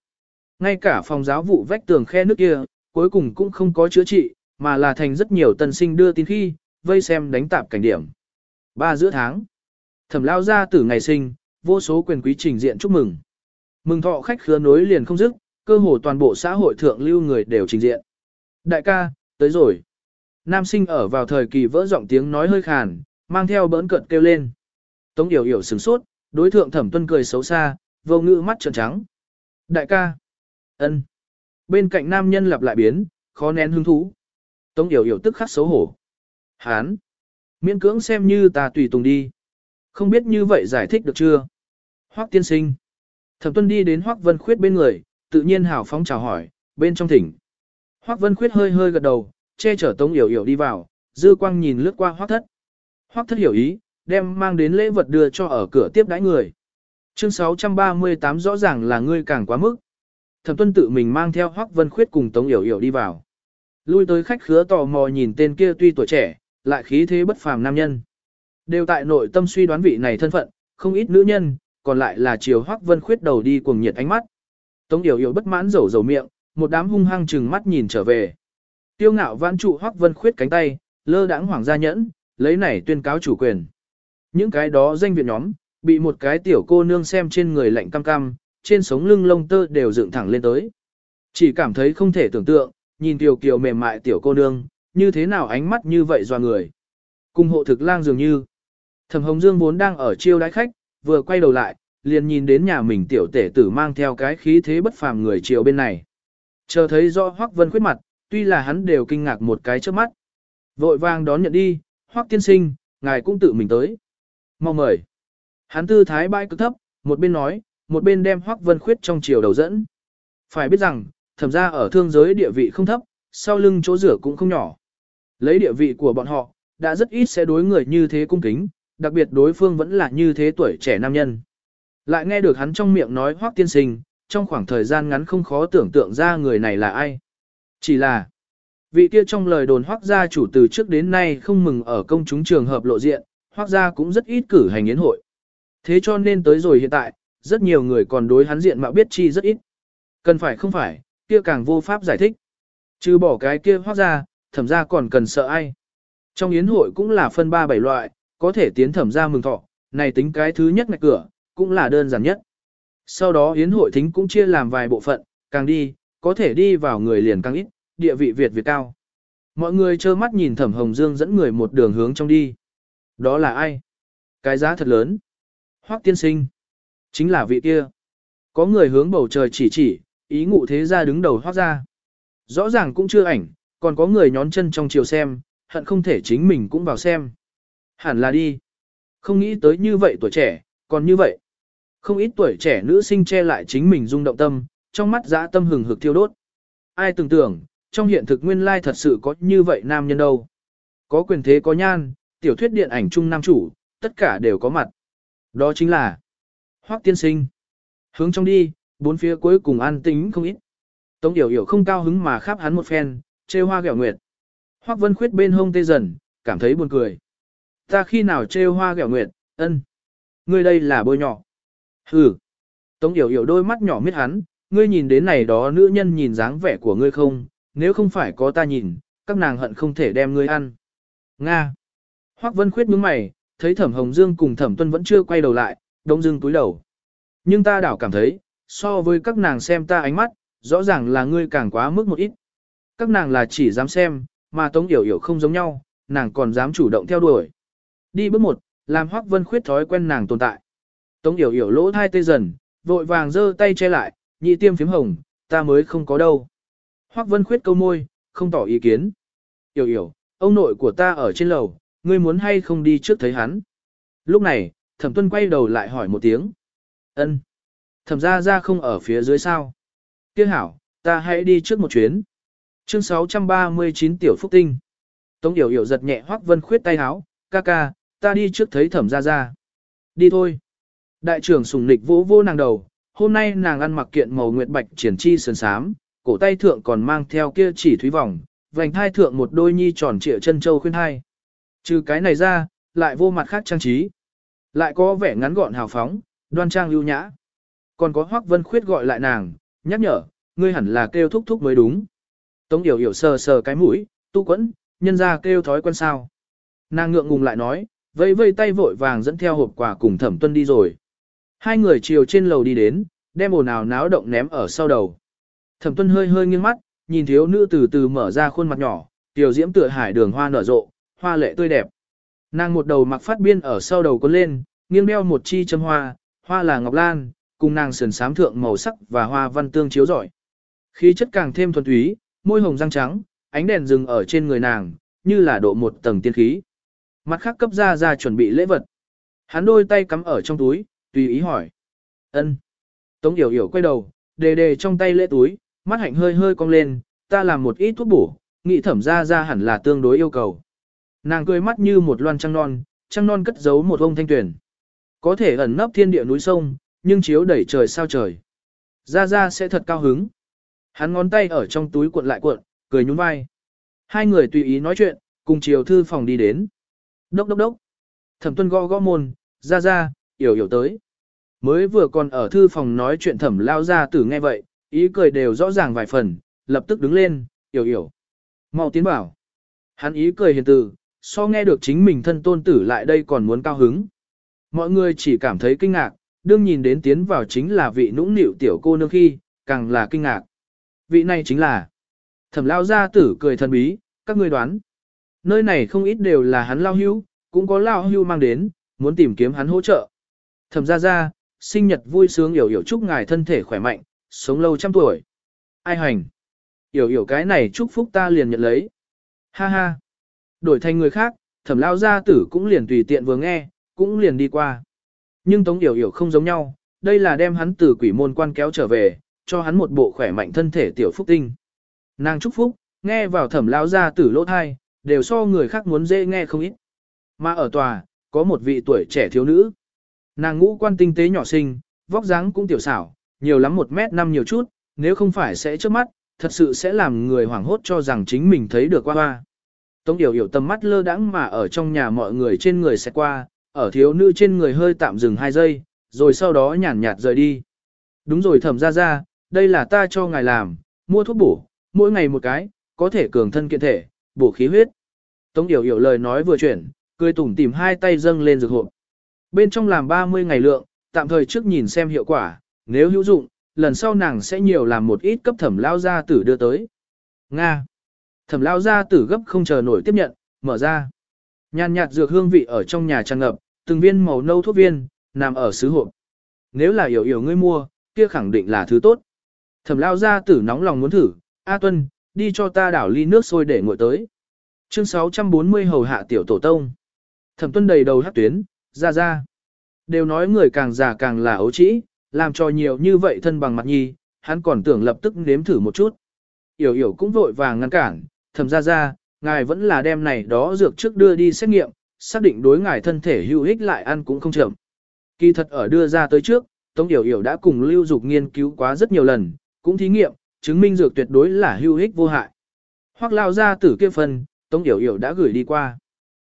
Ngay cả phòng giáo vụ vách tường khe nước kia, cuối cùng cũng không có chữa trị, mà là thành rất nhiều tân sinh đưa tin khi, vây xem đánh tạp cảnh điểm. Ba giữa tháng, thẩm lao ra từ ngày sinh, vô số quyền quý trình diện chúc mừng. Mừng thọ khách khứa nối liền không dứt, cơ hồ toàn bộ xã hội thượng lưu người đều trình diện. Đại ca, tới rồi. Nam sinh ở vào thời kỳ vỡ giọng tiếng nói hơi khàn, mang theo bỡn cợt kêu lên. Tống Yểu Yểu sửng sốt, đối thượng Thẩm Tuân cười xấu xa, vô ngữ mắt trợn trắng. Đại ca. ân. Bên cạnh nam nhân lặp lại biến, khó nén hứng thú. Tống Yểu Yểu tức khắc xấu hổ. Hán. Miễn cưỡng xem như ta tùy tùng đi. Không biết như vậy giải thích được chưa? Hoắc tiên sinh. Thẩm Tuân đi đến Hoắc Vân Khuyết bên người, tự nhiên hào phóng chào hỏi, bên trong thỉnh. Hoắc Vân Khuyết hơi hơi gật đầu, che chở Tống Yểu Yểu đi vào, dư quang nhìn lướt qua Hoắc Thất. Hoắc Thất hiểu ý, đem mang đến lễ vật đưa cho ở cửa tiếp đãi người. Chương 638 rõ ràng là ngươi càng quá mức. Thẩm Tuân tự mình mang theo Hoắc Vân Khuyết cùng Tống Yểu Yểu đi vào. Lui tới khách khứa tò mò nhìn tên kia tuy tuổi trẻ, lại khí thế bất phàm nam nhân. Đều tại nội tâm suy đoán vị này thân phận, không ít nữ nhân, còn lại là chiều Hoắc Vân Khuyết đầu đi cuồng nhiệt ánh mắt. Tống Điểu Yểu bất mãn rầu rầu miệng, một đám hung hăng chừng mắt nhìn trở về. Tiêu ngạo vãn trụ Hoắc Vân Khuyết cánh tay, lơ đãng hoàng gia nhẫn, lấy này tuyên cáo chủ quyền. Những cái đó danh viện nhóm, bị một cái tiểu cô nương xem trên người lạnh cam cam, trên sống lưng lông tơ đều dựng thẳng lên tới. Chỉ cảm thấy không thể tưởng tượng, nhìn tiểu kiều mềm mại tiểu cô nương, như thế nào ánh mắt như vậy doa người. Cùng hộ thực lang dường như. Thẩm Hồng Dương vốn đang ở chiêu đái khách, vừa quay đầu lại, liền nhìn đến nhà mình tiểu tể tử mang theo cái khí thế bất phàm người chiều bên này. Chờ thấy rõ Hoắc Vân khuyết mặt, tuy là hắn đều kinh ngạc một cái trước mắt. Vội vàng đón nhận đi, Hoắc tiên sinh, ngài cũng tự mình tới. Mau mời. Hắn tư thái bãi cực thấp, một bên nói, một bên đem Hoắc Vân khuyết trong chiều đầu dẫn. Phải biết rằng, thẩm ra ở thương giới địa vị không thấp, sau lưng chỗ rửa cũng không nhỏ. Lấy địa vị của bọn họ, đã rất ít sẽ đối người như thế cung kính, đặc biệt đối phương vẫn là như thế tuổi trẻ nam nhân. Lại nghe được hắn trong miệng nói hoác tiên sinh, trong khoảng thời gian ngắn không khó tưởng tượng ra người này là ai. Chỉ là, vị kia trong lời đồn hoác gia chủ từ trước đến nay không mừng ở công chúng trường hợp lộ diện, hoác gia cũng rất ít cử hành yến hội. Thế cho nên tới rồi hiện tại, rất nhiều người còn đối hắn diện mạo biết chi rất ít. Cần phải không phải, kia càng vô pháp giải thích. Trừ bỏ cái kia hoác ra, thẩm ra còn cần sợ ai. Trong yến hội cũng là phân ba bảy loại, có thể tiến thẩm ra mừng thọ, này tính cái thứ nhất ngạch cửa, cũng là đơn giản nhất. Sau đó yến hội thính cũng chia làm vài bộ phận, càng đi, có thể đi vào người liền càng ít, địa vị Việt Việt cao. Mọi người trơ mắt nhìn thẩm hồng dương dẫn người một đường hướng trong đi. Đó là ai? Cái giá thật lớn. Hoác tiên sinh. Chính là vị kia. Có người hướng bầu trời chỉ chỉ, ý ngụ thế ra đứng đầu hoác ra. Rõ ràng cũng chưa ảnh, còn có người nhón chân trong chiều xem, hận không thể chính mình cũng vào xem. Hẳn là đi. Không nghĩ tới như vậy tuổi trẻ, còn như vậy. Không ít tuổi trẻ nữ sinh che lại chính mình rung động tâm, trong mắt dã tâm hừng hực thiêu đốt. Ai tưởng tưởng, trong hiện thực nguyên lai thật sự có như vậy nam nhân đâu. Có quyền thế có nhan, tiểu thuyết điện ảnh chung nam chủ, tất cả đều có mặt. Đó chính là Hoắc tiên sinh. Hướng trong đi, bốn phía cuối cùng an tính không ít. Tống Yểu Yểu không cao hứng mà khắp hắn một phen, trêu hoa gẹo nguyệt. Hoắc Vân Khuyết bên hông tê dần, cảm thấy buồn cười. Ta khi nào trêu hoa gẹo nguyệt, ân. Ngươi đây là bôi nhỏ. Hừ. Tống Yểu Yểu đôi mắt nhỏ miết hắn, ngươi nhìn đến này đó nữ nhân nhìn dáng vẻ của ngươi không, nếu không phải có ta nhìn, các nàng hận không thể đem ngươi ăn. Nga. Hoắc Vân Khuyết nhướng mày, thấy Thẩm Hồng Dương cùng Thẩm Tuân vẫn chưa quay đầu lại, đông dương túi đầu. Nhưng ta đảo cảm thấy, so với các nàng xem ta ánh mắt, rõ ràng là ngươi càng quá mức một ít. Các nàng là chỉ dám xem, mà Tống Yểu Yểu không giống nhau, nàng còn dám chủ động theo đuổi. Đi bước một, làm Hoắc Vân Khuyết thói quen nàng tồn tại. Tống Yểu Yểu lỗ thai tê dần, vội vàng giơ tay che lại, nhị tiêm phím hồng, ta mới không có đâu. Hoắc Vân Khuyết câu môi, không tỏ ý kiến. Yểu Yểu, ông nội của ta ở trên lầu, ngươi muốn hay không đi trước thấy hắn. Lúc này, Thẩm Tuân quay đầu lại hỏi một tiếng. Ân. Thẩm ra ra không ở phía dưới sao. Tiếc hảo, ta hãy đi trước một chuyến. Chương 639 Tiểu Phúc Tinh. Tống Yểu Yểu giật nhẹ Hoắc Vân Khuyết tay háo, ca ca, ta đi trước thấy thẩm ra ra. Đi thôi. Đại trưởng sùng nịch vỗ vô nàng đầu, hôm nay nàng ăn mặc kiện màu nguyệt bạch triển chi sườn sám, cổ tay thượng còn mang theo kia chỉ thúy vòng, vành thai thượng một đôi nhi tròn trịa chân châu khuyên hai. Trừ cái này ra, lại vô mặt khác trang trí. Lại có vẻ ngắn gọn hào phóng, đoan trang lưu nhã. Còn có Hoắc Vân Khuyết gọi lại nàng, nhắc nhở, ngươi hẳn là kêu thúc thúc mới đúng. Tống Yểu Yểu sờ sờ cái mũi, tu quẫn, nhân ra kêu thói quen sao. Nàng ngượng ngùng lại nói, vây vây tay vội vàng dẫn theo hộp quà cùng thẩm tuân đi rồi. Hai người chiều trên lầu đi đến, đem ồn ào náo động ném ở sau đầu. Thẩm tuân hơi hơi nghiêng mắt, nhìn thiếu nữ từ từ mở ra khuôn mặt nhỏ, tiểu diễm tựa hải đường hoa nở rộ, hoa lệ tươi đẹp. Nàng một đầu mặc phát biên ở sau đầu con lên, nghiêng đeo một chi châm hoa, hoa là ngọc lan, cùng nàng sườn sám thượng màu sắc và hoa văn tương chiếu rọi. Khí chất càng thêm thuần túy, môi hồng răng trắng, ánh đèn dừng ở trên người nàng, như là độ một tầng tiên khí. Mặt khác cấp ra ra chuẩn bị lễ vật. Hắn đôi tay cắm ở trong túi, tùy ý hỏi. ân Tống Yểu Yểu quay đầu, đề đề trong tay lễ túi, mắt hạnh hơi hơi cong lên, ta làm một ít thuốc bổ, nghĩ thẩm ra ra hẳn là tương đối yêu cầu. Nàng cười mắt như một loan trăng non, trăng non cất giấu một ông thanh tuyển. Có thể ẩn nấp thiên địa núi sông, nhưng chiếu đẩy trời sao trời. Ra ra sẽ thật cao hứng. Hắn ngón tay ở trong túi cuộn lại cuộn, cười nhún vai. Hai người tùy ý nói chuyện, cùng chiều thư phòng đi đến. Đốc đốc đốc. Thẩm tuân gõ gõ môn, ra ra, yểu yểu tới. Mới vừa còn ở thư phòng nói chuyện thẩm lao ra tử nghe vậy, ý cười đều rõ ràng vài phần, lập tức đứng lên, hiểu hiểu. mau tiến bảo. Hắn ý cười hiền từ, so nghe được chính mình thân tôn tử lại đây còn muốn cao hứng. Mọi người chỉ cảm thấy kinh ngạc, đương nhìn đến tiến vào chính là vị nũng nịu tiểu cô nương khi, càng là kinh ngạc. Vị này chính là thẩm lao gia tử cười thần bí, các ngươi đoán. Nơi này không ít đều là hắn lao hưu, cũng có lao hưu mang đến, muốn tìm kiếm hắn hỗ trợ. Thẩm gia gia, sinh nhật vui sướng hiểu hiểu chúc ngài thân thể khỏe mạnh, sống lâu trăm tuổi. Ai hành? Hiểu hiểu cái này chúc phúc ta liền nhận lấy. Ha ha. Đổi thành người khác, thẩm lao gia tử cũng liền tùy tiện vừa nghe, cũng liền đi qua. Nhưng Tống Yểu Yểu không giống nhau, đây là đem hắn từ quỷ môn quan kéo trở về, cho hắn một bộ khỏe mạnh thân thể tiểu phúc tinh. Nàng chúc phúc, nghe vào thẩm lao ra tử lỗ thai, đều so người khác muốn dễ nghe không ít. Mà ở tòa, có một vị tuổi trẻ thiếu nữ. Nàng ngũ quan tinh tế nhỏ xinh, vóc dáng cũng tiểu xảo, nhiều lắm một mét năm nhiều chút, nếu không phải sẽ trước mắt, thật sự sẽ làm người hoảng hốt cho rằng chính mình thấy được qua hoa. Tống Yểu Yểu tầm mắt lơ đãng mà ở trong nhà mọi người trên người sẽ qua, ở thiếu nữ trên người hơi tạm dừng hai giây, rồi sau đó nhàn nhạt rời đi. Đúng rồi thẩm ra ra, đây là ta cho ngài làm, mua thuốc bổ, mỗi ngày một cái, có thể cường thân kiện thể, bổ khí huyết. Tống Điều hiểu lời nói vừa chuyển, cười tủm tìm hai tay dâng lên dược hộp. Bên trong làm 30 ngày lượng, tạm thời trước nhìn xem hiệu quả, nếu hữu dụng, lần sau nàng sẽ nhiều làm một ít cấp thẩm lao gia tử đưa tới. Nga. Thẩm lao gia tử gấp không chờ nổi tiếp nhận, mở ra. Nhàn nhạt dược hương vị ở trong nhà tràn ngập, từng viên màu nâu thuốc viên, nằm ở sứ hộp. Nếu là hiểu hiểu ngươi mua, kia khẳng định là thứ tốt. Thẩm lao gia tử nóng lòng muốn thử, A Tuân, đi cho ta đảo ly nước sôi để nguội tới. Chương 640 hầu hạ tiểu tổ tông. Thẩm Tuân đầy đầu hát tuyến, ra ra. Đều nói người càng già càng là ấu trĩ, làm cho nhiều như vậy thân bằng mặt nhi, hắn còn tưởng lập tức nếm thử một chút. Yểu yểu cũng vội vàng ngăn cản, thẩm ra ra, ngài vẫn là đem này đó dược trước đưa đi xét nghiệm, xác định đối ngài thân thể hữu ích lại ăn cũng không chậm. Kỳ thật ở đưa ra tới trước, Tống Yểu Yểu đã cùng Lưu Dục nghiên cứu quá rất nhiều lần, cũng thí nghiệm, chứng minh dược tuyệt đối là hữu ích vô hại. Hoặc lao ra tử kia phần, Tống Yểu Yểu đã gửi đi qua.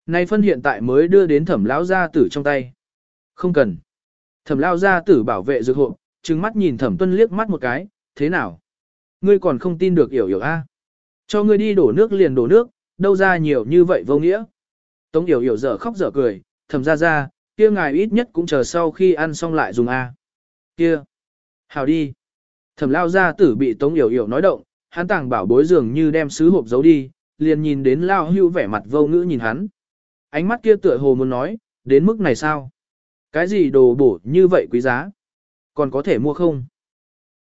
Nay phân hiện tại mới đưa đến thẩm lão gia tử trong tay. Không cần. Thẩm lao gia tử bảo vệ dược hộ, trừng mắt nhìn thẩm tuân liếc mắt một cái, thế nào? Ngươi còn không tin được Yểu Yểu a? Cho ngươi đi đổ nước liền đổ nước, đâu ra nhiều như vậy vô nghĩa. Tống Yểu Yểu dở khóc dở cười, thầm ra ra, kia ngài ít nhất cũng chờ sau khi ăn xong lại dùng A. Kia! Hào đi! Thẩm lao gia tử bị Tống Yểu Yểu nói động, hắn tàng bảo bối dường như đem sứ hộp giấu đi, liền nhìn đến lao hưu vẻ mặt vô ngữ nhìn hắn. Ánh mắt kia tựa hồ muốn nói, đến mức này sao? Cái gì đồ bổ như vậy quý giá? Còn có thể mua không?